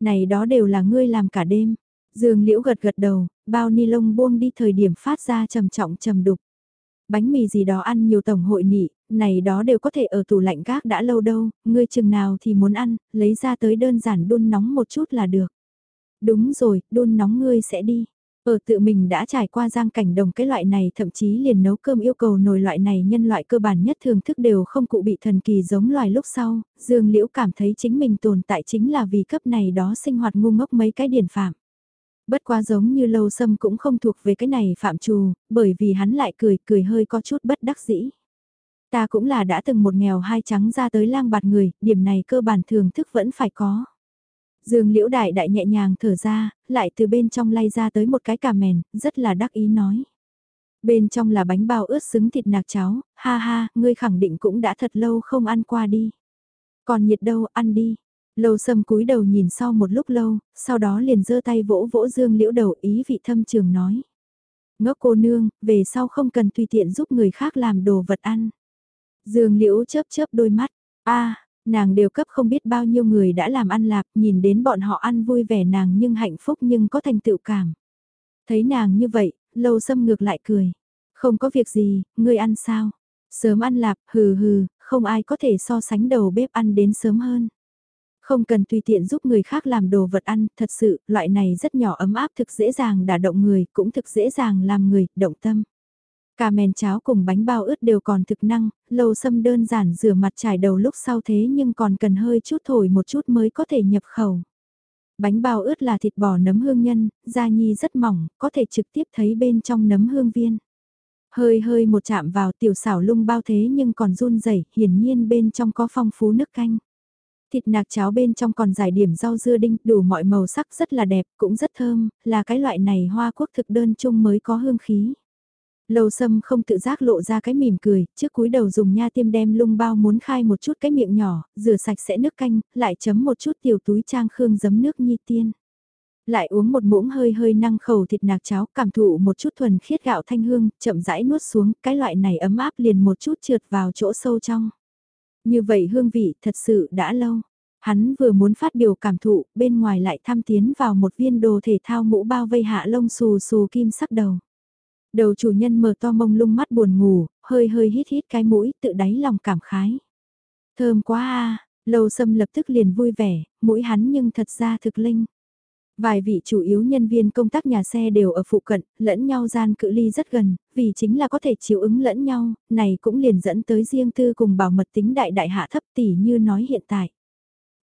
Speaker 1: Này đó đều là ngươi làm cả đêm. Dương Liễu gật gật đầu, bao ni lông buông đi thời điểm phát ra trầm trọng trầm đục. Bánh mì gì đó ăn nhiều tổng hội nị, này đó đều có thể ở tủ lạnh gác đã lâu đâu, ngươi chừng nào thì muốn ăn, lấy ra tới đơn giản đun nóng một chút là được. Đúng rồi, đun nóng ngươi sẽ đi. Ở tự mình đã trải qua giang cảnh đồng cái loại này thậm chí liền nấu cơm yêu cầu nồi loại này nhân loại cơ bản nhất thường thức đều không cụ bị thần kỳ giống loài lúc sau, Dương Liễu cảm thấy chính mình tồn tại chính là vì cấp này đó sinh hoạt ngu ngốc mấy cái điển phạm. Bất quá giống như lâu sâm cũng không thuộc về cái này phạm trù, bởi vì hắn lại cười, cười hơi có chút bất đắc dĩ. Ta cũng là đã từng một nghèo hai trắng ra tới lang bạt người, điểm này cơ bản thường thức vẫn phải có. Dương liễu đại đại nhẹ nhàng thở ra, lại từ bên trong lay ra tới một cái cà mèn, rất là đắc ý nói. Bên trong là bánh bao ướt xứng thịt nạc cháo, ha ha, ngươi khẳng định cũng đã thật lâu không ăn qua đi. Còn nhiệt đâu, ăn đi. Lâu sâm cúi đầu nhìn sau một lúc lâu, sau đó liền giơ tay vỗ vỗ dương liễu đầu ý vị thâm trường nói. Ngốc cô nương, về sau không cần tùy tiện giúp người khác làm đồ vật ăn. Dương liễu chớp chớp đôi mắt, a nàng đều cấp không biết bao nhiêu người đã làm ăn lạc, nhìn đến bọn họ ăn vui vẻ nàng nhưng hạnh phúc nhưng có thành tựu cảm. Thấy nàng như vậy, lâu sâm ngược lại cười. Không có việc gì, ngươi ăn sao? Sớm ăn lạp, hừ hừ, không ai có thể so sánh đầu bếp ăn đến sớm hơn. Không cần tùy tiện giúp người khác làm đồ vật ăn, thật sự, loại này rất nhỏ ấm áp thực dễ dàng đả động người, cũng thực dễ dàng làm người, động tâm. Cà mèn cháo cùng bánh bao ướt đều còn thực năng, lâu xâm đơn giản rửa mặt trải đầu lúc sau thế nhưng còn cần hơi chút thổi một chút mới có thể nhập khẩu. Bánh bao ướt là thịt bò nấm hương nhân, da nhi rất mỏng, có thể trực tiếp thấy bên trong nấm hương viên. Hơi hơi một chạm vào tiểu xảo lung bao thế nhưng còn run rẩy hiển nhiên bên trong có phong phú nước canh. Thịt nạc cháo bên trong còn giải điểm rau dưa đinh, đủ mọi màu sắc rất là đẹp, cũng rất thơm, là cái loại này hoa quốc thực đơn chung mới có hương khí. Lầu sâm không tự giác lộ ra cái mỉm cười, trước cúi đầu dùng nha tiêm đem lung bao muốn khai một chút cái miệng nhỏ, rửa sạch sẽ nước canh, lại chấm một chút tiểu túi trang khương giấm nước nhi tiên. Lại uống một muỗng hơi hơi năng khẩu thịt nạc cháo, cảm thụ một chút thuần khiết gạo thanh hương, chậm rãi nuốt xuống, cái loại này ấm áp liền một chút trượt vào chỗ sâu trong. Như vậy hương vị thật sự đã lâu. Hắn vừa muốn phát biểu cảm thụ, bên ngoài lại tham tiến vào một viên đồ thể thao mũ bao vây hạ lông xù xù kim sắc đầu. Đầu chủ nhân mở to mông lung mắt buồn ngủ, hơi hơi hít hít cái mũi, tự đáy lòng cảm khái. Thơm quá a à, lâu sâm lập tức liền vui vẻ, mũi hắn nhưng thật ra thực linh. Vài vị chủ yếu nhân viên công tác nhà xe đều ở phụ cận, lẫn nhau gian cự ly rất gần, vì chính là có thể chiếu ứng lẫn nhau, này cũng liền dẫn tới riêng tư cùng bảo mật tính đại đại hạ thấp tỷ như nói hiện tại.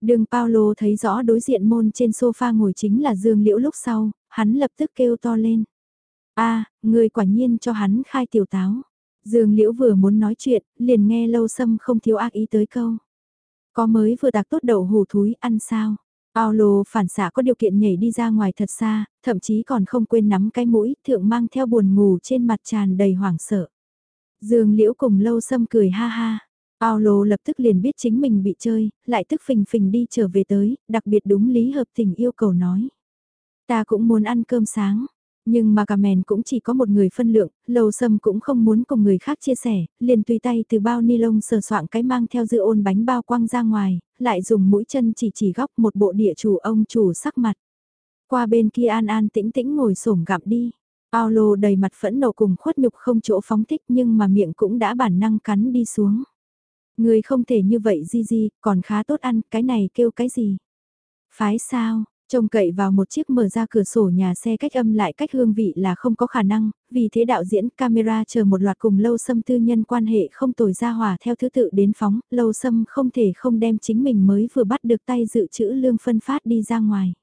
Speaker 1: Đường Paulo thấy rõ đối diện môn trên sofa ngồi chính là Dương Liễu lúc sau, hắn lập tức kêu to lên. a người quả nhiên cho hắn khai tiểu táo. Dương Liễu vừa muốn nói chuyện, liền nghe lâu xâm không thiếu ác ý tới câu. Có mới vừa tạc tốt đậu hủ thúi ăn sao? Paulo phản xạ có điều kiện nhảy đi ra ngoài thật xa, thậm chí còn không quên nắm cái mũi, thượng mang theo buồn ngủ trên mặt tràn đầy hoảng sợ. Dương Liễu cùng lâu xâm cười ha ha. Paulo lập tức liền biết chính mình bị chơi, lại tức phình phình đi trở về tới, đặc biệt đúng lý hợp tình yêu cầu nói. Ta cũng muốn ăn cơm sáng, nhưng mà cả mèn cũng chỉ có một người phân lượng, lầu sâm cũng không muốn cùng người khác chia sẻ, liền tùy tay từ bao ni lông sờ soạn cái mang theo dư ôn bánh bao quăng ra ngoài, lại dùng mũi chân chỉ chỉ góc một bộ địa chủ ông chủ sắc mặt. Qua bên kia an an tĩnh tĩnh ngồi sổm gặm đi. Paulo đầy mặt phẫn nộ cùng khuất nhục không chỗ phóng thích nhưng mà miệng cũng đã bản năng cắn đi xuống. Người không thể như vậy di di, còn khá tốt ăn, cái này kêu cái gì? Phái sao, trông cậy vào một chiếc mở ra cửa sổ nhà xe cách âm lại cách hương vị là không có khả năng, vì thế đạo diễn camera chờ một loạt cùng lâu xâm tư nhân quan hệ không tồi ra hòa theo thứ tự đến phóng, lâu xâm không thể không đem chính mình mới vừa bắt được tay dự trữ lương phân phát đi ra ngoài.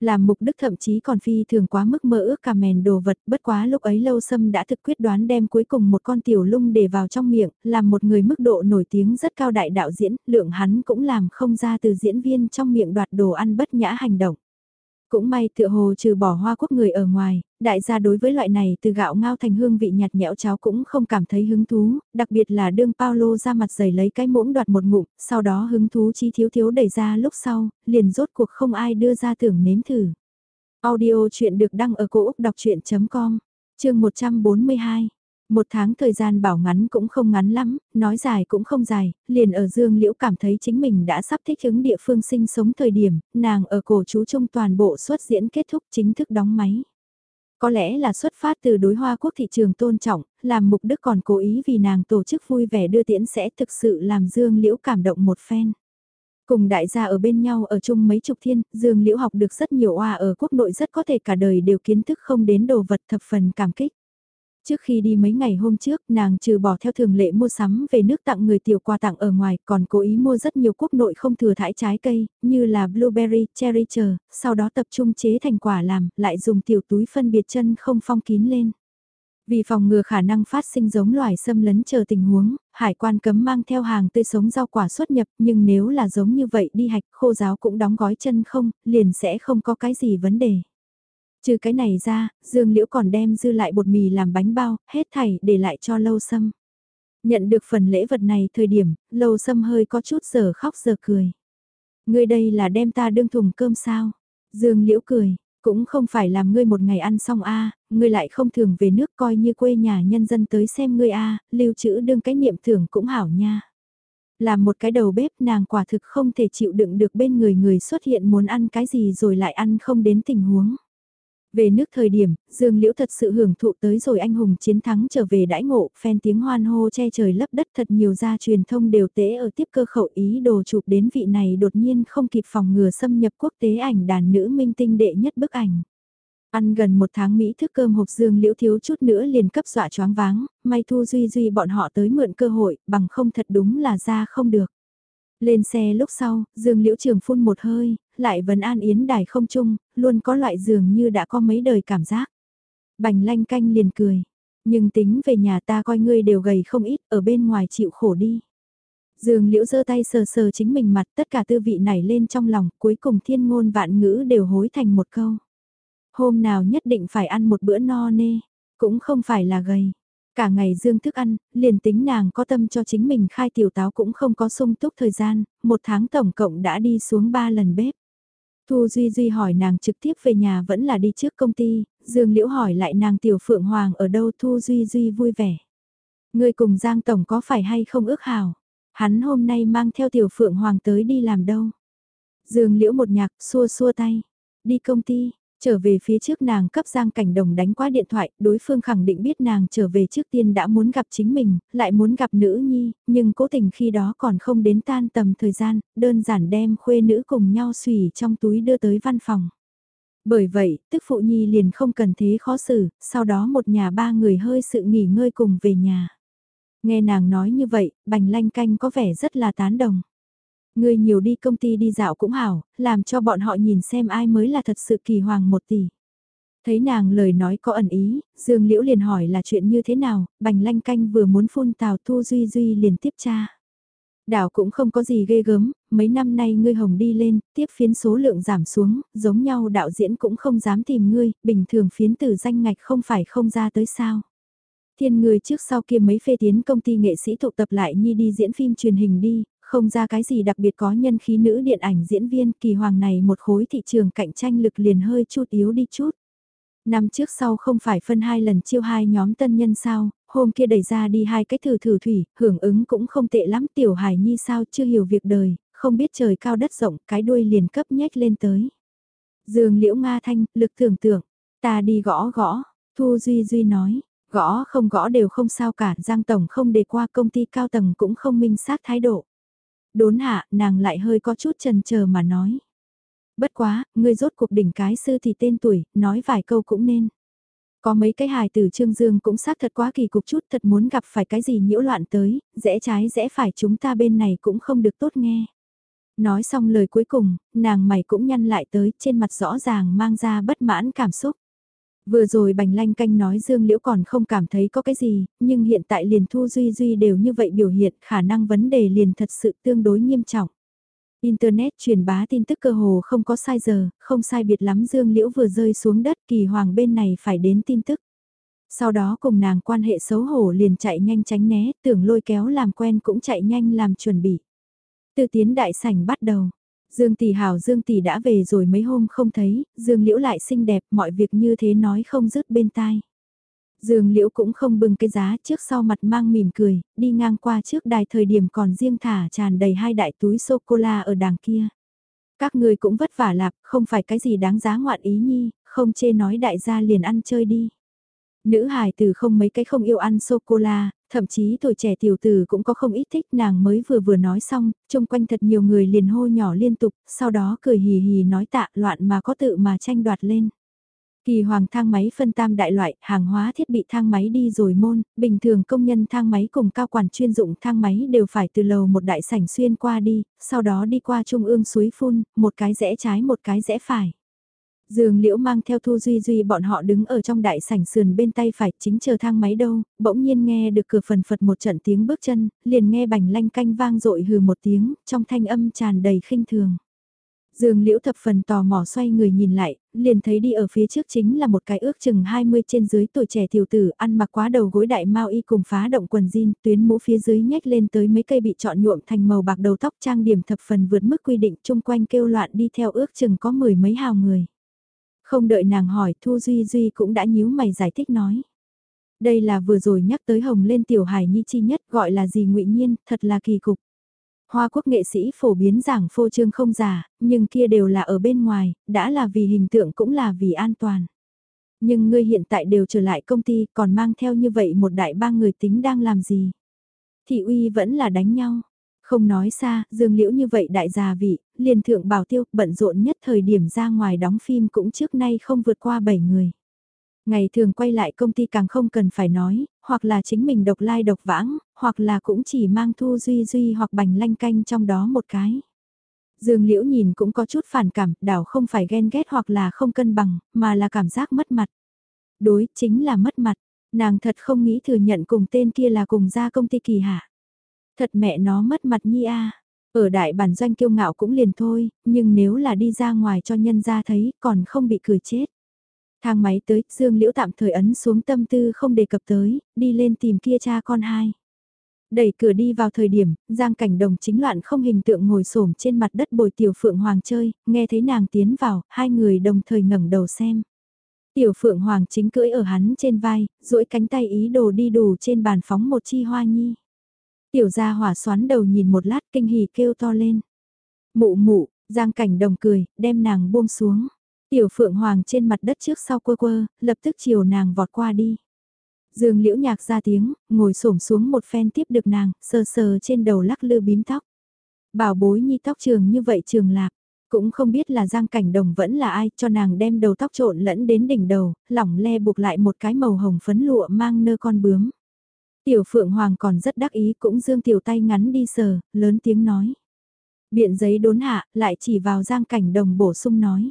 Speaker 1: Làm mục đức thậm chí còn phi thường quá mức mơ ước cả mèn đồ vật, bất quá lúc ấy lâu xâm đã thực quyết đoán đem cuối cùng một con tiểu lung để vào trong miệng, làm một người mức độ nổi tiếng rất cao đại đạo diễn, lượng hắn cũng làm không ra từ diễn viên trong miệng đoạt đồ ăn bất nhã hành động. Cũng may tựa hồ trừ bỏ hoa quốc người ở ngoài, đại gia đối với loại này từ gạo ngao thành hương vị nhạt nhẽo cháo cũng không cảm thấy hứng thú, đặc biệt là đương Paulo ra mặt giày lấy cái muỗng đoạt một ngụm, sau đó hứng thú chi thiếu thiếu đẩy ra lúc sau, liền rốt cuộc không ai đưa ra tưởng nếm thử. Audio chuyện được đăng ở cổ Úc đọc chuyện.com, chương 142. Một tháng thời gian bảo ngắn cũng không ngắn lắm, nói dài cũng không dài, liền ở Dương Liễu cảm thấy chính mình đã sắp thích ứng địa phương sinh sống thời điểm, nàng ở cổ chú trung toàn bộ xuất diễn kết thúc chính thức đóng máy. Có lẽ là xuất phát từ đối hoa quốc thị trường tôn trọng, làm mục đức còn cố ý vì nàng tổ chức vui vẻ đưa tiễn sẽ thực sự làm Dương Liễu cảm động một phen. Cùng đại gia ở bên nhau ở chung mấy chục thiên, Dương Liễu học được rất nhiều oa ở quốc nội rất có thể cả đời đều kiến thức không đến đồ vật thập phần cảm kích. Trước khi đi mấy ngày hôm trước, nàng trừ bỏ theo thường lệ mua sắm về nước tặng người tiểu quà tặng ở ngoài, còn cố ý mua rất nhiều quốc nội không thừa thải trái cây, như là blueberry, cherry chờ, sau đó tập trung chế thành quả làm, lại dùng tiểu túi phân biệt chân không phong kín lên. Vì phòng ngừa khả năng phát sinh giống loài xâm lấn chờ tình huống, hải quan cấm mang theo hàng tươi sống rau quả xuất nhập, nhưng nếu là giống như vậy đi hạch khô giáo cũng đóng gói chân không, liền sẽ không có cái gì vấn đề. Trừ cái này ra, Dương Liễu còn đem dư lại bột mì làm bánh bao, hết thảy để lại cho Lâu Sâm. Nhận được phần lễ vật này thời điểm, Lâu Sâm hơi có chút giờ khóc giờ cười. Ngươi đây là đem ta đương thùng cơm sao? Dương Liễu cười, cũng không phải làm ngươi một ngày ăn xong a, ngươi lại không thường về nước coi như quê nhà nhân dân tới xem ngươi a, lưu trữ đương cái niệm thưởng cũng hảo nha. Làm một cái đầu bếp nàng quả thực không thể chịu đựng được bên người người xuất hiện muốn ăn cái gì rồi lại ăn không đến tình huống. Về nước thời điểm, Dương Liễu thật sự hưởng thụ tới rồi anh hùng chiến thắng trở về đãi ngộ, phen tiếng hoan hô che trời lấp đất thật nhiều gia truyền thông đều tế ở tiếp cơ khẩu ý đồ chụp đến vị này đột nhiên không kịp phòng ngừa xâm nhập quốc tế ảnh đàn nữ minh tinh đệ nhất bức ảnh. Ăn gần một tháng Mỹ thức cơm hộp Dương Liễu thiếu chút nữa liền cấp dọa choáng váng, may Thu Duy Duy bọn họ tới mượn cơ hội, bằng không thật đúng là ra không được. Lên xe lúc sau, Dương Liễu Trường phun một hơi, lại vẫn an yến đài không chung, luôn có loại dường như đã có mấy đời cảm giác. Bành lanh canh liền cười, nhưng tính về nhà ta coi ngươi đều gầy không ít, ở bên ngoài chịu khổ đi. Dương Liễu giơ tay sờ sờ chính mình mặt tất cả tư vị nảy lên trong lòng, cuối cùng thiên ngôn vạn ngữ đều hối thành một câu. Hôm nào nhất định phải ăn một bữa no nê, cũng không phải là gầy. Cả ngày dương thức ăn, liền tính nàng có tâm cho chính mình khai tiểu táo cũng không có sung túc thời gian, một tháng tổng cộng đã đi xuống ba lần bếp. Thu Duy Duy hỏi nàng trực tiếp về nhà vẫn là đi trước công ty, Dương Liễu hỏi lại nàng tiểu phượng hoàng ở đâu Thu Duy Duy vui vẻ. Người cùng Giang Tổng có phải hay không ước hảo? Hắn hôm nay mang theo tiểu phượng hoàng tới đi làm đâu? Dương Liễu một nhạc xua xua tay. Đi công ty, Trở về phía trước nàng cấp Giang Cảnh Đồng đánh qua điện thoại, đối phương khẳng định biết nàng trở về trước tiên đã muốn gặp chính mình, lại muốn gặp nữ nhi, nhưng cố tình khi đó còn không đến tan tầm thời gian, đơn giản đem khuê nữ cùng nhau xùy trong túi đưa tới văn phòng. Bởi vậy, tức phụ nhi liền không cần thế khó xử, sau đó một nhà ba người hơi sự nghỉ ngơi cùng về nhà. Nghe nàng nói như vậy, bành lanh canh có vẻ rất là tán đồng. Người nhiều đi công ty đi dạo cũng hảo, làm cho bọn họ nhìn xem ai mới là thật sự kỳ hoàng một tỷ. Thấy nàng lời nói có ẩn ý, Dương Liễu liền hỏi là chuyện như thế nào, bành lanh canh vừa muốn phun tào Thu Duy Duy liền tiếp tra. Đảo cũng không có gì ghê gớm, mấy năm nay ngươi hồng đi lên, tiếp phiến số lượng giảm xuống, giống nhau đạo diễn cũng không dám tìm ngươi, bình thường phiến từ danh ngạch không phải không ra tới sao. Thiên người trước sau kia mấy phê tiến công ty nghệ sĩ tụ tập lại nhi đi diễn phim truyền hình đi, không ra cái gì đặc biệt có nhân khí nữ điện ảnh diễn viên kỳ hoàng này một khối thị trường cạnh tranh lực liền hơi chút yếu đi chút. Năm trước sau không phải phân hai lần chiêu hai nhóm tân nhân sao, hôm kia đẩy ra đi hai cái thử thử thủy, hưởng ứng cũng không tệ lắm tiểu hải nhi sao chưa hiểu việc đời, không biết trời cao đất rộng, cái đuôi liền cấp nhách lên tới. Dương liễu Nga Thanh, lực tưởng tượng, ta đi gõ gõ, Thu Duy Duy nói, gõ không gõ đều không sao cả, Giang Tổng không đề qua công ty cao tầng cũng không minh xác thái độ. Đốn hạ, nàng lại hơi có chút trần chờ mà nói. Bất quá, ngươi rốt cuộc đỉnh cái sư thì tên tuổi, nói vài câu cũng nên. Có mấy cái hài từ Trương Dương cũng xác thật quá kỳ cục chút thật muốn gặp phải cái gì nhiễu loạn tới, rẽ trái rẽ phải chúng ta bên này cũng không được tốt nghe. Nói xong lời cuối cùng, nàng mày cũng nhăn lại tới trên mặt rõ ràng mang ra bất mãn cảm xúc. Vừa rồi bành lanh canh nói Dương Liễu còn không cảm thấy có cái gì, nhưng hiện tại liền Thu Duy Duy đều như vậy biểu hiện khả năng vấn đề liền thật sự tương đối nghiêm trọng. Internet truyền bá tin tức cơ hồ không có sai giờ, không sai biệt lắm Dương Liễu vừa rơi xuống đất kỳ hoàng bên này phải đến tin tức. Sau đó cùng nàng quan hệ xấu hổ liền chạy nhanh tránh né, tưởng lôi kéo làm quen cũng chạy nhanh làm chuẩn bị. Từ tiến đại sảnh bắt đầu, Dương Tỷ hảo Dương Tỷ đã về rồi mấy hôm không thấy, Dương Liễu lại xinh đẹp, mọi việc như thế nói không dứt bên tai. Dương Liễu cũng không bưng cái giá trước sau mặt mang mỉm cười, đi ngang qua trước đài thời điểm còn riêng thả tràn đầy hai đại túi sô-cô-la ở đàng kia. Các người cũng vất vả lạp, không phải cái gì đáng giá ngoạn ý nhi, không chê nói đại gia liền ăn chơi đi. Nữ hài từ không mấy cái không yêu ăn sô-cô-la, thậm chí tuổi trẻ tiểu tử cũng có không ít thích nàng mới vừa vừa nói xong, trông quanh thật nhiều người liền hô nhỏ liên tục, sau đó cười hì hì nói tạ loạn mà có tự mà tranh đoạt lên. Kỳ hoàng thang máy phân tam đại loại, hàng hóa thiết bị thang máy đi rồi môn, bình thường công nhân thang máy cùng cao quản chuyên dụng thang máy đều phải từ lầu một đại sảnh xuyên qua đi, sau đó đi qua trung ương suối phun, một cái rẽ trái một cái rẽ phải. Dương Liễu mang theo Thu Duy Duy bọn họ đứng ở trong đại sảnh sườn bên tay phải chính chờ thang máy đâu, bỗng nhiên nghe được cửa phần phật một trận tiếng bước chân, liền nghe bành lanh canh vang dội hừ một tiếng, trong thanh âm tràn đầy khinh thường. Dương Liễu thập phần tò mò xoay người nhìn lại, liền thấy đi ở phía trước chính là một cái ước chừng 20 trên dưới tuổi trẻ tiểu tử ăn mặc quá đầu gối đại mau y cùng phá động quần jean, tuyến mũ phía dưới nhếch lên tới mấy cây bị chọn nhuộm thành màu bạc đầu tóc trang điểm thập phần vượt mức quy định chung quanh kêu loạn đi theo ước chừng có mười mấy hào người. Không đợi nàng hỏi Thu Duy Duy cũng đã nhíu mày giải thích nói. Đây là vừa rồi nhắc tới hồng lên tiểu hải nhi chi nhất gọi là gì ngụy nhiên, thật là kỳ cục. Hoa quốc nghệ sĩ phổ biến giảng phô trương không giả, nhưng kia đều là ở bên ngoài, đã là vì hình tượng cũng là vì an toàn. Nhưng ngươi hiện tại đều trở lại công ty còn mang theo như vậy một đại ba người tính đang làm gì? Thị uy vẫn là đánh nhau. Không nói xa, dương liễu như vậy đại gia vị, liền thượng bảo tiêu, bận rộn nhất thời điểm ra ngoài đóng phim cũng trước nay không vượt qua 7 người. Ngày thường quay lại công ty càng không cần phải nói, hoặc là chính mình độc lai like độc vãng, hoặc là cũng chỉ mang thu duy duy hoặc bành lanh canh trong đó một cái. Dương Liễu nhìn cũng có chút phản cảm, đảo không phải ghen ghét hoặc là không cân bằng, mà là cảm giác mất mặt. Đối, chính là mất mặt. Nàng thật không nghĩ thừa nhận cùng tên kia là cùng ra công ty kỳ hạ. Thật mẹ nó mất mặt nhi a. Ở đại bản doanh kiêu ngạo cũng liền thôi, nhưng nếu là đi ra ngoài cho nhân ra thấy còn không bị cười chết. Thang máy tới, Dương Liễu tạm thời ấn xuống tâm tư không đề cập tới, đi lên tìm kia cha con hai. Đẩy cửa đi vào thời điểm, Giang Cảnh Đồng chính loạn không hình tượng ngồi xổm trên mặt đất bồi Tiểu Phượng Hoàng chơi, nghe thấy nàng tiến vào, hai người đồng thời ngẩng đầu xem. Tiểu Phượng Hoàng chính cưỡi ở hắn trên vai, duỗi cánh tay ý đồ đi đủ trên bàn phóng một chi hoa nhi. Tiểu gia hỏa xoắn đầu nhìn một lát kinh hỉ kêu to lên. Mụ mụ, Giang Cảnh Đồng cười, đem nàng buông xuống. Tiểu Phượng Hoàng trên mặt đất trước sau quơ quơ, lập tức chiều nàng vọt qua đi. Dương Liễu nhạc ra tiếng, ngồi xổm xuống một phen tiếp được nàng, sờ sờ trên đầu lắc lư bím tóc. Bảo bối nhi tóc trường như vậy trường lạc, cũng không biết là Giang Cảnh Đồng vẫn là ai cho nàng đem đầu tóc trộn lẫn đến đỉnh đầu, lỏng le buộc lại một cái màu hồng phấn lụa mang nơ con bướm. Tiểu Phượng Hoàng còn rất đắc ý cũng dương tiểu tay ngắn đi sờ, lớn tiếng nói. Biện giấy đốn hạ, lại chỉ vào Giang Cảnh Đồng bổ sung nói.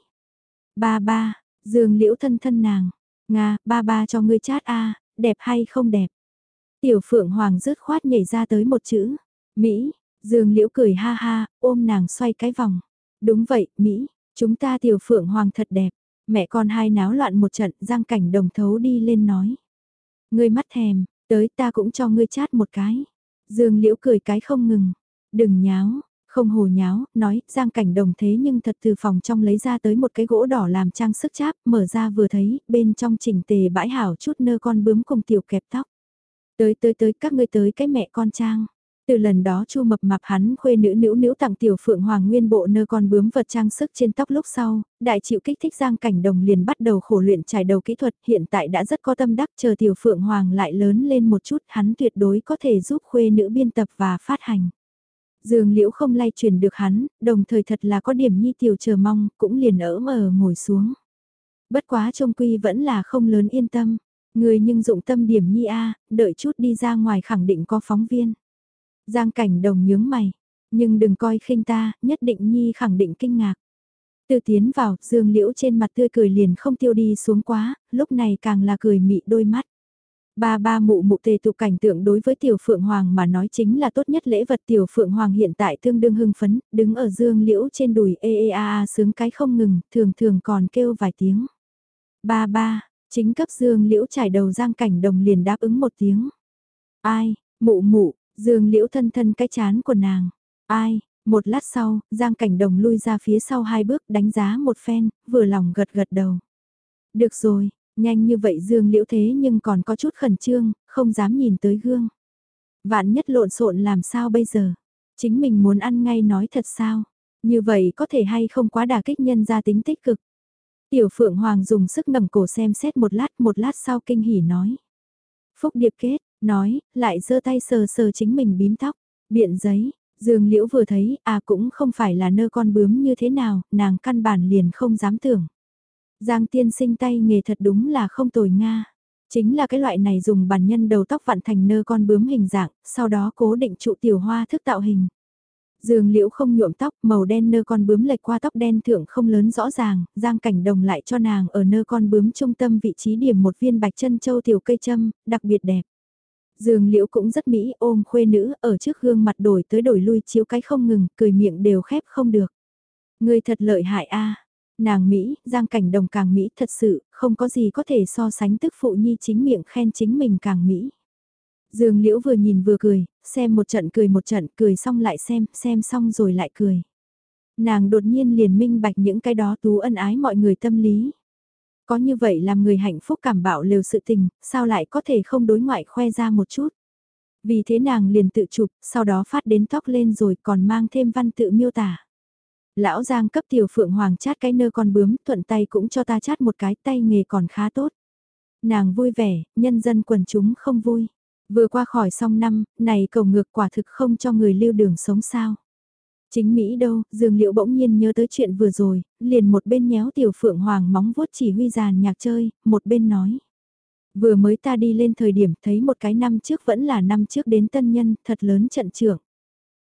Speaker 1: Ba ba, dương liễu thân thân nàng. Nga, ba ba cho ngươi chát a đẹp hay không đẹp. Tiểu Phượng Hoàng rứt khoát nhảy ra tới một chữ. Mỹ, Dương Liễu cười ha ha, ôm nàng xoay cái vòng. Đúng vậy, Mỹ, chúng ta Tiểu Phượng Hoàng thật đẹp. Mẹ con hai náo loạn một trận, Giang Cảnh đồng thấu đi lên nói. Ngươi mắt thèm, tới ta cũng cho ngươi chát một cái. Dương Liễu cười cái không ngừng. Đừng nháo, không hồ nháo, nói, Giang Cảnh Đồng thế nhưng thật từ phòng trong lấy ra tới một cái gỗ đỏ làm trang sức cháp, mở ra vừa thấy, bên trong chỉnh tề bãi hảo chút nơ con bướm cùng tiểu kẹp tóc. Tới tới tới các ngươi tới cái mẹ con trang. Từ lần đó Chu mập mạp hắn khuê nữ nữ nữ tặng tiểu phượng hoàng nguyên bộ nơ con bướm vật trang sức trên tóc lúc sau, đại chịu kích thích Giang Cảnh Đồng liền bắt đầu khổ luyện trải đầu kỹ thuật, hiện tại đã rất có tâm đắc chờ tiểu phượng hoàng lại lớn lên một chút, hắn tuyệt đối có thể giúp khuê nữ biên tập và phát hành. Dương Liễu không lay truyền được hắn, đồng thời thật là có điểm nhi tiểu chờ mong, cũng liền ở mờ ngồi xuống. Bất quá trông quy vẫn là không lớn yên tâm, người nhưng dụng tâm điểm nhi A, đợi chút đi ra ngoài khẳng định có phóng viên. Giang cảnh đồng nhướng mày, nhưng đừng coi khinh ta, nhất định nhi khẳng định kinh ngạc. Từ tiến vào, Dương Liễu trên mặt tươi cười liền không tiêu đi xuống quá, lúc này càng là cười mị đôi mắt. Ba ba mụ mụ tề tụ cảnh tượng đối với tiểu phượng hoàng mà nói chính là tốt nhất lễ vật tiểu phượng hoàng hiện tại tương đương hưng phấn, đứng ở dương liễu trên đùi ê ê a a sướng cái không ngừng, thường thường còn kêu vài tiếng. Ba ba, chính cấp dương liễu trải đầu giang cảnh đồng liền đáp ứng một tiếng. Ai, mụ mụ, dương liễu thân thân cái chán của nàng. Ai, một lát sau, giang cảnh đồng lui ra phía sau hai bước đánh giá một phen, vừa lòng gật gật đầu. Được rồi, Nhanh như vậy Dương Liễu thế nhưng còn có chút khẩn trương, không dám nhìn tới gương. Vạn nhất lộn xộn làm sao bây giờ? Chính mình muốn ăn ngay nói thật sao? Như vậy có thể hay không quá đà kích nhân gia tính tích cực. Tiểu Phượng Hoàng dùng sức ngẩng cổ xem xét một lát một lát sau kinh hỉ nói. Phúc điệp kết, nói, lại giơ tay sờ sờ chính mình bím tóc, biện giấy, Dương Liễu vừa thấy, à cũng không phải là nơ con bướm như thế nào, nàng căn bản liền không dám tưởng. Giang tiên sinh tay nghề thật đúng là không tồi Nga. Chính là cái loại này dùng bản nhân đầu tóc vặn thành nơ con bướm hình dạng, sau đó cố định trụ tiểu hoa thức tạo hình. Dương liễu không nhuộm tóc, màu đen nơ con bướm lệch qua tóc đen thượng không lớn rõ ràng, Giang cảnh đồng lại cho nàng ở nơ con bướm trung tâm vị trí điểm một viên bạch chân châu tiểu cây châm, đặc biệt đẹp. Dương liễu cũng rất mỹ ôm khuê nữ ở trước gương mặt đổi tới đổi lui chiếu cái không ngừng, cười miệng đều khép không được. Người thật lợi hại a Nàng Mỹ, Giang Cảnh Đồng càng Mỹ thật sự, không có gì có thể so sánh tức phụ nhi chính miệng khen chính mình càng Mỹ. Dương Liễu vừa nhìn vừa cười, xem một trận cười một trận, cười xong lại xem, xem xong rồi lại cười. Nàng đột nhiên liền minh bạch những cái đó tú ân ái mọi người tâm lý. Có như vậy làm người hạnh phúc cảm bạo lều sự tình, sao lại có thể không đối ngoại khoe ra một chút. Vì thế nàng liền tự chụp, sau đó phát đến tóc lên rồi còn mang thêm văn tự miêu tả. Lão Giang cấp tiểu phượng hoàng chát cái nơ con bướm, thuận tay cũng cho ta chát một cái tay nghề còn khá tốt. Nàng vui vẻ, nhân dân quần chúng không vui. Vừa qua khỏi xong năm, này cầu ngược quả thực không cho người lưu đường sống sao. Chính Mỹ đâu, Dương Liễu bỗng nhiên nhớ tới chuyện vừa rồi, liền một bên nhéo tiểu phượng hoàng móng vuốt chỉ huy giàn nhạc chơi, một bên nói. Vừa mới ta đi lên thời điểm thấy một cái năm trước vẫn là năm trước đến tân nhân, thật lớn trận trưởng.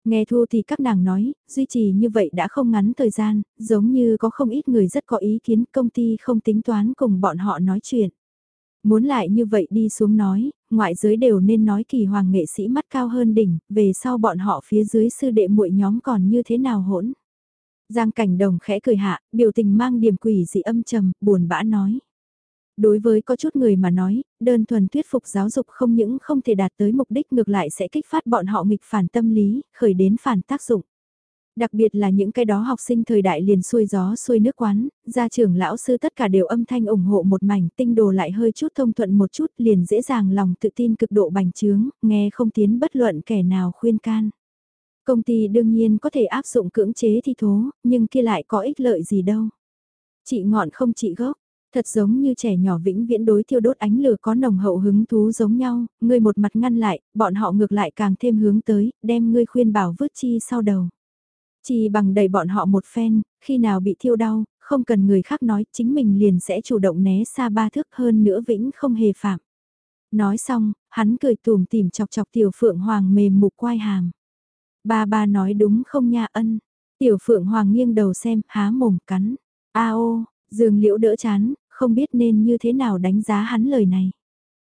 Speaker 1: Nghe thu thì các nàng nói, duy trì như vậy đã không ngắn thời gian, giống như có không ít người rất có ý kiến công ty không tính toán cùng bọn họ nói chuyện. Muốn lại như vậy đi xuống nói, ngoại giới đều nên nói kỳ hoàng nghệ sĩ mắt cao hơn đỉnh, về sau bọn họ phía dưới sư đệ muội nhóm còn như thế nào hỗn. Giang cảnh đồng khẽ cười hạ, biểu tình mang điểm quỷ dị âm trầm, buồn bã nói. Đối với có chút người mà nói, đơn thuần thuyết phục giáo dục không những không thể đạt tới mục đích ngược lại sẽ kích phát bọn họ nghịch phản tâm lý, khởi đến phản tác dụng. Đặc biệt là những cái đó học sinh thời đại liền xuôi gió xuôi nước quán, gia trưởng lão sư tất cả đều âm thanh ủng hộ một mảnh, tinh đồ lại hơi chút thông thuận một chút liền dễ dàng lòng tự tin cực độ bành trướng, nghe không tiến bất luận kẻ nào khuyên can. Công ty đương nhiên có thể áp dụng cưỡng chế thi thố, nhưng kia lại có ích lợi gì đâu. Chị ngọn không chị gốc, thật giống như trẻ nhỏ vĩnh viễn đối thiêu đốt ánh lửa có nồng hậu hứng thú giống nhau, ngươi một mặt ngăn lại, bọn họ ngược lại càng thêm hướng tới, đem ngươi khuyên bảo vứt chi sau đầu. Chỉ bằng đầy bọn họ một phen, khi nào bị thiêu đau, không cần người khác nói, chính mình liền sẽ chủ động né xa ba thước hơn nữa vĩnh không hề phạm. Nói xong, hắn cười tùm tìm chọc chọc tiểu phượng hoàng mềm mục quai hàm. Ba ba nói đúng không nha ân. Tiểu phượng hoàng nghiêng đầu xem, há mồm cắn. A ô, dường liễu đỡ chán, không biết nên như thế nào đánh giá hắn lời này.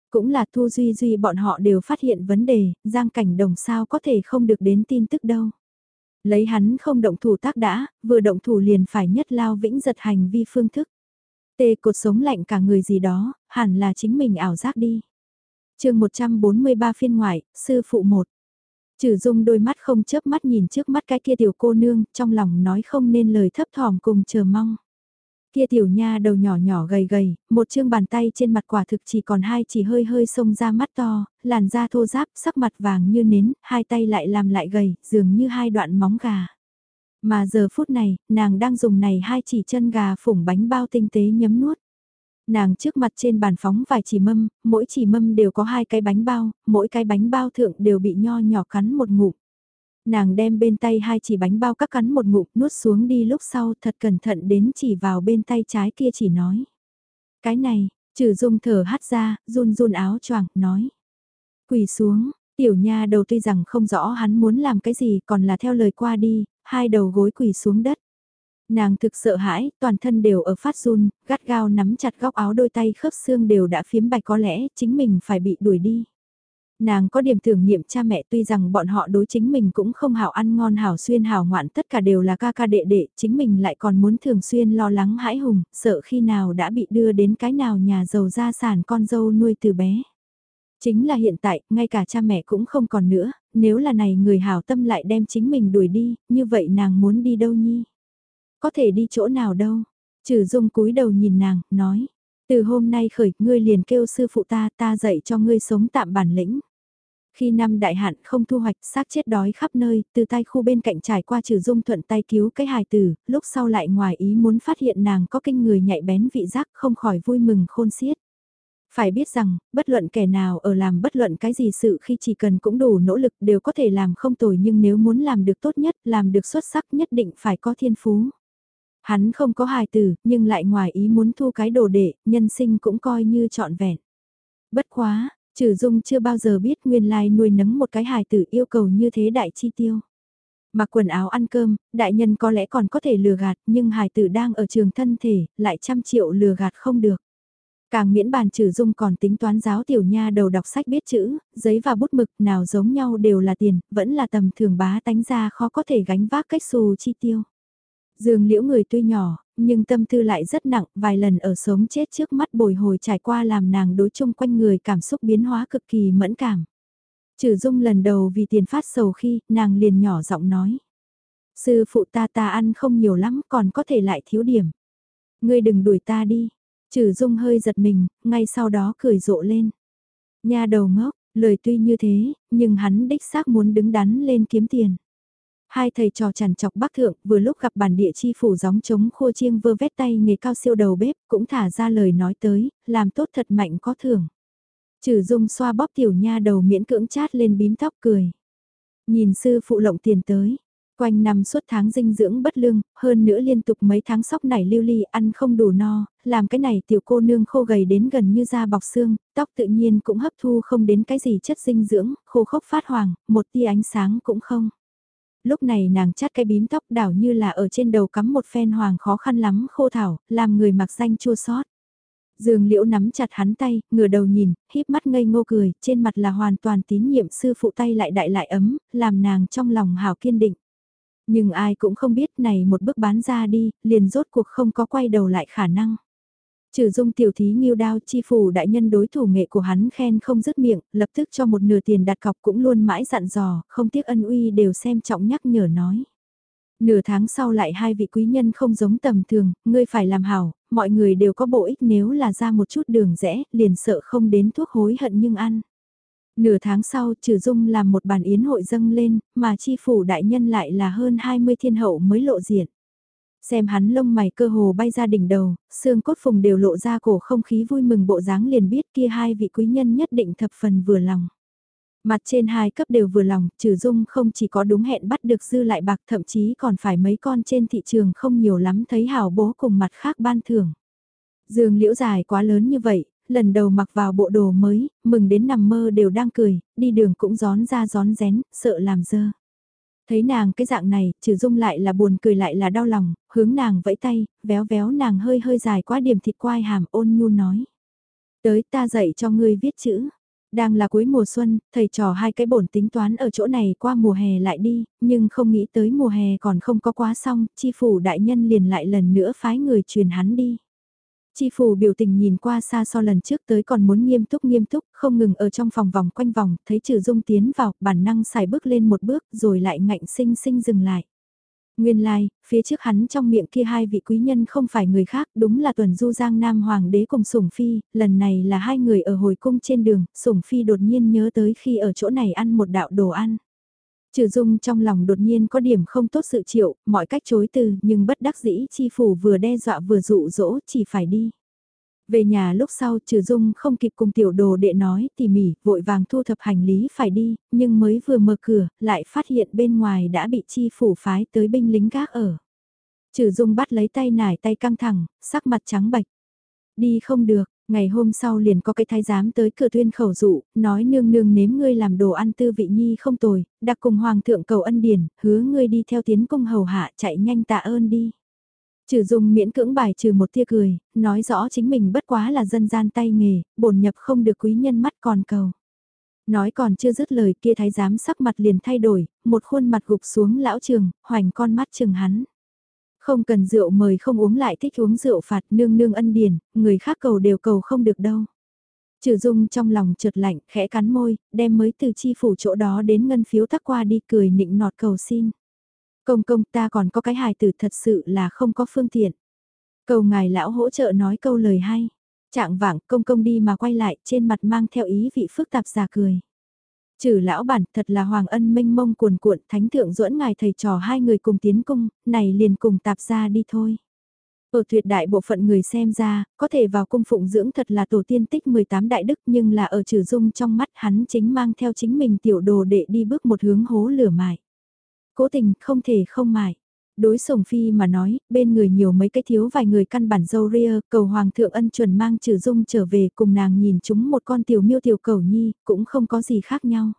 Speaker 1: Cũng là Thu Duy Duy bọn họ đều phát hiện vấn đề, Giang Cảnh Đồng sao có thể không được đến tin tức đâu. Lấy hắn không động thủ tác đã, vừa động thủ liền phải nhất lao vĩnh giật hành vi phương thức. Tê cột sống lạnh cả người gì đó, hẳn là chính mình ảo giác đi. chương 143 phiên ngoại, sư phụ một. Trừ dung đôi mắt không chớp mắt nhìn trước mắt cái kia tiểu cô nương, trong lòng nói không nên lời thấp thỏm cùng chờ mong. Kia tiểu nha đầu nhỏ nhỏ gầy gầy, một chương bàn tay trên mặt quả thực chỉ còn hai chỉ hơi hơi sông ra mắt to, làn da thô ráp, sắc mặt vàng như nến, hai tay lại làm lại gầy, dường như hai đoạn móng gà. Mà giờ phút này, nàng đang dùng này hai chỉ chân gà phủng bánh bao tinh tế nhấm nuốt. Nàng trước mặt trên bàn phóng vài chỉ mâm, mỗi chỉ mâm đều có hai cái bánh bao, mỗi cái bánh bao thượng đều bị nho nhỏ cắn một ngụm. Nàng đem bên tay hai chỉ bánh bao các cắn một ngụm nuốt xuống đi lúc sau thật cẩn thận đến chỉ vào bên tay trái kia chỉ nói. Cái này, trừ dung thở hắt ra, run run áo choàng nói. Quỳ xuống, tiểu nha đầu tuy rằng không rõ hắn muốn làm cái gì còn là theo lời qua đi, hai đầu gối quỳ xuống đất. Nàng thực sợ hãi, toàn thân đều ở phát run, gắt gao nắm chặt góc áo đôi tay khớp xương đều đã phiếm bạch có lẽ chính mình phải bị đuổi đi. Nàng có điểm tưởng niệm cha mẹ tuy rằng bọn họ đối chính mình cũng không hảo ăn ngon hảo xuyên hảo ngoạn tất cả đều là ca ca đệ đệ, chính mình lại còn muốn thường xuyên lo lắng hãi hùng, sợ khi nào đã bị đưa đến cái nào nhà giàu gia sản con dâu nuôi từ bé. Chính là hiện tại, ngay cả cha mẹ cũng không còn nữa, nếu là này người hảo tâm lại đem chính mình đuổi đi, như vậy nàng muốn đi đâu nhi? Có thể đi chỗ nào đâu? Trừ dung cúi đầu nhìn nàng, nói. Từ hôm nay khởi, ngươi liền kêu sư phụ ta, ta dạy cho ngươi sống tạm bản lĩnh. Khi năm đại hạn không thu hoạch xác chết đói khắp nơi, từ tay khu bên cạnh trải qua trừ dung thuận tay cứu cái hài tử, lúc sau lại ngoài ý muốn phát hiện nàng có kinh người nhạy bén vị giác không khỏi vui mừng khôn xiết. Phải biết rằng, bất luận kẻ nào ở làm bất luận cái gì sự khi chỉ cần cũng đủ nỗ lực đều có thể làm không tồi nhưng nếu muốn làm được tốt nhất, làm được xuất sắc nhất định phải có thiên phú. Hắn không có hài tử, nhưng lại ngoài ý muốn thu cái đồ đệ, nhân sinh cũng coi như trọn vẹn. Bất quá, trừ dung chưa bao giờ biết nguyên lai nuôi nấng một cái hài tử yêu cầu như thế đại chi tiêu. Mặc quần áo ăn cơm, đại nhân có lẽ còn có thể lừa gạt, nhưng hài tử đang ở trường thân thể, lại trăm triệu lừa gạt không được. Càng miễn bàn trừ dung còn tính toán giáo tiểu nha đầu đọc sách biết chữ, giấy và bút mực nào giống nhau đều là tiền, vẫn là tầm thường bá tánh ra khó có thể gánh vác cách xù chi tiêu. Dương liễu người tuy nhỏ, nhưng tâm tư lại rất nặng, vài lần ở sống chết trước mắt bồi hồi trải qua làm nàng đối chung quanh người cảm xúc biến hóa cực kỳ mẫn cảm. Trừ dung lần đầu vì tiền phát sầu khi, nàng liền nhỏ giọng nói. Sư phụ ta ta ăn không nhiều lắm còn có thể lại thiếu điểm. Ngươi đừng đuổi ta đi. Trừ dung hơi giật mình, ngay sau đó cười rộ lên. Nhà đầu ngốc, lời tuy như thế, nhưng hắn đích xác muốn đứng đắn lên kiếm tiền. Hai thầy trò chằn chọc bác thượng vừa lúc gặp bản địa chi phủ gióng chống khô chiêng vơ vét tay nghề cao siêu đầu bếp cũng thả ra lời nói tới, làm tốt thật mạnh có thưởng. Trừ dung xoa bóp tiểu nha đầu miễn cưỡng chát lên bím tóc cười. Nhìn sư phụ lộng tiền tới, quanh năm suốt tháng dinh dưỡng bất lương, hơn nữa liên tục mấy tháng sóc nảy lưu ly ăn không đủ no, làm cái này tiểu cô nương khô gầy đến gần như da bọc xương, tóc tự nhiên cũng hấp thu không đến cái gì chất dinh dưỡng, khô khốc phát hoàng, một tia ánh sáng cũng không. Lúc này nàng chát cái bím tóc đảo như là ở trên đầu cắm một phen hoàng khó khăn lắm khô thảo, làm người mặc danh chua sót. Dương liễu nắm chặt hắn tay, ngửa đầu nhìn, híp mắt ngây ngô cười, trên mặt là hoàn toàn tín nhiệm sư phụ tay lại đại lại ấm, làm nàng trong lòng hào kiên định. Nhưng ai cũng không biết này một bước bán ra đi, liền rốt cuộc không có quay đầu lại khả năng. Trừ dung tiểu thí nghiêu đao chi phủ đại nhân đối thủ nghệ của hắn khen không dứt miệng, lập tức cho một nửa tiền đặt cọc cũng luôn mãi dặn dò, không tiếc ân uy đều xem trọng nhắc nhở nói. Nửa tháng sau lại hai vị quý nhân không giống tầm thường, ngươi phải làm hảo, mọi người đều có bộ ích nếu là ra một chút đường rẽ, liền sợ không đến thuốc hối hận nhưng ăn. Nửa tháng sau, trừ dung làm một bàn yến hội dâng lên, mà chi phủ đại nhân lại là hơn 20 thiên hậu mới lộ diện. Xem hắn lông mày cơ hồ bay ra đỉnh đầu, xương cốt phùng đều lộ ra cổ không khí vui mừng bộ dáng liền biết kia hai vị quý nhân nhất định thập phần vừa lòng. Mặt trên hai cấp đều vừa lòng, trừ dung không chỉ có đúng hẹn bắt được dư lại bạc thậm chí còn phải mấy con trên thị trường không nhiều lắm thấy hảo bố cùng mặt khác ban thưởng. Dương liễu dài quá lớn như vậy, lần đầu mặc vào bộ đồ mới, mừng đến nằm mơ đều đang cười, đi đường cũng gión ra gión rén, sợ làm dơ. Thấy nàng cái dạng này, trừ dung lại là buồn cười lại là đau lòng, hướng nàng vẫy tay, véo véo nàng hơi hơi dài quá điểm thịt quai hàm ôn nhu nói. Tới ta dạy cho ngươi viết chữ. Đang là cuối mùa xuân, thầy trò hai cái bổn tính toán ở chỗ này qua mùa hè lại đi, nhưng không nghĩ tới mùa hè còn không có quá xong, chi phủ đại nhân liền lại lần nữa phái người truyền hắn đi. Chi phủ biểu tình nhìn qua xa so lần trước tới còn muốn nghiêm túc nghiêm túc, không ngừng ở trong phòng vòng quanh vòng, thấy trừ dung tiến vào, bản năng xài bước lên một bước rồi lại ngạnh sinh sinh dừng lại. Nguyên lai, like, phía trước hắn trong miệng kia hai vị quý nhân không phải người khác, đúng là tuần du giang nam hoàng đế cùng sủng phi, lần này là hai người ở hồi cung trên đường, sủng phi đột nhiên nhớ tới khi ở chỗ này ăn một đạo đồ ăn. Trừ dung trong lòng đột nhiên có điểm không tốt sự chịu, mọi cách chối từ, nhưng bất đắc dĩ chi phủ vừa đe dọa vừa dụ dỗ chỉ phải đi. Về nhà lúc sau trừ dung không kịp cùng tiểu đồ đệ nói tỉ mỉ, vội vàng thu thập hành lý phải đi, nhưng mới vừa mở cửa, lại phát hiện bên ngoài đã bị chi phủ phái tới binh lính gác ở. Trừ dung bắt lấy tay nải tay căng thẳng, sắc mặt trắng bạch. Đi không được, ngày hôm sau liền có cái thái giám tới cửa tuyên khẩu dụ, nói nương nương nếm ngươi làm đồ ăn tư vị nhi không tồi, đặc cùng hoàng thượng cầu ân điển, hứa ngươi đi theo tiến công hầu hạ chạy nhanh tạ ơn đi. Trừ dùng miễn cưỡng bài trừ một tia cười, nói rõ chính mình bất quá là dân gian tay nghề, bổn nhập không được quý nhân mắt còn cầu. Nói còn chưa dứt lời kia thái giám sắc mặt liền thay đổi, một khuôn mặt gục xuống lão trường, hoành con mắt chừng hắn. Không cần rượu mời không uống lại thích uống rượu phạt nương nương ân điển, người khác cầu đều cầu không được đâu. Trừ dung trong lòng trượt lạnh, khẽ cắn môi, đem mới từ chi phủ chỗ đó đến ngân phiếu tắc qua đi cười nịnh nọt cầu xin. Công công ta còn có cái hài tử thật sự là không có phương tiện. Cầu ngài lão hỗ trợ nói câu lời hay. Trạng vảng công công đi mà quay lại trên mặt mang theo ý vị phức tạp giả cười. Trừ lão bản thật là hoàng ân minh mông cuồn cuộn thánh thượng duẫn ngài thầy trò hai người cùng tiến cung, này liền cùng tạp ra đi thôi. Ở tuyệt đại bộ phận người xem ra, có thể vào cung phụng dưỡng thật là tổ tiên tích 18 đại đức nhưng là ở trừ dung trong mắt hắn chính mang theo chính mình tiểu đồ để đi bước một hướng hố lửa mại. Cố tình không thể không mại. Đối sổng phi mà nói, bên người nhiều mấy cái thiếu vài người căn bản dâu ria, cầu hoàng thượng ân chuẩn mang trừ dung trở về cùng nàng nhìn chúng một con tiểu miêu tiểu cầu nhi, cũng không có gì khác nhau.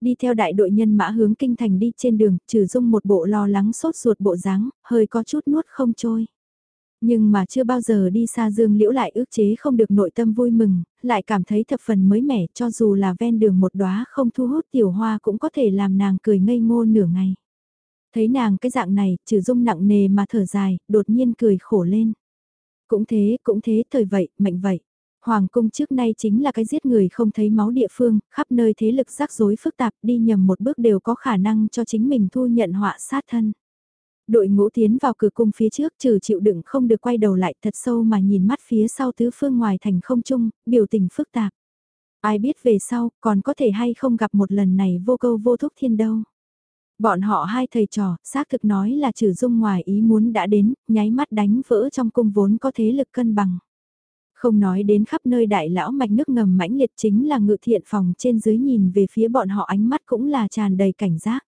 Speaker 1: Đi theo đại đội nhân mã hướng kinh thành đi trên đường, trừ dung một bộ lo lắng sốt ruột bộ dáng hơi có chút nuốt không trôi. Nhưng mà chưa bao giờ đi xa dương liễu lại ước chế không được nội tâm vui mừng, lại cảm thấy thập phần mới mẻ cho dù là ven đường một đóa không thu hút tiểu hoa cũng có thể làm nàng cười ngây ngô nửa ngày. Thấy nàng cái dạng này, trừ dung nặng nề mà thở dài, đột nhiên cười khổ lên. Cũng thế, cũng thế, thời vậy, mạnh vậy. Hoàng cung trước nay chính là cái giết người không thấy máu địa phương, khắp nơi thế lực rắc rối phức tạp đi nhầm một bước đều có khả năng cho chính mình thu nhận họa sát thân. Đội ngũ tiến vào cửa cung phía trước trừ chịu đựng không được quay đầu lại thật sâu mà nhìn mắt phía sau tứ phương ngoài thành không trung, biểu tình phức tạp. Ai biết về sau còn có thể hay không gặp một lần này vô câu vô thúc thiên đâu. Bọn họ hai thầy trò, xác thực nói là trừ dung ngoài ý muốn đã đến, nháy mắt đánh vỡ trong cung vốn có thế lực cân bằng. Không nói đến khắp nơi đại lão mạch nước ngầm mãnh liệt chính là ngự thiện phòng trên dưới nhìn về phía bọn họ ánh mắt cũng là tràn đầy cảnh giác.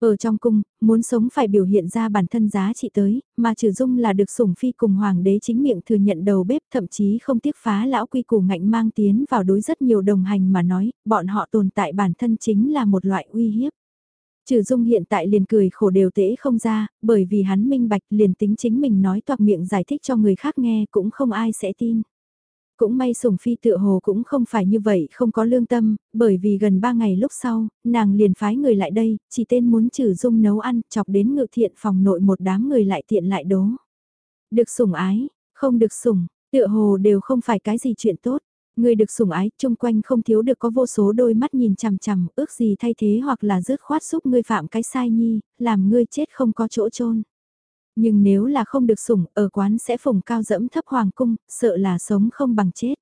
Speaker 1: Ở trong cung, muốn sống phải biểu hiện ra bản thân giá trị tới, mà trừ dung là được sủng phi cùng hoàng đế chính miệng thừa nhận đầu bếp thậm chí không tiếc phá lão quy củ ngạnh mang tiến vào đối rất nhiều đồng hành mà nói, bọn họ tồn tại bản thân chính là một loại uy hiếp. Trừ dung hiện tại liền cười khổ đều tễ không ra, bởi vì hắn minh bạch liền tính chính mình nói toạc miệng giải thích cho người khác nghe cũng không ai sẽ tin. Cũng may sủng phi tựa hồ cũng không phải như vậy không có lương tâm, bởi vì gần 3 ngày lúc sau, nàng liền phái người lại đây, chỉ tên muốn trừ dung nấu ăn, chọc đến ngự thiện phòng nội một đám người lại tiện lại đố. Được sủng ái, không được sủng, tựa hồ đều không phải cái gì chuyện tốt. Người được sủng ái, chung quanh không thiếu được có vô số đôi mắt nhìn chằm chằm, ước gì thay thế hoặc là rước khoát giúp ngươi phạm cái sai nhi, làm ngươi chết không có chỗ chôn Nhưng nếu là không được sủng, ở quán sẽ phủng cao dẫm thấp hoàng cung, sợ là sống không bằng chết.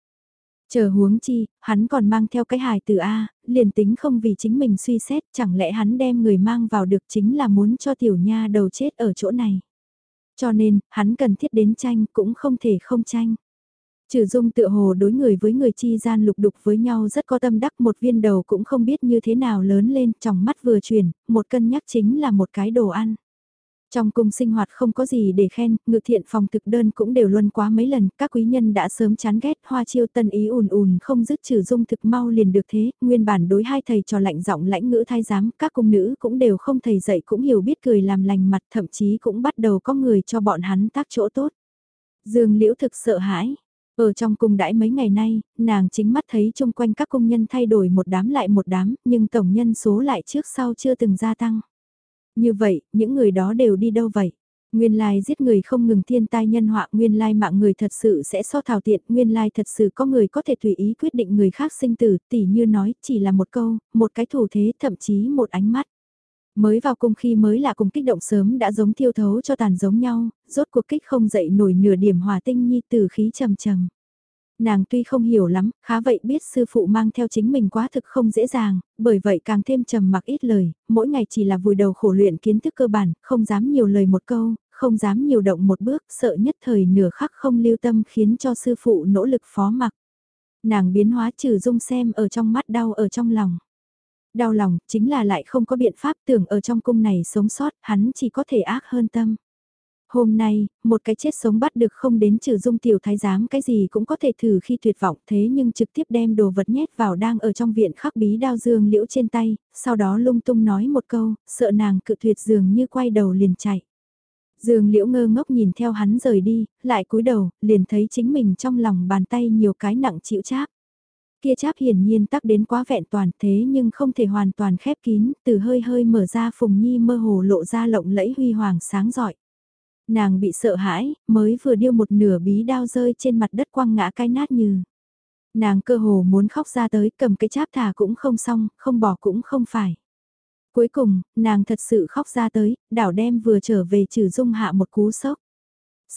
Speaker 1: Chờ huống chi, hắn còn mang theo cái hài từ A, liền tính không vì chính mình suy xét, chẳng lẽ hắn đem người mang vào được chính là muốn cho tiểu nha đầu chết ở chỗ này. Cho nên, hắn cần thiết đến tranh cũng không thể không tranh. Trừ dung tự hồ đối người với người chi gian lục đục với nhau rất có tâm đắc một viên đầu cũng không biết như thế nào lớn lên, trong mắt vừa chuyển, một cân nhắc chính là một cái đồ ăn. Trong cung sinh hoạt không có gì để khen, ngự thiện phòng thực đơn cũng đều luân quá mấy lần, các quý nhân đã sớm chán ghét hoa chiêu tân ý ùn ùn không dứt trừ dung thực mau liền được thế, nguyên bản đối hai thầy trò lạnh giọng lãnh ngữ thai giám, các cung nữ cũng đều không thầy dạy cũng hiểu biết cười làm lành mặt, thậm chí cũng bắt đầu có người cho bọn hắn tác chỗ tốt. Dương liễu thực sợ hãi, ở trong cung đãi mấy ngày nay, nàng chính mắt thấy chung quanh các công nhân thay đổi một đám lại một đám, nhưng tổng nhân số lại trước sau chưa từng gia tăng. Như vậy, những người đó đều đi đâu vậy? Nguyên lai giết người không ngừng thiên tai nhân họa, nguyên lai mạng người thật sự sẽ so thảo tiện, nguyên lai thật sự có người có thể tùy ý quyết định người khác sinh tử, tỉ như nói, chỉ là một câu, một cái thủ thế, thậm chí một ánh mắt. Mới vào cung khi mới là cùng kích động sớm đã giống thiêu thấu cho tàn giống nhau, rốt cuộc kích không dậy nổi nửa điểm hòa tinh nhi từ khí trầm trầm. Nàng tuy không hiểu lắm, khá vậy biết sư phụ mang theo chính mình quá thực không dễ dàng, bởi vậy càng thêm trầm mặc ít lời, mỗi ngày chỉ là vùi đầu khổ luyện kiến thức cơ bản, không dám nhiều lời một câu, không dám nhiều động một bước, sợ nhất thời nửa khắc không lưu tâm khiến cho sư phụ nỗ lực phó mặc. Nàng biến hóa trừ dung xem ở trong mắt đau ở trong lòng. Đau lòng, chính là lại không có biện pháp tưởng ở trong cung này sống sót, hắn chỉ có thể ác hơn tâm. Hôm nay, một cái chết sống bắt được không đến trừ dung tiểu thái giám cái gì cũng có thể thử khi tuyệt vọng thế nhưng trực tiếp đem đồ vật nhét vào đang ở trong viện khắc bí đao dương liễu trên tay, sau đó lung tung nói một câu, sợ nàng cự tuyệt dường như quay đầu liền chạy. Dương liễu ngơ ngốc nhìn theo hắn rời đi, lại cúi đầu, liền thấy chính mình trong lòng bàn tay nhiều cái nặng chịu chác. Kia cháp hiển nhiên tắc đến quá vẹn toàn thế nhưng không thể hoàn toàn khép kín, từ hơi hơi mở ra phùng nhi mơ hồ lộ ra lộng lẫy huy hoàng sáng giỏi. Nàng bị sợ hãi, mới vừa điêu một nửa bí đao rơi trên mặt đất quăng ngã cái nát như. Nàng cơ hồ muốn khóc ra tới cầm cái cháp thả cũng không xong, không bỏ cũng không phải. Cuối cùng, nàng thật sự khóc ra tới, đảo đem vừa trở về trừ dung hạ một cú sốc.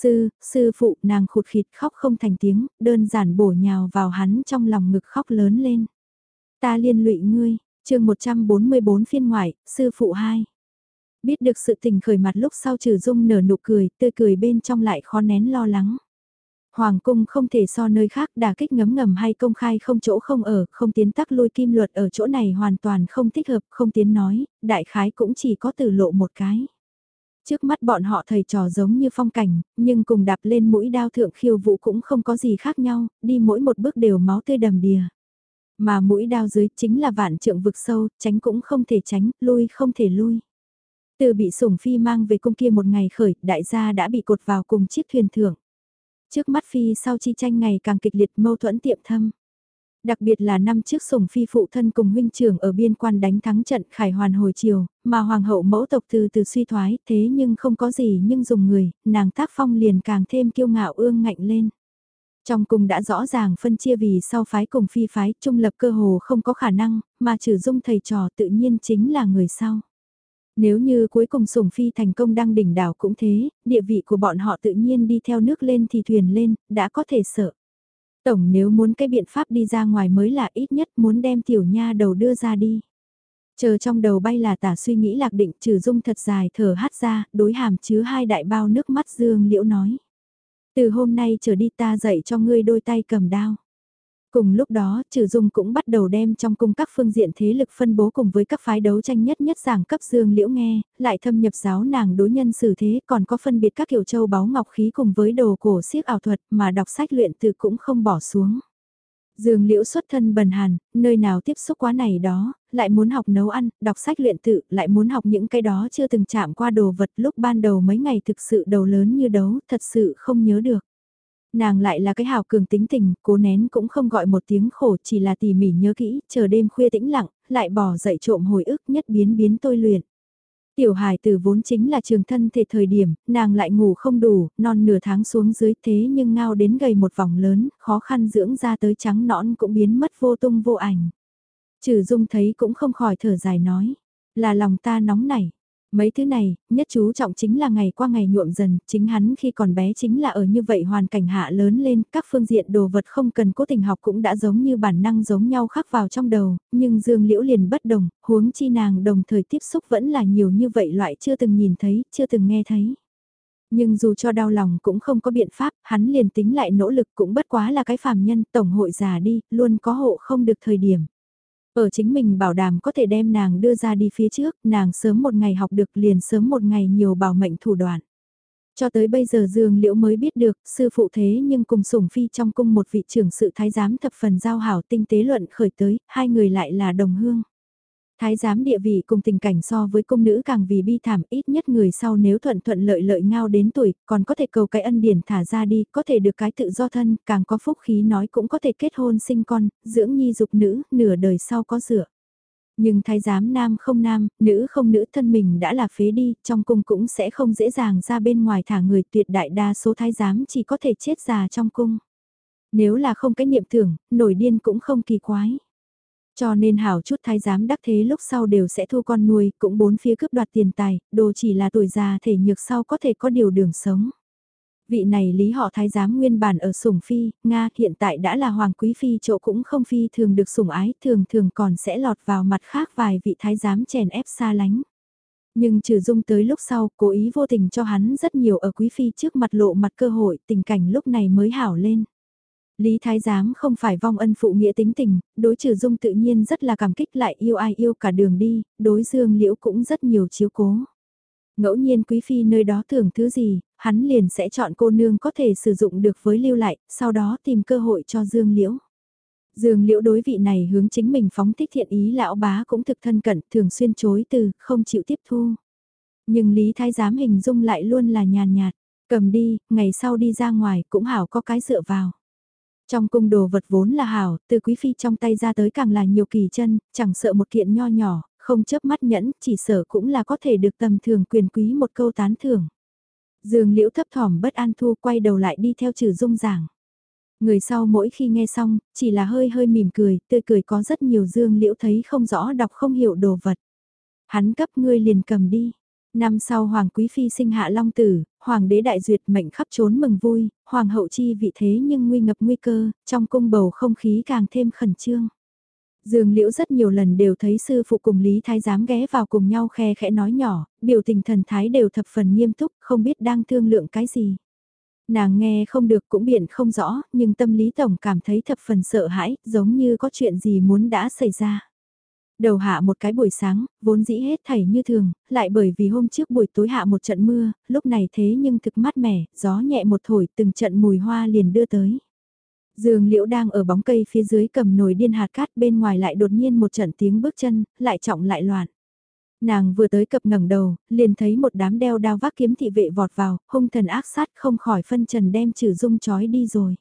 Speaker 1: Sư, sư phụ nàng khụt khịt khóc không thành tiếng, đơn giản bổ nhào vào hắn trong lòng ngực khóc lớn lên. Ta liên lụy ngươi, chương 144 phiên ngoại, sư phụ 2. Biết được sự tình khởi mặt lúc sau trừ dung nở nụ cười, tươi cười bên trong lại khó nén lo lắng. Hoàng cung không thể so nơi khác đả kích ngấm ngầm hay công khai không chỗ không ở, không tiến tắc lôi kim luật ở chỗ này hoàn toàn không thích hợp, không tiến nói, đại khái cũng chỉ có từ lộ một cái. Trước mắt bọn họ thầy trò giống như phong cảnh, nhưng cùng đạp lên mũi đao thượng khiêu vũ cũng không có gì khác nhau, đi mỗi một bước đều máu tươi đầm đìa. Mà mũi đao dưới chính là vạn trượng vực sâu, tránh cũng không thể tránh, lui không thể lui. Từ bị sủng phi mang về cung kia một ngày khởi, đại gia đã bị cột vào cùng chiếc thuyền thưởng. Trước mắt phi sau chi tranh ngày càng kịch liệt mâu thuẫn tiệm thâm. Đặc biệt là năm trước sủng phi phụ thân cùng huynh trưởng ở biên quan đánh thắng trận khải hoàn hồi chiều, mà hoàng hậu mẫu tộc từ từ suy thoái, thế nhưng không có gì nhưng dùng người, nàng tác phong liền càng thêm kiêu ngạo ương ngạnh lên. Trong cung đã rõ ràng phân chia vì sau phái cùng phi phái, trung lập cơ hồ không có khả năng, mà trừ dung thầy trò tự nhiên chính là người sau. Nếu như cuối cùng sủng phi thành công đăng đỉnh đảo cũng thế, địa vị của bọn họ tự nhiên đi theo nước lên thì thuyền lên, đã có thể sợ. Tổng nếu muốn cái biện pháp đi ra ngoài mới là ít nhất muốn đem tiểu nha đầu đưa ra đi. Chờ trong đầu bay là tả suy nghĩ lạc định trừ dung thật dài thở hát ra, đối hàm chứa hai đại bao nước mắt dương liễu nói. Từ hôm nay trở đi ta dạy cho ngươi đôi tay cầm đao. Cùng lúc đó, Trừ Dung cũng bắt đầu đem trong cung các phương diện thế lực phân bố cùng với các phái đấu tranh nhất nhất giảng cấp Dương Liễu nghe, lại thâm nhập giáo nàng đối nhân xử thế còn có phân biệt các kiểu châu báu ngọc khí cùng với đồ cổ siếc ảo thuật mà đọc sách luyện từ cũng không bỏ xuống. Dương Liễu xuất thân bần hàn, nơi nào tiếp xúc quá này đó, lại muốn học nấu ăn, đọc sách luyện tự, lại muốn học những cái đó chưa từng chạm qua đồ vật lúc ban đầu mấy ngày thực sự đầu lớn như đấu, thật sự không nhớ được. Nàng lại là cái hào cường tính tình, cố nén cũng không gọi một tiếng khổ chỉ là tỉ mỉ nhớ kỹ, chờ đêm khuya tĩnh lặng, lại bỏ dậy trộm hồi ức nhất biến biến tôi luyện. Tiểu hài từ vốn chính là trường thân thể thời điểm, nàng lại ngủ không đủ, non nửa tháng xuống dưới thế nhưng ngao đến gầy một vòng lớn, khó khăn dưỡng ra tới trắng nõn cũng biến mất vô tung vô ảnh. Trừ dung thấy cũng không khỏi thở dài nói, là lòng ta nóng nảy, Mấy thứ này, nhất chú trọng chính là ngày qua ngày nhuộm dần, chính hắn khi còn bé chính là ở như vậy hoàn cảnh hạ lớn lên, các phương diện đồ vật không cần cố tình học cũng đã giống như bản năng giống nhau khắc vào trong đầu, nhưng Dương Liễu liền bất đồng, huống chi nàng đồng thời tiếp xúc vẫn là nhiều như vậy loại chưa từng nhìn thấy, chưa từng nghe thấy. Nhưng dù cho đau lòng cũng không có biện pháp, hắn liền tính lại nỗ lực cũng bất quá là cái phàm nhân, tổng hội già đi, luôn có hộ không được thời điểm. Ở chính mình bảo đảm có thể đem nàng đưa ra đi phía trước, nàng sớm một ngày học được liền sớm một ngày nhiều bảo mệnh thủ đoạn. Cho tới bây giờ Dương Liễu mới biết được, sư phụ thế nhưng cùng sủng phi trong cung một vị trưởng sự thái giám thập phần giao hảo tinh tế luận khởi tới, hai người lại là đồng hương. Thái giám địa vị cùng tình cảnh so với cung nữ càng vì bi thảm ít nhất người sau nếu thuận thuận lợi lợi ngao đến tuổi, còn có thể cầu cái ân điển thả ra đi, có thể được cái tự do thân, càng có phúc khí nói cũng có thể kết hôn sinh con, dưỡng nhi dục nữ, nửa đời sau có dựa. Nhưng thái giám nam không nam, nữ không nữ thân mình đã là phế đi, trong cung cũng sẽ không dễ dàng ra bên ngoài thả người tuyệt đại đa số thái giám chỉ có thể chết già trong cung. Nếu là không cái niệm tưởng, nổi điên cũng không kỳ quái. Cho nên hảo chút thái giám đắc thế lúc sau đều sẽ thu con nuôi, cũng bốn phía cướp đoạt tiền tài, đồ chỉ là tuổi già thể nhược sau có thể có điều đường sống. Vị này lý họ thái giám nguyên bản ở sủng phi, Nga hiện tại đã là hoàng quý phi chỗ cũng không phi thường được sủng ái, thường thường còn sẽ lọt vào mặt khác vài vị thái giám chèn ép xa lánh. Nhưng trừ dung tới lúc sau, cố ý vô tình cho hắn rất nhiều ở quý phi trước mặt lộ mặt cơ hội, tình cảnh lúc này mới hảo lên. Lý Thái Giám không phải vong ân phụ nghĩa tính tình, đối trừ dung tự nhiên rất là cảm kích lại yêu ai yêu cả đường đi, đối dương liễu cũng rất nhiều chiếu cố. Ngẫu nhiên quý phi nơi đó thưởng thứ gì, hắn liền sẽ chọn cô nương có thể sử dụng được với lưu lại, sau đó tìm cơ hội cho dương liễu. Dương liễu đối vị này hướng chính mình phóng thích thiện ý lão bá cũng thực thân cận thường xuyên chối từ, không chịu tiếp thu. Nhưng Lý Thái Giám hình dung lại luôn là nhàn nhạt, cầm đi, ngày sau đi ra ngoài cũng hảo có cái dựa vào. Trong cung đồ vật vốn là hảo, từ quý phi trong tay ra tới càng là nhiều kỳ chân, chẳng sợ một kiện nho nhỏ, không chớp mắt nhẫn, chỉ sợ cũng là có thể được tầm thường quyền quý một câu tán thưởng. Dương liễu thấp thỏm bất an thu quay đầu lại đi theo trừ dung giảng. Người sau mỗi khi nghe xong, chỉ là hơi hơi mỉm cười, tươi cười có rất nhiều dương liễu thấy không rõ đọc không hiểu đồ vật. Hắn cấp ngươi liền cầm đi. Năm sau Hoàng Quý Phi sinh hạ Long Tử, Hoàng đế đại duyệt mệnh khắp trốn mừng vui, Hoàng hậu chi vị thế nhưng nguy ngập nguy cơ, trong cung bầu không khí càng thêm khẩn trương. Dương Liễu rất nhiều lần đều thấy sư phụ cùng Lý Thái giám ghé vào cùng nhau khe khẽ nói nhỏ, biểu tình thần thái đều thập phần nghiêm túc, không biết đang thương lượng cái gì. Nàng nghe không được cũng biện không rõ, nhưng tâm lý tổng cảm thấy thập phần sợ hãi, giống như có chuyện gì muốn đã xảy ra. Đầu hạ một cái buổi sáng, vốn dĩ hết thảy như thường, lại bởi vì hôm trước buổi tối hạ một trận mưa, lúc này thế nhưng thực mát mẻ, gió nhẹ một thổi từng trận mùi hoa liền đưa tới. Dương Liễu đang ở bóng cây phía dưới cầm nồi điên hạt cát bên ngoài lại đột nhiên một trận tiếng bước chân, lại trọng lại loạn. Nàng vừa tới cập ngẩng đầu, liền thấy một đám đeo đao vác kiếm thị vệ vọt vào, hung thần ác sát không khỏi phân trần đem trừ dung chói đi rồi.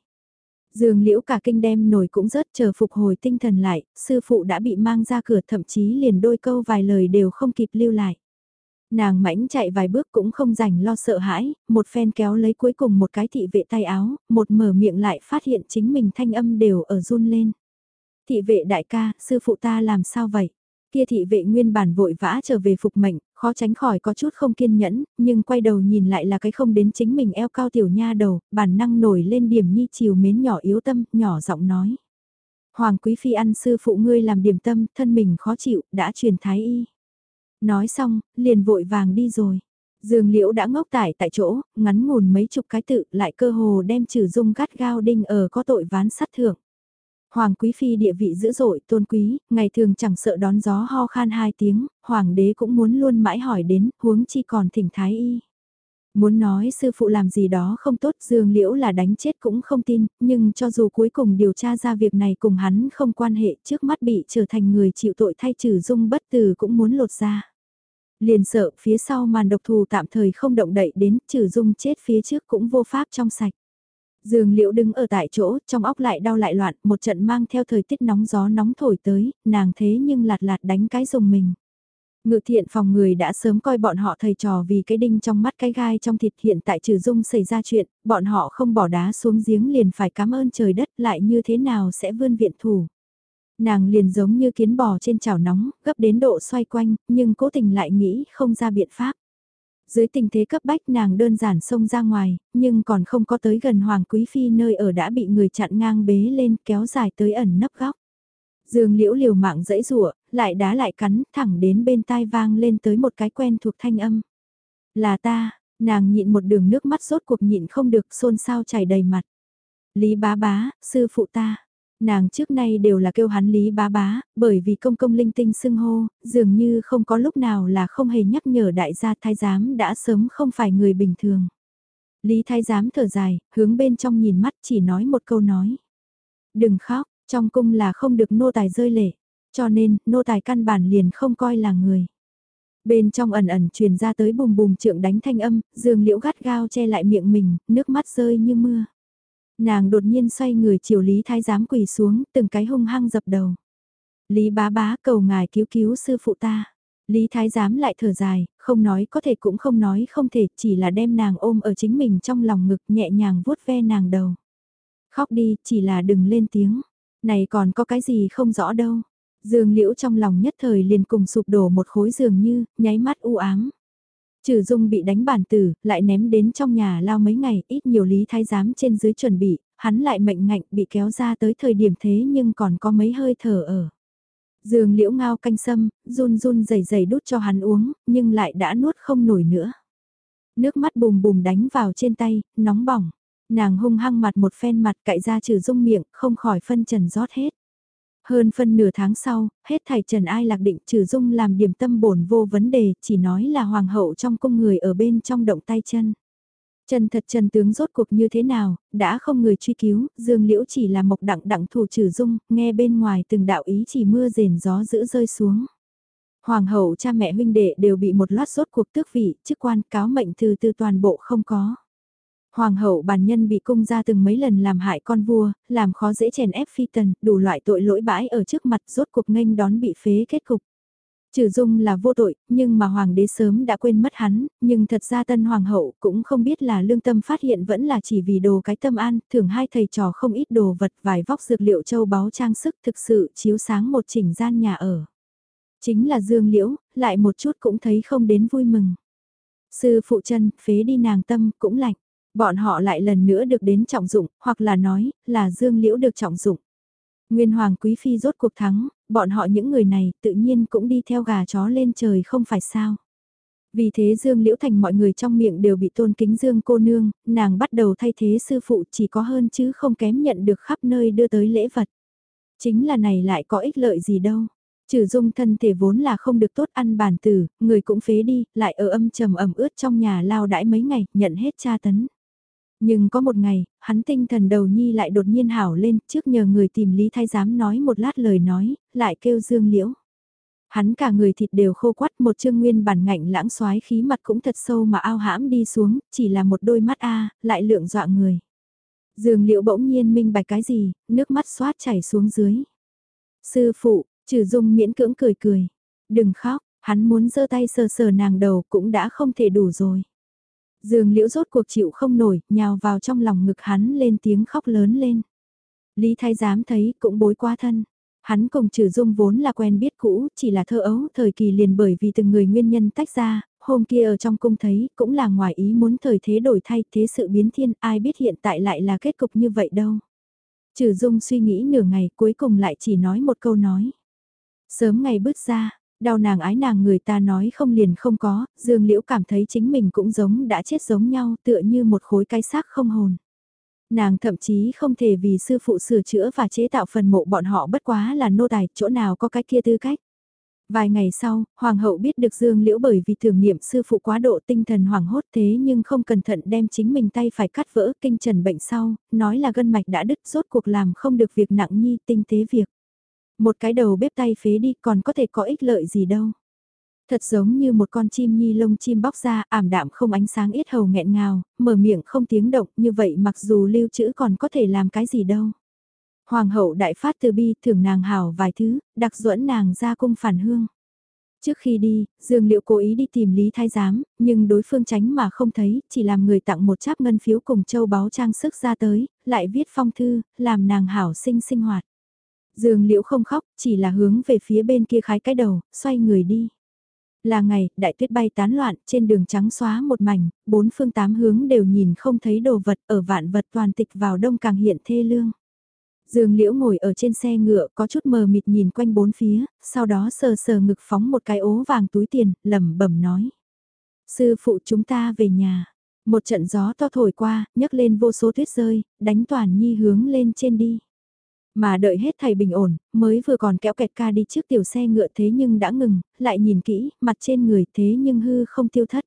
Speaker 1: Dương liễu cả kinh đem nổi cũng rớt chờ phục hồi tinh thần lại, sư phụ đã bị mang ra cửa thậm chí liền đôi câu vài lời đều không kịp lưu lại. Nàng mãnh chạy vài bước cũng không rảnh lo sợ hãi, một phen kéo lấy cuối cùng một cái thị vệ tay áo, một mở miệng lại phát hiện chính mình thanh âm đều ở run lên. Thị vệ đại ca, sư phụ ta làm sao vậy? Kia thị vệ nguyên bản vội vã trở về phục mệnh, khó tránh khỏi có chút không kiên nhẫn, nhưng quay đầu nhìn lại là cái không đến chính mình eo cao tiểu nha đầu, bản năng nổi lên điểm nhi chiều mến nhỏ yếu tâm, nhỏ giọng nói. Hoàng quý phi ăn sư phụ ngươi làm điểm tâm, thân mình khó chịu, đã truyền thái y. Nói xong, liền vội vàng đi rồi. Dương liễu đã ngốc tải tại chỗ, ngắn ngủn mấy chục cái tự, lại cơ hồ đem trừ dung gắt gao đinh ở có tội ván sát thượng. Hoàng quý phi địa vị dữ dội tôn quý, ngày thường chẳng sợ đón gió ho khan hai tiếng, hoàng đế cũng muốn luôn mãi hỏi đến, huống chi còn thỉnh thái y. Muốn nói sư phụ làm gì đó không tốt dương liễu là đánh chết cũng không tin, nhưng cho dù cuối cùng điều tra ra việc này cùng hắn không quan hệ trước mắt bị trở thành người chịu tội thay trừ dung bất từ cũng muốn lột ra. Liền sợ phía sau màn độc thù tạm thời không động đậy đến trừ dung chết phía trước cũng vô pháp trong sạch. Dương Liễu đứng ở tại chỗ, trong óc lại đau lại loạn, một trận mang theo thời tiết nóng gió nóng thổi tới, nàng thế nhưng lạt lạt đánh cái dùng mình. Ngự thiện phòng người đã sớm coi bọn họ thầy trò vì cái đinh trong mắt cái gai trong thịt hiện tại trừ dung xảy ra chuyện, bọn họ không bỏ đá xuống giếng liền phải cảm ơn trời đất lại như thế nào sẽ vươn viện thủ. Nàng liền giống như kiến bò trên chảo nóng, gấp đến độ xoay quanh, nhưng cố tình lại nghĩ không ra biện pháp. Dưới tình thế cấp bách nàng đơn giản xông ra ngoài, nhưng còn không có tới gần Hoàng Quý Phi nơi ở đã bị người chặn ngang bế lên kéo dài tới ẩn nấp góc. Dương liễu liều mạng dẫy rụa, lại đá lại cắn, thẳng đến bên tai vang lên tới một cái quen thuộc thanh âm. Là ta, Nàng nhịn một đường nước mắt rốt cuộc nhịn không được xôn xao chảy đầy mặt. Lý bá bá, sư phụ ta. Nàng trước nay đều là kêu hắn Lý bá bá, bởi vì công công linh tinh xưng hô, dường như không có lúc nào là không hề nhắc nhở đại gia thái giám đã sớm không phải người bình thường. Lý thái giám thở dài, hướng bên trong nhìn mắt chỉ nói một câu nói. Đừng khóc, trong cung là không được nô tài rơi lệ, cho nên nô tài căn bản liền không coi là người. Bên trong ẩn ẩn truyền ra tới bùm bùm trượng đánh thanh âm, dương liễu gắt gao che lại miệng mình, nước mắt rơi như mưa. Nàng đột nhiên xoay người chiều Lý Thái giám quỳ xuống, từng cái hung hăng dập đầu. Lý bá bá cầu ngài cứu cứu sư phụ ta. Lý Thái giám lại thở dài, không nói có thể cũng không nói không thể, chỉ là đem nàng ôm ở chính mình trong lòng ngực nhẹ nhàng vuốt ve nàng đầu. Khóc đi, chỉ là đừng lên tiếng. Này còn có cái gì không rõ đâu. Dương liễu trong lòng nhất thời liền cùng sụp đổ một khối giường như, nháy mắt u ám. Trừ dung bị đánh bản tử, lại ném đến trong nhà lao mấy ngày, ít nhiều lý thái giám trên dưới chuẩn bị, hắn lại mệnh ngạnh bị kéo ra tới thời điểm thế nhưng còn có mấy hơi thở ở. Dường liễu ngao canh sâm, run run dày dày đút cho hắn uống, nhưng lại đã nuốt không nổi nữa. Nước mắt bùm bùm đánh vào trên tay, nóng bỏng. Nàng hung hăng mặt một phen mặt cạy ra trừ dung miệng, không khỏi phân trần rót hết. Hơn phân nửa tháng sau, hết thầy Trần Ai Lạc định trừ dung làm điểm tâm bổn vô vấn đề, chỉ nói là hoàng hậu trong cung người ở bên trong động tay chân. Trần thật trần tướng rốt cuộc như thế nào, đã không người truy cứu, dương liễu chỉ là mộc đặng đặng thủ trừ dung, nghe bên ngoài từng đạo ý chỉ mưa rền gió giữ rơi xuống. Hoàng hậu cha mẹ huynh đệ đều bị một loạt rốt cuộc tước vị, chức quan cáo mệnh từ từ toàn bộ không có. Hoàng hậu bản nhân bị cung ra từng mấy lần làm hại con vua, làm khó dễ chèn ép phi tần, đủ loại tội lỗi bãi ở trước mặt rốt cuộc nghênh đón bị phế kết cục. Trừ dung là vô tội, nhưng mà hoàng đế sớm đã quên mất hắn, nhưng thật ra tân hoàng hậu cũng không biết là lương tâm phát hiện vẫn là chỉ vì đồ cái tâm an, thường hai thầy trò không ít đồ vật vài vóc dược liệu châu báu trang sức thực sự chiếu sáng một chỉnh gian nhà ở. Chính là dương liễu, lại một chút cũng thấy không đến vui mừng. Sư phụ chân, phế đi nàng tâm, cũng lạnh. Bọn họ lại lần nữa được đến trọng dụng, hoặc là nói, là Dương Liễu được trọng dụng. Nguyên Hoàng Quý Phi rốt cuộc thắng, bọn họ những người này tự nhiên cũng đi theo gà chó lên trời không phải sao. Vì thế Dương Liễu Thành mọi người trong miệng đều bị tôn kính Dương cô nương, nàng bắt đầu thay thế sư phụ chỉ có hơn chứ không kém nhận được khắp nơi đưa tới lễ vật. Chính là này lại có ích lợi gì đâu. Trừ dung thân thể vốn là không được tốt ăn bản tử, người cũng phế đi, lại ở âm trầm ẩm ướt trong nhà lao đãi mấy ngày, nhận hết tra tấn. Nhưng có một ngày, hắn tinh thần đầu nhi lại đột nhiên hảo lên, trước nhờ người tìm Lý Thái Giám nói một lát lời nói, lại kêu Dương Liễu. Hắn cả người thịt đều khô quắt một chương nguyên bản ngạnh lãng xoái khí mặt cũng thật sâu mà ao hãm đi xuống, chỉ là một đôi mắt a lại lượng dọa người. Dương Liễu bỗng nhiên minh bạch cái gì, nước mắt xoát chảy xuống dưới. Sư phụ, trừ dung miễn cưỡng cười cười. Đừng khóc, hắn muốn giơ tay sờ sờ nàng đầu cũng đã không thể đủ rồi. Dương liễu rốt cuộc chịu không nổi, nhào vào trong lòng ngực hắn lên tiếng khóc lớn lên. Lý Thái Giám thấy cũng bối quá thân. Hắn cùng trừ dung vốn là quen biết cũ, chỉ là thơ ấu, thời kỳ liền bởi vì từng người nguyên nhân tách ra, hôm kia ở trong cung thấy, cũng là ngoài ý muốn thời thế đổi thay, thế sự biến thiên, ai biết hiện tại lại là kết cục như vậy đâu. Trừ dung suy nghĩ nửa ngày cuối cùng lại chỉ nói một câu nói. Sớm ngày bước ra, Đau nàng ái nàng người ta nói không liền không có, Dương Liễu cảm thấy chính mình cũng giống đã chết giống nhau tựa như một khối cái xác không hồn. Nàng thậm chí không thể vì sư phụ sửa chữa và chế tạo phần mộ bọn họ bất quá là nô tài, chỗ nào có cái kia tư cách. Vài ngày sau, Hoàng hậu biết được Dương Liễu bởi vì thường niệm sư phụ quá độ tinh thần hoảng hốt thế nhưng không cẩn thận đem chính mình tay phải cắt vỡ kinh trần bệnh sau, nói là gân mạch đã đứt rốt cuộc làm không được việc nặng nhi tinh tế việc. Một cái đầu bếp tay phế đi còn có thể có ích lợi gì đâu. Thật giống như một con chim nhi lông chim bóc ra ảm đạm không ánh sáng ít hầu nghẹn ngào, mở miệng không tiếng động như vậy mặc dù lưu trữ còn có thể làm cái gì đâu. Hoàng hậu đại phát từ bi thưởng nàng hảo vài thứ, đặc duẫn nàng ra cung phản hương. Trước khi đi, Dương Liệu cố ý đi tìm Lý Thái Giám, nhưng đối phương tránh mà không thấy, chỉ làm người tặng một cháp ngân phiếu cùng châu báu trang sức ra tới, lại viết phong thư, làm nàng hảo sinh sinh hoạt. Dương Liễu không khóc, chỉ là hướng về phía bên kia khái cái đầu, xoay người đi. Là ngày, đại tuyết bay tán loạn, trên đường trắng xóa một mảnh, bốn phương tám hướng đều nhìn không thấy đồ vật, ở vạn vật toàn tịch vào đông càng hiện thê lương. Dương Liễu ngồi ở trên xe ngựa có chút mờ mịt nhìn quanh bốn phía, sau đó sờ sờ ngực phóng một cái ố vàng túi tiền, lẩm bẩm nói. Sư phụ chúng ta về nhà, Một trận gió to thổi qua, nhấc lên vô số tuyết rơi, đánh toàn nhi hướng lên trên đi. Mà đợi hết thầy bình ổn, mới vừa còn kéo kẹt ca đi trước tiểu xe ngựa thế nhưng đã ngừng, lại nhìn kỹ, mặt trên người thế nhưng hư không tiêu thất.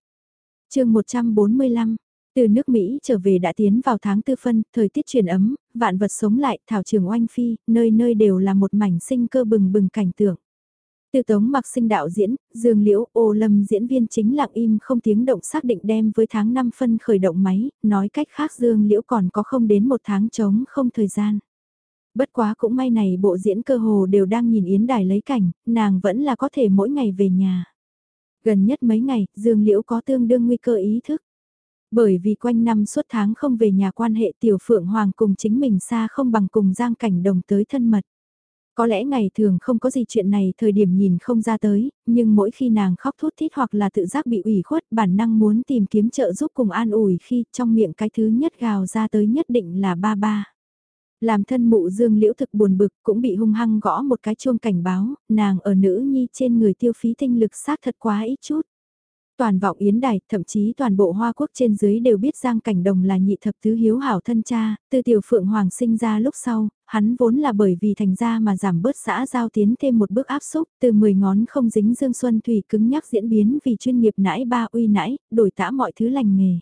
Speaker 1: chương 145, từ nước Mỹ trở về đã tiến vào tháng tư phân, thời tiết chuyển ấm, vạn vật sống lại, thảo trường oanh phi, nơi nơi đều là một mảnh sinh cơ bừng bừng cảnh tượng. Từ tống mặc sinh đạo diễn, Dương Liễu, ô lâm diễn viên chính lặng im không tiếng động xác định đem với tháng 5 phân khởi động máy, nói cách khác Dương Liễu còn có không đến một tháng trống không thời gian. Bất quá cũng may này bộ diễn cơ hồ đều đang nhìn Yến Đài lấy cảnh, nàng vẫn là có thể mỗi ngày về nhà. Gần nhất mấy ngày, Dương Liễu có tương đương nguy cơ ý thức. Bởi vì quanh năm suốt tháng không về nhà quan hệ tiểu phượng hoàng cùng chính mình xa không bằng cùng giang cảnh đồng tới thân mật. Có lẽ ngày thường không có gì chuyện này thời điểm nhìn không ra tới, nhưng mỗi khi nàng khóc thút thít hoặc là tự giác bị ủy khuất bản năng muốn tìm kiếm trợ giúp cùng an ủi khi trong miệng cái thứ nhất gào ra tới nhất định là ba ba. Làm thân mụ dương liễu thực buồn bực cũng bị hung hăng gõ một cái chuông cảnh báo, nàng ở nữ nhi trên người tiêu phí tinh lực sát thật quá ít chút. Toàn vọng yến đài, thậm chí toàn bộ Hoa Quốc trên dưới đều biết Giang Cảnh Đồng là nhị thập tứ hiếu hảo thân cha, từ tiểu phượng hoàng sinh ra lúc sau, hắn vốn là bởi vì thành ra mà giảm bớt xã giao tiến thêm một bước áp xúc, từ 10 ngón không dính dương xuân thủy cứng nhắc diễn biến vì chuyên nghiệp nãi ba uy nãi, đổi tã mọi thứ lành nghề.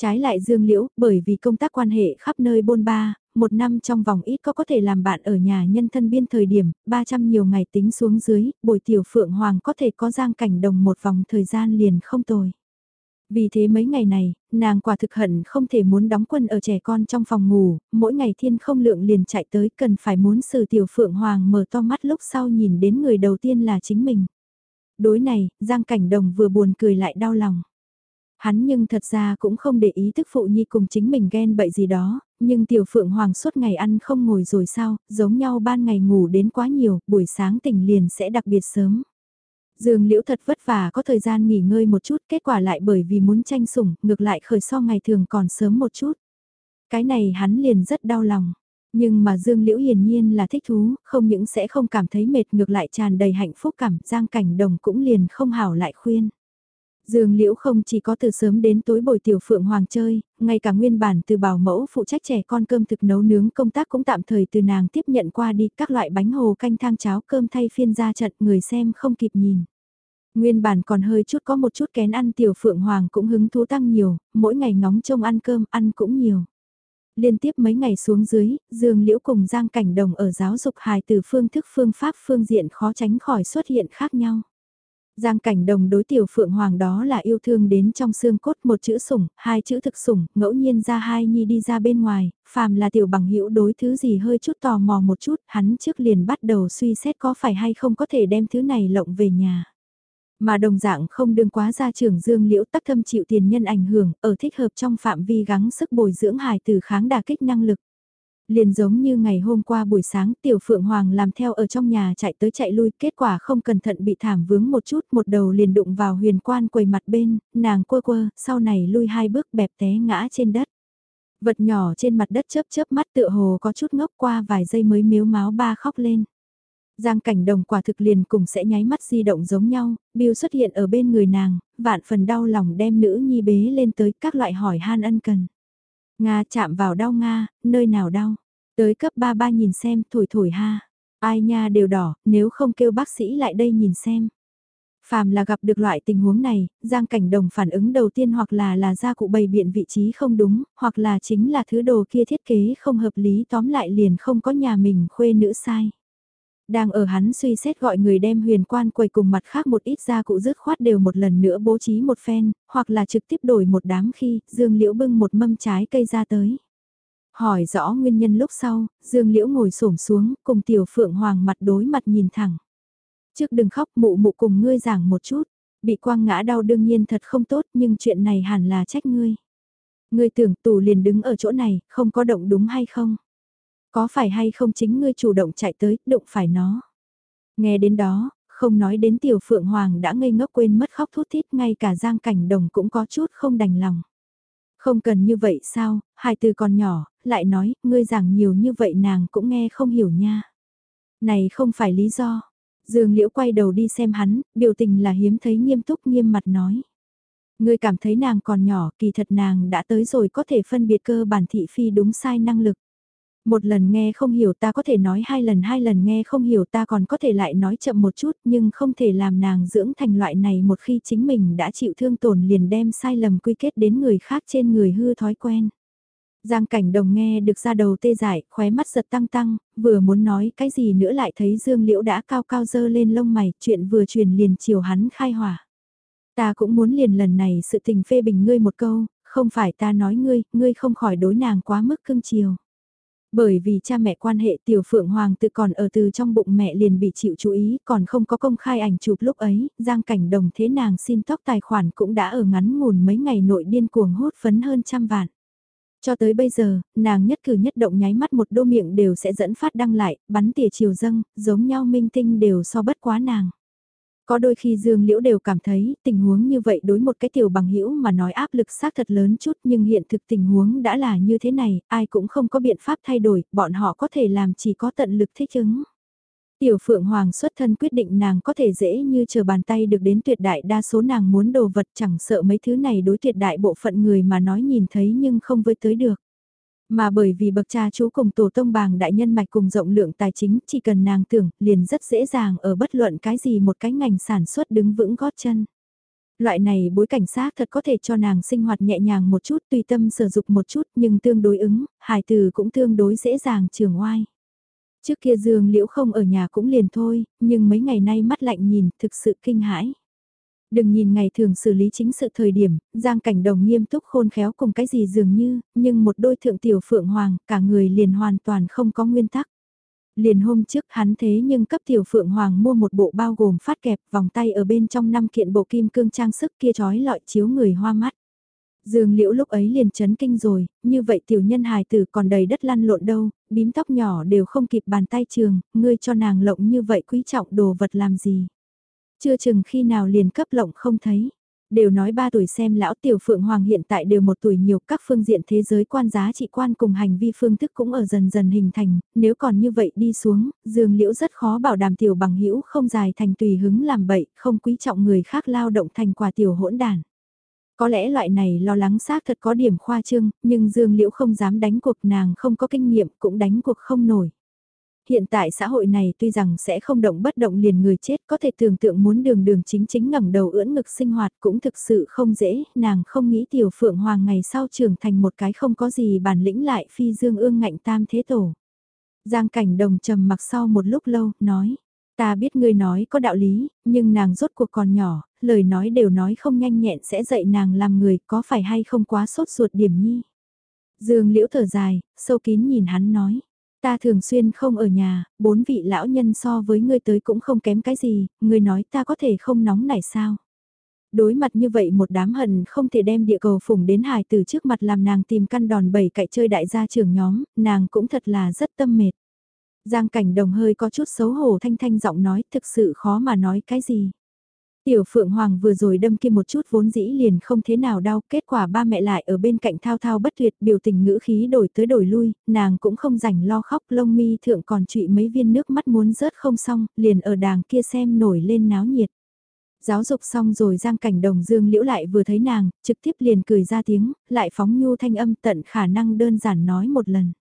Speaker 1: Trái lại Dương Liễu, bởi vì công tác quan hệ khắp nơi bôn ba, một năm trong vòng ít có có thể làm bạn ở nhà nhân thân biên thời điểm, 300 nhiều ngày tính xuống dưới, bồi tiểu phượng hoàng có thể có giang cảnh đồng một vòng thời gian liền không tồi. Vì thế mấy ngày này, nàng quả thực hận không thể muốn đóng quân ở trẻ con trong phòng ngủ, mỗi ngày thiên không lượng liền chạy tới cần phải muốn xử tiểu phượng hoàng mở to mắt lúc sau nhìn đến người đầu tiên là chính mình. Đối này, Giang Cảnh Đồng vừa buồn cười lại đau lòng. Hắn nhưng thật ra cũng không để ý tức phụ nhi cùng chính mình ghen bậy gì đó, nhưng tiểu phượng hoàng suốt ngày ăn không ngồi rồi sao, giống nhau ban ngày ngủ đến quá nhiều, buổi sáng tỉnh liền sẽ đặc biệt sớm. Dương liễu thật vất vả có thời gian nghỉ ngơi một chút, kết quả lại bởi vì muốn tranh sủng, ngược lại khởi so ngày thường còn sớm một chút. Cái này hắn liền rất đau lòng. Nhưng mà Dương Liễu hiển nhiên là thích thú, không những sẽ không cảm thấy mệt ngược lại tràn đầy hạnh phúc cảm, Giang Cảnh Đồng cũng liền không hảo lại khuyên. Dương Liễu không chỉ có từ sớm đến tối bồi tiểu phượng hoàng chơi, ngay cả nguyên bản từ bảo mẫu phụ trách trẻ con cơm thực nấu nướng công tác cũng tạm thời từ nàng tiếp nhận qua đi các loại bánh hồ canh thang cháo cơm thay phiên ra trận người xem không kịp nhìn. Nguyên bản còn hơi chút có một chút kén ăn tiểu phượng hoàng cũng hứng thú tăng nhiều, mỗi ngày ngóng trông ăn cơm ăn cũng nhiều. Liên tiếp mấy ngày xuống dưới, Dương Liễu cùng Giang Cảnh Đồng ở giáo dục hài từ phương thức phương pháp phương diện khó tránh khỏi xuất hiện khác nhau. Giang cảnh đồng đối tiểu phượng hoàng đó là yêu thương đến trong xương cốt một chữ sủng, hai chữ thực sủng, ngẫu nhiên ra hai nhi đi ra bên ngoài, phàm là tiểu bằng hữu đối thứ gì hơi chút tò mò một chút, hắn trước liền bắt đầu suy xét có phải hay không có thể đem thứ này lộng về nhà. Mà đồng dạng không đương quá ra trưởng dương liễu tắc thâm chịu tiền nhân ảnh hưởng, ở thích hợp trong phạm vi gắng sức bồi dưỡng hài từ kháng đà kích năng lực. Liền giống như ngày hôm qua buổi sáng tiểu phượng hoàng làm theo ở trong nhà chạy tới chạy lui, kết quả không cẩn thận bị thảm vướng một chút, một đầu liền đụng vào huyền quan quầy mặt bên, nàng quơ quơ, sau này lui hai bước bẹp té ngã trên đất. Vật nhỏ trên mặt đất chớp chớp mắt tựa hồ có chút ngốc qua vài giây mới miếu máu ba khóc lên. Giang cảnh đồng quả thực liền cùng sẽ nháy mắt di động giống nhau, Bill xuất hiện ở bên người nàng, vạn phần đau lòng đem nữ nhi bế lên tới các loại hỏi han ân cần. Nga chạm vào đau Nga, nơi nào đau? Tới cấp 3 ba nhìn xem, thổi thổi ha. Ai nha đều đỏ, nếu không kêu bác sĩ lại đây nhìn xem. Phàm là gặp được loại tình huống này, Giang Cảnh Đồng phản ứng đầu tiên hoặc là là ra cụ bày biện vị trí không đúng, hoặc là chính là thứ đồ kia thiết kế không hợp lý tóm lại liền không có nhà mình khuê nữ sai. Đang ở hắn suy xét gọi người đem huyền quan quầy cùng mặt khác một ít gia cụ dứt khoát đều một lần nữa bố trí một phen, hoặc là trực tiếp đổi một đám khi Dương Liễu bưng một mâm trái cây ra tới. Hỏi rõ nguyên nhân lúc sau, Dương Liễu ngồi xổm xuống, cùng Tiểu Phượng Hoàng mặt đối mặt nhìn thẳng. Trước đừng khóc mụ mụ cùng ngươi giảng một chút, bị quang ngã đau đương nhiên thật không tốt nhưng chuyện này hẳn là trách ngươi. Ngươi tưởng tù liền đứng ở chỗ này, không có động đúng hay không? Có phải hay không chính ngươi chủ động chạy tới, đụng phải nó. Nghe đến đó, không nói đến tiểu phượng hoàng đã ngây ngốc quên mất khóc thút thít ngay cả giang cảnh đồng cũng có chút không đành lòng. Không cần như vậy sao, hai từ còn nhỏ, lại nói, ngươi giảng nhiều như vậy nàng cũng nghe không hiểu nha. Này không phải lý do. Dương Liễu quay đầu đi xem hắn, biểu tình là hiếm thấy nghiêm túc nghiêm mặt nói. Ngươi cảm thấy nàng còn nhỏ, kỳ thật nàng đã tới rồi có thể phân biệt cơ bản thị phi đúng sai năng lực. Một lần nghe không hiểu ta có thể nói hai lần hai lần nghe không hiểu ta còn có thể lại nói chậm một chút nhưng không thể làm nàng dưỡng thành loại này một khi chính mình đã chịu thương tổn liền đem sai lầm quy kết đến người khác trên người hư thói quen. Giang cảnh đồng nghe được ra đầu tê dại, khóe mắt giật tăng tăng, vừa muốn nói cái gì nữa lại thấy Dương Liễu đã cao cao dơ lên lông mày, chuyện vừa truyền liền chiều hắn khai hỏa. Ta cũng muốn liền lần này sự tình phê bình ngươi một câu, không phải ta nói ngươi, ngươi không khỏi đối nàng quá mức cưng chiều. Bởi vì cha mẹ quan hệ tiểu phượng hoàng tự còn ở từ trong bụng mẹ liền bị chịu chú ý còn không có công khai ảnh chụp lúc ấy, giang cảnh đồng thế nàng xin tóc tài khoản cũng đã ở ngắn ngủn mấy ngày nội điên cuồng hốt phấn hơn trăm vạn. Cho tới bây giờ, nàng nhất cử nhất động nháy mắt một đô miệng đều sẽ dẫn phát đăng lại, bắn tỉa chiều dâng, giống nhau minh tinh đều so bất quá nàng. Có đôi khi Dương Liễu đều cảm thấy tình huống như vậy đối một cái tiểu bằng hữu mà nói áp lực xác thật lớn chút nhưng hiện thực tình huống đã là như thế này, ai cũng không có biện pháp thay đổi, bọn họ có thể làm chỉ có tận lực thích ứng. Tiểu Phượng Hoàng xuất thân quyết định nàng có thể dễ như chờ bàn tay được đến tuyệt đại đa số nàng muốn đồ vật chẳng sợ mấy thứ này đối tuyệt đại bộ phận người mà nói nhìn thấy nhưng không với tới được. Mà bởi vì bậc cha chú cùng tổ tông bàng đại nhân mạch cùng rộng lượng tài chính chỉ cần nàng tưởng liền rất dễ dàng ở bất luận cái gì một cái ngành sản xuất đứng vững gót chân. Loại này bối cảnh sát thật có thể cho nàng sinh hoạt nhẹ nhàng một chút tùy tâm sử dụng một chút nhưng tương đối ứng, hài từ cũng tương đối dễ dàng trường oai. Trước kia Dương Liễu không ở nhà cũng liền thôi, nhưng mấy ngày nay mắt lạnh nhìn thực sự kinh hãi. Đừng nhìn ngày thường xử lý chính sự thời điểm, Giang Cảnh Đồng nghiêm túc khôn khéo cùng cái gì dường như, nhưng một đôi thượng tiểu phượng hoàng, cả người liền hoàn toàn không có nguyên tắc. Liền hôm trước hắn thế nhưng cấp tiểu phượng hoàng mua một bộ bao gồm phát kẹp vòng tay ở bên trong năm kiện bộ kim cương trang sức kia trói lọi chiếu người hoa mắt. Dương liễu lúc ấy liền chấn kinh rồi, như vậy tiểu nhân hài tử còn đầy đất lăn lộn đâu, bím tóc nhỏ đều không kịp bàn tay trường, ngươi cho nàng lộng như vậy quý trọng đồ vật làm gì. Chưa chừng khi nào liền cấp lộng không thấy. Đều nói ba tuổi xem lão tiểu phượng hoàng hiện tại đều một tuổi nhiều các phương diện thế giới quan giá trị quan cùng hành vi phương thức cũng ở dần dần hình thành, nếu còn như vậy đi xuống, dương liễu rất khó bảo đảm tiểu bằng hữu không dài thành tùy hứng làm bậy, không quý trọng người khác lao động thành quả tiểu hỗn đàn. Có lẽ loại này lo lắng xác thật có điểm khoa trương, nhưng Dương Liễu không dám đánh cuộc nàng không có kinh nghiệm cũng đánh cuộc không nổi hiện tại xã hội này tuy rằng sẽ không động bất động liền người chết có thể tưởng tượng muốn đường đường chính chính ngẩng đầu ưỡn ngực sinh hoạt cũng thực sự không dễ, nàng không nghĩ tiểu phượng hoàng ngày sau trưởng thành một cái không có gì bản lĩnh lại phi dương ương ngạnh tam thế tổ. Giang cảnh đồng trầm mặc sau một lúc lâu, nói, ta biết ngươi nói có đạo lý, nhưng nàng rốt cuộc còn nhỏ, lời nói đều nói không nhanh nhẹn sẽ dạy nàng làm người có phải hay không quá sốt ruột điểm nhi. Dương liễu thở dài, sâu kín nhìn hắn nói. Ta thường xuyên không ở nhà, bốn vị lão nhân so với ngươi tới cũng không kém cái gì, ngươi nói ta có thể không nóng này sao? Đối mặt như vậy một đám hận không thể đem địa cầu phủng đến hài từ trước mặt làm nàng tìm căn đòn bẩy cậy chơi đại gia trưởng nhóm, nàng cũng thật là rất tâm mệt. Giang cảnh đồng hơi có chút xấu hổ thanh thanh giọng nói thực sự khó mà nói cái gì. Tiểu Phượng Hoàng vừa rồi đâm kia một chút vốn dĩ liền không thế nào đau, kết quả ba mẹ lại ở bên cạnh thao thao bất tuyệt biểu tình ngữ khí đổi tới đổi lui, nàng cũng không rảnh lo khóc lông mi thượng còn trụy mấy viên nước mắt muốn rớt không xong, liền ở đàng kia xem nổi lên náo nhiệt. Giáo dục xong rồi giang cảnh đồng dương liễu lại vừa thấy nàng, trực tiếp liền cười ra tiếng, lại phóng nhu thanh âm tận khả năng đơn giản nói một lần.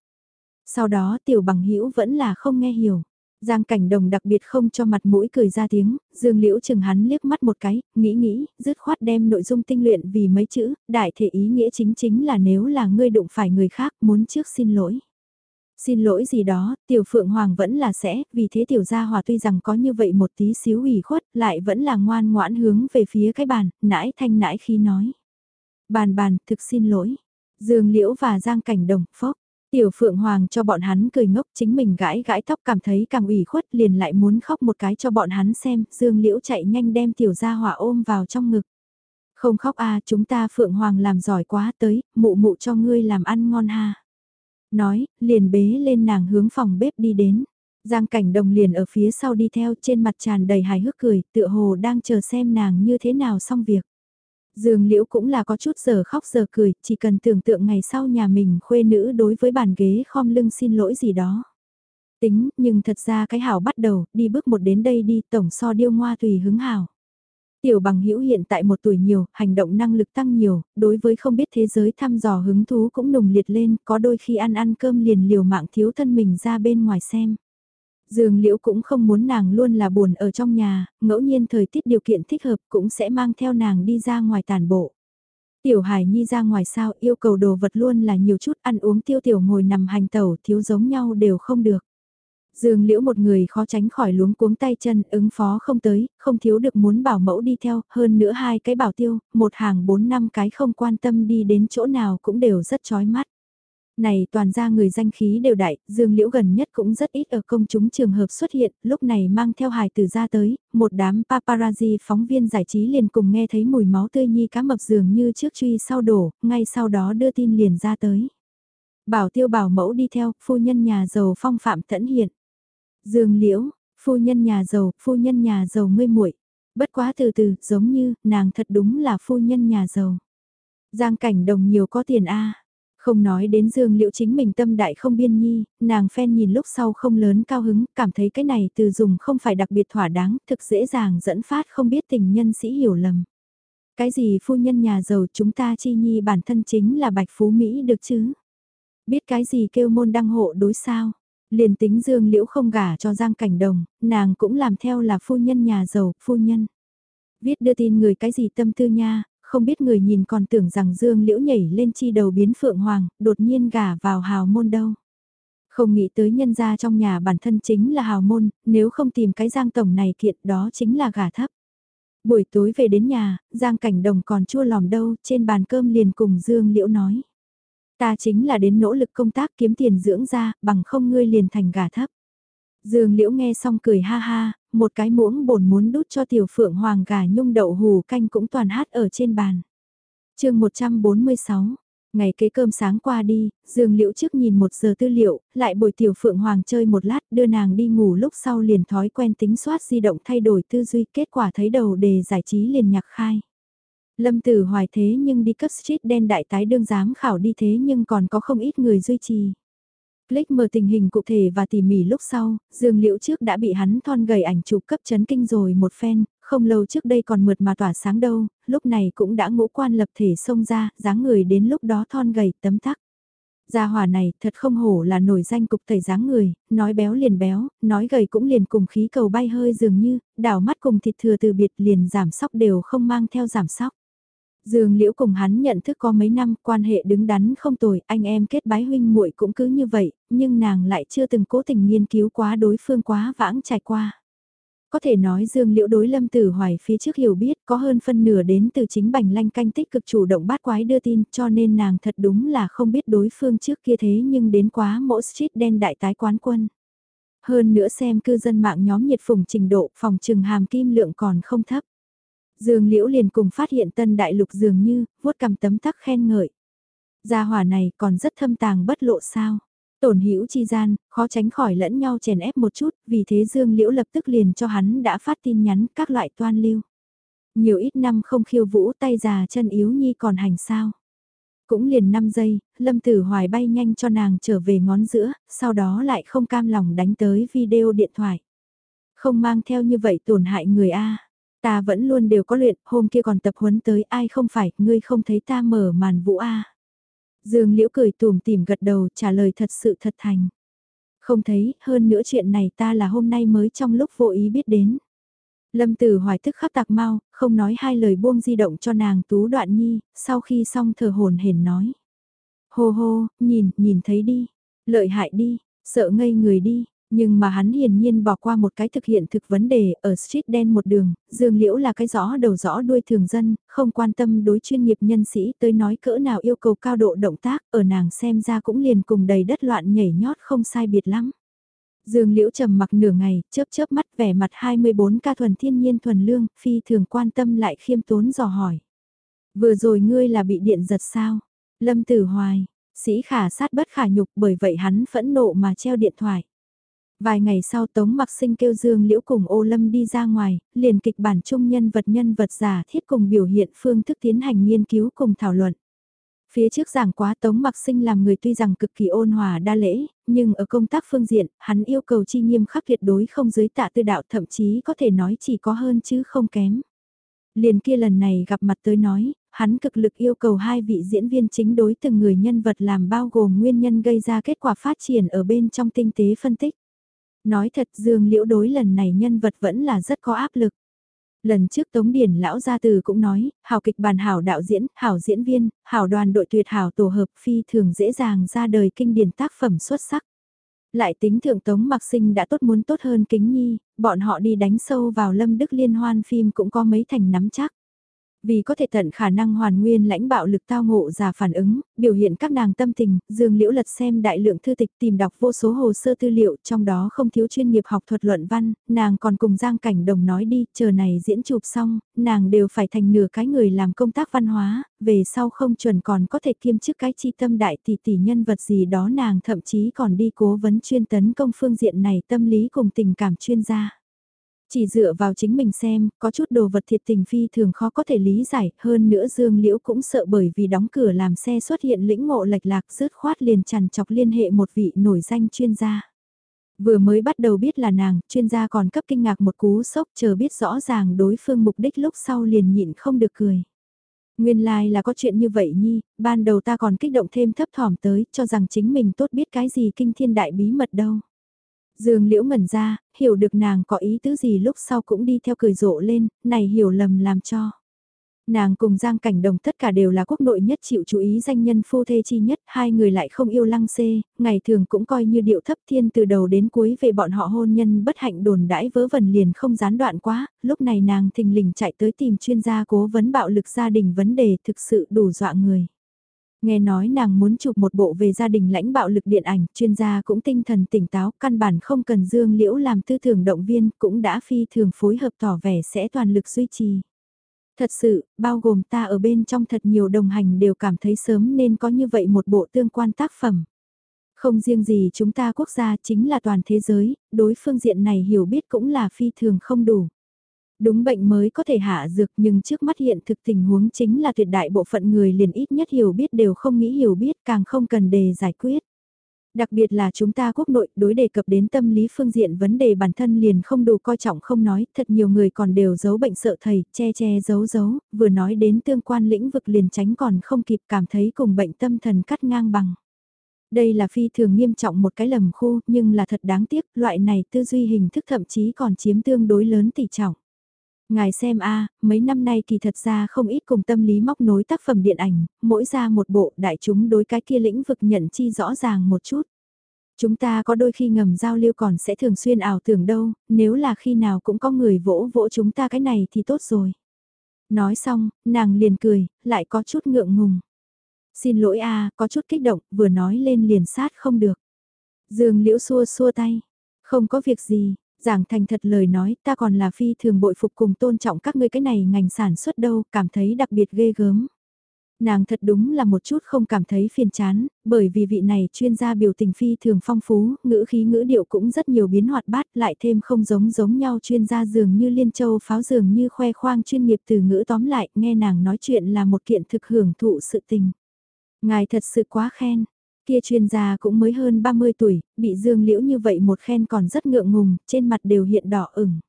Speaker 1: Sau đó tiểu bằng hữu vẫn là không nghe hiểu. Giang cảnh đồng đặc biệt không cho mặt mũi cười ra tiếng, dương liễu chừng hắn liếc mắt một cái, nghĩ nghĩ, dứt khoát đem nội dung tinh luyện vì mấy chữ, đại thể ý nghĩa chính chính là nếu là ngươi đụng phải người khác muốn trước xin lỗi. Xin lỗi gì đó, tiểu phượng hoàng vẫn là sẽ, vì thế tiểu gia hòa tuy rằng có như vậy một tí xíu ủy khuất, lại vẫn là ngoan ngoãn hướng về phía cái bàn, nãi thanh nãi khi nói. Bàn bàn, thực xin lỗi. Dương liễu và giang cảnh đồng, phốc. Tiểu Phượng Hoàng cho bọn hắn cười ngốc chính mình gãi gãi tóc cảm thấy càng ủy khuất liền lại muốn khóc một cái cho bọn hắn xem, Dương Liễu chạy nhanh đem Tiểu Gia Hỏa ôm vào trong ngực. Không khóc a chúng ta Phượng Hoàng làm giỏi quá tới, mụ mụ cho ngươi làm ăn ngon ha. Nói, liền bế lên nàng hướng phòng bếp đi đến. Giang cảnh đồng liền ở phía sau đi theo trên mặt tràn đầy hài hước cười, tựa hồ đang chờ xem nàng như thế nào xong việc. Dương Liễu cũng là có chút giờ khóc giờ cười, chỉ cần tưởng tượng ngày sau nhà mình khuê nữ đối với bàn ghế khom lưng xin lỗi gì đó. Tính, nhưng thật ra cái hảo bắt đầu, đi bước một đến đây đi, tổng so điêu ngoa tùy hứng hảo. Tiểu bằng hữu hiện tại một tuổi nhiều, hành động năng lực tăng nhiều, đối với không biết thế giới thăm dò hứng thú cũng nồng liệt lên, có đôi khi ăn ăn cơm liền liều mạng thiếu thân mình ra bên ngoài xem. Dương Liễu cũng không muốn nàng luôn là buồn ở trong nhà, ngẫu nhiên thời tiết điều kiện thích hợp cũng sẽ mang theo nàng đi ra ngoài tàn bộ. Tiểu Hải Nhi ra ngoài sao yêu cầu đồ vật luôn là nhiều chút ăn uống tiêu tiểu ngồi nằm hành tẩu thiếu giống nhau đều không được. Dương liễu một người khó tránh khỏi luống cuống tay chân ứng phó không tới, không thiếu được muốn bảo mẫu đi theo, hơn nữa hai cái bảo tiêu, một hàng bốn năm cái không quan tâm đi đến chỗ nào cũng đều rất chói mắt. Này toàn ra người danh khí đều đại, Dương Liễu gần nhất cũng rất ít ở công chúng trường hợp xuất hiện, lúc này mang theo hài tử ra tới, một đám paparazzi phóng viên giải trí liền cùng nghe thấy mùi máu tươi nhi cá mập dường như trước truy sau đổ, ngay sau đó đưa tin liền ra tới. Bảo tiêu bảo mẫu đi theo, phu nhân nhà giàu phong phạm thẫn hiện. Dương Liễu, phu nhân nhà giàu, phu nhân nhà giàu ngươi muội. Bất quá từ từ, giống như, nàng thật đúng là phu nhân nhà giàu. Giang cảnh đồng nhiều có tiền a không nói đến Dương Liễu chính mình tâm đại không biên nhi, nàng phen nhìn lúc sau không lớn cao hứng, cảm thấy cái này từ dùng không phải đặc biệt thỏa đáng, thực dễ dàng dẫn phát không biết tình nhân sĩ hiểu lầm. Cái gì phu nhân nhà giàu chúng ta chi nhi bản thân chính là bạch phú Mỹ được chứ? Biết cái gì kêu môn đăng hộ đối sao? Liền tính Dương Liễu không gả cho Giang Cảnh Đồng, nàng cũng làm theo là phu nhân nhà giàu, phu nhân. Viết đưa tin người cái gì tâm tư nha, không biết người nhìn còn tưởng rằng Dương Liễu nhảy lên chi đầu biến phượng hoàng, đột nhiên gả vào hào môn đâu. Không nghĩ tới nhân gia trong nhà bản thân chính là hào môn, nếu không tìm cái Giang Tổng này kiện đó chính là gả thấp. Buổi tối về đến nhà, Giang Cảnh Đồng còn chua lòm đâu, trên bàn cơm liền cùng Dương Liễu nói. Ta chính là đến nỗ lực công tác kiếm tiền dưỡng ra, bằng không ngươi liền thành gà thấp. Dương Liễu nghe xong cười ha ha, một cái muỗng bổn muốn đút cho tiểu phượng hoàng gà nhung đậu hù canh cũng toàn hát ở trên bàn. chương 146 Ngày kế cơm sáng qua đi, Dương Liễu trước nhìn một giờ tư liệu, lại bồi tiểu phượng hoàng chơi một lát đưa nàng đi ngủ lúc sau liền thói quen tính soát di động thay đổi tư duy kết quả thấy đầu đề giải trí liền nhạc khai. Lâm Tử Hoài thế nhưng đi cấp street đen đại tái đương giám khảo đi thế nhưng còn có không ít người duy trì. Click mở tình hình cụ thể và tỉ mỉ lúc sau, Dương Liễu trước đã bị hắn thon gầy ảnh chụp cấp chấn kinh rồi một phen, không lâu trước đây còn mượt mà tỏa sáng đâu, lúc này cũng đã ngũ quan lập thể xông ra, dáng người đến lúc đó thon gầy tấm tắc. Gia hỏa này thật không hổ là nổi danh cục tẩy dáng người, nói béo liền béo, nói gầy cũng liền cùng khí cầu bay hơi dường như, đảo mắt cùng thịt thừa từ biệt liền giảm sóc đều không mang theo giảm sóc. Dương Liễu cùng hắn nhận thức có mấy năm, quan hệ đứng đắn không tồi, anh em kết bái huynh muội cũng cứ như vậy, nhưng nàng lại chưa từng cố tình nghiên cứu quá đối phương quá vãng trải qua. Có thể nói Dương Liễu đối Lâm Tử Hoài phía trước hiểu biết có hơn phân nửa đến từ chính bành lanh canh tích cực chủ động bắt quái đưa tin cho nên nàng thật đúng là không biết đối phương trước kia thế nhưng đến quá mỗi street đen đại tái quán quân. Hơn nữa xem cư dân mạng nhóm nhiệt phùng trình độ phòng trừng hàm kim lượng còn không thấp. Dương Liễu liền cùng phát hiện tân đại lục dường như, vuốt cầm tấm tắc khen ngợi. Gia hỏa này còn rất thâm tàng bất lộ sao. Tổn hữu chi gian, khó tránh khỏi lẫn nhau chèn ép một chút, vì thế Dương Liễu lập tức liền cho hắn đã phát tin nhắn các loại toan lưu. Nhiều ít năm không khiêu vũ tay già chân yếu nhi còn hành sao. Cũng liền 5 giây, Lâm Tử Hoài bay nhanh cho nàng trở về ngón giữa, sau đó lại không cam lòng đánh tới video điện thoại. Không mang theo như vậy tổn hại người A. Ta vẫn luôn đều có luyện, hôm kia còn tập huấn tới ai không phải, ngươi không thấy ta mở màn vũ A. Dương Liễu cười tùm tìm gật đầu trả lời thật sự thật thành. Không thấy, hơn nữa chuyện này ta là hôm nay mới trong lúc vô ý biết đến. Lâm Tử Hoài thức khắc tạc mau, không nói hai lời buông di động cho nàng Tú Đoạn Nhi, sau khi xong thờ hồn hển nói. Hô hô, nhìn, nhìn thấy đi, lợi hại đi, sợ ngây người đi, nhưng mà hắn hiển nhiên bỏ qua một cái thực hiện thực vấn đề ở street đen một đường, Dương Liễu là cái rõ đầu rõ đuôi thường dân, không quan tâm đối chuyên nghiệp nhân sĩ tới nói cỡ nào yêu cầu cao độ động tác, ở nàng xem ra cũng liền cùng đầy đất loạn nhảy nhót không sai biệt lắm. Dương Liễu trầm mặc nửa ngày, chớp chớp mắt vẻ mặt 24 ca thuần thiên nhiên thuần lương, phi thường quan tâm lại khiêm tốn dò hỏi. Vừa rồi ngươi là bị điện giật sao? Lâm Tử Hoài, sĩ khả sát bất khả nhục bởi vậy hắn phẫn nộ mà treo điện thoại. Vài ngày sau Tống Mặc Sinh kêu Dương Liễu cùng ô lâm đi ra ngoài, liền kịch bản chung nhân vật nhân vật giả thiết cùng biểu hiện phương thức tiến hành nghiên cứu cùng thảo luận. Phía trước giảng quá Tống Mặc Sinh làm người tuy rằng cực kỳ ôn hòa đa lễ, nhưng ở công tác phương diện, hắn yêu cầu chi nghiêm khắc tuyệt đối không dưới tạ tư đạo thậm chí có thể nói chỉ có hơn chứ không kém. Liền kia lần này gặp mặt tới nói, hắn cực lực yêu cầu hai vị diễn viên chính đối từng người nhân vật làm bao gồm nguyên nhân gây ra kết quả phát triển ở bên trong tinh tế phân tích. Nói thật Dương Liễu đối lần này nhân vật vẫn là rất có áp lực. Lần trước Tống Điển lão gia từ cũng nói, hảo kịch bản hảo đạo diễn, hảo diễn viên, hảo đoàn đội tuyệt hảo tổ hợp phi thường dễ dàng ra đời kinh điển tác phẩm xuất sắc. Lại tính thượng Tống Mặc Sinh đã tốt muốn tốt hơn kính nhi, bọn họ đi đánh sâu vào lâm đức liên hoan phim cũng có mấy thành nắm chắc. Vì có thể tận khả năng hoàn nguyên lãnh bạo lực tao ngộ giả phản ứng, biểu hiện các nàng tâm tình, Dương Liễu lật xem đại lượng thư tịch tìm đọc vô số hồ sơ tư liệu, trong đó không thiếu chuyên nghiệp học thuật luận văn, nàng còn cùng Giang Cảnh Đồng nói đi, chờ này diễn chụp xong, nàng đều phải thành nửa cái người làm công tác văn hóa, về sau không chuẩn còn có thể kiêm chức cái chi tâm đại tỷ tỷ nhân vật gì đó nàng thậm chí còn đi cố vấn chuyên tấn công phương diện này tâm lý cùng tình cảm chuyên gia. Chỉ dựa vào chính mình xem, có chút đồ vật thiệt tình phi thường khó có thể lý giải, hơn nữa Dương Liễu cũng sợ bởi vì đóng cửa làm xe xuất hiện lĩnh ngộ lệch lạc rớt khoát liền chằn chọc liên hệ một vị nổi danh chuyên gia. Vừa mới bắt đầu biết là nàng, chuyên gia còn cấp kinh ngạc một cú sốc chờ biết rõ ràng đối phương mục đích lúc sau liền nhịn không được cười. Nguyên lai like là có chuyện như vậy nhi, ban đầu ta còn kích động thêm thấp thỏm tới, cho rằng chính mình tốt biết cái gì kinh thiên đại bí mật đâu. Dương Liễu ngẩn ra, hiểu được nàng có ý tứ gì lúc sau cũng đi theo cười rộ lên, này hiểu lầm làm cho. Nàng cùng Giang Cảnh Đồng tất cả đều là quốc nội nhất chịu chú ý danh nhân phu thê chi nhất, hai người lại không yêu lăng xê, ngày thường cũng coi như điệu thấp thiên từ đầu đến cuối về bọn họ hôn nhân bất hạnh đồn đãi vớ vẩn liền không gián đoạn quá, lúc này nàng thình lình chạy tới tìm chuyên gia cố vấn bạo lực gia đình vấn đề thực sự đủ dọa người. Nghe nói nàng muốn chụp một bộ về gia đình lãnh bạo lực điện ảnh, chuyên gia cũng tinh thần tỉnh táo, căn bản không cần Dương Liễu làm tư tưởng động viên, cũng đã phi thường phối hợp tỏ vẻ sẽ toàn lực duy trì. Thật sự, bao gồm ta ở bên trong thật nhiều đồng hành đều cảm thấy sớm nên có như vậy một bộ tương quan tác phẩm. Không riêng gì chúng ta quốc gia chính là toàn thế giới, đối phương diện này hiểu biết cũng là phi thường không đủ. Đúng bệnh mới có thể hạ dược nhưng trước mắt hiện thực tình huống chính là tuyệt đại bộ phận người liền ít nhất hiểu biết đều không nghĩ hiểu biết càng không cần đề giải quyết. Đặc biệt là chúng ta quốc nội đối đề cập đến tâm lý phương diện vấn đề bản thân liền không đủ coi trọng không nói, thật nhiều người còn đều giấu bệnh sợ thầy, che che giấu giấu, vừa nói đến tương quan lĩnh vực liền tránh còn không kịp cảm thấy cùng bệnh tâm thần cắt ngang bằng. Đây là phi thường nghiêm trọng một cái lầm khu nhưng là thật đáng tiếc, loại này tư duy hình thức thậm chí còn chiếm tương đối lớn tỷ trọng. Ngài xem a mấy năm nay kỳ thật ra không ít cùng tâm lý móc nối tác phẩm điện ảnh, mỗi ra một bộ đại chúng đối cái kia lĩnh vực nhận chi rõ ràng một chút. Chúng ta có đôi khi ngầm giao lưu còn sẽ thường xuyên ảo tưởng đâu, nếu là khi nào cũng có người vỗ vỗ chúng ta cái này thì tốt rồi. Nói xong, nàng liền cười, lại có chút ngượng ngùng. Xin lỗi a có chút kích động, vừa nói lên liền sát không được. Dương liễu xua xua tay. Không có việc gì, Giảng thành thật lời nói, ta còn là phi thường bội phục cùng tôn trọng các ngươi cái này ngành sản xuất đâu, cảm thấy đặc biệt ghê gớm. Nàng thật đúng là một chút không cảm thấy phiền chán, bởi vì vị này chuyên gia biểu tình phi thường phong phú, ngữ khí ngữ điệu cũng rất nhiều biến hoạt bát, lại thêm không giống giống nhau chuyên gia dường như liên châu pháo dường như khoe khoang chuyên nghiệp từ ngữ tóm lại, nghe nàng nói chuyện là một kiện thực hưởng thụ sự tình. Ngài thật sự quá khen, Kia chuyên gia cũng mới hơn 30 tuổi, bị Dương Liễu như vậy một khen còn rất ngượng ngùng, trên mặt đều hiện đỏ ửng.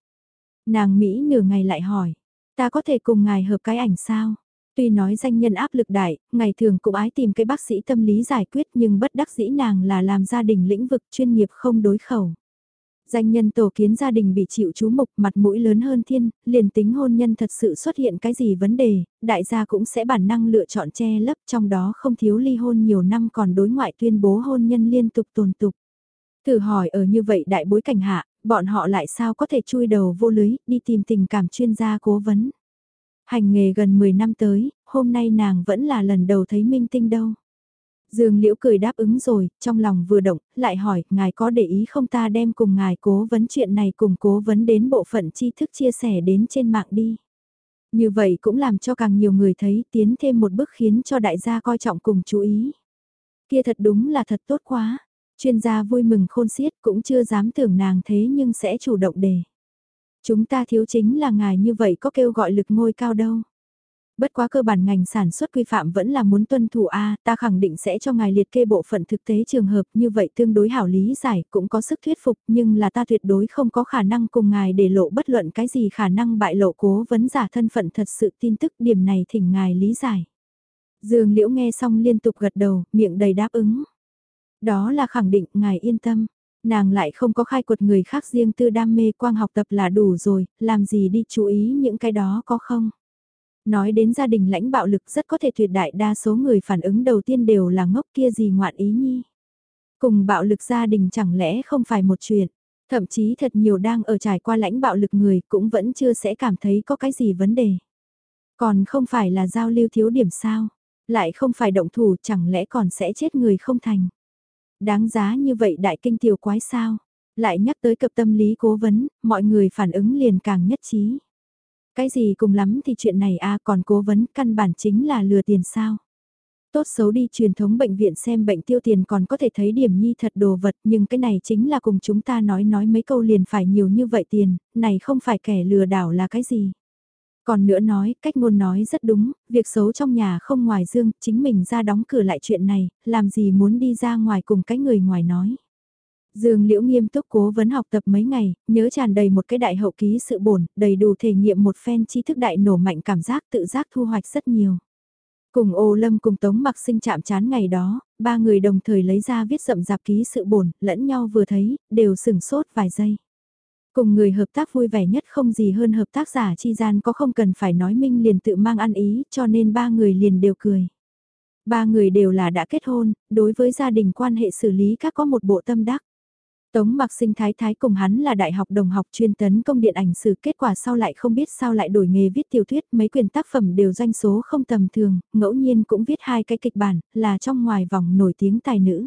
Speaker 1: Nàng Mỹ nửa ngày lại hỏi, ta có thể cùng ngài hợp cái ảnh sao? Tuy nói danh nhân áp lực đại, ngày thường cũng ái tìm cái bác sĩ tâm lý giải quyết nhưng bất đắc dĩ nàng là làm gia đình lĩnh vực chuyên nghiệp không đối khẩu. Danh nhân tổ kiến gia đình bị chịu chú mục mặt mũi lớn hơn thiên, liền tính hôn nhân thật sự xuất hiện cái gì vấn đề, đại gia cũng sẽ bản năng lựa chọn che lấp trong đó không thiếu ly hôn nhiều năm còn đối ngoại tuyên bố hôn nhân liên tục tồn tục. Thử hỏi ở như vậy đại bối cảnh hạ, bọn họ lại sao có thể chui đầu vô lưới, đi tìm tình cảm chuyên gia cố vấn. Hành nghề gần 10 năm tới, hôm nay nàng vẫn là lần đầu thấy minh tinh đâu. Dương Liễu cười đáp ứng rồi, trong lòng vừa động, lại hỏi, ngài có để ý không ta đem cùng ngài cố vấn chuyện này cùng cố vấn đến bộ phận tri thức chia sẻ đến trên mạng đi. Như vậy cũng làm cho càng nhiều người thấy tiến thêm một bước khiến cho đại gia coi trọng cùng chú ý. Kia thật đúng là thật tốt quá. Chuyên gia vui mừng khôn xiết cũng chưa dám tưởng nàng thế nhưng sẽ chủ động đề. Chúng ta thiếu chính là ngài như vậy có kêu gọi lực ngôi cao đâu. Bất quá cơ bản ngành sản xuất quy phạm vẫn là muốn tuân thủ A, ta khẳng định sẽ cho ngài liệt kê bộ phận thực tế trường hợp như vậy tương đối hảo lý giải, cũng có sức thuyết phục nhưng là ta tuyệt đối không có khả năng cùng ngài để lộ bất luận cái gì khả năng bại lộ cố vấn giả thân phận thật sự tin tức điểm này thỉnh ngài lý giải. Dương Liễu nghe xong liên tục gật đầu, miệng đầy đáp ứng. Đó là khẳng định, ngài yên tâm. Nàng lại không có khai quật người khác riêng tư đam mê quang học tập là đủ rồi, làm gì đi chú ý những cái đó có không? Nói đến gia đình lãnh bạo lực rất có thể tuyệt đại đa số người phản ứng đầu tiên đều là ngốc kia gì ngoạn ý nhi. Cùng bạo lực gia đình chẳng lẽ không phải một chuyện, thậm chí thật nhiều đang ở trải qua lãnh bạo lực người cũng vẫn chưa sẽ cảm thấy có cái gì vấn đề. Còn không phải là giao lưu thiếu điểm sao, lại không phải động thủ chẳng lẽ còn sẽ chết người không thành. Đáng giá như vậy đại kinh tiểu quái sao, lại nhắc tới cập tâm lý cố vấn, mọi người phản ứng liền càng nhất trí. Cái gì cùng lắm thì chuyện này a còn cố vấn căn bản chính là lừa tiền sao. Tốt xấu đi truyền thống bệnh viện xem bệnh tiêu tiền còn có thể thấy điểm nhi thật đồ vật nhưng cái này chính là cùng chúng ta nói nói mấy câu liền phải nhiều như vậy tiền, này không phải kẻ lừa đảo là cái gì. Còn nữa nói, cách ngôn nói rất đúng, việc xấu trong nhà không ngoài dương, chính mình ra đóng cửa lại chuyện này, làm gì muốn đi ra ngoài cùng cái người ngoài nói. Dương Liễu nghiêm túc cố vấn học tập mấy ngày, nhớ tràn đầy một cái đại hậu ký sự bổn, đầy đủ thể nghiệm một phen tri thức đại nổ mạnh cảm giác tự giác thu hoạch rất nhiều. Cùng ô lâm cùng tống mặc sinh chạm chán ngày đó, ba người đồng thời lấy ra viết rậm rạp ký sự bổn, lẫn nhau vừa thấy, đều sừng sốt vài giây. Cùng người hợp tác vui vẻ nhất không gì hơn hợp tác giả chi gian có không cần phải nói minh liền tự mang ăn ý cho nên ba người liền đều cười. Ba người đều là đã kết hôn, đối với gia đình quan hệ xử lý các có một bộ tâm đắc. Tống mặc sinh thái thái cùng hắn là đại học đồng học chuyên tấn công điện ảnh sử kết quả sau lại không biết sao lại đổi nghề viết tiểu thuyết mấy quyền tác phẩm đều doanh số không tầm thường, ngẫu nhiên cũng viết hai cái kịch bản, là trong ngoài vòng nổi tiếng tài nữ.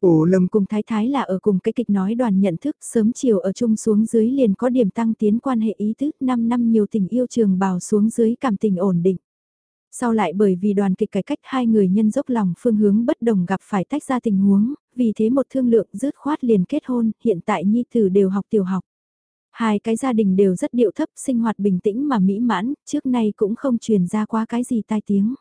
Speaker 1: Ổ lầm cùng thái thái là ở cùng cái kịch nói đoàn nhận thức sớm chiều ở chung xuống dưới liền có điểm tăng tiến quan hệ ý thức 5 năm nhiều tình yêu trường bào xuống dưới cảm tình ổn định. Sau lại bởi vì đoàn kịch cải cách hai người nhân dốc lòng phương hướng bất đồng gặp phải tách ra tình huống, vì thế một thương lượng dứt khoát liền kết hôn, hiện tại nhi tử đều học tiểu học. Hai cái gia đình đều rất điệu thấp, sinh hoạt bình tĩnh mà mỹ mãn, trước nay cũng không truyền ra qua cái gì tai tiếng.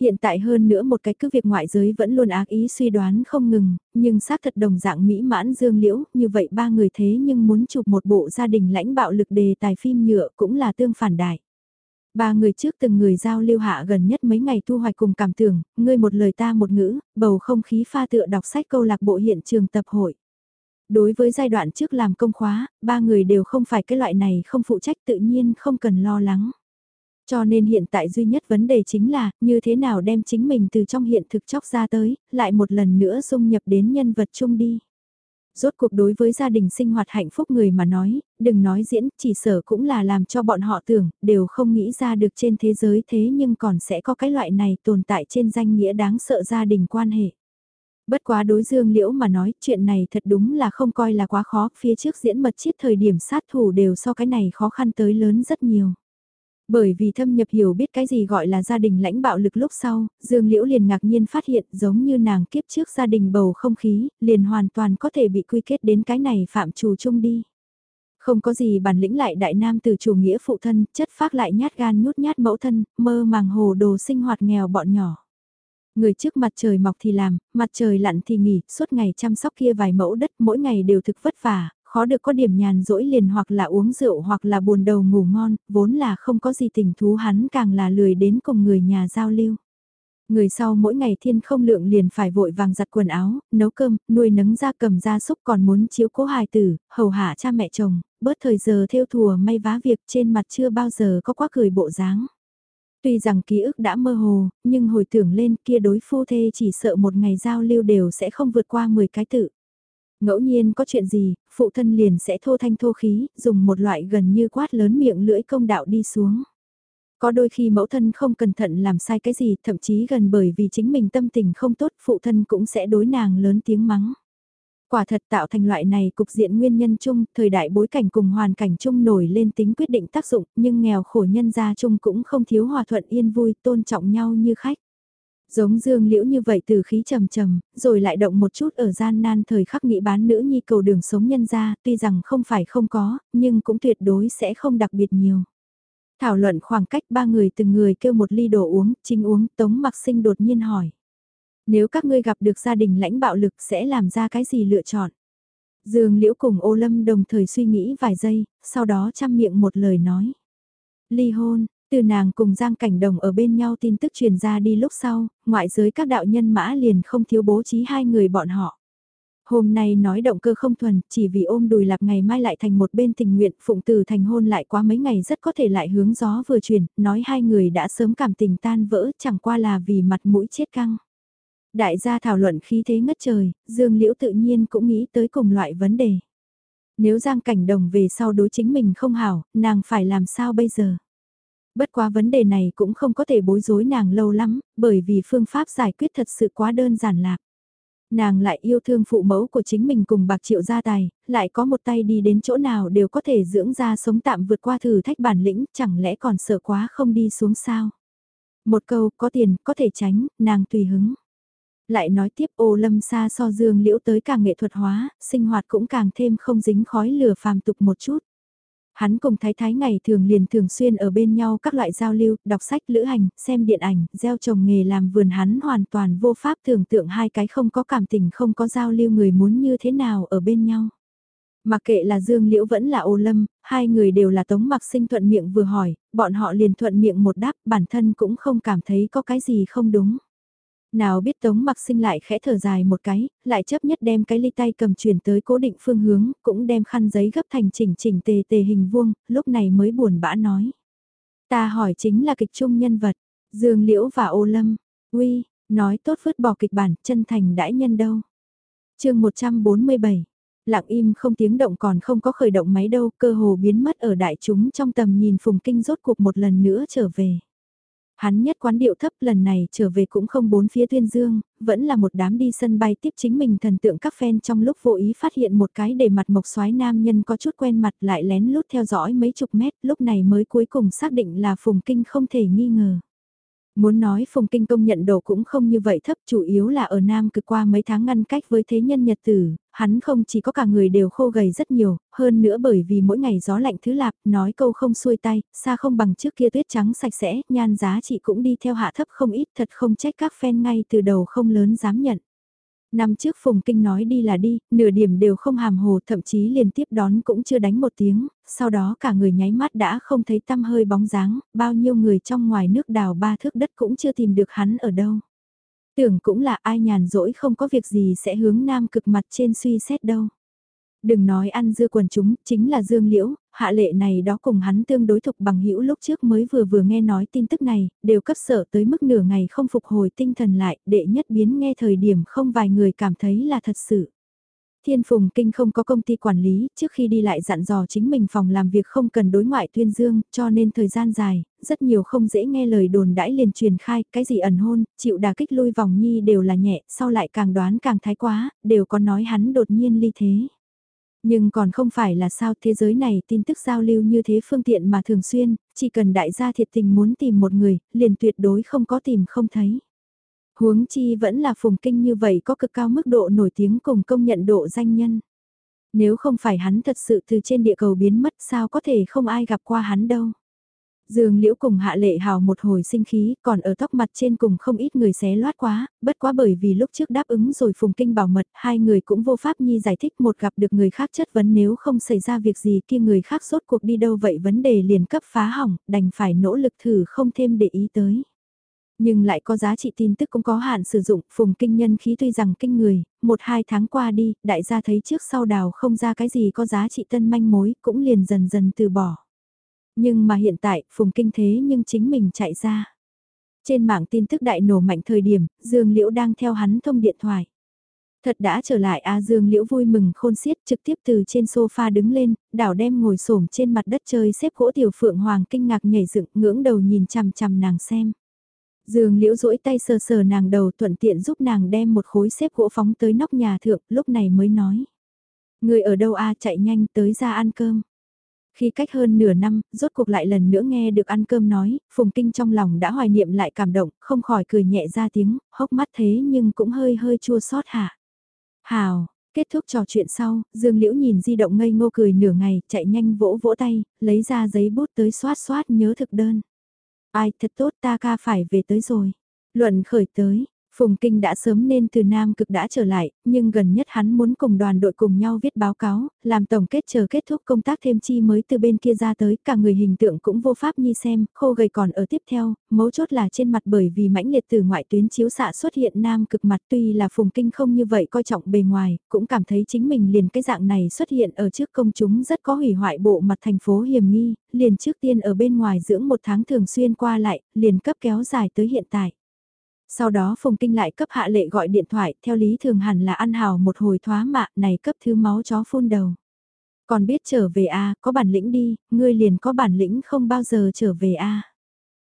Speaker 1: Hiện tại hơn nữa một cái cứ việc ngoại giới vẫn luôn ác ý suy đoán không ngừng, nhưng xác thật đồng dạng mỹ mãn dương liễu, như vậy ba người thế nhưng muốn chụp một bộ gia đình lãnh bạo lực đề tài phim nhựa cũng là tương phản đại. Ba người trước từng người giao lưu hạ gần nhất mấy ngày thu hoạch cùng cảm tưởng, ngươi một lời ta một ngữ, bầu không khí pha tựa đọc sách câu lạc bộ hiện trường tập hội. Đối với giai đoạn trước làm công khóa, ba người đều không phải cái loại này không phụ trách tự nhiên không cần lo lắng. Cho nên hiện tại duy nhất vấn đề chính là như thế nào đem chính mình từ trong hiện thực chóc ra tới, lại một lần nữa dung nhập đến nhân vật chung đi. Rốt cuộc đối với gia đình sinh hoạt hạnh phúc người mà nói, đừng nói diễn, chỉ sở cũng là làm cho bọn họ tưởng, đều không nghĩ ra được trên thế giới thế nhưng còn sẽ có cái loại này tồn tại trên danh nghĩa đáng sợ gia đình quan hệ. Bất quá đối dương liễu mà nói chuyện này thật đúng là không coi là quá khó, phía trước diễn mật chiết thời điểm sát thủ đều so cái này khó khăn tới lớn rất nhiều. Bởi vì thâm nhập hiểu biết cái gì gọi là gia đình lãnh bạo lực lúc sau, Dương Liễu liền ngạc nhiên phát hiện giống như nàng kiếp trước gia đình bầu không khí, liền hoàn toàn có thể bị quy kết đến cái này phạm trù chung đi. Không có gì bản lĩnh lại đại nam từ chủ nghĩa phụ thân, chất phác lại nhát gan nhút nhát mẫu thân, mơ màng hồ đồ sinh hoạt nghèo bọn nhỏ. Người trước mặt trời mọc thì làm, mặt trời lặn thì nghỉ, suốt ngày chăm sóc kia vài mẫu đất mỗi ngày đều thực vất vả, khó được có điểm nhàn rỗi liền hoặc là uống rượu hoặc là buồn đầu ngủ ngon, vốn là không có gì tình thú hắn càng là lười đến cùng người nhà giao lưu. Người sau mỗi ngày thiên không lượng liền phải vội vàng giặt quần áo, nấu cơm, nuôi nấng ra cầm ra súc còn muốn chiếu cố hài tử, hầu hạ cha mẹ chồng, bớt thời giờ theo thùa may vá việc trên mặt chưa bao giờ có quá cười bộ dáng. Tuy rằng ký ức đã mơ hồ, nhưng hồi tưởng lên kia đối phu thê chỉ sợ một ngày giao lưu đều sẽ không vượt qua 10 cái tự. Ngẫu nhiên có chuyện gì, phụ thân liền sẽ thô thanh thô khí, dùng một loại gần như quát lớn miệng lưỡi công đạo đi xuống. Có đôi khi mẫu thân không cẩn thận làm sai cái gì, thậm chí gần bởi vì chính mình tâm tình không tốt, phụ thân cũng sẽ đối nàng lớn tiếng mắng. Quả thật tạo thành loại này cục diện nguyên nhân chung, thời đại bối cảnh cùng hoàn cảnh chung nổi lên tính quyết định tác dụng, nhưng nghèo khổ nhân gia chung cũng không thiếu hòa thuận yên vui, tôn trọng nhau như khách. Giống dương liễu như vậy từ khí trầm trầm, rồi lại động một chút ở gian nan thời khắc nghĩ bán nữ nhi cầu đường sống nhân ra, tuy rằng không phải không có, nhưng cũng tuyệt đối sẽ không đặc biệt nhiều. Thảo luận khoảng cách ba người từng người kêu một ly đồ uống, chính uống, Tống Mặc Sinh đột nhiên hỏi. Nếu các ngươi gặp được gia đình lãnh bạo lực sẽ làm ra cái gì lựa chọn? Dương Liễu cùng ô lâm đồng thời suy nghĩ vài giây, sau đó chăm miệng một lời nói. Ly hôn, từ nàng cùng Giang Cảnh Đồng ở bên nhau tin tức truyền ra đi lúc sau, ngoại giới các đạo nhân mã liền không thiếu bố trí hai người bọn họ. Hôm nay nói động cơ không thuần, chỉ vì ôm đùi lạp ngày mai lại thành một bên tình nguyện, phụng từ thành hôn lại qua mấy ngày rất có thể lại hướng gió vừa chuyển, nói hai người đã sớm cảm tình tan vỡ, chẳng qua là vì mặt mũi chết căng. Đại gia thảo luận khí thế ngất trời, Dương Liễu tự nhiên cũng nghĩ tới cùng loại vấn đề. Nếu Giang Cảnh Đồng về sau đối chính mình không hảo, nàng phải làm sao bây giờ? Bất quá vấn đề này cũng không có thể bối rối nàng lâu lắm, bởi vì phương pháp giải quyết thật sự quá đơn giản lạc. Nàng lại yêu thương phụ mẫu của chính mình cùng bạc triệu gia tài, lại có một tay đi đến chỗ nào đều có thể dưỡng ra sống tạm vượt qua thử thách bản lĩnh, chẳng lẽ còn sợ quá không đi xuống sao? Một câu, có tiền, có thể tránh, nàng tùy hứng. Lại nói tiếp ô lâm xa so dương liễu tới càng nghệ thuật hóa, sinh hoạt cũng càng thêm không dính khói lửa phàm tục một chút. Hắn cùng thái thái ngày thường liền thường xuyên ở bên nhau các loại giao lưu, đọc sách, lữ hành, xem điện ảnh, gieo trồng nghề làm vườn hắn hoàn toàn vô pháp tưởng tượng hai cái không có cảm tình không có giao lưu người muốn như thế nào ở bên nhau. Mặc kệ là Dương Liễu vẫn là ô lâm, hai người đều là tống mặc sinh thuận miệng vừa hỏi, bọn họ liền thuận miệng một đáp bản thân cũng không cảm thấy có cái gì không đúng. Nào biết Tống mặc sinh lại khẽ thở dài một cái, lại chấp nhất đem cái ly tay cầm chuyển tới cố định phương hướng, cũng đem khăn giấy gấp thành chỉnh chỉnh tề tề hình vuông, lúc này mới buồn bã nói. Ta hỏi chính là kịch trung nhân vật, Dương Liễu và ô lâm, uy, nói tốt vứt bỏ kịch bản, chân thành đãi nhân đâu. chương 147 lặng im không tiếng động còn không có khởi động máy đâu, cơ hồ biến mất ở đại chúng trong tầm nhìn Phùng Kinh rốt cuộc một lần nữa trở về. Hắn nhất quán điệu thấp lần này trở về cũng không bốn phía tuyên dương, vẫn là một đám đi sân bay tiếp chính mình thần tượng các fan trong lúc vô ý phát hiện một cái để mặt mộc soái nam nhân có chút quen mặt lại lén lút theo dõi mấy chục mét lúc này mới cuối cùng xác định là Phùng Kinh không thể nghi ngờ. Muốn nói Phùng Kinh công nhận đồ cũng không như vậy thấp chủ yếu là ở Nam cực qua mấy tháng ngăn cách với thế nhân nhật tử, hắn không chỉ có cả người đều khô gầy rất nhiều, hơn nữa bởi vì mỗi ngày gió lạnh thứ lạp, nói câu không xuôi tay, xa không bằng trước kia tuyết trắng sạch sẽ, nhan giá trị cũng đi theo hạ thấp không ít thật không trách các fan ngay từ đầu không lớn dám nhận. Năm trước Phùng Kinh nói đi là đi, nửa điểm đều không hàm hồ thậm chí liên tiếp đón cũng chưa đánh một tiếng, sau đó cả người nháy mắt đã không thấy tăm hơi bóng dáng, bao nhiêu người trong ngoài nước đào ba thước đất cũng chưa tìm được hắn ở đâu. Tưởng cũng là ai nhàn rỗi không có việc gì sẽ hướng nam cực mặt trên suy xét đâu. Đừng nói ăn dưa quần chúng, chính là Dương Liễu, hạ lệ này đó cùng hắn tương đối thục bằng hữu lúc trước mới vừa vừa nghe nói tin tức này, đều cấp sợ tới mức nửa ngày không phục hồi tinh thần lại, đệ nhất biến nghe thời điểm không vài người cảm thấy là thật sự. Thiên Phùng Kinh không có công ty quản lý, trước khi đi lại dặn dò chính mình phòng làm việc không cần đối ngoại tuyên dương, cho nên thời gian dài, rất nhiều không dễ nghe lời đồn đãi liền truyền khai, cái gì ẩn hôn, chịu đà kích lui vòng nhi đều là nhẹ, sau lại càng đoán càng thái quá, đều có nói hắn đột nhiên ly thế. Nhưng còn không phải là sao thế giới này tin tức giao lưu như thế phương tiện mà thường xuyên, chỉ cần đại gia thiệt tình muốn tìm một người, liền tuyệt đối không có tìm không thấy. Huống chi vẫn là phùng kinh như vậy có cực cao mức độ nổi tiếng cùng công nhận độ danh nhân. Nếu không phải hắn thật sự từ trên địa cầu biến mất sao có thể không ai gặp qua hắn đâu. Dương Liễu cùng Hạ Lệ Hào một hồi sinh khí, còn ở tóc mặt trên cùng không ít người xé loát quá, bất quá bởi vì lúc trước đáp ứng rồi Phùng Kinh bảo mật, hai người cũng vô pháp nhi giải thích một gặp được người khác chất vấn nếu không xảy ra việc gì kia người khác sốt cuộc đi đâu vậy vấn đề liền cấp phá hỏng, đành phải nỗ lực thử không thêm để ý tới. Nhưng lại có giá trị tin tức cũng có hạn sử dụng, phùng kinh nhân khí tuy rằng kinh người, một hai tháng qua đi, đại gia thấy trước sau đào không ra cái gì có giá trị tân manh mối, cũng liền dần dần từ bỏ. Nhưng mà hiện tại, phùng kinh thế nhưng chính mình chạy ra. Trên mạng tin tức đại nổ mạnh thời điểm, Dương Liễu đang theo hắn thông điện thoại. Thật đã trở lại A Dương Liễu vui mừng khôn xiết trực tiếp từ trên sofa đứng lên, đảo đem ngồi xổm trên mặt đất chơi xếp gỗ tiểu phượng hoàng kinh ngạc nhảy dựng ngưỡng đầu nhìn chằm chằm nàng xem. Dương Liễu duỗi tay sờ sờ nàng đầu thuận tiện giúp nàng đem một khối xếp gỗ phóng tới nóc nhà thượng, lúc này mới nói. Người ở đâu a chạy nhanh tới ra ăn cơm. Khi cách hơn nửa năm, rốt cuộc lại lần nữa nghe được ăn cơm nói, Phùng Kinh trong lòng đã hoài niệm lại cảm động, không khỏi cười nhẹ ra tiếng, hốc mắt thế nhưng cũng hơi hơi chua xót hả. Hào, Kết thúc trò chuyện sau, Dương Liễu nhìn di động ngây ngô cười nửa ngày, chạy nhanh vỗ vỗ tay, lấy ra giấy bút tới xoát xoát nhớ thực đơn. Ai thật tốt ta ca phải về tới rồi. Luận khởi tới, Phùng Kinh đã sớm nên từ Nam Cực đã trở lại, nhưng gần nhất hắn muốn cùng đoàn đội cùng nhau viết báo cáo, làm tổng kết chờ kết thúc công tác thêm chi mới từ bên kia ra tới, cả người hình tượng cũng vô pháp nhi xem, khô gầy còn ở tiếp theo, mấu chốt là trên mặt bởi vì mãnh liệt từ ngoại tuyến chiếu xạ xuất hiện Nam Cực mặt tuy là Phùng Kinh không như vậy coi trọng bề ngoài, cũng cảm thấy chính mình liền cái dạng này xuất hiện ở trước công chúng rất có hủy hoại bộ mặt thành phố hiểm nghi, liền trước tiên ở bên ngoài dưỡng một tháng thường xuyên qua lại, liền cấp kéo dài tới hiện tại. Sau đó Phùng Kinh lại cấp hạ lệ gọi điện thoại, theo lý thường hẳn là ăn hào một hồi thoá mạ, này cấp thứ máu chó phun đầu. Còn biết trở về a có bản lĩnh đi, ngươi liền có bản lĩnh không bao giờ trở về a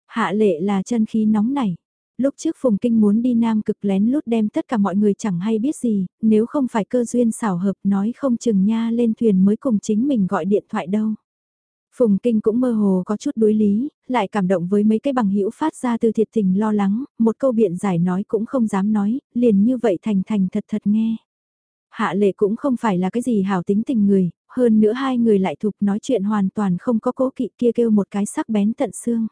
Speaker 1: Hạ lệ là chân khí nóng này. Lúc trước Phùng Kinh muốn đi Nam cực lén lút đem tất cả mọi người chẳng hay biết gì, nếu không phải cơ duyên xảo hợp nói không chừng nha lên thuyền mới cùng chính mình gọi điện thoại đâu. Phùng Kinh cũng mơ hồ có chút đối lý, lại cảm động với mấy cái bằng hữu phát ra từ thiệt tình lo lắng, một câu biện giải nói cũng không dám nói, liền như vậy thành thành thật thật nghe. Hạ lệ cũng không phải là cái gì hảo tính tình người, hơn nữa hai người lại thục nói chuyện hoàn toàn không có cố kỵ kia kêu một cái sắc bén tận xương.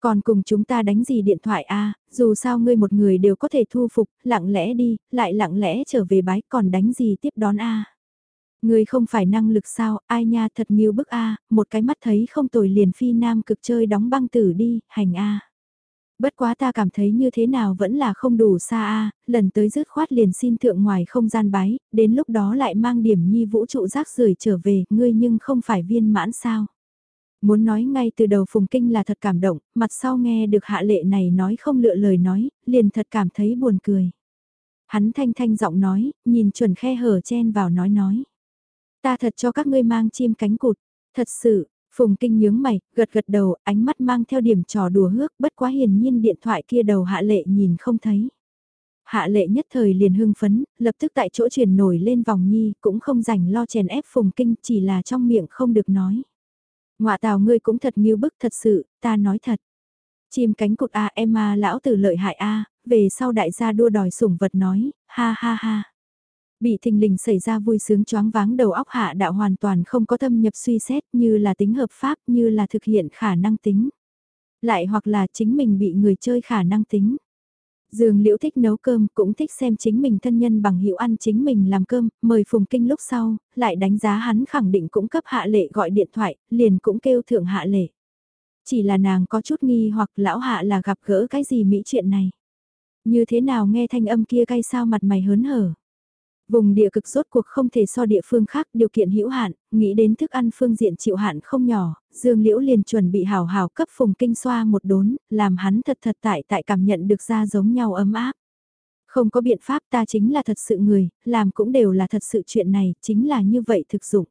Speaker 1: Còn cùng chúng ta đánh gì điện thoại a dù sao ngươi một người đều có thể thu phục, lặng lẽ đi, lại lặng lẽ trở về bái còn đánh gì tiếp đón a Người không phải năng lực sao, ai nha thật nhiều bức a một cái mắt thấy không tồi liền phi nam cực chơi đóng băng tử đi, hành a Bất quá ta cảm thấy như thế nào vẫn là không đủ xa a lần tới rứt khoát liền xin thượng ngoài không gian bái, đến lúc đó lại mang điểm nhi vũ trụ rác rưởi trở về, ngươi nhưng không phải viên mãn sao. Muốn nói ngay từ đầu Phùng Kinh là thật cảm động, mặt sau nghe được hạ lệ này nói không lựa lời nói, liền thật cảm thấy buồn cười. Hắn thanh thanh giọng nói, nhìn chuẩn khe hở chen vào nói nói. Ta thật cho các ngươi mang chim cánh cụt. Thật sự, Phùng Kinh nhướng mày, gật gật đầu, ánh mắt mang theo điểm trò đùa hước, bất quá hiển nhiên điện thoại kia đầu hạ lệ nhìn không thấy. Hạ lệ nhất thời liền hưng phấn, lập tức tại chỗ truyền nổi lên vòng nhi, cũng không rảnh lo chèn ép Phùng Kinh, chỉ là trong miệng không được nói. Ngoạ tào ngươi cũng thật nghiêu bức thật sự, ta nói thật. Chim cánh cụt a em a lão tử lợi hại a về sau đại gia đua đòi sủng vật nói, ha ha ha. Bị thình lình xảy ra vui sướng choáng váng đầu óc hạ đạo hoàn toàn không có thâm nhập suy xét như là tính hợp pháp như là thực hiện khả năng tính. Lại hoặc là chính mình bị người chơi khả năng tính. Dương Liễu thích nấu cơm, cũng thích xem chính mình thân nhân bằng hiệu ăn chính mình làm cơm, mời Phùng Kinh lúc sau, lại đánh giá hắn khẳng định cũng cấp hạ lệ gọi điện thoại, liền cũng kêu thượng hạ lệ. Chỉ là nàng có chút nghi hoặc lão hạ là gặp gỡ cái gì mỹ chuyện này. Như thế nào nghe thanh âm kia cay sao mặt mày hớn hở. Vùng địa cực rốt cuộc không thể so địa phương khác điều kiện hữu hạn, nghĩ đến thức ăn phương diện chịu hạn không nhỏ, Dương Liễu liền chuẩn bị hào hào cấp phùng kinh xoa một đốn, làm hắn thật thật tại tại cảm nhận được ra giống nhau ấm áp. Không có biện pháp ta chính là thật sự người, làm cũng đều là thật sự chuyện này, chính là như vậy thực dụng.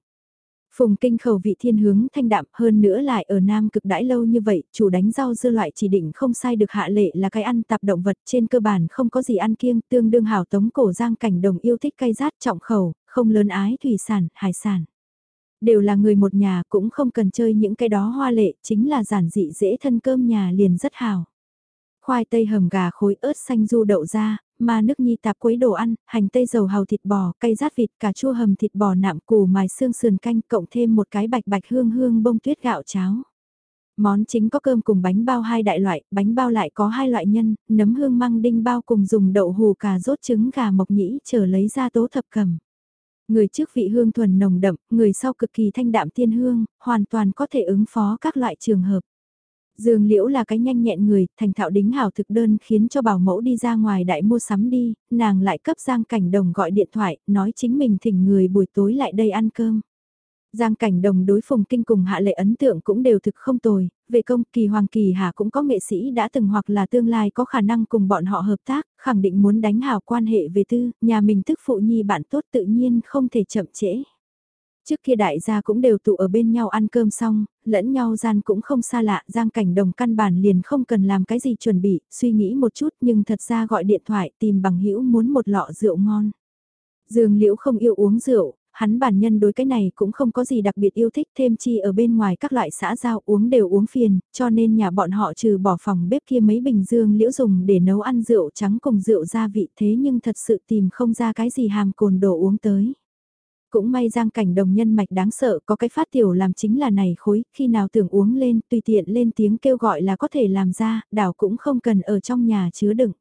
Speaker 1: Phùng kinh khẩu vị thiên hướng thanh đạm hơn nữa lại ở Nam cực đãi lâu như vậy, chủ đánh rau dưa loại chỉ định không sai được hạ lệ là cái ăn tạp động vật trên cơ bản không có gì ăn kiêng, tương đương hảo tống cổ giang cảnh đồng yêu thích cay rát trọng khẩu, không lớn ái thủy sản, hải sản. Đều là người một nhà cũng không cần chơi những cái đó hoa lệ, chính là giản dị dễ thân cơm nhà liền rất hào khoai tây hầm gà khối ớt xanh du đậu ra, mà nước nhi tạp quấy đồ ăn, hành tây dầu hào thịt bò, cây rát vịt, cà chua hầm thịt bò nạm củ mài xương sườn canh, cộng thêm một cái bạch bạch hương hương bông tuyết gạo cháo. Món chính có cơm cùng bánh bao hai đại loại, bánh bao lại có hai loại nhân, nấm hương măng đinh bao cùng dùng đậu hù cà rốt trứng gà mộc nhĩ chờ lấy ra tố thập cầm. Người trước vị hương thuần nồng đậm, người sau cực kỳ thanh đạm tiên hương, hoàn toàn có thể ứng phó các loại trường hợp. Dương Liễu là cái nhanh nhẹn người, thành thạo đính hảo thực đơn khiến cho bảo mẫu đi ra ngoài đại mua sắm đi, nàng lại cấp Giang Cảnh Đồng gọi điện thoại, nói chính mình thỉnh người buổi tối lại đây ăn cơm. Giang Cảnh Đồng đối phùng kinh cùng hạ lệ ấn tượng cũng đều thực không tồi, về công kỳ Hoàng Kỳ Hà cũng có nghệ sĩ đã từng hoặc là tương lai có khả năng cùng bọn họ hợp tác, khẳng định muốn đánh hảo quan hệ về tư, nhà mình thức phụ nhi bạn tốt tự nhiên không thể chậm trễ. Trước kia đại gia cũng đều tụ ở bên nhau ăn cơm xong, lẫn nhau gian cũng không xa lạ, Giang Cảnh Đồng căn bản liền không cần làm cái gì chuẩn bị, suy nghĩ một chút nhưng thật ra gọi điện thoại tìm bằng hữu muốn một lọ rượu ngon. Dương Liễu không yêu uống rượu, Hắn bản nhân đối cái này cũng không có gì đặc biệt yêu thích thêm chi ở bên ngoài các loại xã giao uống đều uống phiền, cho nên nhà bọn họ trừ bỏ phòng bếp kia mấy bình dương liễu dùng để nấu ăn rượu trắng cùng rượu gia vị thế nhưng thật sự tìm không ra cái gì hàm cồn đồ uống tới. Cũng may giang cảnh đồng nhân mạch đáng sợ có cái phát tiểu làm chính là này khối, khi nào tưởng uống lên tùy tiện lên tiếng kêu gọi là có thể làm ra, đảo cũng không cần ở trong nhà chứa đựng.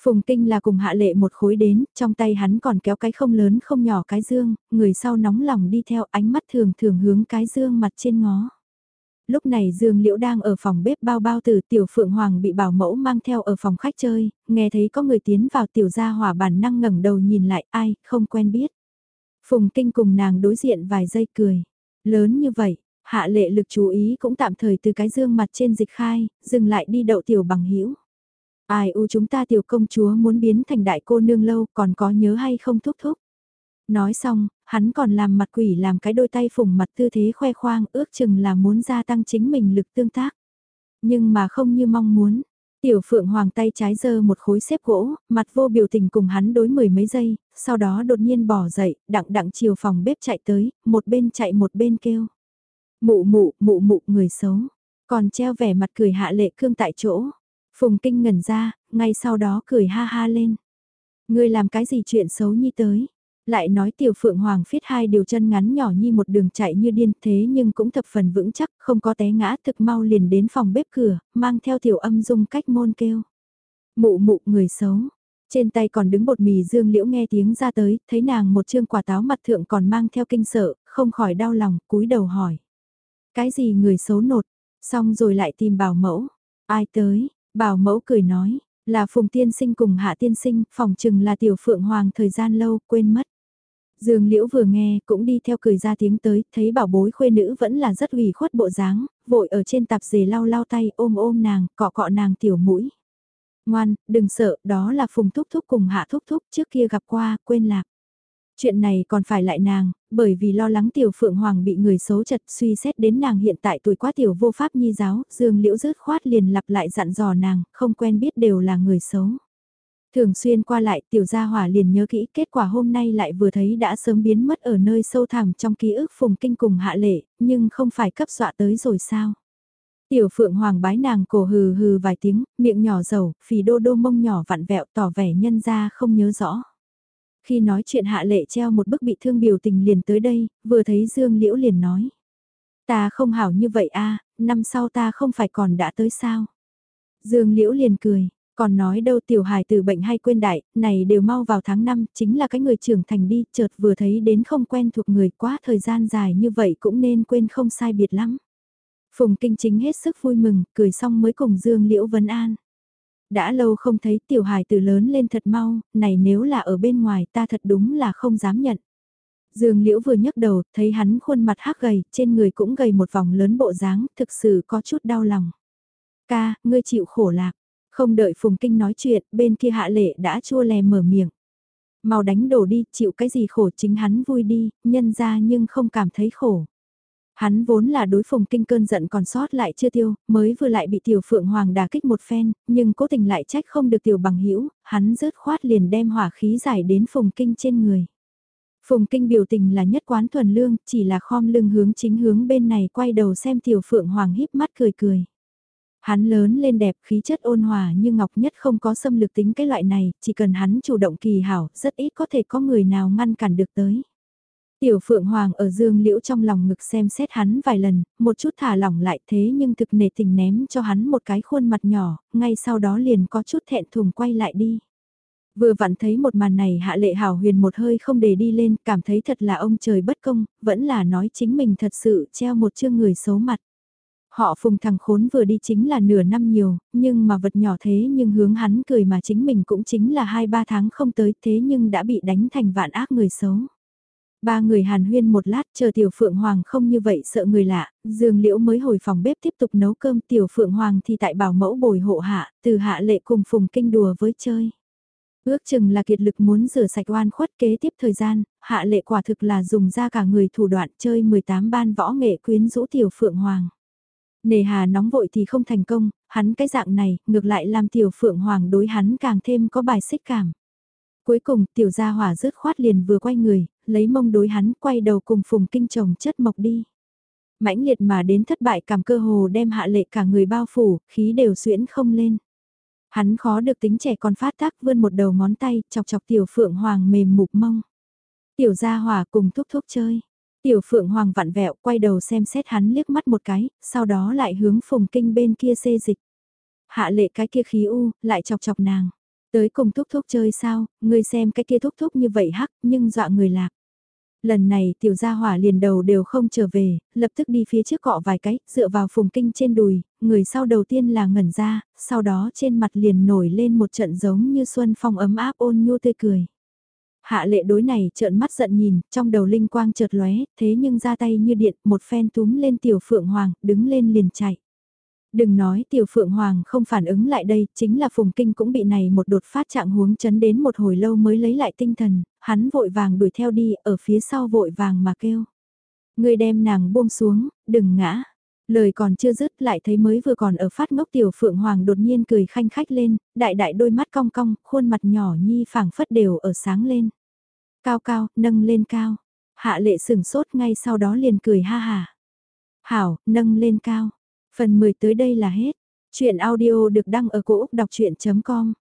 Speaker 1: Phùng Kinh là cùng hạ lệ một khối đến, trong tay hắn còn kéo cái không lớn không nhỏ cái dương, người sau nóng lòng đi theo ánh mắt thường thường hướng cái dương mặt trên ngó. Lúc này Dương Liễu đang ở phòng bếp bao bao từ tiểu phượng hoàng bị bảo mẫu mang theo ở phòng khách chơi, nghe thấy có người tiến vào tiểu gia hỏa bản năng ngẩng đầu nhìn lại ai, không quen biết. Phùng Kinh cùng nàng đối diện vài giây cười. Lớn như vậy, hạ lệ lực chú ý cũng tạm thời từ cái dương mặt trên dịch khai, dừng lại đi đậu tiểu bằng hữu Ai u chúng ta tiểu công chúa muốn biến thành đại cô nương lâu còn có nhớ hay không thúc thúc. Nói xong, hắn còn làm mặt quỷ làm cái đôi tay phùng mặt tư thế khoe khoang ước chừng là muốn gia tăng chính mình lực tương tác. Nhưng mà không như mong muốn. Tiểu phượng hoàng tay trái giơ một khối xếp gỗ, mặt vô biểu tình cùng hắn đối mười mấy giây, sau đó đột nhiên bỏ dậy, đặng đặng chiều phòng bếp chạy tới, một bên chạy một bên kêu. Mụ mụ, mụ mụ người xấu, còn treo vẻ mặt cười hạ lệ cương tại chỗ. Phùng kinh ngẩn ra, ngay sau đó cười ha ha lên. Ngươi làm cái gì chuyện xấu như tới? Lại nói tiểu phượng hoàng phiết hai điều chân ngắn nhỏ như một đường chạy như điên thế nhưng cũng thập phần vững chắc, không có té ngã thực mau liền đến phòng bếp cửa, mang theo tiểu âm dung cách môn kêu. Mụ mụ người xấu, trên tay còn đứng bột mì dương liễu nghe tiếng ra tới, thấy nàng một chương quả táo mặt thượng còn mang theo kinh sợ, không khỏi đau lòng, cúi đầu hỏi. Cái gì người xấu nột, xong rồi lại tìm bảo mẫu, ai tới, Bảo mẫu cười nói, là Phùng Tiên Sinh cùng Hạ Tiên Sinh, phòng chừng là Tiểu Phượng Hoàng thời gian lâu, quên mất. Dương Liễu vừa nghe, cũng đi theo cười ra tiếng tới, thấy bảo bối khuê nữ vẫn là rất ủy khuất bộ dáng, vội ở trên tạp dề lau lau tay ôm ôm nàng, cọ cọ nàng tiểu mũi. Ngoan, đừng sợ, đó là Phùng Thúc Thúc cùng Hạ Thúc Thúc trước kia gặp qua, quên lạc. Chuyện này còn phải lại nàng, bởi vì lo lắng tiểu phượng hoàng bị người xấu chật suy xét đến nàng hiện tại tuổi quá tiểu vô pháp nhi giáo, dương liễu rớt khoát liền lặp lại dặn dò nàng, không quen biết đều là người xấu. Thường xuyên qua lại tiểu gia hỏa liền nhớ kỹ kết quả hôm nay lại vừa thấy đã sớm biến mất ở nơi sâu thẳm trong ký ức phùng kinh cùng hạ lệ, nhưng không phải cấp dọa tới rồi sao. Tiểu phượng hoàng bái nàng cổ hừ hừ vài tiếng, miệng nhỏ dầu, phì đô đô mông nhỏ vặn vẹo tỏ vẻ nhân ra không nhớ rõ. Khi nói chuyện hạ lệ treo một bức bị thương biểu tình liền tới đây, vừa thấy Dương Liễu liền nói. Ta không hảo như vậy a năm sau ta không phải còn đã tới sao. Dương Liễu liền cười, còn nói đâu tiểu hài từ bệnh hay quên đại, này đều mau vào tháng 5, chính là cái người trưởng thành đi, chợt vừa thấy đến không quen thuộc người quá thời gian dài như vậy cũng nên quên không sai biệt lắm. Phùng Kinh Chính hết sức vui mừng, cười xong mới cùng Dương Liễu Vân An đã lâu không thấy tiểu hài từ lớn lên thật mau, này nếu là ở bên ngoài ta thật đúng là không dám nhận. Dương Liễu vừa nhấc đầu, thấy hắn khuôn mặt hắc gầy, trên người cũng gầy một vòng lớn bộ dáng, thực sự có chút đau lòng. Ca, ngươi chịu khổ lạc. Không đợi Phùng Kinh nói chuyện, bên kia hạ lệ đã chua lè mở miệng. Mau đánh đổ đi, chịu cái gì khổ chính hắn vui đi, nhân ra nhưng không cảm thấy khổ. Hắn vốn là đối phùng kinh cơn giận còn sót lại chưa tiêu, mới vừa lại bị tiểu phượng hoàng đà kích một phen, nhưng cố tình lại trách không được tiểu bằng hữu hắn rớt khoát liền đem hỏa khí giải đến phùng kinh trên người. Phùng kinh biểu tình là nhất quán thuần lương, chỉ là khom lưng hướng chính hướng bên này quay đầu xem tiểu phượng hoàng híp mắt cười cười. Hắn lớn lên đẹp khí chất ôn hòa như ngọc nhất không có xâm lược tính cái loại này, chỉ cần hắn chủ động kỳ hảo, rất ít có thể có người nào ngăn cản được tới. Tiểu Phượng Hoàng ở dương liễu trong lòng ngực xem xét hắn vài lần, một chút thả lỏng lại thế nhưng thực nể tình ném cho hắn một cái khuôn mặt nhỏ, ngay sau đó liền có chút thẹn thùng quay lại đi. Vừa vặn thấy một màn này hạ lệ hảo huyền một hơi không để đi lên, cảm thấy thật là ông trời bất công, vẫn là nói chính mình thật sự treo một chương người xấu mặt. Họ phùng thằng khốn vừa đi chính là nửa năm nhiều, nhưng mà vật nhỏ thế nhưng hướng hắn cười mà chính mình cũng chính là hai ba tháng không tới thế nhưng đã bị đánh thành vạn ác người xấu. Ba người hàn huyên một lát chờ tiểu phượng hoàng không như vậy sợ người lạ, dương liễu mới hồi phòng bếp tiếp tục nấu cơm tiểu phượng hoàng thì tại bảo mẫu bồi hộ hạ, từ hạ lệ cùng phùng kinh đùa với chơi. Ước chừng là kiệt lực muốn rửa sạch oan khuất kế tiếp thời gian, hạ lệ quả thực là dùng ra cả người thủ đoạn chơi 18 ban võ nghệ quyến rũ tiểu phượng hoàng. Nề hà nóng vội thì không thành công, hắn cái dạng này, ngược lại làm tiểu phượng hoàng đối hắn càng thêm có bài xích cảm. Cuối cùng tiểu gia hỏa rớt khoát liền vừa quay người, lấy mông đối hắn quay đầu cùng phùng kinh chồng chất mộc đi. mãnh liệt mà đến thất bại cảm cơ hồ đem hạ lệ cả người bao phủ, khí đều xuyễn không lên. Hắn khó được tính trẻ con phát tác vươn một đầu ngón tay, chọc chọc tiểu phượng hoàng mềm mục mông. Tiểu gia hỏa cùng thúc thúc chơi. Tiểu phượng hoàng vặn vẹo quay đầu xem xét hắn liếc mắt một cái, sau đó lại hướng phùng kinh bên kia xê dịch. Hạ lệ cái kia khí u, lại chọc chọc nàng. Tới cùng thúc thúc chơi sao, người xem cái kia thúc thúc như vậy hắc, nhưng dọa người lạc. Lần này tiểu gia hỏa liền đầu đều không trở về, lập tức đi phía trước cọ vài cái, dựa vào phùng kinh trên đùi, người sau đầu tiên là ngẩn ra, sau đó trên mặt liền nổi lên một trận giống như xuân phong ấm áp ôn nhu tươi cười. Hạ lệ đối này trợn mắt giận nhìn, trong đầu linh quang chợt lóe, thế nhưng ra tay như điện, một phen túm lên tiểu phượng hoàng, đứng lên liền chạy. Đừng nói tiểu phượng hoàng không phản ứng lại đây, chính là phùng kinh cũng bị này một đột phát trạng huống chấn đến một hồi lâu mới lấy lại tinh thần, hắn vội vàng đuổi theo đi, ở phía sau vội vàng mà kêu. Người đem nàng buông xuống, đừng ngã. Lời còn chưa dứt lại thấy mới vừa còn ở phát ngốc tiểu phượng hoàng đột nhiên cười khanh khách lên, đại đại đôi mắt cong cong, khuôn mặt nhỏ nhi phảng phất đều ở sáng lên. Cao cao, nâng lên cao. Hạ lệ sừng sốt ngay sau đó liền cười ha hà. Hảo, nâng lên cao. Phần 10 tới đây là hết. Chuyện audio được đăng ở cổ Úc đọc chuyện.com